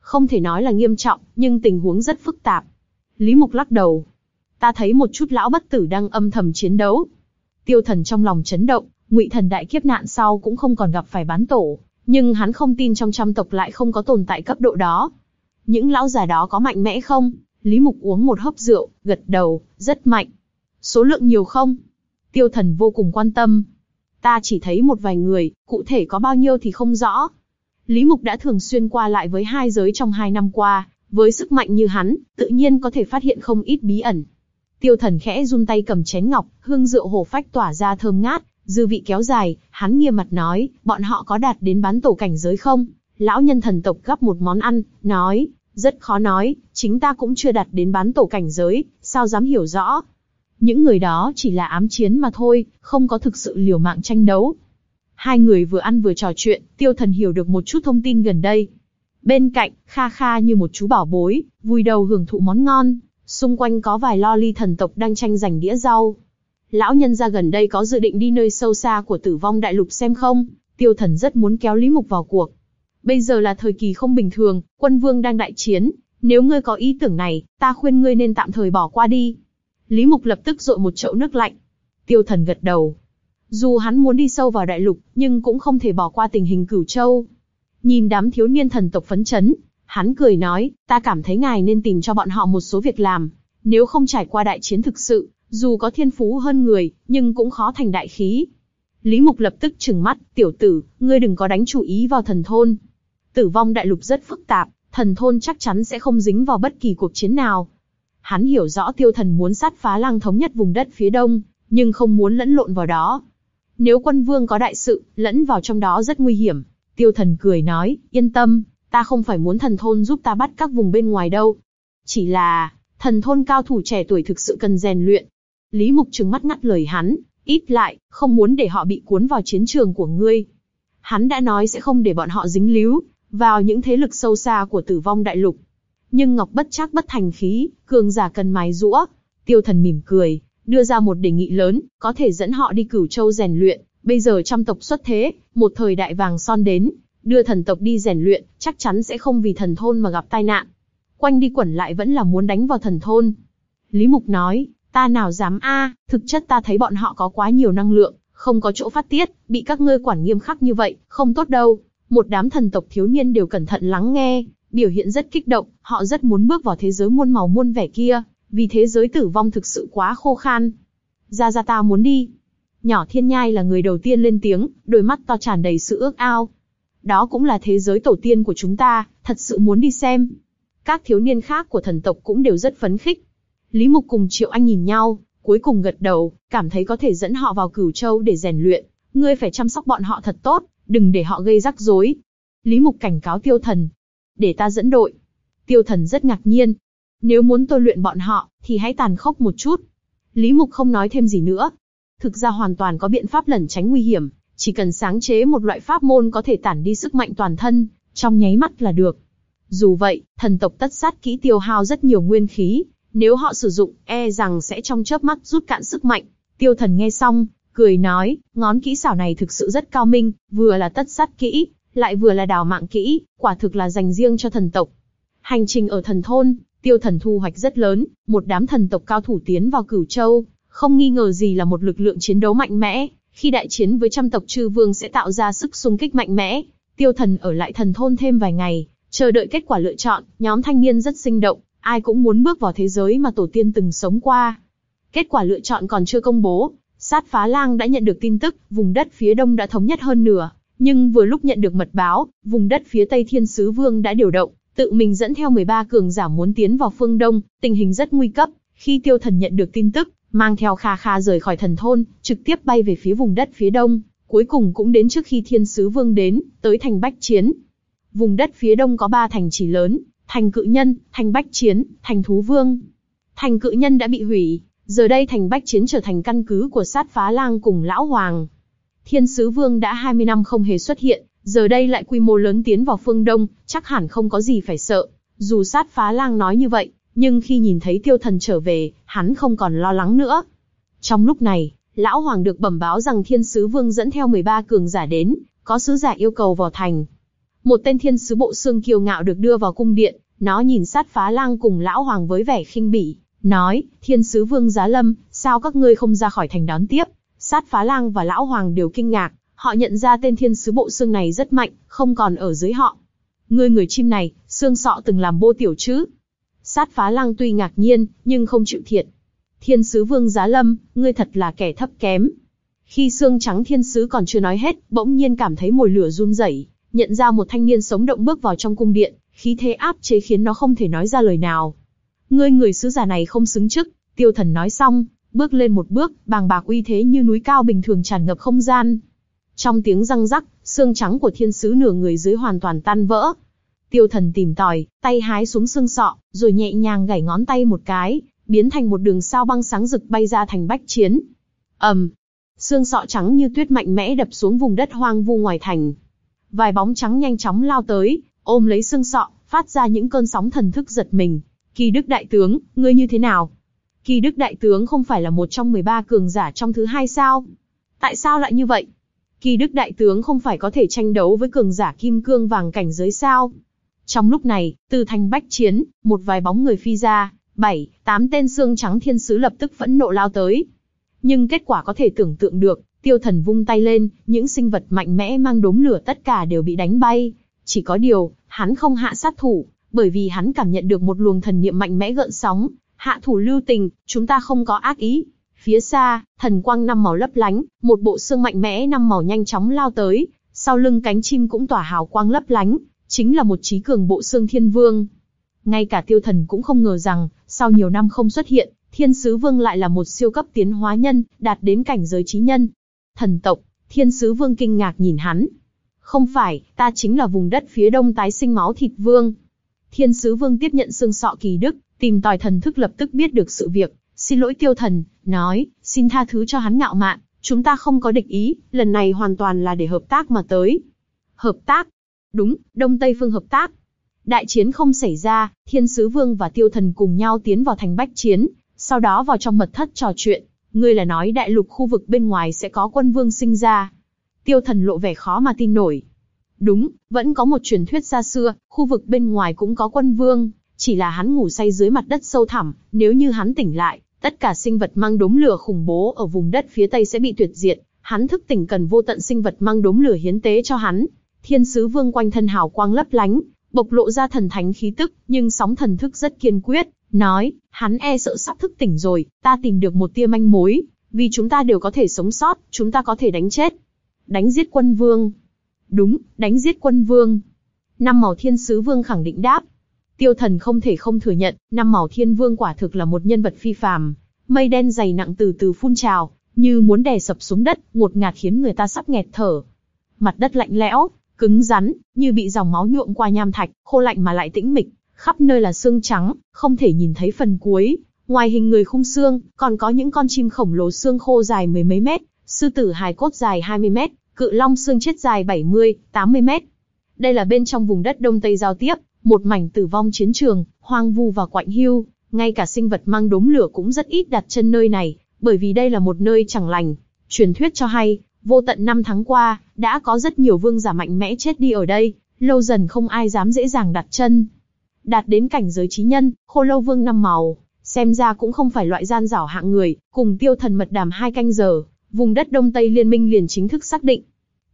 Không thể nói là nghiêm trọng, nhưng tình huống rất phức tạp. Lý Mục lắc đầu. Ta thấy một chút lão bất tử đang âm thầm chiến đấu. Tiêu thần trong lòng chấn động, ngụy thần đại kiếp nạn sau cũng không còn gặp phải bán tổ, nhưng hắn không tin trong trăm tộc lại không có tồn tại cấp độ đó. Những lão già đó có mạnh mẽ không? Lý Mục uống một hớp rượu, gật đầu, rất mạnh. Số lượng nhiều không? Tiêu thần vô cùng quan tâm. Ta chỉ thấy một vài người, cụ thể có bao nhiêu thì không rõ. Lý Mục đã thường xuyên qua lại với hai giới trong hai năm qua, với sức mạnh như hắn, tự nhiên có thể phát hiện không ít bí ẩn. Tiêu thần khẽ run tay cầm chén ngọc, hương rượu hồ phách tỏa ra thơm ngát, dư vị kéo dài, hắn nghiêm mặt nói, bọn họ có đạt đến bán tổ cảnh giới không? Lão nhân thần tộc gấp một món ăn, nói, rất khó nói, chính ta cũng chưa đạt đến bán tổ cảnh giới, sao dám hiểu rõ. Những người đó chỉ là ám chiến mà thôi, không có thực sự liều mạng tranh đấu. Hai người vừa ăn vừa trò chuyện, tiêu thần hiểu được một chút thông tin gần đây. Bên cạnh, Kha Kha như một chú bảo bối, vui đầu hưởng thụ món ngon, xung quanh có vài lo ly thần tộc đang tranh giành đĩa rau. Lão nhân ra gần đây có dự định đi nơi sâu xa của tử vong đại lục xem không, tiêu thần rất muốn kéo Lý Mục vào cuộc. Bây giờ là thời kỳ không bình thường, quân vương đang đại chiến, nếu ngươi có ý tưởng này, ta khuyên ngươi nên tạm thời bỏ qua đi. Lý Mục lập tức dội một chậu nước lạnh. Tiêu thần gật đầu. Dù hắn muốn đi sâu vào đại lục, nhưng cũng không thể bỏ qua tình hình cửu châu. Nhìn đám thiếu niên thần tộc phấn chấn, hắn cười nói, ta cảm thấy ngài nên tìm cho bọn họ một số việc làm. Nếu không trải qua đại chiến thực sự, dù có thiên phú hơn người, nhưng cũng khó thành đại khí. Lý Mục lập tức trừng mắt, tiểu tử, ngươi đừng có đánh chủ ý vào thần thôn. Tử vong đại lục rất phức tạp, thần thôn chắc chắn sẽ không dính vào bất kỳ cuộc chiến nào. Hắn hiểu rõ tiêu thần muốn sát phá lang thống nhất vùng đất phía đông, nhưng không muốn lẫn lộn vào đó. Nếu quân vương có đại sự, lẫn vào trong đó rất nguy hiểm. Tiêu thần cười nói, yên tâm, ta không phải muốn thần thôn giúp ta bắt các vùng bên ngoài đâu. Chỉ là, thần thôn cao thủ trẻ tuổi thực sự cần rèn luyện. Lý Mục trừng mắt ngắt lời hắn, ít lại, không muốn để họ bị cuốn vào chiến trường của ngươi. Hắn đã nói sẽ không để bọn họ dính líu, vào những thế lực sâu xa của tử vong đại lục. Nhưng Ngọc bất chắc bất thành khí, cường giả cần mái rũa. Tiêu thần mỉm cười, đưa ra một đề nghị lớn, có thể dẫn họ đi cửu châu rèn luyện. Bây giờ trăm tộc xuất thế, một thời đại vàng son đến, đưa thần tộc đi rèn luyện, chắc chắn sẽ không vì thần thôn mà gặp tai nạn. Quanh đi quẩn lại vẫn là muốn đánh vào thần thôn. Lý Mục nói, ta nào dám a, thực chất ta thấy bọn họ có quá nhiều năng lượng, không có chỗ phát tiết, bị các ngươi quản nghiêm khắc như vậy, không tốt đâu. Một đám thần tộc thiếu niên đều cẩn thận lắng nghe, biểu hiện rất kích động, họ rất muốn bước vào thế giới muôn màu muôn vẻ kia, vì thế giới tử vong thực sự quá khô khan. Ra ra ta muốn đi. Nhỏ thiên nhai là người đầu tiên lên tiếng, đôi mắt to tràn đầy sự ước ao. Đó cũng là thế giới tổ tiên của chúng ta, thật sự muốn đi xem. Các thiếu niên khác của thần tộc cũng đều rất phấn khích. Lý Mục cùng Triệu Anh nhìn nhau, cuối cùng gật đầu, cảm thấy có thể dẫn họ vào cửu châu để rèn luyện. Ngươi phải chăm sóc bọn họ thật tốt, đừng để họ gây rắc rối. Lý Mục cảnh cáo tiêu thần. Để ta dẫn đội. Tiêu thần rất ngạc nhiên. Nếu muốn tôi luyện bọn họ, thì hãy tàn khốc một chút. Lý Mục không nói thêm gì nữa. Thực ra hoàn toàn có biện pháp lẩn tránh nguy hiểm, chỉ cần sáng chế một loại pháp môn có thể tản đi sức mạnh toàn thân, trong nháy mắt là được. Dù vậy, thần tộc tất sát kỹ tiêu hao rất nhiều nguyên khí, nếu họ sử dụng, e rằng sẽ trong chớp mắt rút cạn sức mạnh. Tiêu thần nghe xong, cười nói, ngón kỹ xảo này thực sự rất cao minh, vừa là tất sát kỹ, lại vừa là đào mạng kỹ, quả thực là dành riêng cho thần tộc. Hành trình ở thần thôn, tiêu thần thu hoạch rất lớn, một đám thần tộc cao thủ tiến vào cửu châu, không nghi ngờ gì là một lực lượng chiến đấu mạnh mẽ, khi đại chiến với trăm tộc chư vương sẽ tạo ra sức xung kích mạnh mẽ. Tiêu thần ở lại thần thôn thêm vài ngày, chờ đợi kết quả lựa chọn, nhóm thanh niên rất sinh động, ai cũng muốn bước vào thế giới mà tổ tiên từng sống qua. Kết quả lựa chọn còn chưa công bố, sát phá lang đã nhận được tin tức, vùng đất phía đông đã thống nhất hơn nửa, nhưng vừa lúc nhận được mật báo, vùng đất phía tây thiên sứ vương đã điều động, tự mình dẫn theo 13 cường giả muốn tiến vào phương đông, tình hình rất nguy cấp. Khi tiêu thần nhận được tin tức, mang theo Kha Kha rời khỏi thần thôn, trực tiếp bay về phía vùng đất phía đông, cuối cùng cũng đến trước khi thiên sứ vương đến, tới thành Bách Chiến. Vùng đất phía đông có ba thành chỉ lớn, thành cự nhân, thành Bách Chiến, thành Thú Vương. Thành cự nhân đã bị hủy, giờ đây thành Bách Chiến trở thành căn cứ của sát phá lang cùng Lão Hoàng. Thiên sứ vương đã 20 năm không hề xuất hiện, giờ đây lại quy mô lớn tiến vào phương Đông, chắc hẳn không có gì phải sợ. Dù sát phá lang nói như vậy, nhưng khi nhìn thấy tiêu thần trở về, hắn không còn lo lắng nữa. Trong lúc này, Lão Hoàng được bẩm báo rằng thiên sứ vương dẫn theo 13 cường giả đến, có sứ giả yêu cầu vào thành. Một tên thiên sứ bộ xương kiêu ngạo được đưa vào cung điện, nó nhìn sát phá lang cùng Lão Hoàng với vẻ khinh bỉ, nói, thiên sứ vương giá lâm, sao các ngươi không ra khỏi thành đón tiếp, Sát phá lang và lão hoàng đều kinh ngạc, họ nhận ra tên thiên sứ bộ xương này rất mạnh, không còn ở dưới họ. Ngươi người chim này, xương sọ từng làm bô tiểu chứ? Sát phá lăng tuy ngạc nhiên, nhưng không chịu thiệt. Thiên sứ vương giá lâm, ngươi thật là kẻ thấp kém. Khi xương trắng thiên sứ còn chưa nói hết, bỗng nhiên cảm thấy mồi lửa run rẩy, nhận ra một thanh niên sống động bước vào trong cung điện, khí thế áp chế khiến nó không thể nói ra lời nào. Ngươi người sứ giả này không xứng chức, tiêu thần nói xong, bước lên một bước, bàng bạc uy thế như núi cao bình thường tràn ngập không gian. Trong tiếng răng rắc, xương trắng của thiên sứ nửa người dưới hoàn toàn tan vỡ. Tiêu thần tìm tòi, tay hái xuống xương sọ, rồi nhẹ nhàng gảy ngón tay một cái, biến thành một đường sao băng sáng rực bay ra thành bách chiến. ầm, um, xương sọ trắng như tuyết mạnh mẽ đập xuống vùng đất hoang vu ngoài thành. Vài bóng trắng nhanh chóng lao tới, ôm lấy xương sọ, phát ra những cơn sóng thần thức giật mình. Kỳ đức đại tướng, ngươi như thế nào? Kỳ Đức Đại Tướng không phải là một trong 13 cường giả trong thứ hai sao? Tại sao lại như vậy? Kỳ đức đại tướng không phải có thể tranh đấu với cường giả kim cương vàng cảnh giới sao? Trong lúc này, từ thành bách chiến, một vài bóng người phi ra, bảy, tám tên xương trắng thiên sứ lập tức phẫn nộ lao tới. Nhưng kết quả có thể tưởng tượng được, tiêu thần vung tay lên, những sinh vật mạnh mẽ mang đốm lửa tất cả đều bị đánh bay. Chỉ có điều, hắn không hạ sát thủ, bởi vì hắn cảm nhận được một luồng thần niệm mạnh mẽ gợn sóng. Hạ thủ lưu tình, chúng ta không có ác ý. Phía xa, thần quang năm màu lấp lánh, một bộ xương mạnh mẽ năm màu nhanh chóng lao tới, sau lưng cánh chim cũng tỏa hào quang lấp lánh, chính là một trí cường bộ xương thiên vương. Ngay cả tiêu thần cũng không ngờ rằng, sau nhiều năm không xuất hiện, thiên sứ vương lại là một siêu cấp tiến hóa nhân, đạt đến cảnh giới trí nhân. Thần tộc, thiên sứ vương kinh ngạc nhìn hắn. Không phải, ta chính là vùng đất phía đông tái sinh máu thịt vương. Thiên sứ vương tiếp nhận xương sọ kỳ đức, tìm tòi thần thức lập tức biết được sự việc, xin lỗi tiêu thần, nói, xin tha thứ cho hắn ngạo mạn, chúng ta không có địch ý, lần này hoàn toàn là để hợp tác mà tới. Hợp tác? Đúng, Đông Tây Phương hợp tác. Đại chiến không xảy ra, Thiên Sứ Vương và Tiêu Thần cùng nhau tiến vào thành bách chiến, sau đó vào trong mật thất trò chuyện. Ngươi là nói đại lục khu vực bên ngoài sẽ có quân vương sinh ra. Tiêu Thần lộ vẻ khó mà tin nổi. Đúng, vẫn có một truyền thuyết xa xưa, khu vực bên ngoài cũng có quân vương, chỉ là hắn ngủ say dưới mặt đất sâu thẳm, nếu như hắn tỉnh lại, tất cả sinh vật mang đốm lửa khủng bố ở vùng đất phía tây sẽ bị tuyệt diệt, hắn thức tỉnh cần vô tận sinh vật mang đốm lửa hiến tế cho hắn. Thiên sứ vương quanh thân hào quang lấp lánh, bộc lộ ra thần thánh khí tức, nhưng sóng thần thức rất kiên quyết, nói, hắn e sợ sắp thức tỉnh rồi, ta tìm được một tia manh mối, vì chúng ta đều có thể sống sót, chúng ta có thể đánh chết. Đánh giết quân vương. Đúng, đánh giết quân vương. Năm màu thiên sứ vương khẳng định đáp, Tiêu Thần không thể không thừa nhận, năm màu thiên vương quả thực là một nhân vật phi phàm. Mây đen dày nặng từ từ phun trào, như muốn đè sập xuống đất, ngột ngạt khiến người ta sắp nghẹt thở. Mặt đất lạnh lẽo, cứng rắn, như bị dòng máu nhuộm qua nham thạch, khô lạnh mà lại tĩnh mịch, khắp nơi là xương trắng, không thể nhìn thấy phần cuối. Ngoài hình người khung xương, còn có những con chim khổng lồ xương khô dài mười mấy mét, sư tử hài cốt dài 20 mét, cự long xương chết dài 70, 80 mét. Đây là bên trong vùng đất Đông Tây giao tiếp, một mảnh tử vong chiến trường, hoang vu và quạnh hiu, ngay cả sinh vật mang đốm lửa cũng rất ít đặt chân nơi này, bởi vì đây là một nơi chẳng lành. Truyền thuyết cho hay, vô tận năm tháng qua, đã có rất nhiều vương giả mạnh mẽ chết đi ở đây, lâu dần không ai dám dễ dàng đặt chân. Đạt đến cảnh giới trí nhân, khô lâu vương năm màu, xem ra cũng không phải loại gian rảo hạng người, cùng tiêu thần mật đàm hai canh giờ, vùng đất Đông Tây Liên minh liền chính thức xác định.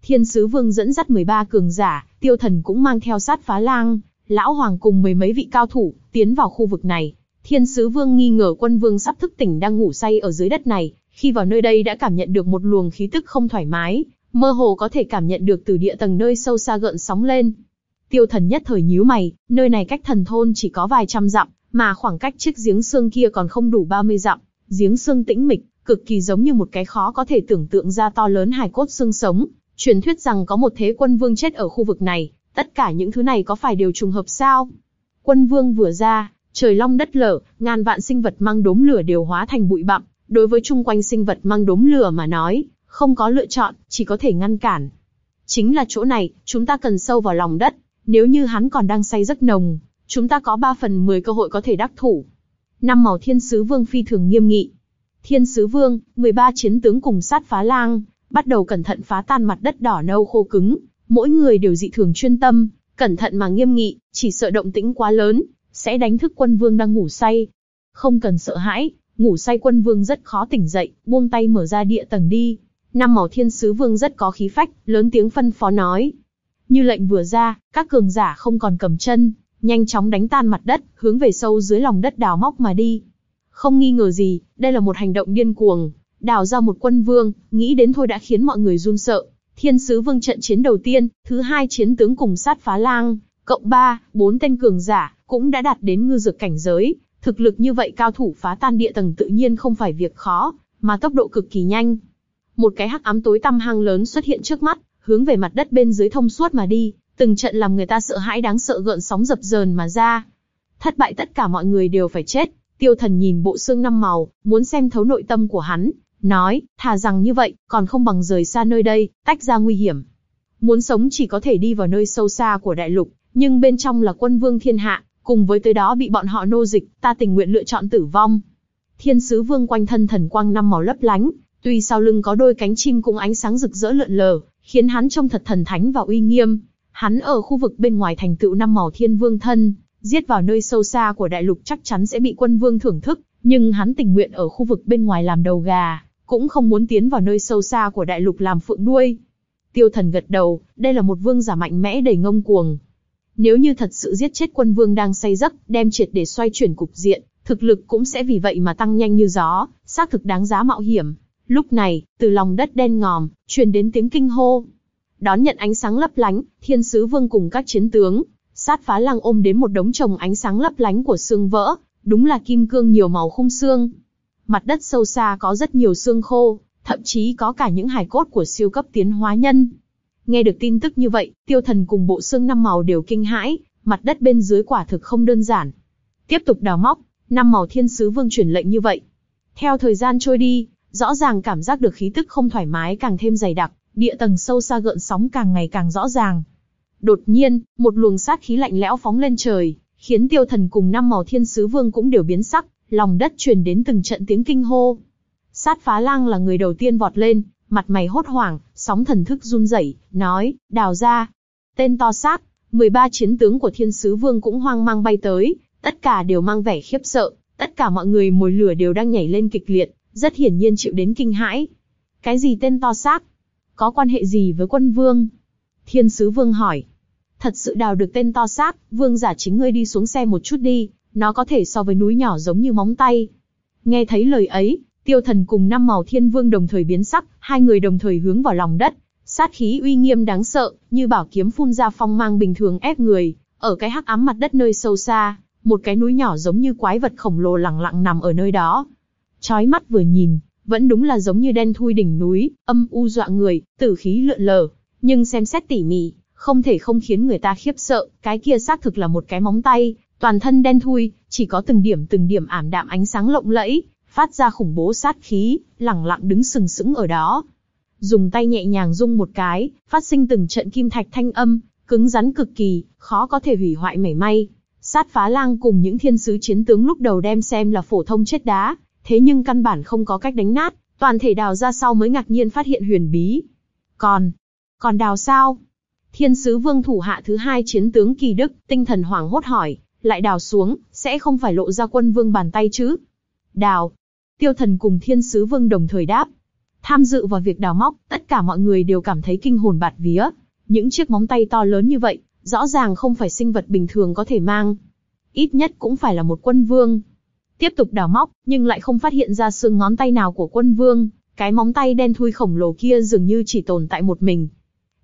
Thiên sứ vương dẫn dắt 13 cường giả, tiêu thần cũng mang theo sát phá lang, lão hoàng cùng mười mấy vị cao thủ tiến vào khu vực này. Thiên sứ vương nghi ngờ quân vương sắp thức tỉnh đang ngủ say ở dưới đất này, khi vào nơi đây đã cảm nhận được một luồng khí tức không thoải mái, mơ hồ có thể cảm nhận được từ địa tầng nơi sâu xa gợn sóng lên. Tiêu thần nhất thời nhíu mày, nơi này cách thần thôn chỉ có vài trăm dặm, mà khoảng cách chiếc giếng xương kia còn không đủ 30 dặm. Giếng xương tĩnh mịch, cực kỳ giống như một cái khó có thể tưởng tượng ra to lớn hài cốt xương sống. Truyền thuyết rằng có một thế quân vương chết ở khu vực này, Tất cả những thứ này có phải đều trùng hợp sao? Quân vương vừa ra, trời long đất lở, ngàn vạn sinh vật mang đốm lửa đều hóa thành bụi bặm. Đối với chung quanh sinh vật mang đốm lửa mà nói, không có lựa chọn, chỉ có thể ngăn cản. Chính là chỗ này, chúng ta cần sâu vào lòng đất. Nếu như hắn còn đang say rất nồng, chúng ta có 3 phần 10 cơ hội có thể đắc thủ. Năm màu thiên sứ vương phi thường nghiêm nghị. Thiên sứ vương, 13 chiến tướng cùng sát phá lang, bắt đầu cẩn thận phá tan mặt đất đỏ nâu khô cứng, Mỗi người đều dị thường chuyên tâm, cẩn thận mà nghiêm nghị, chỉ sợ động tĩnh quá lớn, sẽ đánh thức quân vương đang ngủ say. Không cần sợ hãi, ngủ say quân vương rất khó tỉnh dậy, buông tay mở ra địa tầng đi. Năm màu thiên sứ vương rất có khí phách, lớn tiếng phân phó nói. Như lệnh vừa ra, các cường giả không còn cầm chân, nhanh chóng đánh tan mặt đất, hướng về sâu dưới lòng đất đào móc mà đi. Không nghi ngờ gì, đây là một hành động điên cuồng, đào ra một quân vương, nghĩ đến thôi đã khiến mọi người run sợ. Thiên sứ vương trận chiến đầu tiên, thứ hai chiến tướng cùng sát phá lang, cộng ba, bốn tên cường giả, cũng đã đạt đến ngư dược cảnh giới. Thực lực như vậy cao thủ phá tan địa tầng tự nhiên không phải việc khó, mà tốc độ cực kỳ nhanh. Một cái hắc ám tối tăm hang lớn xuất hiện trước mắt, hướng về mặt đất bên dưới thông suốt mà đi, từng trận làm người ta sợ hãi đáng sợ gợn sóng dập dờn mà ra. Thất bại tất cả mọi người đều phải chết, tiêu thần nhìn bộ xương năm màu, muốn xem thấu nội tâm của hắn, nói, thà rằng như vậy, còn không bằng rời xa nơi đây, tách ra nguy hiểm. Muốn sống chỉ có thể đi vào nơi sâu xa của đại lục, nhưng bên trong là quân vương thiên hạ, cùng với tới đó bị bọn họ nô dịch, ta tình nguyện lựa chọn tử vong. Thiên sứ vương quanh thân thần quang năm màu lấp lánh, tuy sau lưng có đôi cánh chim cũng ánh sáng rực rỡ lượn lờ, khiến hắn trông thật thần thánh và uy nghiêm. Hắn ở khu vực bên ngoài thành tựu năm màu thiên vương thân, giết vào nơi sâu xa của đại lục chắc chắn sẽ bị quân vương thưởng thức, nhưng hắn tình nguyện ở khu vực bên ngoài làm đầu gà, cũng không muốn tiến vào nơi sâu xa của đại lục làm phượng đuôi. Tiêu thần gật đầu, đây là một vương giả mạnh mẽ đầy ngông cuồng. Nếu như thật sự giết chết quân vương đang say giấc, đem triệt để xoay chuyển cục diện, thực lực cũng sẽ vì vậy mà tăng nhanh như gió, xác thực đáng giá mạo hiểm. Lúc này, từ lòng đất đen ngòm, truyền đến tiếng kinh hô. Đón nhận ánh sáng lấp lánh, thiên sứ vương cùng các chiến tướng, sát phá lăng ôm đến một đống chồng ánh sáng lấp lánh của xương vỡ, đúng là kim cương nhiều màu khung xương. Mặt đất sâu xa có rất nhiều xương khô, thậm chí có cả những hài cốt của siêu cấp tiến hóa nhân. Nghe được tin tức như vậy, tiêu thần cùng bộ xương năm màu đều kinh hãi, mặt đất bên dưới quả thực không đơn giản. Tiếp tục đào móc, năm màu thiên sứ vương chuyển lệnh như vậy. Theo thời gian trôi đi, rõ ràng cảm giác được khí tức không thoải mái càng thêm dày đặc, địa tầng sâu xa gợn sóng càng ngày càng rõ ràng. Đột nhiên, một luồng sát khí lạnh lẽo phóng lên trời, khiến tiêu thần cùng năm màu thiên sứ vương cũng đều biến sắc, lòng đất truyền đến từng trận tiếng kinh hô. Sát phá lang là người đầu tiên vọt lên, mặt mày hốt hoảng, sóng thần thức run rẩy, nói, đào ra. Tên to xác, 13 chiến tướng của thiên sứ vương cũng hoang mang bay tới, tất cả đều mang vẻ khiếp sợ, tất cả mọi người mồi lửa đều đang nhảy lên kịch liệt, rất hiển nhiên chịu đến kinh hãi. Cái gì tên to xác? Có quan hệ gì với quân vương? Thiên sứ vương hỏi. Thật sự đào được tên to xác, vương giả chính ngươi đi xuống xe một chút đi, nó có thể so với núi nhỏ giống như móng tay. Nghe thấy lời ấy, tiêu thần cùng năm màu thiên vương đồng thời biến sắc, hai người đồng thời hướng vào lòng đất. Sát khí uy nghiêm đáng sợ, như bảo kiếm phun ra phong mang bình thường ép người, ở cái hắc ám mặt đất nơi sâu xa, một cái núi nhỏ giống như quái vật khổng lồ lặng lặng nằm ở nơi đó. Chói mắt vừa nhìn, vẫn đúng là giống như đen thui đỉnh núi, âm u dọa người, tử khí lượn lờ. Nhưng xem xét tỉ mỉ, không thể không khiến người ta khiếp sợ, cái kia xác thực là một cái móng tay, toàn thân đen thui, chỉ có từng điểm từng điểm ảm đạm ánh sáng lộng lẫy, phát ra khủng bố sát khí, lẳng lặng đứng sừng sững ở đó. Dùng tay nhẹ nhàng rung một cái, phát sinh từng trận kim thạch thanh âm, cứng rắn cực kỳ, khó có thể hủy hoại mảy may. Sát phá lang cùng những thiên sứ chiến tướng lúc đầu đem xem là phổ thông chết đá, thế nhưng căn bản không có cách đánh nát, toàn thể đào ra sau mới ngạc nhiên phát hiện huyền bí. Còn, còn đào sao? Thiên sứ vương thủ hạ thứ hai chiến tướng kỳ đức, tinh thần hoảng hốt hỏi, lại đào xuống, sẽ không phải lộ ra quân vương bàn tay chứ? Đào. Tiêu thần cùng thiên sứ vương đồng thời đáp. Tham dự vào việc đào móc, tất cả mọi người đều cảm thấy kinh hồn bạt vía. Những chiếc móng tay to lớn như vậy, rõ ràng không phải sinh vật bình thường có thể mang. Ít nhất cũng phải là một quân vương. Tiếp tục đào móc, nhưng lại không phát hiện ra xương ngón tay nào của quân vương. Cái móng tay đen thui khổng lồ kia dường như chỉ tồn tại một mình.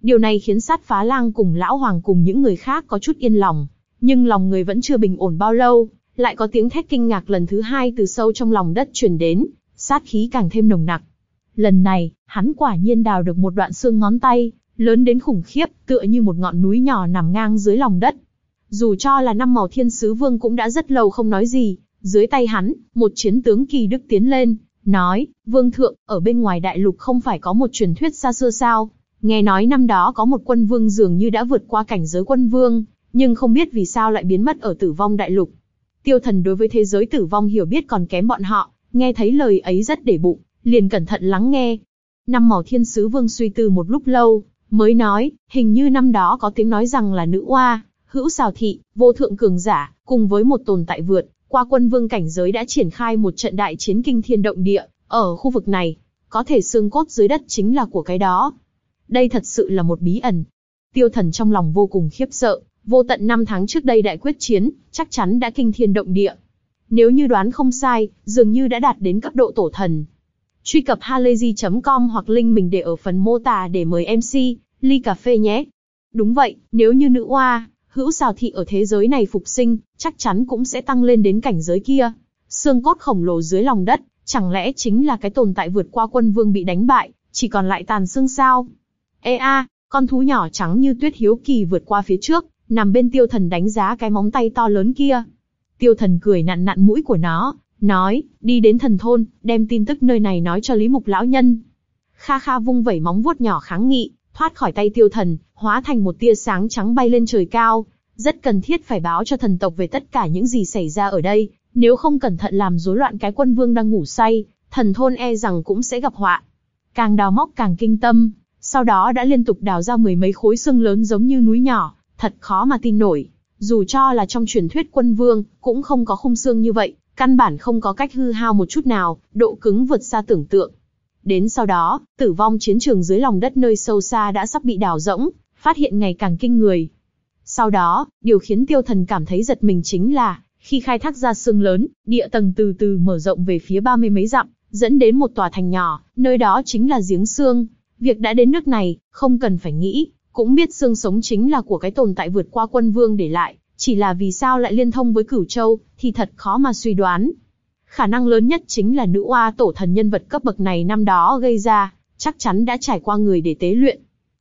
Điều này khiến sát phá lang cùng lão hoàng cùng những người khác có chút yên lòng. Nhưng lòng người vẫn chưa bình ổn bao lâu, lại có tiếng thét kinh ngạc lần thứ hai từ sâu trong lòng đất truyền đến, sát khí càng thêm nồng nặc. Lần này, hắn quả nhiên đào được một đoạn xương ngón tay, lớn đến khủng khiếp, tựa như một ngọn núi nhỏ nằm ngang dưới lòng đất. Dù cho là năm màu thiên sứ vương cũng đã rất lâu không nói gì, dưới tay hắn, một chiến tướng kỳ đức tiến lên, nói, vương thượng, ở bên ngoài đại lục không phải có một truyền thuyết xa xưa sao, nghe nói năm đó có một quân vương dường như đã vượt qua cảnh giới quân vương, nhưng không biết vì sao lại biến mất ở tử vong đại lục. Tiêu thần đối với thế giới tử vong hiểu biết còn kém bọn họ, nghe thấy lời ấy rất để bụng, liền cẩn thận lắng nghe. Năm màu thiên sứ vương suy tư một lúc lâu, mới nói, hình như năm đó có tiếng nói rằng là nữ oa, hữu xào thị, vô thượng cường giả, cùng với một tồn tại vượt, qua quân vương cảnh giới đã triển khai một trận đại chiến kinh thiên động địa, ở khu vực này, có thể xương cốt dưới đất chính là của cái đó. Đây thật sự là một bí ẩn. Tiêu thần trong lòng vô cùng khiếp sợ, vô tận năm tháng trước đây đại quyết chiến, chắc chắn đã kinh thiên động địa. Nếu như đoán không sai, dường như đã đạt đến cấp độ tổ thần. Truy cập halayzi.com hoặc link mình để ở phần mô tả để mời MC, ly cà phê nhé. Đúng vậy, nếu như nữ oa, hữu xào thị ở thế giới này phục sinh, chắc chắn cũng sẽ tăng lên đến cảnh giới kia. Xương cốt khổng lồ dưới lòng đất, chẳng lẽ chính là cái tồn tại vượt qua quân vương bị đánh bại, chỉ còn lại tàn xương sao? Ê a, con thú nhỏ trắng như tuyết hiếu kỳ vượt qua phía trước, nằm bên tiêu thần đánh giá cái móng tay to lớn kia. Tiêu thần cười nặn nặn mũi của nó, nói, đi đến thần thôn, đem tin tức nơi này nói cho Lý Mục lão nhân. Kha Kha vung vẩy móng vuốt nhỏ kháng nghị, thoát khỏi tay tiêu thần, hóa thành một tia sáng trắng bay lên trời cao. Rất cần thiết phải báo cho thần tộc về tất cả những gì xảy ra ở đây, nếu không cẩn thận làm rối loạn cái quân vương đang ngủ say, thần thôn e rằng cũng sẽ gặp họa. Càng đào móc càng kinh tâm, sau đó đã liên tục đào ra mười mấy khối xương lớn giống như núi nhỏ, thật khó mà tin nổi. Dù cho là trong truyền thuyết quân vương, cũng không có khung xương như vậy, căn bản không có cách hư hao một chút nào, độ cứng vượt xa tưởng tượng. Đến sau đó, tử vong chiến trường dưới lòng đất nơi sâu xa đã sắp bị đào rỗng, phát hiện ngày càng kinh người. Sau đó, điều khiến tiêu thần cảm thấy giật mình chính là, khi khai thác ra xương lớn, địa tầng từ từ mở rộng về phía ba mươi mấy dặm, dẫn đến một tòa thành nhỏ, nơi đó chính là giếng xương. Việc đã đến nước này, không cần phải nghĩ, cũng biết xương sống chính là của cái tồn tại vượt qua quân vương để lại, chỉ là vì sao lại liên thông với cửu châu, thì thật khó mà suy đoán. Khả năng lớn nhất chính là nữ oa tổ thần nhân vật cấp bậc này năm đó gây ra, chắc chắn đã trải qua người để tế luyện.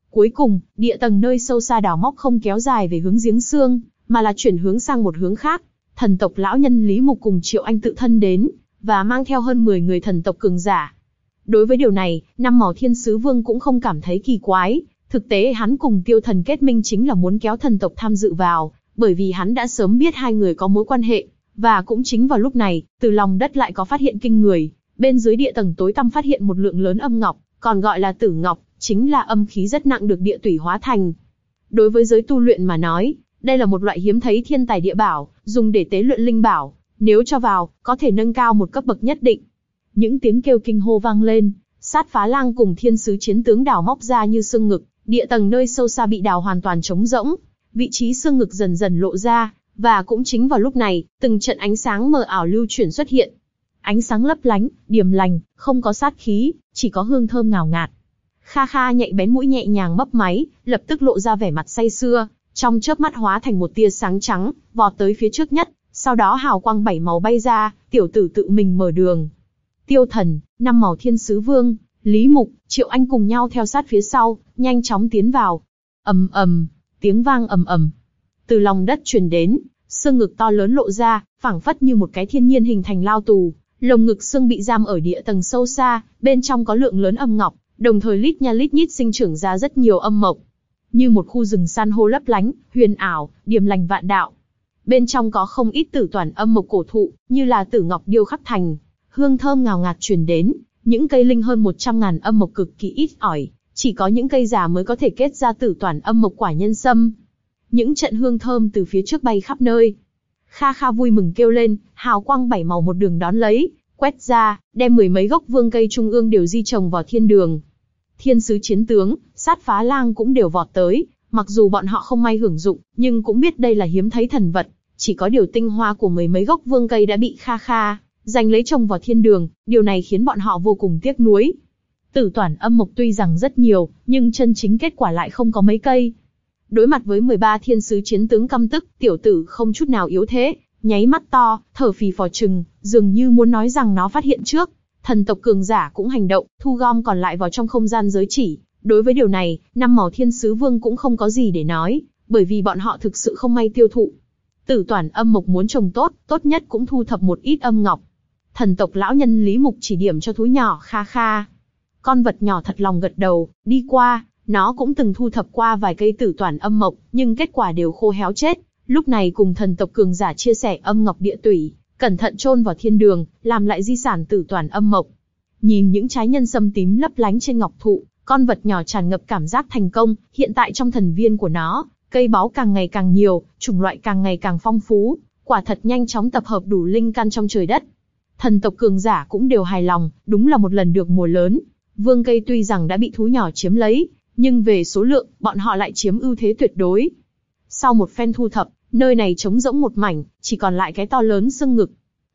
Cuối cùng, địa tầng nơi sâu xa đào móc không kéo dài về hướng giếng xương, mà là chuyển hướng sang một hướng khác. Thần tộc lão nhân Lý Mục cùng Triệu Anh tự thân đến, và mang theo hơn 10 người thần tộc cường giả. Đối với điều này, năm màu thiên sứ vương cũng không cảm thấy kỳ quái, thực tế hắn cùng tiêu thần kết minh chính là muốn kéo thần tộc tham dự vào, bởi vì hắn đã sớm biết hai người có mối quan hệ, và cũng chính vào lúc này, từ lòng đất lại có phát hiện kinh người, bên dưới địa tầng tối tăm phát hiện một lượng lớn âm ngọc, còn gọi là tử ngọc, chính là âm khí rất nặng được địa tủy hóa thành. Đối với giới tu luyện mà nói, đây là một loại hiếm thấy thiên tài địa bảo, dùng để tế luyện linh bảo, nếu cho vào, có thể nâng cao một cấp bậc nhất định. Những tiếng kêu kinh hô vang lên, sát phá lang cùng thiên sứ chiến tướng đào móc ra như xương ngực, địa tầng nơi sâu xa bị đào hoàn toàn trống rỗng, vị trí xương ngực dần dần lộ ra, và cũng chính vào lúc này, từng trận ánh sáng mờ ảo lưu chuyển xuất hiện. Ánh sáng lấp lánh, điềm lành, không có sát khí, chỉ có hương thơm ngào ngạt. Kha Kha nhạy bén mũi nhẹ nhàng mấp máy, lập tức lộ ra vẻ mặt say sưa, trong chớp mắt hóa thành một tia sáng trắng, vọt tới phía trước nhất, sau đó hào quang bảy màu bay ra, tiểu tử tự mình mở đường. Tiêu thần, năm màu thiên sứ vương, Lý Mục, Triệu Anh cùng nhau theo sát phía sau, nhanh chóng tiến vào. ầm ầm, tiếng vang ầm ầm, từ lòng đất truyền đến, xương ngực to lớn lộ ra, phảng phất như một cái thiên nhiên hình thành lao tù, lồng ngực xương bị giam ở địa tầng sâu xa, bên trong có lượng lớn âm ngọc, đồng thời lít nha lít nhít sinh trưởng ra rất nhiều âm mộc, như một khu rừng san hô lấp lánh, huyền ảo, điềm lành vạn đạo. Bên trong có không ít tử toàn âm mộc cổ thụ, như là tử ngọc điêu khắc thành, hương thơm ngào ngạt truyền đến, những cây linh hơn 100 ngàn âm mộc cực kỳ ít ỏi, chỉ có những cây già mới có thể kết ra tử toàn âm mộc quả nhân sâm. Những trận hương thơm từ phía trước bay khắp nơi. Kha Kha vui mừng kêu lên, hào quang bảy màu một đường đón lấy, quét ra, đem mười mấy gốc vương cây trung ương đều di trồng vào thiên đường. Thiên sứ chiến tướng, sát phá lang cũng đều vọt tới, mặc dù bọn họ không may hưởng dụng, nhưng cũng biết đây là hiếm thấy thần vật, chỉ có điều tinh hoa của mười mấy gốc vương cây đã bị Kha Kha giành lấy chồng vào thiên đường, điều này khiến bọn họ vô cùng tiếc nuối. Tử toàn âm mộc tuy rằng rất nhiều, nhưng chân chính kết quả lại không có mấy cây. Đối mặt với 13 thiên sứ chiến tướng căm tức, tiểu tử không chút nào yếu thế, nháy mắt to, thở phì phò chừng, dường như muốn nói rằng nó phát hiện trước. Thần tộc cường giả cũng hành động, thu gom còn lại vào trong không gian giới chỉ. Đối với điều này, năm màu thiên sứ vương cũng không có gì để nói, bởi vì bọn họ thực sự không may tiêu thụ. Tử toàn âm mộc muốn trồng tốt, tốt nhất cũng thu thập một ít âm ngọc. Thần tộc lão nhân Lý Mục chỉ điểm cho thú nhỏ kha kha. Con vật nhỏ thật lòng gật đầu, đi qua, nó cũng từng thu thập qua vài cây tử toàn âm mộc, nhưng kết quả đều khô héo chết. Lúc này cùng thần tộc cường giả chia sẻ âm ngọc địa tủy, cẩn thận chôn vào thiên đường, làm lại di sản tử toàn âm mộc. Nhìn những trái nhân sâm tím lấp lánh trên ngọc thụ, con vật nhỏ tràn ngập cảm giác thành công, hiện tại trong thần viên của nó, cây báu càng ngày càng nhiều, chủng loại càng ngày càng phong phú, quả thật nhanh chóng tập hợp đủ linh căn trong trời đất. Thần tộc cường giả cũng đều hài lòng, đúng là một lần được mùa lớn. Vương cây tuy rằng đã bị thú nhỏ chiếm lấy, nhưng về số lượng, bọn họ lại chiếm ưu thế tuyệt đối. Sau một phen thu thập, nơi này trống rỗng một mảnh, chỉ còn lại cái to lớn xương ngực.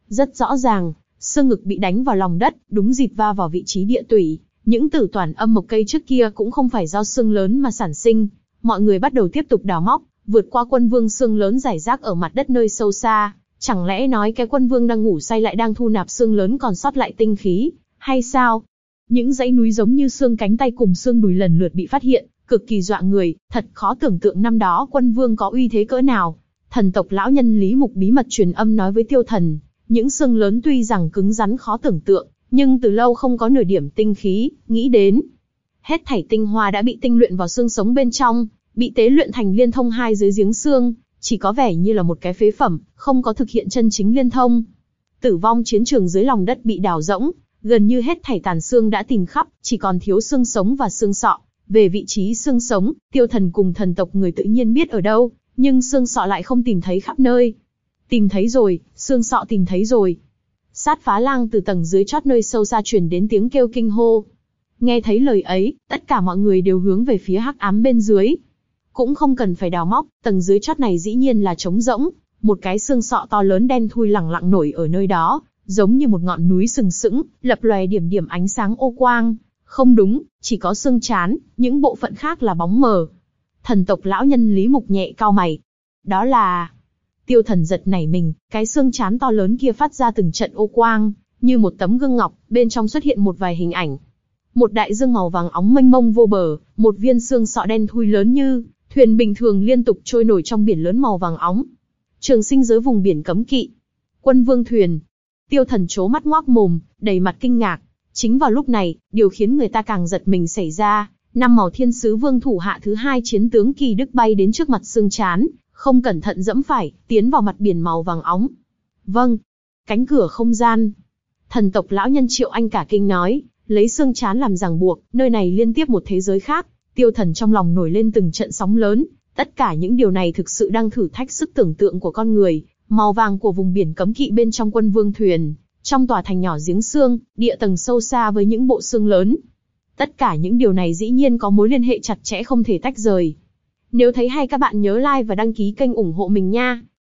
Rất rõ ràng, xương ngực bị đánh vào lòng đất, đúng dịp va vào vị trí địa tủy. Những tử toàn âm mộc cây trước kia cũng không phải do xương lớn mà sản sinh. Mọi người bắt đầu tiếp tục đào móc, vượt qua quân vương xương lớn giải rác ở mặt đất nơi sâu xa. Chẳng lẽ nói cái quân vương đang ngủ say lại đang thu nạp xương lớn còn sót lại tinh khí, hay sao? Những dãy núi giống như xương cánh tay cùng xương đùi lần lượt bị phát hiện, cực kỳ dọa người, thật khó tưởng tượng năm đó quân vương có uy thế cỡ nào. Thần tộc lão nhân Lý Mục bí mật truyền âm nói với tiêu thần, những xương lớn tuy rằng cứng rắn khó tưởng tượng, nhưng từ lâu không có nửa điểm tinh khí, nghĩ đến. Hết thảy tinh hoa đã bị tinh luyện vào xương sống bên trong, bị tế luyện thành liên thông hai dưới giếng xương, chỉ có vẻ như là một cái phế phẩm, không có thực hiện chân chính liên thông. Tử vong chiến trường dưới lòng đất bị đào rỗng, gần như hết thảy tàn xương đã tìm khắp, chỉ còn thiếu xương sống và xương sọ. Về vị trí xương sống, tiêu thần cùng thần tộc người tự nhiên biết ở đâu, nhưng xương sọ lại không tìm thấy khắp nơi. Tìm thấy rồi, xương sọ tìm thấy rồi. Sát phá lang từ tầng dưới chót nơi sâu xa truyền đến tiếng kêu kinh hô. Nghe thấy lời ấy, tất cả mọi người đều hướng về phía hắc ám bên dưới. Cũng không cần phải đào móc, tầng dưới chót này dĩ nhiên là trống rỗng, một cái xương sọ to lớn đen thui lẳng lặng nổi ở nơi đó, giống như một ngọn núi sừng sững, lập lòe điểm điểm ánh sáng ô quang. Không đúng, chỉ có xương chán, những bộ phận khác là bóng mờ. Thần tộc lão nhân Lý Mục nhẹ cao mày. Đó là... Tiêu thần giật nảy mình, cái xương chán to lớn kia phát ra từng trận ô quang, như một tấm gương ngọc, bên trong xuất hiện một vài hình ảnh. Một đại dương màu vàng óng mênh mông vô bờ, một viên xương sọ đen thui lớn như thuyền bình thường liên tục trôi nổi trong biển lớn màu vàng óng. Trường sinh giới vùng biển cấm kỵ. Quân vương thuyền. Tiêu thần chố mắt ngoác mồm, đầy mặt kinh ngạc. Chính vào lúc này, điều khiến người ta càng giật mình xảy ra, năm màu thiên sứ vương thủ hạ thứ hai chiến tướng kỳ đức bay đến trước mặt xương chán, không cẩn thận dẫm phải, tiến vào mặt biển màu vàng óng. Vâng, cánh cửa không gian. Thần tộc lão nhân triệu anh cả kinh nói, lấy xương chán làm ràng buộc, nơi này liên tiếp một thế giới khác. Tiêu thần trong lòng nổi lên từng trận sóng lớn, tất cả những điều này thực sự đang thử thách sức tưởng tượng của con người, màu vàng của vùng biển cấm kỵ bên trong quân vương thuyền, trong tòa thành nhỏ giếng xương, địa tầng sâu xa với những bộ xương lớn. Tất cả những điều này dĩ nhiên có mối liên hệ chặt chẽ không thể tách rời. Nếu thấy hay các bạn nhớ like và đăng ký kênh ủng hộ mình nha.